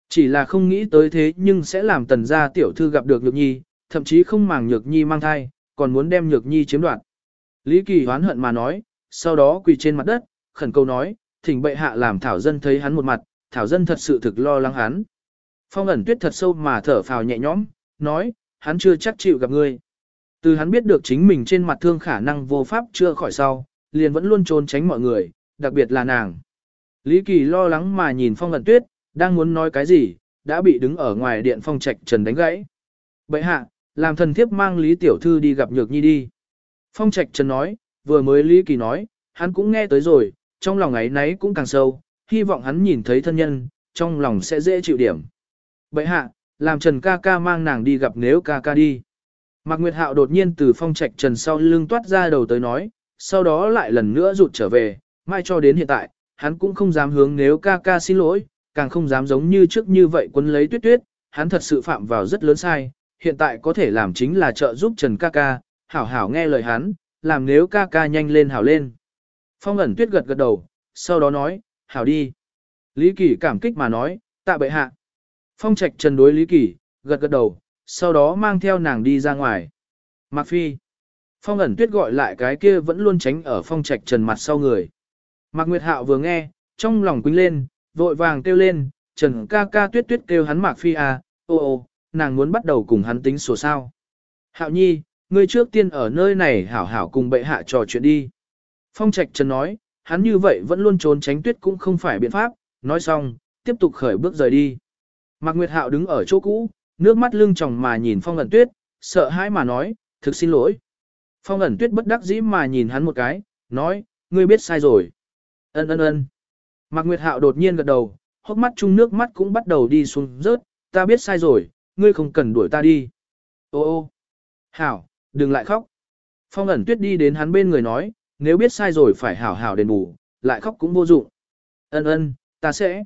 Chỉ là không nghĩ tới thế nhưng sẽ làm tần gia tiểu thư gặp được Nhược Nhi, thậm chí không màng Nhược Nhi mang thai, còn muốn đem Nhược Nhi chiếm đoạt. Lý Kỳ hoán hận mà nói, sau đó quỳ trên mặt đất, khẩn cầu nói, thỉnh bệ hạ làm Thảo Dân thấy hắn một mặt, Thảo Dân thật sự thực lo lắng hắn. Phong ẩn tuyết thật sâu mà thở phào nhẹ nhõm, nói, hắn chưa chắc chịu gặp ngươi. Từ hắn biết được chính mình trên mặt thương khả năng vô pháp chưa khỏi sau, liền vẫn luôn trốn tránh mọi người, đặc biệt là nàng. Lý Kỳ lo lắng mà nhìn phong ẩn tuyết, đang muốn nói cái gì, đã bị đứng ở ngoài điện phong trạch trần đánh gãy. Bậy hạ, làm thần thiếp mang Lý Tiểu Thư đi gặp Nhược Nhi đi. Phong trạch trần nói, vừa mới Lý Kỳ nói, hắn cũng nghe tới rồi, trong lòng ấy nấy cũng càng sâu, hy vọng hắn nhìn thấy thân nhân, trong lòng sẽ dễ chịu điểm. Bậy hạ, làm Trần ca ca mang nàng đi gặp nếu ca ca đi. Mạc Nguyệt Hạo đột nhiên từ phong trạch Trần sau lưng toát ra đầu tới nói, sau đó lại lần nữa rụt trở về, mai cho đến hiện tại, hắn cũng không dám hướng nếu ca ca xin lỗi, càng không dám giống như trước như vậy quấn lấy tuyết tuyết, hắn thật sự phạm vào rất lớn sai, hiện tại có thể làm chính là trợ giúp Trần ca ca, hảo hảo nghe lời hắn, làm nếu ca ca nhanh lên hảo lên. Phong ẩn tuyết gật gật đầu, sau đó nói, hảo đi. Lý Kỳ cảm kích mà nói, tạ bệ hạ. Phong trạch trần đối Lý Kỳ, gật gật đầu, sau đó mang theo nàng đi ra ngoài. Mạc Phi. Phong ẩn tuyết gọi lại cái kia vẫn luôn tránh ở phong trạch trần mặt sau người. Mạc Nguyệt Hạo vừa nghe, trong lòng quính lên, vội vàng kêu lên, Trần ca ca tuyết tuyết kêu hắn Mạc Phi à, ô ô, nàng muốn bắt đầu cùng hắn tính sổ sao. Hạo nhi, ngươi trước tiên ở nơi này hảo hảo cùng bệ hạ trò chuyện đi. Phong Trạch Trần nói, hắn như vậy vẫn luôn trốn tránh tuyết cũng không phải biện pháp, nói xong, tiếp tục khởi bước rời đi. Mạc Nguyệt Hạo đứng ở chỗ cũ, nước mắt lưng tròng mà nhìn Phong ẩn tuyết, sợ hãi mà nói, thực xin lỗi. Phong ẩn tuyết bất đắc dĩ mà nhìn hắn một cái, nói, ngươi biết sai rồi. Ân ân ân. Mạc Nguyệt Hạo đột nhiên gật đầu, hốc mắt chung nước mắt cũng bắt đầu đi xuống rớt, ta biết sai rồi, ngươi không cần đuổi ta đi. Ô ô. Hảo, đừng lại khóc. Phong ẩn tuyết đi đến hắn bên người nói, nếu biết sai rồi phải hảo hảo đền bù, lại khóc cũng vô dụng. Ân ân, ta sẽ.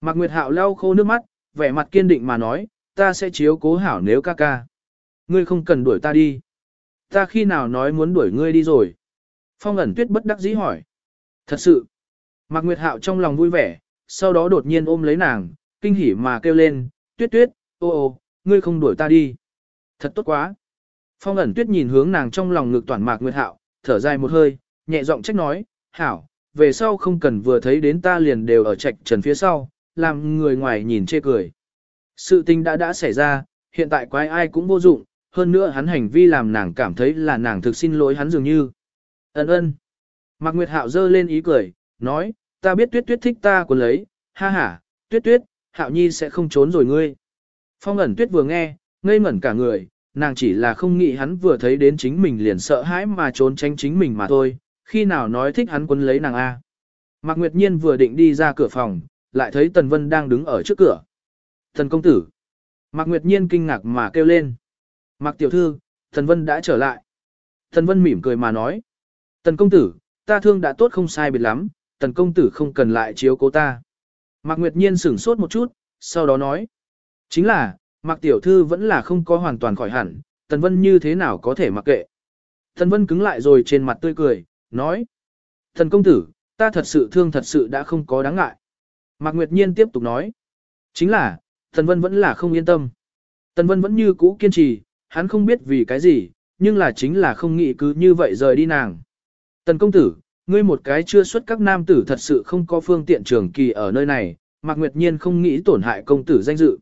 Mạc Nguyệt Hạo lau khô nước mắt, vẻ mặt kiên định mà nói, ta sẽ chiếu cố hảo nếu ca ca. Ngươi không cần đuổi ta đi. Ta khi nào nói muốn đuổi ngươi đi rồi? Phong ẩn tuyết bất đắc dĩ hỏi. Thật sự. Mạc Nguyệt Hạo trong lòng vui vẻ, sau đó đột nhiên ôm lấy nàng, kinh hỉ mà kêu lên, tuyết tuyết, ô ô, ngươi không đuổi ta đi. Thật tốt quá. Phong ẩn tuyết nhìn hướng nàng trong lòng ngực toàn Mạc Nguyệt Hạo, thở dài một hơi, nhẹ giọng trách nói, hảo, về sau không cần vừa thấy đến ta liền đều ở trạch trần phía sau, làm người ngoài nhìn chê cười. Sự tình đã đã xảy ra, hiện tại quái ai cũng vô dụng, hơn nữa hắn hành vi làm nàng cảm thấy là nàng thực xin lỗi hắn dường như. Ấn ơn. Mạc Nguyệt Hạo dơ lên ý cười, nói, ta biết tuyết tuyết thích ta còn lấy, ha ha, tuyết tuyết, Hạo Nhi sẽ không trốn rồi ngươi. Phong ẩn tuyết vừa nghe, ngây ngẩn cả người, nàng chỉ là không nghĩ hắn vừa thấy đến chính mình liền sợ hãi mà trốn tránh chính mình mà thôi, khi nào nói thích hắn quấn lấy nàng A. Mạc Nguyệt Nhiên vừa định đi ra cửa phòng, lại thấy Tần Vân đang đứng ở trước cửa. Thần công tử. Mạc Nguyệt Nhiên kinh ngạc mà kêu lên. Mạc tiểu thư, Tần Vân đã trở lại. Tần Vân mỉm cười mà nói. Tần công tử, ta thương đã tốt không sai biệt lắm, tần công tử không cần lại chiếu cố ta. Mạc Nguyệt Nhiên sửng sốt một chút, sau đó nói. Chính là, Mạc tiểu thư vẫn là không có hoàn toàn khỏi hẳn, Tần Vân như thế nào có thể mặc kệ. Tần Vân cứng lại rồi trên mặt tươi cười, nói. Thần công tử, ta thật sự thương thật sự đã không có đáng ngại. Mạc Nguyệt Nhiên tiếp tục nói. Chính là, Tần Vân vẫn là không yên tâm. Tần Vân vẫn như cũ kiên trì, hắn không biết vì cái gì, nhưng là chính là không nghĩ cứ như vậy rời đi nàng. Tần công tử, ngươi một cái chưa xuất các nam tử thật sự không có phương tiện trường kỳ ở nơi này, Mạc Nguyệt Nhiên không nghĩ tổn hại công tử danh dự.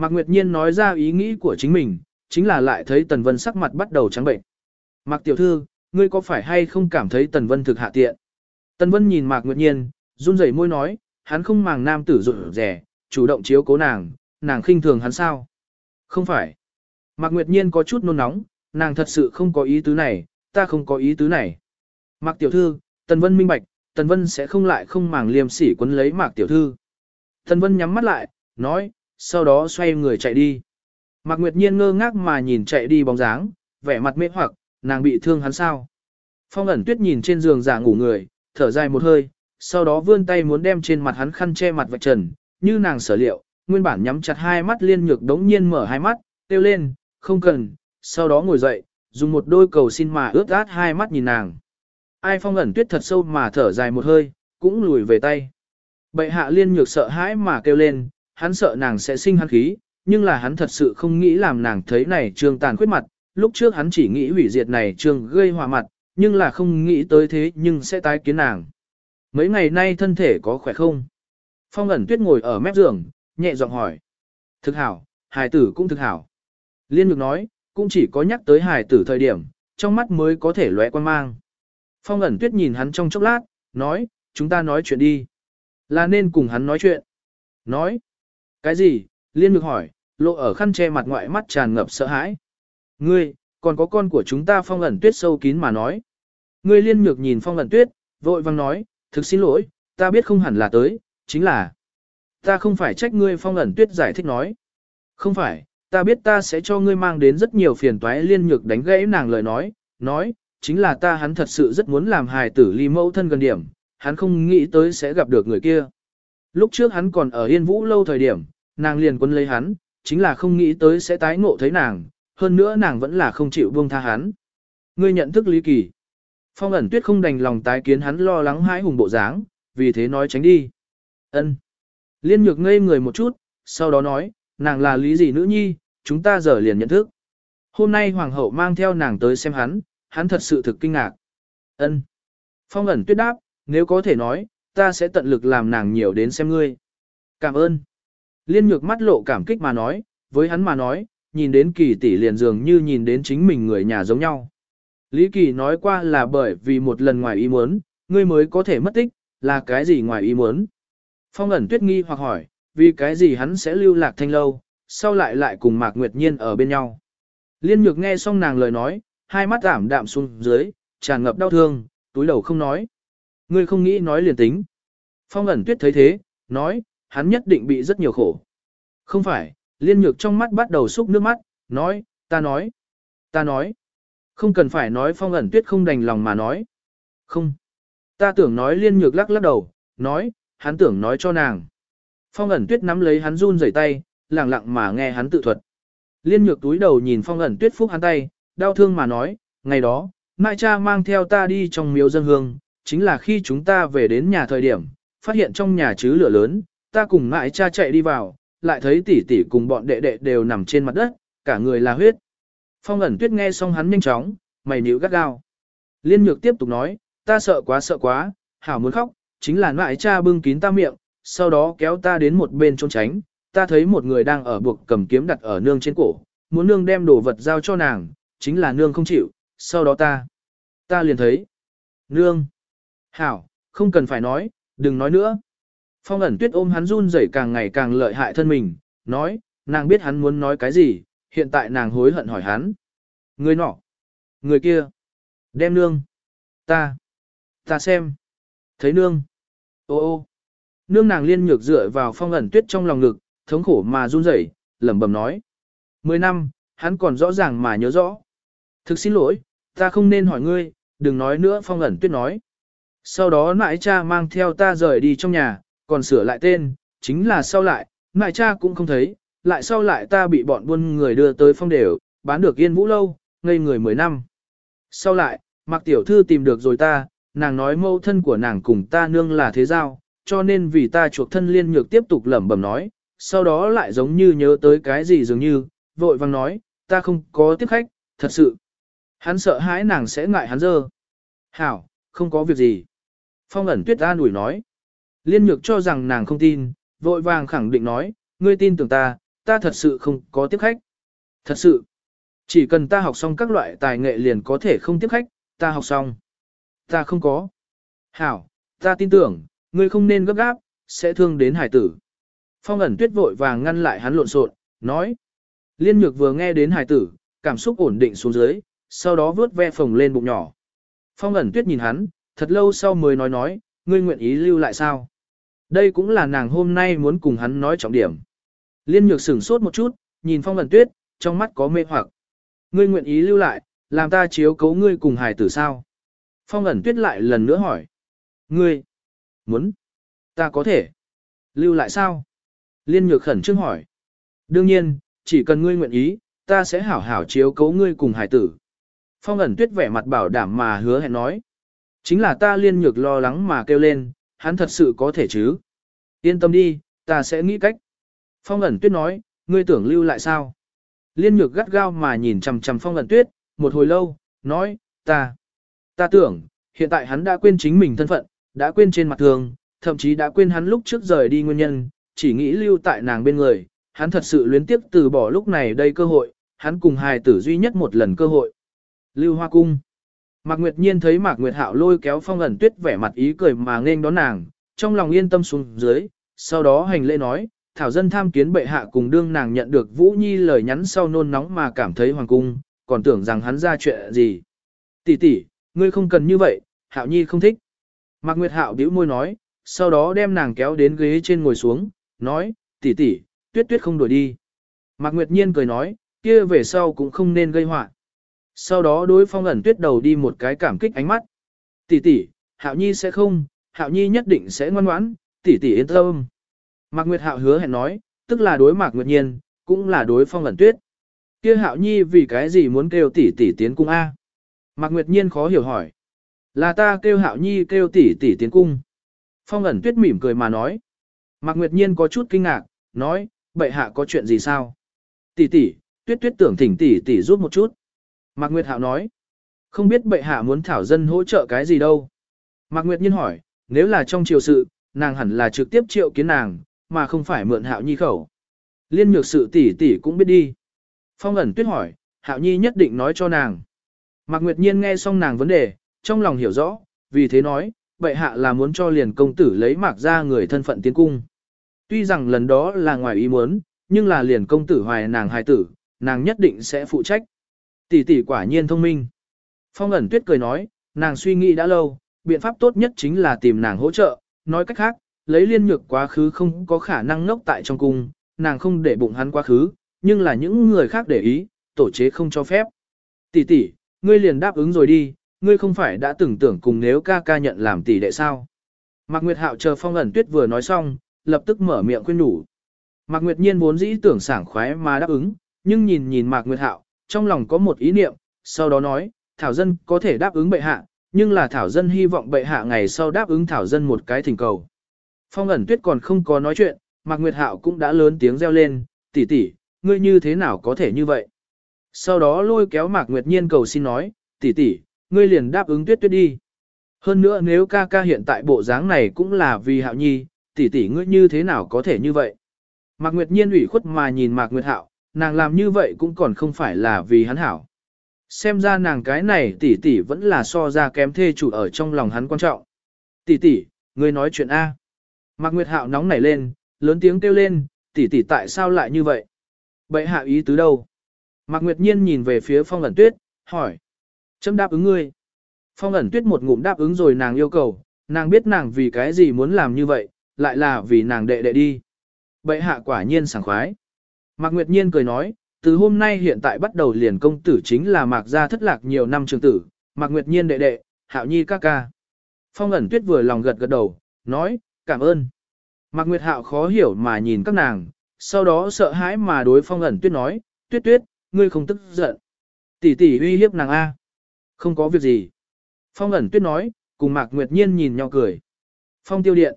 Mạc Nguyệt Nhiên nói ra ý nghĩ của chính mình, chính là lại thấy Tần Vân sắc mặt bắt đầu trắng bệnh. Mạc Tiểu Thư, ngươi có phải hay không cảm thấy Tần Vân thực hạ tiện? Tần Vân nhìn Mạc Nguyệt Nhiên, run rẩy môi nói, hắn không màng nam tử rụt rẻ, chủ động chiếu cố nàng, nàng khinh thường hắn sao? Không phải. Mạc Nguyệt Nhiên có chút nôn nóng, nàng thật sự không có ý tứ này, ta không có ý tứ này. Mạc Tiểu Thư, Tần Vân minh bạch, Tần Vân sẽ không lại không màng liêm sỉ quấn lấy Mạc Tiểu Thư. Tần Vân nhắm mắt lại, nói, sau đó xoay người chạy đi. Mạc Nguyệt Nhiên ngơ ngác mà nhìn chạy đi bóng dáng, vẻ mặt mê hoặc, nàng bị thương hắn sao. Phong ẩn tuyết nhìn trên giường giả ngủ người, thở dài một hơi, sau đó vươn tay muốn đem trên mặt hắn khăn che mặt vạch trần, như nàng sở liệu, nguyên bản nhắm chặt hai mắt liên nhược đống nhiên mở hai mắt, kêu lên, không cần, sau đó ngồi dậy, dùng một đôi cầu xin mà ướt át hai mắt nhìn nàng. Ai phong ẩn tuyết thật sâu mà thở dài một hơi, cũng lùi về tay. Bệ hạ liên nhược sợ hãi mà kêu lên, hắn sợ nàng sẽ sinh hắn khí, nhưng là hắn thật sự không nghĩ làm nàng thấy này trương tàn khuyết mặt, lúc trước hắn chỉ nghĩ hủy diệt này trương gây hòa mặt, nhưng là không nghĩ tới thế nhưng sẽ tái kiến nàng. Mấy ngày nay thân thể có khỏe không? Phong ẩn tuyết ngồi ở mép giường, nhẹ giọng hỏi. Thực hảo, hài tử cũng thực hảo. Liên nhược nói, cũng chỉ có nhắc tới hài tử thời điểm, trong mắt mới có thể lóe quan mang. Phong ẩn tuyết nhìn hắn trong chốc lát, nói, chúng ta nói chuyện đi. Là nên cùng hắn nói chuyện. Nói. Cái gì? Liên ngược hỏi, lộ ở khăn che mặt ngoại mắt tràn ngập sợ hãi. Ngươi, còn có con của chúng ta phong ẩn tuyết sâu kín mà nói. Ngươi liên nhược nhìn phong ẩn tuyết, vội vang nói, thực xin lỗi, ta biết không hẳn là tới, chính là. Ta không phải trách ngươi phong ẩn tuyết giải thích nói. Không phải, ta biết ta sẽ cho ngươi mang đến rất nhiều phiền toái liên nhược đánh gãy nàng lời nói, nói, chính là ta hắn thật sự rất muốn làm hài tử ly mẫu thân gần điểm, hắn không nghĩ tới sẽ gặp được người kia. Lúc trước hắn còn ở Yên Vũ lâu thời điểm, nàng liền quân lấy hắn, chính là không nghĩ tới sẽ tái ngộ thấy nàng, hơn nữa nàng vẫn là không chịu buông tha hắn. Ngươi nhận thức lý kỳ. Phong ẩn tuyết không đành lòng tái kiến hắn lo lắng hãi hùng bộ dáng, vì thế nói tránh đi. Ân. Liên nhược ngây người một chút, sau đó nói, nàng là lý gì nữ nhi, chúng ta giờ liền nhận thức. Hôm nay hoàng hậu mang theo nàng tới xem hắn, hắn thật sự thực kinh ngạc. Ân. Phong ẩn tuyết đáp, nếu có thể nói, ta sẽ tận lực làm nàng nhiều đến xem ngươi. Cảm ơn. Liên nhược mắt lộ cảm kích mà nói, với hắn mà nói, nhìn đến kỳ tỷ liền dường như nhìn đến chính mình người nhà giống nhau. Lý Kỳ nói qua là bởi vì một lần ngoài ý muốn, ngươi mới có thể mất tích, là cái gì ngoài ý muốn. Phong ẩn tuyết nghi hoặc hỏi, vì cái gì hắn sẽ lưu lạc thanh lâu, sau lại lại cùng Mạc Nguyệt Nhiên ở bên nhau. Liên nhược nghe xong nàng lời nói, hai mắt ảm đạm xuống dưới, tràn ngập đau thương, túi đầu không nói. Ngươi không nghĩ nói liền tính. Phong ẩn tuyết thấy thế, nói, hắn nhất định bị rất nhiều khổ. Không phải, liên nhược trong mắt bắt đầu xúc nước mắt, nói, ta nói, ta nói. Không cần phải nói phong ẩn tuyết không đành lòng mà nói. Không. Ta tưởng nói liên nhược lắc lắc đầu, nói, hắn tưởng nói cho nàng. Phong ẩn tuyết nắm lấy hắn run rẩy tay, lặng lặng mà nghe hắn tự thuật. Liên nhược túi đầu nhìn phong ẩn tuyết phúc hắn tay, đau thương mà nói, ngày đó, mai cha mang theo ta đi trong miếu dân hương, chính là khi chúng ta về đến nhà thời điểm, phát hiện trong nhà chứ lửa lớn, ta cùng mại cha chạy đi vào, lại thấy tỷ tỷ cùng bọn đệ đệ đều nằm trên mặt đất, cả người là huyết. Phong ẩn tuyết nghe xong hắn nhanh chóng, mày níu gắt gao. Liên nhược tiếp tục nói, ta sợ quá sợ quá, hảo muốn khóc, chính là mại cha bưng kín ta miệng, sau đó kéo ta đến một bên trốn tránh, ta thấy một người đang ở buộc cầm kiếm đặt ở nương trên cổ, muốn nương đem đồ vật giao cho nàng, chính là nương không chịu, sau đó ta, ta liền thấy, nương, hảo, không cần phải nói, đừng nói nữa. Phong ẩn tuyết ôm hắn run rẩy càng ngày càng lợi hại thân mình, nói, nàng biết hắn muốn nói cái gì, hiện tại nàng hối hận hỏi hắn. Người nọ, người kia, đem nương, ta, ta xem, thấy nương, ô ô, nương nàng liên nhược dựa vào phong ẩn tuyết trong lòng ngực, thống khổ mà run rẩy, lẩm bẩm nói. Mười năm, hắn còn rõ ràng mà nhớ rõ. Thực xin lỗi, ta không nên hỏi ngươi, đừng nói nữa phong ẩn tuyết nói. Sau đó nại cha mang theo ta rời đi trong nhà, còn sửa lại tên, chính là sau lại, nại cha cũng không thấy, lại sau lại ta bị bọn buôn người đưa tới phong đều, bán được yên vũ lâu, ngây người 10 năm. Sau lại, mặc tiểu thư tìm được rồi ta, nàng nói mâu thân của nàng cùng ta nương là thế giao, cho nên vì ta chuộc thân liên nhược tiếp tục lẩm bẩm nói, sau đó lại giống như nhớ tới cái gì dường như, vội vàng nói, ta không có tiếp khách, thật sự. Hắn sợ hãi nàng sẽ ngại hắn dơ. Hảo, không có việc gì. Phong ẩn tuyết an ủi nói. Liên nhược cho rằng nàng không tin, vội vàng khẳng định nói, ngươi tin tưởng ta, ta thật sự không có tiếp khách. Thật sự, chỉ cần ta học xong các loại tài nghệ liền có thể không tiếp khách, ta học xong. Ta không có. Hảo, ta tin tưởng, ngươi không nên gấp gáp, sẽ thương đến hải tử. Phong ẩn tuyết vội vàng ngăn lại hắn lộn xộn, nói. Liên nhược vừa nghe đến hải tử, cảm xúc ổn định xuống dưới, sau đó vướt ve phồng lên bụng nhỏ. Phong ẩn tuyết nhìn hắn, thật lâu sau mới nói nói, ngươi nguyện ý lưu lại sao? Đây cũng là nàng hôm nay muốn cùng hắn nói trọng điểm. Liên nhược sửng sốt một chút, nhìn phong ẩn tuyết, trong mắt có mê hoặc. Ngươi nguyện ý lưu lại, làm ta chiếu cấu ngươi cùng hài tử sao? Phong ẩn tuyết lại lần nữa hỏi. Ngươi, muốn, ta có thể, lưu lại sao? Liên nhược khẩn trương hỏi. Đương nhiên, chỉ cần ngươi nguyện ý, ta sẽ hảo hảo chiếu cấu ngươi cùng hài tử. Phong ẩn tuyết vẻ mặt bảo đảm mà hứa hẹn nói. Chính là ta liên nhược lo lắng mà kêu lên, hắn thật sự có thể chứ. Yên tâm đi, ta sẽ nghĩ cách. Phong ẩn tuyết nói, ngươi tưởng lưu lại sao? Liên nhược gắt gao mà nhìn chầm chầm phong ẩn tuyết, một hồi lâu, nói, ta, ta tưởng, hiện tại hắn đã quên chính mình thân phận, đã quên trên mặt thường, thậm chí đã quên hắn lúc trước rời đi nguyên nhân, chỉ nghĩ lưu tại nàng bên người, hắn thật sự luyến tiếp từ bỏ lúc này đây cơ hội, hắn cùng hài tử duy nhất một lần cơ hội. Lưu Hoa Cung Mạc Nguyệt Nhiên thấy Mạc Nguyệt Hạo lôi kéo phong ẩn tuyết vẻ mặt ý cười mà nghênh đón nàng, trong lòng yên tâm xuống dưới, sau đó hành lễ nói, thảo dân tham kiến bệ hạ cùng đương nàng nhận được Vũ Nhi lời nhắn sau nôn nóng mà cảm thấy hoàng cung, còn tưởng rằng hắn ra chuyện gì. Tỷ tỷ, ngươi không cần như vậy, Hạo Nhi không thích. Mạc Nguyệt Hạo bĩu môi nói, sau đó đem nàng kéo đến ghế trên ngồi xuống, nói, tỷ tỷ, tuyết tuyết không đổi đi. Mạc Nguyệt Nhiên cười nói, kia về sau cũng không nên gây họa. Sau đó đối phong ẩn tuyết đầu đi một cái cảm kích ánh mắt. Tỷ tỷ, Hạo Nhi sẽ không, Hạo Nhi nhất định sẽ ngoan ngoãn, tỷ tỷ yên tâm. Mạc Nguyệt Hạo hứa hẹn nói, tức là đối Mạc Nguyệt Nhiên, cũng là đối phong ẩn tuyết. Kia Hạo Nhi vì cái gì muốn kêu tỷ tỷ tiến cung A? Mạc Nguyệt Nhiên khó hiểu hỏi. Là ta kêu Hạo Nhi kêu tỷ tỷ tiến cung. Phong ẩn tuyết mỉm cười mà nói. Mạc Nguyệt Nhiên có chút kinh ngạc, nói, bệ hạ có chuyện gì sao? Tỷ tỷ, tuyết tuyết tưởng thỉnh tỷ tỷ giúp một chút. Mạc Nguyệt Hạo nói, không biết bệ hạ muốn thảo dân hỗ trợ cái gì đâu. Mạc Nguyệt Nhiên hỏi, nếu là trong triều sự, nàng hẳn là trực tiếp triệu kiến nàng, mà không phải mượn hạo nhi khẩu. Liên nhược sự tỷ tỷ cũng biết đi. Phong ẩn tuyết hỏi, hạo nhi nhất định nói cho nàng. Mạc Nguyệt Nhiên nghe xong nàng vấn đề, trong lòng hiểu rõ, vì thế nói, bệ hạ là muốn cho liền công tử lấy mạc ra người thân phận tiến cung. Tuy rằng lần đó là ngoài ý muốn, nhưng là liền công tử hoài nàng hài tử, nàng nhất định sẽ phụ trách. Tỷ tỷ quả nhiên thông minh. Phong ẩn tuyết cười nói, nàng suy nghĩ đã lâu, biện pháp tốt nhất chính là tìm nàng hỗ trợ, nói cách khác, lấy liên nhược quá khứ không có khả năng ngốc tại trong cung, nàng không để bụng hắn quá khứ, nhưng là những người khác để ý, tổ chế không cho phép. Tỷ tỷ, ngươi liền đáp ứng rồi đi, ngươi không phải đã tưởng tưởng cùng nếu ca ca nhận làm tỷ đệ sao. Mạc Nguyệt Hạo chờ phong ẩn tuyết vừa nói xong, lập tức mở miệng khuyên nhủ. Mạc Nguyệt Nhiên vốn dĩ tưởng sảng khoái mà đáp ứng, nhưng nhìn nhìn Mạc Nguyệt Hạo, trong lòng có một ý niệm, sau đó nói, Thảo Dân có thể đáp ứng bệ hạ, nhưng là Thảo Dân hy vọng bệ hạ ngày sau đáp ứng Thảo Dân một cái thỉnh cầu. Phong ẩn tuyết còn không có nói chuyện, Mạc Nguyệt Hạo cũng đã lớn tiếng reo lên, tỷ tỷ, ngươi như thế nào có thể như vậy? Sau đó lôi kéo Mạc Nguyệt Nhiên cầu xin nói, tỷ tỷ, ngươi liền đáp ứng tuyết tuyết đi. Hơn nữa nếu ca ca hiện tại bộ dáng này cũng là vì hạo nhi, tỷ tỷ ngươi như thế nào có thể như vậy? Mạc Nguyệt Nhiên ủy khuất mà nhìn Mạc Nguyệt Hạo, nàng làm như vậy cũng còn không phải là vì hắn hảo. Xem ra nàng cái này tỷ tỷ vẫn là so ra kém thê chủ ở trong lòng hắn quan trọng. Tỷ tỷ, ngươi nói chuyện A. Mạc Nguyệt Hạo nóng nảy lên, lớn tiếng kêu lên, tỷ tỷ tại sao lại như vậy? Bậy hạ ý tứ đâu? Mạc Nguyệt Nhiên nhìn về phía Phong ẩn tuyết, hỏi. Chấm đáp ứng ngươi. Phong ẩn tuyết một ngụm đáp ứng rồi nàng yêu cầu, nàng biết nàng vì cái gì muốn làm như vậy, lại là vì nàng đệ đệ đi. Bệ hạ quả nhiên sảng khoái. Mạc Nguyệt Nhiên cười nói, từ hôm nay hiện tại bắt đầu liền công tử chính là Mạc gia thất lạc nhiều năm trường tử, Mạc Nguyệt Nhiên đệ đệ, Hạo Nhi ca ca. Phong ẩn tuyết vừa lòng gật gật đầu, nói, cảm ơn. Mạc Nguyệt Hạo khó hiểu mà nhìn các nàng, sau đó sợ hãi mà đối phong ẩn tuyết nói, tuyết tuyết, ngươi không tức giận. Tỷ tỷ uy hiếp nàng A. Không có việc gì. Phong ẩn tuyết nói, cùng Mạc Nguyệt Nhiên nhìn nhau cười. Phong tiêu điện.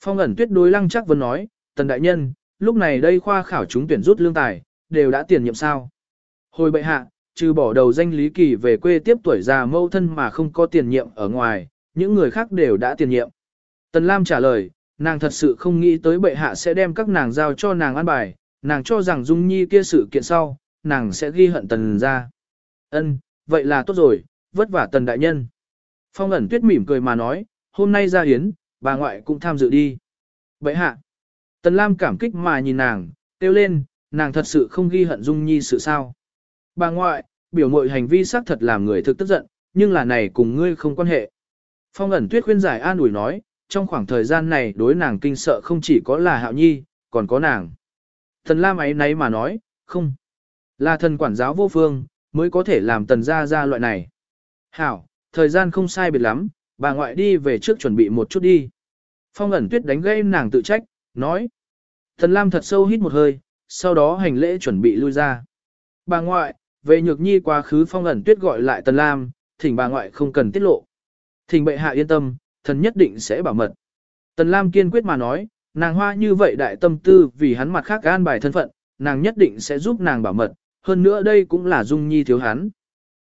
Phong ẩn tuyết đối lăng chắc vẫn nói, tần đại nhân, lúc này đây khoa khảo chúng tuyển rút lương tài, đều đã tiền nhiệm sao. Hồi bệ hạ, trừ bỏ đầu danh lý kỳ về quê tiếp tuổi già mâu thân mà không có tiền nhiệm ở ngoài, những người khác đều đã tiền nhiệm. Tần Lam trả lời, nàng thật sự không nghĩ tới bệ hạ sẽ đem các nàng giao cho nàng ăn bài, nàng cho rằng Dung Nhi kia sự kiện sau, nàng sẽ ghi hận tần ra. Ân, vậy là tốt rồi, vất vả tần đại nhân. Phong ẩn tuyết mỉm cười mà nói, hôm nay ra hiến, bà ngoại cũng tham dự đi. Bệ hạ. Tần Lam cảm kích mà nhìn nàng, kêu lên, nàng thật sự không ghi hận Dung Nhi sự sao. Bà ngoại, biểu mội hành vi xác thật làm người thực tức giận, nhưng là này cùng ngươi không quan hệ. Phong ẩn tuyết khuyên giải an ủi nói, trong khoảng thời gian này đối nàng kinh sợ không chỉ có là hạo nhi, còn có nàng. Tần Lam ấy nấy mà nói, không. Là thần quản giáo vô phương, mới có thể làm tần gia ra loại này. Hảo, thời gian không sai biệt lắm, bà ngoại đi về trước chuẩn bị một chút đi. Phong ẩn tuyết đánh gây nàng tự trách, nói. Thần Lam thật sâu hít một hơi, sau đó hành lễ chuẩn bị lui ra. Bà ngoại, về nhược nhi quá khứ phong ẩn tuyết gọi lại Tần Lam, thỉnh bà ngoại không cần tiết lộ. Thỉnh bệ hạ yên tâm, thần nhất định sẽ bảo mật. Tần Lam kiên quyết mà nói, nàng hoa như vậy đại tâm tư vì hắn mặt khác an bài thân phận, nàng nhất định sẽ giúp nàng bảo mật, hơn nữa đây cũng là dung nhi thiếu hắn.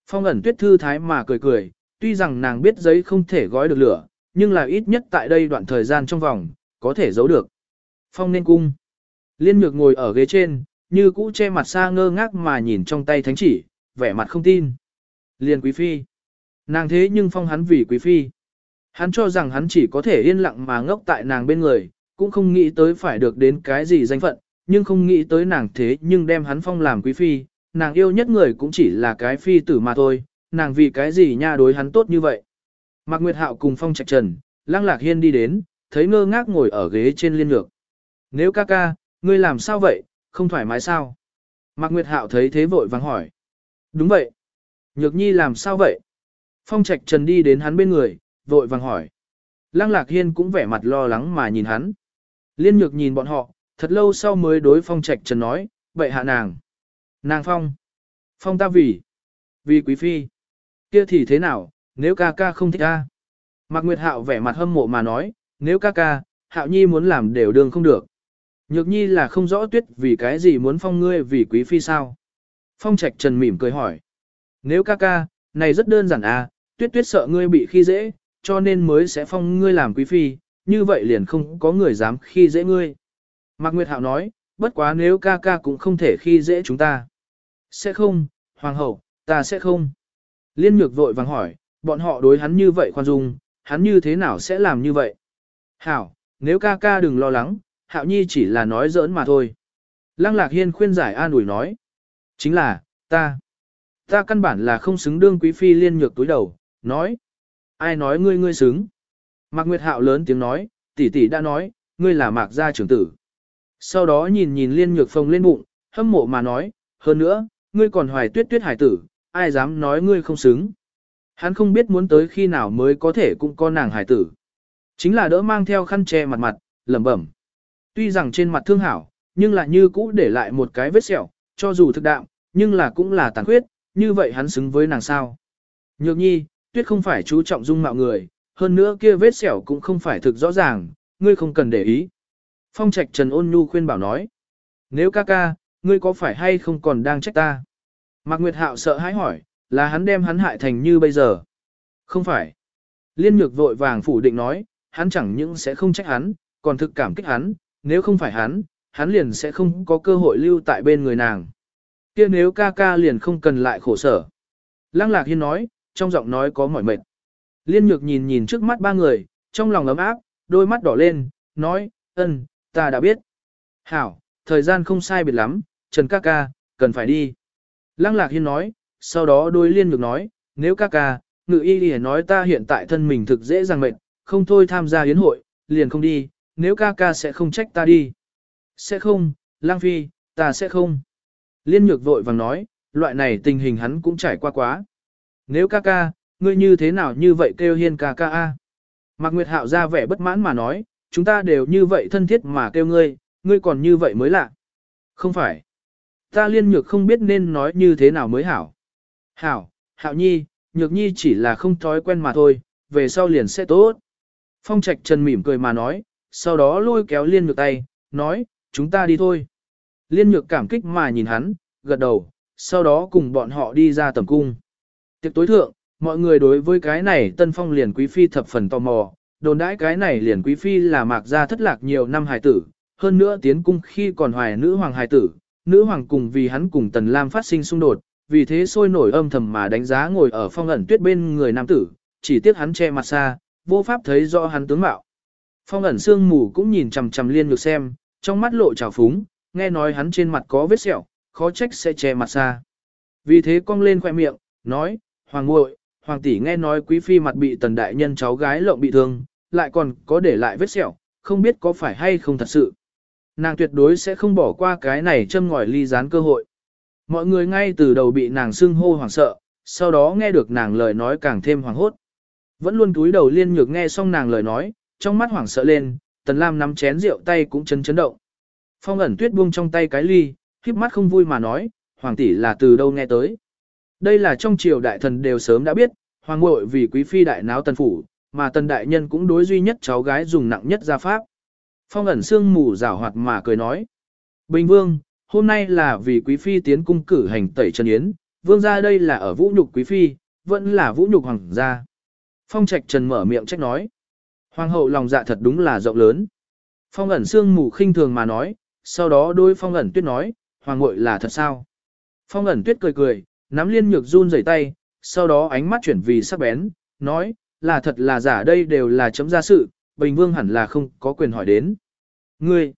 Phong ẩn tuyết thư thái mà cười cười, tuy rằng nàng biết giấy không thể gói được lửa, nhưng là ít nhất tại đây đoạn thời gian trong vòng, có thể giấu được. Phong nên cung. Liên nhược ngồi ở ghế trên, như cũ che mặt xa ngơ ngác mà nhìn trong tay thánh chỉ, vẻ mặt không tin. Liên quý phi. Nàng thế nhưng phong hắn vì quý phi. Hắn cho rằng hắn chỉ có thể yên lặng mà ngốc tại nàng bên người, cũng không nghĩ tới phải được đến cái gì danh phận, nhưng không nghĩ tới nàng thế nhưng đem hắn phong làm quý phi, nàng yêu nhất người cũng chỉ là cái phi tử mà thôi, nàng vì cái gì nha đối hắn tốt như vậy. Mạc Nguyệt Hạo cùng phong trạch trần, lăng lạc hiên đi đến, thấy ngơ ngác ngồi ở ghế trên liên lược. Nếu ca ca, ngươi làm sao vậy, không thoải mái sao? Mạc Nguyệt Hạo thấy thế vội vàng hỏi. Đúng vậy. Nhược nhi làm sao vậy? Phong trạch trần đi đến hắn bên người, vội vàng hỏi. Lăng lạc hiên cũng vẻ mặt lo lắng mà nhìn hắn. Liên nhược nhìn bọn họ, thật lâu sau mới đối phong trạch trần nói, vậy hạ nàng. Nàng phong. Phong ta vì. Vì quý phi. Kia thì thế nào, nếu ca ca không thích ta. Mạc Nguyệt Hạo vẻ mặt hâm mộ mà nói, nếu ca ca, Hạo Nhi muốn làm đều đường không được. Nhược Nhi là không rõ tuyết vì cái gì muốn phong ngươi vì quý phi sao. Phong Trạch Trần mỉm cười hỏi. Nếu ca ca, này rất đơn giản à, tuyết tuyết sợ ngươi bị khi dễ, cho nên mới sẽ phong ngươi làm quý phi, như vậy liền không có người dám khi dễ ngươi. Mạc Nguyệt Hạo nói, bất quá nếu ca ca cũng không thể khi dễ chúng ta. Sẽ không, Hoàng hậu, ta sẽ không. Liên nhược vội vàng hỏi, bọn họ đối hắn như vậy khoan dung, hắn như thế nào sẽ làm như vậy? Hảo, nếu ca ca đừng lo lắng, Hạo Nhi chỉ là nói giỡn mà thôi. Lăng Lạc Hiên khuyên giải an ủi nói. Chính là, ta. Ta căn bản là không xứng đương quý phi liên nhược túi đầu, nói. Ai nói ngươi ngươi xứng? Mạc Nguyệt Hạo lớn tiếng nói, tỷ tỷ đã nói, ngươi là Mạc gia trưởng tử. Sau đó nhìn nhìn liên nhược phồng lên bụng, hâm mộ mà nói, hơn nữa, ngươi còn hoài tuyết tuyết hải tử, ai dám nói ngươi không xứng. Hắn không biết muốn tới khi nào mới có thể cũng có nàng hải tử. Chính là đỡ mang theo khăn che mặt mặt, lẩm bẩm. Tuy rằng trên mặt thương hảo, nhưng lại như cũ để lại một cái vết sẹo, cho dù thực đạo, nhưng là cũng là tàn khuyết, như vậy hắn xứng với nàng sao. Nhược nhi, tuyết không phải chú trọng dung mạo người, hơn nữa kia vết sẹo cũng không phải thực rõ ràng, ngươi không cần để ý. Phong trạch Trần ôn nhu khuyên bảo nói. Nếu ca ca, ngươi có phải hay không còn đang trách ta? Mạc Nguyệt Hạo sợ hãi hỏi, là hắn đem hắn hại thành như bây giờ. Không phải. Liên nhược vội vàng phủ định nói, hắn chẳng những sẽ không trách hắn, còn thực cảm kích hắn, nếu không phải hắn, hắn liền sẽ không có cơ hội lưu tại bên người nàng. kia nếu ca ca liền không cần lại khổ sở. Lăng Lạc Hiên nói, trong giọng nói có mỏi mệt. Liên nhược nhìn nhìn trước mắt ba người, trong lòng ấm áp, đôi mắt đỏ lên, nói, ân, ta đã biết. Hảo, thời gian không sai biệt lắm, Trần ca ca, cần phải đi. Lăng Lạc Hiên nói, sau đó đôi liên nhược nói, nếu ca ca, ngự y đi nói ta hiện tại thân mình thực dễ dàng mệt, không thôi tham gia yến hội, liền không đi, nếu ca ca sẽ không trách ta đi. Sẽ không, Lang Phi, ta sẽ không. Liên nhược vội vàng nói, loại này tình hình hắn cũng trải qua quá. Nếu ca ca, ngươi như thế nào như vậy kêu hiên ca ca a? Mạc Nguyệt Hạo ra vẻ bất mãn mà nói, chúng ta đều như vậy thân thiết mà kêu ngươi, ngươi còn như vậy mới lạ. Không phải. Ta liên nhược không biết nên nói như thế nào mới hảo. Hảo, Hạo Nhi, nhược nhi chỉ là không thói quen mà thôi, về sau liền sẽ tốt. Phong Trạch Trần mỉm cười mà nói, sau đó lôi kéo liên nhược tay, nói, chúng ta đi thôi. Liên nhược cảm kích mà nhìn hắn, gật đầu, sau đó cùng bọn họ đi ra tầm cung. Tiệc tối thượng, mọi người đối với cái này tân phong liền quý phi thập phần tò mò, đồn đãi cái này liền quý phi là mạc gia thất lạc nhiều năm hài tử, hơn nữa tiến cung khi còn hoài nữ hoàng hài tử, nữ hoàng cùng vì hắn cùng tần lam phát sinh xung đột, vì thế sôi nổi âm thầm mà đánh giá ngồi ở phong ẩn tuyết bên người nam tử, chỉ tiếc hắn che mặt xa, vô pháp thấy rõ hắn tướng mạo. Phong ẩn sương mù cũng nhìn chằm chằm liên ngược xem, trong mắt lộ trào phúng, nghe nói hắn trên mặt có vết sẹo, khó trách sẽ che mặt xa. Vì thế cong lên khoe miệng, nói, hoàng ngội, hoàng tỷ nghe nói quý phi mặt bị tần đại nhân cháu gái lộng bị thương, lại còn có để lại vết sẹo, không biết có phải hay không thật sự. Nàng tuyệt đối sẽ không bỏ qua cái này châm ngòi ly gián cơ hội. Mọi người ngay từ đầu bị nàng xưng hô hoảng sợ, sau đó nghe được nàng lời nói càng thêm hoảng hốt. Vẫn luôn cúi đầu liên nhược nghe xong nàng lời nói, trong mắt hoảng sợ lên, tần lam nắm chén rượu tay cũng chấn chấn động. Phong ẩn tuyết buông trong tay cái ly, khiếp mắt không vui mà nói, hoàng tỷ là từ đâu nghe tới. Đây là trong triều đại thần đều sớm đã biết, hoàng ngội vì quý phi đại náo tần phủ, mà tần đại nhân cũng đối duy nhất cháu gái dùng nặng nhất gia pháp. Phong ẩn xương mù rảo hoạt mà cười nói. Bình vương, hôm nay là vì quý phi tiến cung cử hành tẩy trần yến, vương gia đây là ở vũ nhục quý phi, vẫn là vũ nhục hoàng gia. Phong trạch trần mở miệng trách nói. Hoàng hậu lòng dạ thật đúng là rộng lớn. Phong ẩn xương mù khinh thường mà nói, sau đó đôi phong ẩn tuyết nói, hoàng ngội là thật sao? Phong ẩn tuyết cười cười, nắm liên nhược run rẩy tay, sau đó ánh mắt chuyển vì sắc bén, nói, là thật là giả đây đều là chấm ra sự, Bình Vương hẳn là không có quyền hỏi đến. Ngươi!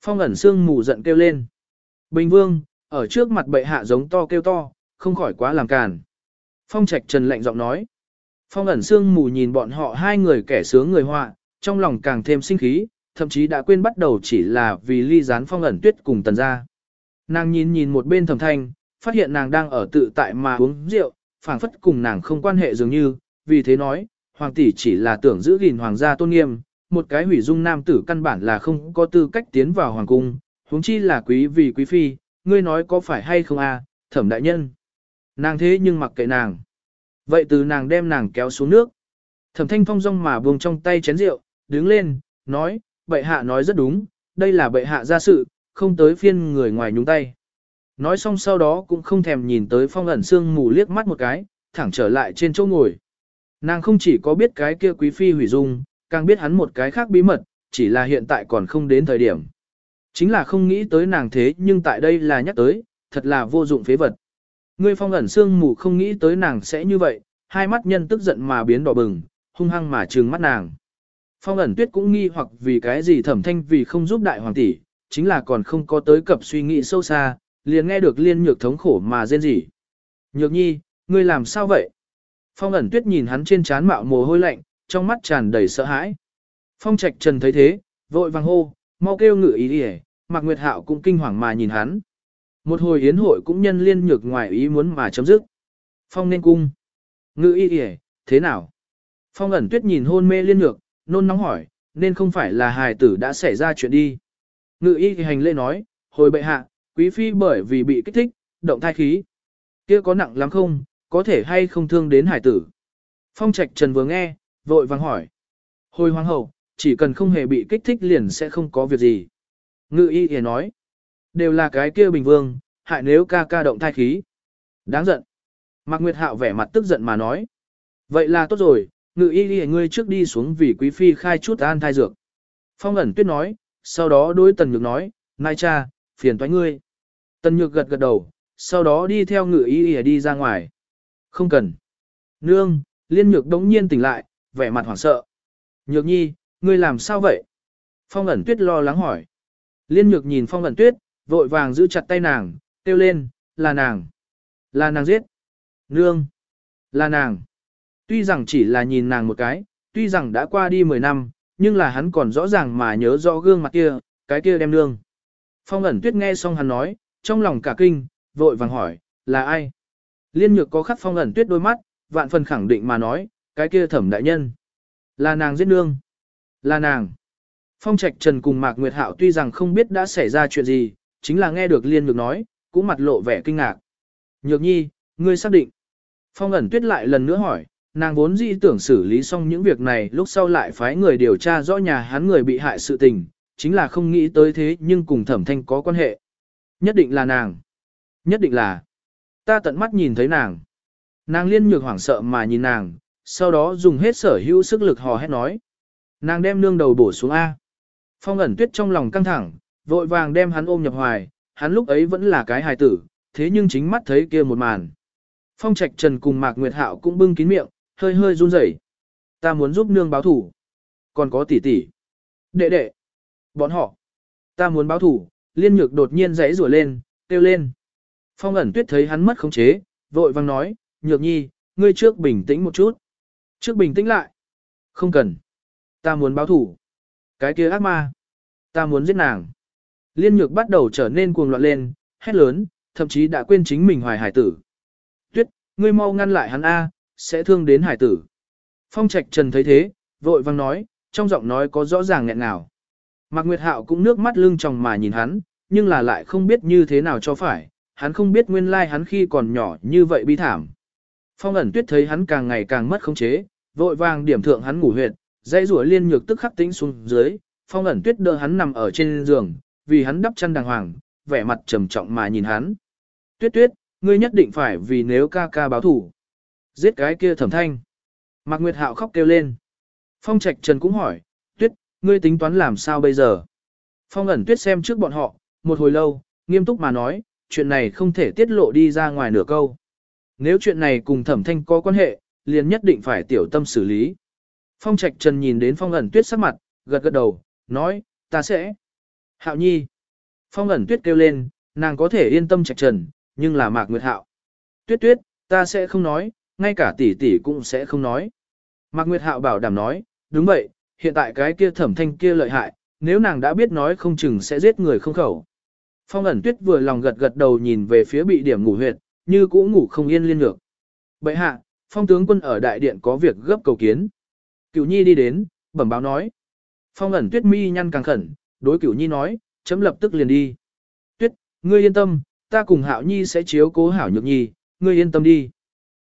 Phong ẩn xương mù giận kêu lên. Bình Vương, ở trước mặt bệ hạ giống to kêu to, không khỏi quá làm càn. Phong trạch trần lạnh giọng nói. Phong ẩn sương mù nhìn bọn họ hai người kẻ sướng người họa, trong lòng càng thêm sinh khí, thậm chí đã quên bắt đầu chỉ là vì ly gián phong ẩn tuyết cùng tần gia. Nàng nhìn nhìn một bên thẩm thanh, phát hiện nàng đang ở tự tại mà uống rượu, phảng phất cùng nàng không quan hệ dường như, vì thế nói, hoàng tỷ chỉ là tưởng giữ gìn hoàng gia tôn nghiêm, một cái hủy dung nam tử căn bản là không có tư cách tiến vào hoàng cung, huống chi là quý vì quý phi, ngươi nói có phải hay không a, à, thẩm đại nhân. Nàng thế nhưng mặc kệ nàng. Vậy từ nàng đem nàng kéo xuống nước. Thẩm thanh phong rong mà buông trong tay chén rượu, đứng lên, nói, bệ hạ nói rất đúng, đây là bệ hạ ra sự, không tới phiên người ngoài nhúng tay. Nói xong sau đó cũng không thèm nhìn tới phong ẩn xương mù liếc mắt một cái, thẳng trở lại trên chỗ ngồi. Nàng không chỉ có biết cái kia quý phi hủy dung, càng biết hắn một cái khác bí mật, chỉ là hiện tại còn không đến thời điểm. Chính là không nghĩ tới nàng thế nhưng tại đây là nhắc tới, thật là vô dụng phế vật. Ngươi phong ẩn sương mù không nghĩ tới nàng sẽ như vậy, hai mắt nhân tức giận mà biến đỏ bừng, hung hăng mà trừng mắt nàng. Phong ẩn tuyết cũng nghi hoặc vì cái gì thẩm thanh vì không giúp đại hoàng tỷ, chính là còn không có tới cập suy nghĩ sâu xa, liền nghe được liên nhược thống khổ mà rên rỉ. Nhược nhi, ngươi làm sao vậy? Phong ẩn tuyết nhìn hắn trên trán mạo mồ hôi lạnh, trong mắt tràn đầy sợ hãi. Phong trạch trần thấy thế, vội vàng hô, mau kêu ngự ý đi Mạc Nguyệt Hạo cũng kinh hoàng mà nhìn hắn. Một hồi yến hội cũng nhân liên nhược ngoài ý muốn mà chấm dứt. Phong nên cung. Ngự y đi thế nào? Phong ẩn tuyết nhìn hôn mê liên nhược, nôn nóng hỏi, nên không phải là hài tử đã xảy ra chuyện đi. Ngự y hành lễ nói, hồi bệ hạ, quý phi bởi vì bị kích thích, động thai khí. kia có nặng lắm không, có thể hay không thương đến hải tử. Phong trạch trần vừa nghe, vội vàng hỏi. Hồi hoàng hậu, chỉ cần không hề bị kích thích liền sẽ không có việc gì. Ngự y thì nói, đều là cái kia bình vương, hại nếu ca ca động thai khí. Đáng giận. Mạc Nguyệt Hạo vẻ mặt tức giận mà nói. Vậy là tốt rồi, ngự y đi ngươi trước đi xuống vì quý phi khai chút an thai dược. Phong ẩn tuyết nói, sau đó đối tần nhược nói, nai cha, phiền toái ngươi. Tần nhược gật gật đầu, sau đó đi theo ngự y đi ra ngoài. Không cần. Nương, liên nhược đống nhiên tỉnh lại, vẻ mặt hoảng sợ. Nhược nhi, ngươi làm sao vậy? Phong ẩn tuyết lo lắng hỏi. Liên nhược nhìn phong ẩn tuyết, vội vàng giữ chặt tay nàng, kêu lên, là nàng. Là nàng giết. Nương. Là nàng. Tuy rằng chỉ là nhìn nàng một cái, tuy rằng đã qua đi 10 năm, nhưng là hắn còn rõ ràng mà nhớ rõ gương mặt kia, cái kia đem nương. Phong ẩn tuyết nghe xong hắn nói, trong lòng cả kinh, vội vàng hỏi, là ai? Liên nhược có khắc phong ẩn tuyết đôi mắt, vạn phần khẳng định mà nói, cái kia thẩm đại nhân. Là nàng giết nương. Là nàng. Phong trạch trần cùng Mạc Nguyệt Hạo tuy rằng không biết đã xảy ra chuyện gì, chính là nghe được liên nhược nói, cũng mặt lộ vẻ kinh ngạc. Nhược nhi, ngươi xác định. Phong ẩn tuyết lại lần nữa hỏi, nàng vốn dĩ tưởng xử lý xong những việc này lúc sau lại phái người điều tra rõ nhà hắn người bị hại sự tình, chính là không nghĩ tới thế nhưng cùng thẩm thanh có quan hệ. Nhất định là nàng. Nhất định là. Ta tận mắt nhìn thấy nàng. Nàng liên nhược hoảng sợ mà nhìn nàng, sau đó dùng hết sở hữu sức lực hò hét nói. Nàng đem nương đầu bổ xuống A. Phong ẩn tuyết trong lòng căng thẳng, vội vàng đem hắn ôm nhập hoài, hắn lúc ấy vẫn là cái hài tử, thế nhưng chính mắt thấy kia một màn. Phong trạch trần cùng Mạc Nguyệt Hạo cũng bưng kín miệng, hơi hơi run rẩy. Ta muốn giúp nương báo thủ. Còn có tỷ tỷ. Đệ đệ. Bọn họ. Ta muốn báo thủ. Liên nhược đột nhiên rẽ rủa lên, kêu lên. Phong ẩn tuyết thấy hắn mất khống chế, vội vang nói, nhược nhi, ngươi trước bình tĩnh một chút. Trước bình tĩnh lại. Không cần. Ta muốn báo thủ. Cái kia ác ma. Ta muốn giết nàng. Liên nhược bắt đầu trở nên cuồng loạn lên, hét lớn, thậm chí đã quên chính mình hoài hải tử. Tuyết, ngươi mau ngăn lại hắn A, sẽ thương đến hải tử. Phong trạch trần thấy thế, vội vang nói, trong giọng nói có rõ ràng nghẹn nào. Mạc Nguyệt Hạo cũng nước mắt lưng tròng mà nhìn hắn, nhưng là lại không biết như thế nào cho phải, hắn không biết nguyên lai like hắn khi còn nhỏ như vậy bi thảm. Phong ẩn tuyết thấy hắn càng ngày càng mất khống chế, vội vàng điểm thượng hắn ngủ huyệt, dây rủa liên nhược tức khắc tĩnh xuống dưới, phong ẩn tuyết đỡ hắn nằm ở trên giường, vì hắn đắp chăn đàng hoàng, vẻ mặt trầm trọng mà nhìn hắn. Tuyết tuyết, ngươi nhất định phải vì nếu ca ca báo thủ. Giết cái kia thẩm thanh. Mạc Nguyệt Hạo khóc kêu lên. Phong Trạch Trần cũng hỏi, tuyết, ngươi tính toán làm sao bây giờ? Phong ẩn tuyết xem trước bọn họ, một hồi lâu, nghiêm túc mà nói, chuyện này không thể tiết lộ đi ra ngoài nửa câu. Nếu chuyện này cùng thẩm thanh có quan hệ, liền nhất định phải tiểu tâm xử lý. Phong Trạch Trần nhìn đến Phong ẩn tuyết sắc mặt, gật gật đầu, nói, ta sẽ. Hạo nhi. Phong ẩn tuyết kêu lên, nàng có thể yên tâm Trạch Trần, nhưng là Mạc Nguyệt Hạo. Tuyết tuyết, ta sẽ không nói, ngay cả tỷ tỷ cũng sẽ không nói. Mạc Nguyệt Hạo bảo đảm nói, đúng vậy, hiện tại cái kia thẩm thanh kia lợi hại, nếu nàng đã biết nói không chừng sẽ giết người không khẩu. Phong ẩn tuyết vừa lòng gật gật đầu nhìn về phía bị điểm ngủ huyệt, như cũ ngủ không yên liên lược. Bệ hạ, phong tướng quân ở đại điện có việc gấp cầu kiến. Cửu nhi đi đến, bẩm báo nói. Phong ẩn tuyết mi nhăn càng khẩn, đối cửu nhi nói, chấm lập tức liền đi. Tuyết, ngươi yên tâm, ta cùng hạo nhi sẽ chiếu cố hảo nhược nhi, ngươi yên tâm đi.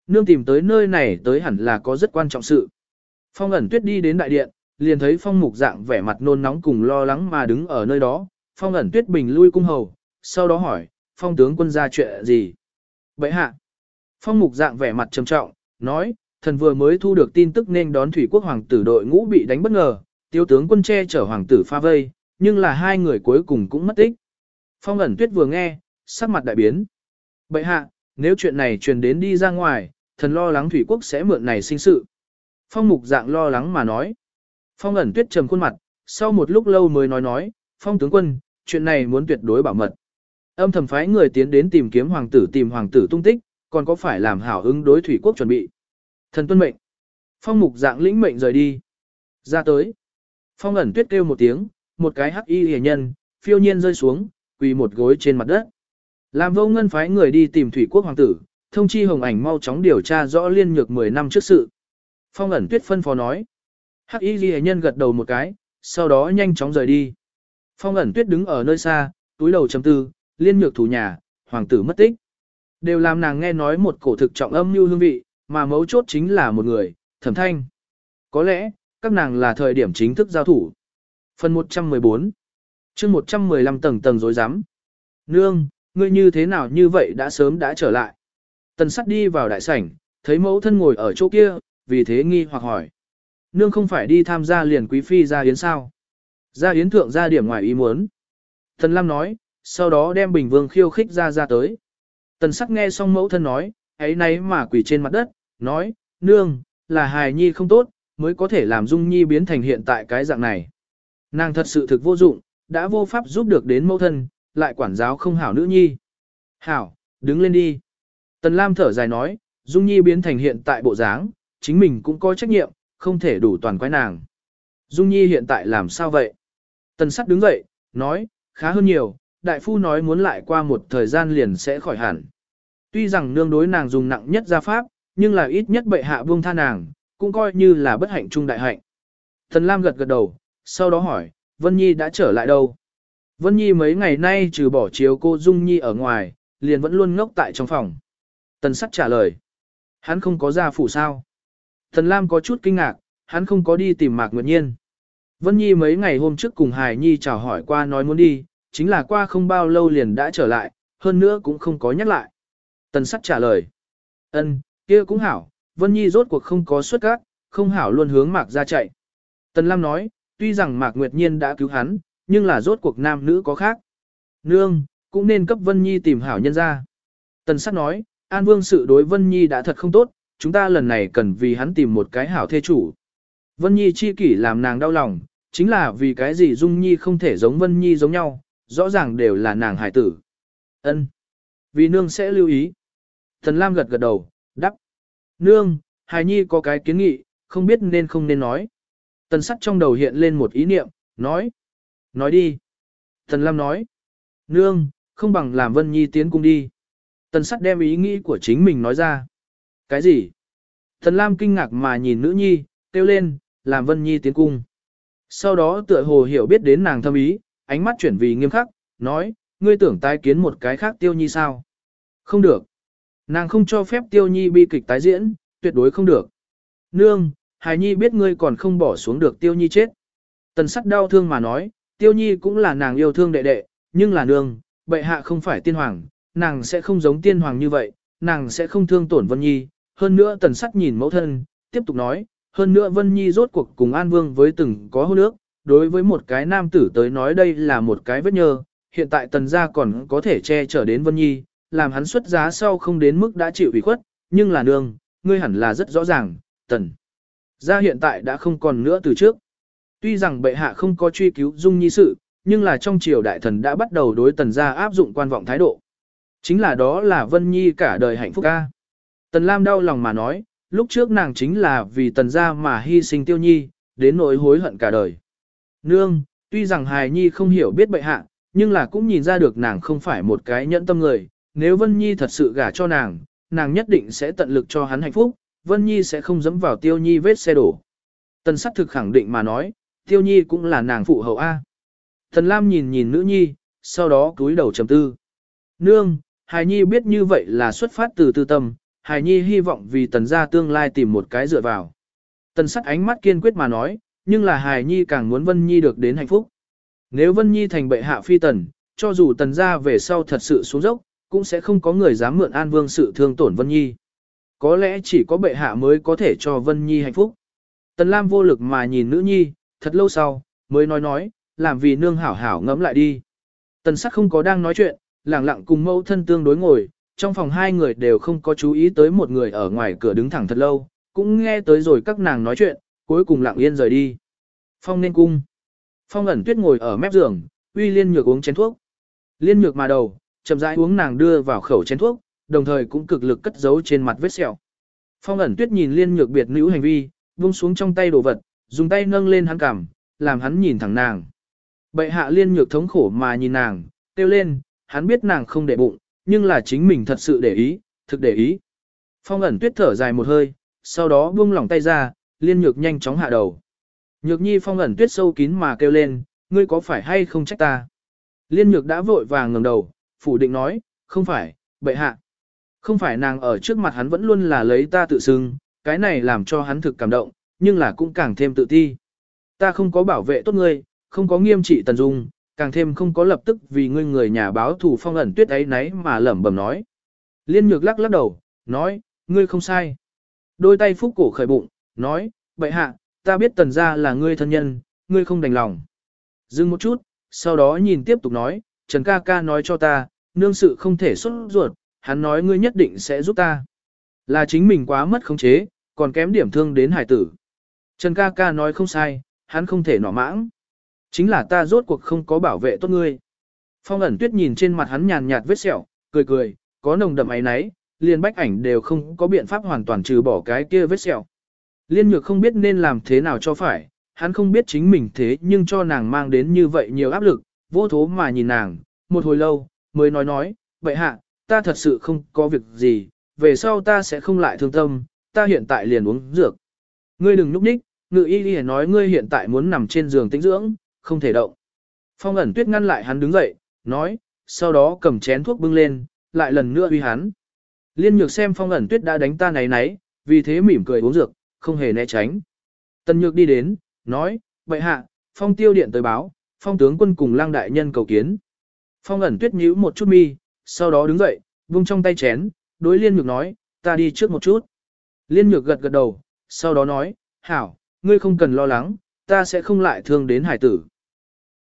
Nương tìm tới nơi này tới hẳn là có rất quan trọng sự. Phong ẩn tuyết đi đến đại điện, liền thấy phong mục dạng vẻ mặt nôn nóng cùng lo lắng mà đứng ở nơi đó. Phong ẩn tuyết bình lui cung hầu, sau đó hỏi, phong tướng quân ra chuyện gì? Bậy hạ. Phong mục dạng vẻ mặt trầm trọng, nói, thần vừa mới thu được tin tức nên đón thủy quốc hoàng tử đội ngũ bị đánh bất ngờ, tiêu tướng quân che chở hoàng tử pha vây, nhưng là hai người cuối cùng cũng mất tích. Phong ẩn tuyết vừa nghe, sắc mặt đại biến. Bậy hạ, nếu chuyện này truyền đến đi ra ngoài, thần lo lắng thủy quốc sẽ mượn này sinh sự. Phong mục dạng lo lắng mà nói. Phong ẩn tuyết trầm khuôn mặt, sau một lúc lâu mới nói nói, phong tướng quân, chuyện này muốn tuyệt đối bảo mật. Âm thầm phái người tiến đến tìm kiếm hoàng tử tìm hoàng tử tung tích, còn có phải làm hảo ứng đối thủy quốc chuẩn bị. Thần tuân mệnh. Phong mục dạng lĩnh mệnh rời đi. Ra tới. Phong ẩn tuyết kêu một tiếng, một cái hắc y hề nhân, phiêu nhiên rơi xuống, quỳ một gối trên mặt đất. Làm vô ngân phái người đi tìm thủy quốc hoàng tử, thông chi hồng ảnh mau chóng điều tra rõ liên nhược 10 năm trước sự. Phong ẩn tuyết phân phó nói. Hắc y ghi nhân gật đầu một cái, sau đó nhanh chóng rời đi. Phong ẩn tuyết đứng ở nơi xa, túi đầu chấm tư, liên nhược thủ nhà, hoàng tử mất tích. Đều làm nàng nghe nói một cổ thực trọng âm như hương vị, mà mấu chốt chính là một người, thẩm thanh. Có lẽ, các nàng là thời điểm chính thức giao thủ. Phần 114 chương 115 tầng tầng dối rắm Nương, ngươi như thế nào như vậy đã sớm đã trở lại. Tần sắt đi vào đại sảnh, thấy mẫu thân ngồi ở chỗ kia, vì thế nghi hoặc hỏi. Nương không phải đi tham gia liền quý phi ra yến sao? Ra yến thượng ra điểm ngoài ý muốn. Tần Lam nói, sau đó đem bình vương khiêu khích ra ra tới. Tần sắc nghe xong mẫu thân nói, ấy nấy mà quỳ trên mặt đất, nói, nương, là hài nhi không tốt, mới có thể làm dung nhi biến thành hiện tại cái dạng này. Nàng thật sự thực vô dụng, đã vô pháp giúp được đến mẫu thân, lại quản giáo không hảo nữ nhi. Hảo, đứng lên đi. Tần Lam thở dài nói, Dung Nhi biến thành hiện tại bộ dáng, chính mình cũng có trách nhiệm, không thể đủ toàn quái nàng. Dung Nhi hiện tại làm sao vậy? Tần sắt đứng dậy, nói, khá hơn nhiều, đại phu nói muốn lại qua một thời gian liền sẽ khỏi hẳn. Tuy rằng nương đối nàng dùng nặng nhất gia pháp, nhưng là ít nhất bệ hạ buông tha nàng, cũng coi như là bất hạnh trung đại hạnh. Tần Lam gật gật đầu, sau đó hỏi, Vân Nhi đã trở lại đâu? Vân Nhi mấy ngày nay trừ bỏ chiếu cô Dung Nhi ở ngoài, liền vẫn luôn ngốc tại trong phòng. Tần sắt trả lời. Hắn không có ra phủ sao. Tần Lam có chút kinh ngạc, hắn không có đi tìm Mạc Nguyệt Nhiên. Vân Nhi mấy ngày hôm trước cùng Hải Nhi chào hỏi qua nói muốn đi, chính là qua không bao lâu liền đã trở lại, hơn nữa cũng không có nhắc lại. Tần sắt trả lời. ân, kia cũng hảo, Vân Nhi rốt cuộc không có xuất cát, không hảo luôn hướng Mạc ra chạy. Tần Lam nói, tuy rằng Mạc Nguyệt Nhiên đã cứu hắn, nhưng là rốt cuộc nam nữ có khác. Nương, cũng nên cấp Vân Nhi tìm hảo nhân ra. Tần Sát nói, An Vương sự đối Vân Nhi đã thật không tốt, chúng ta lần này cần vì hắn tìm một cái hảo thê chủ. Vân Nhi chi kỷ làm nàng đau lòng, chính là vì cái gì Dung Nhi không thể giống Vân Nhi giống nhau, rõ ràng đều là nàng hải tử. Ân, Vì nương sẽ lưu ý. Thần Lam gật gật đầu, đắp. Nương, Hải Nhi có cái kiến nghị, không biết nên không nên nói. Tần sắt trong đầu hiện lên một ý niệm, nói. Nói đi. Tần Lam nói. Nương, không bằng làm Vân Nhi tiến cung đi. Tần sắt đem ý nghĩ của chính mình nói ra. Cái gì? Tần Lam kinh ngạc mà nhìn nữ nhi, kêu lên, làm Vân Nhi tiến cung. Sau đó tựa hồ hiểu biết đến nàng thâm ý, ánh mắt chuyển vì nghiêm khắc, nói, ngươi tưởng tái kiến một cái khác tiêu nhi sao? Không được. Nàng không cho phép tiêu nhi bi kịch tái diễn, tuyệt đối không được. Nương, hài nhi biết ngươi còn không bỏ xuống được tiêu nhi chết. Tần sắt đau thương mà nói, tiêu nhi cũng là nàng yêu thương đệ đệ, nhưng là nương, bệ hạ không phải tiên hoàng, nàng sẽ không giống tiên hoàng như vậy, nàng sẽ không thương tổn Vân Nhi. Hơn nữa tần sắt nhìn mẫu thân, tiếp tục nói, hơn nữa Vân Nhi rốt cuộc cùng An Vương với từng có hôn ước, đối với một cái nam tử tới nói đây là một cái vết nhơ, hiện tại tần gia còn có thể che chở đến Vân Nhi, làm hắn xuất giá sau không đến mức đã chịu ủy khuất, nhưng là nương, ngươi hẳn là rất rõ ràng, tần gia hiện tại đã không còn nữa từ trước. Tuy rằng bệ hạ không có truy cứu dung nhi sự, nhưng là trong triều đại thần đã bắt đầu đối tần gia áp dụng quan vọng thái độ. Chính là đó là Vân Nhi cả đời hạnh phúc ca. Tần Lam đau lòng mà nói, lúc trước nàng chính là vì tần gia mà hy sinh tiêu nhi, đến nỗi hối hận cả đời. Nương, tuy rằng hài nhi không hiểu biết bệ hạ, nhưng là cũng nhìn ra được nàng không phải một cái nhẫn tâm người, nếu Vân Nhi thật sự gả cho nàng, nàng nhất định sẽ tận lực cho hắn hạnh phúc, Vân Nhi sẽ không dẫm vào tiêu nhi vết xe đổ. Tần sắc thực khẳng định mà nói, tiêu nhi cũng là nàng phụ hậu A. Thần Lam nhìn nhìn nữ nhi, sau đó cúi đầu trầm tư. Nương, Hài Nhi biết như vậy là xuất phát từ tư tâm, Hài Nhi hy vọng vì tần gia tương lai tìm một cái dựa vào. Tần sắc ánh mắt kiên quyết mà nói, nhưng là Hài Nhi càng muốn Vân Nhi được đến hạnh phúc. Nếu Vân Nhi thành bệ hạ phi tần, cho dù tần gia về sau thật sự xuống dốc, cũng sẽ không có người dám mượn An Vương sự thương tổn Vân Nhi có lẽ chỉ có bệ hạ mới có thể cho Vân Nhi hạnh phúc. Tần Lam vô lực mà nhìn nữ nhi, thật lâu sau, mới nói nói, làm vì nương hảo hảo ngẫm lại đi. Tần sắc không có đang nói chuyện, lặng lặng cùng mẫu thân tương đối ngồi, trong phòng hai người đều không có chú ý tới một người ở ngoài cửa đứng thẳng thật lâu, cũng nghe tới rồi các nàng nói chuyện, cuối cùng lặng yên rời đi. Phong nên cung. Phong ẩn tuyết ngồi ở mép giường, uy liên nhược uống chén thuốc. Liên nhược mà đầu, chậm rãi uống nàng đưa vào khẩu chén thuốc, đồng thời cũng cực lực cất giấu trên mặt vết sẹo. Phong ẩn tuyết nhìn liên nhược biệt nữ hành vi, buông xuống trong tay đồ vật, dùng tay nâng lên hắn cằm, làm hắn nhìn thẳng nàng. Bệ hạ liên nhược thống khổ mà nhìn nàng, kêu lên, hắn biết nàng không để bụng, nhưng là chính mình thật sự để ý, thực để ý. Phong ẩn tuyết thở dài một hơi, sau đó buông lỏng tay ra, liên nhược nhanh chóng hạ đầu. Nhược nhi phong ẩn tuyết sâu kín mà kêu lên, ngươi có phải hay không trách ta? Liên nhược đã vội vàng ngẩng đầu, phủ định nói, không phải, bệ hạ. Không phải nàng ở trước mặt hắn vẫn luôn là lấy ta tự xưng, cái này làm cho hắn thực cảm động, nhưng là cũng càng thêm tự ti. Ta không có bảo vệ tốt ngươi, không có nghiêm trị tần dung, càng thêm không có lập tức vì ngươi người nhà báo thủ phong ẩn tuyết ấy nấy mà lẩm bẩm nói. Liên nhược lắc lắc đầu, nói, ngươi không sai. Đôi tay phúc cổ khởi bụng, nói, bệ hạ, ta biết tần gia là ngươi thân nhân, ngươi không đành lòng. Dừng một chút, sau đó nhìn tiếp tục nói, Trần ca ca nói cho ta, nương sự không thể xuất ruột, hắn nói ngươi nhất định sẽ giúp ta. Là chính mình quá mất khống chế, còn kém điểm thương đến hải tử. Trần ca ca nói không sai, hắn không thể nỏ mãng. Chính là ta rốt cuộc không có bảo vệ tốt ngươi. Phong ẩn tuyết nhìn trên mặt hắn nhàn nhạt vết sẹo, cười cười, có nồng đậm ấy nấy, liền bách ảnh đều không có biện pháp hoàn toàn trừ bỏ cái kia vết sẹo. Liên nhược không biết nên làm thế nào cho phải, hắn không biết chính mình thế nhưng cho nàng mang đến như vậy nhiều áp lực, vô thố mà nhìn nàng, một hồi lâu, mới nói nói, vậy hạ, ta thật sự không có việc gì, về sau ta sẽ không lại thương tâm, ta hiện tại liền uống dược. Ngươi đừng núp ních, ngự y đi nói ngươi hiện tại muốn nằm trên giường tĩnh dưỡng, không thể động. Phong ẩn tuyết ngăn lại hắn đứng dậy, nói, sau đó cầm chén thuốc bưng lên, lại lần nữa uy hắn. Liên nhược xem phong ẩn tuyết đã đánh ta náy náy, vì thế mỉm cười uống dược, không hề né tránh. Tần nhược đi đến, nói, vậy hạ, phong tiêu điện tới báo, phong tướng quân cùng lang đại nhân cầu kiến. Phong ẩn tuyết nhíu một chút mi, sau đó đứng dậy, vung trong tay chén, đối liên nhược nói, ta đi trước một chút. Liên nhược gật gật đầu, sau đó nói, hảo, ngươi không cần lo lắng, ta sẽ không lại thương đến hải tử.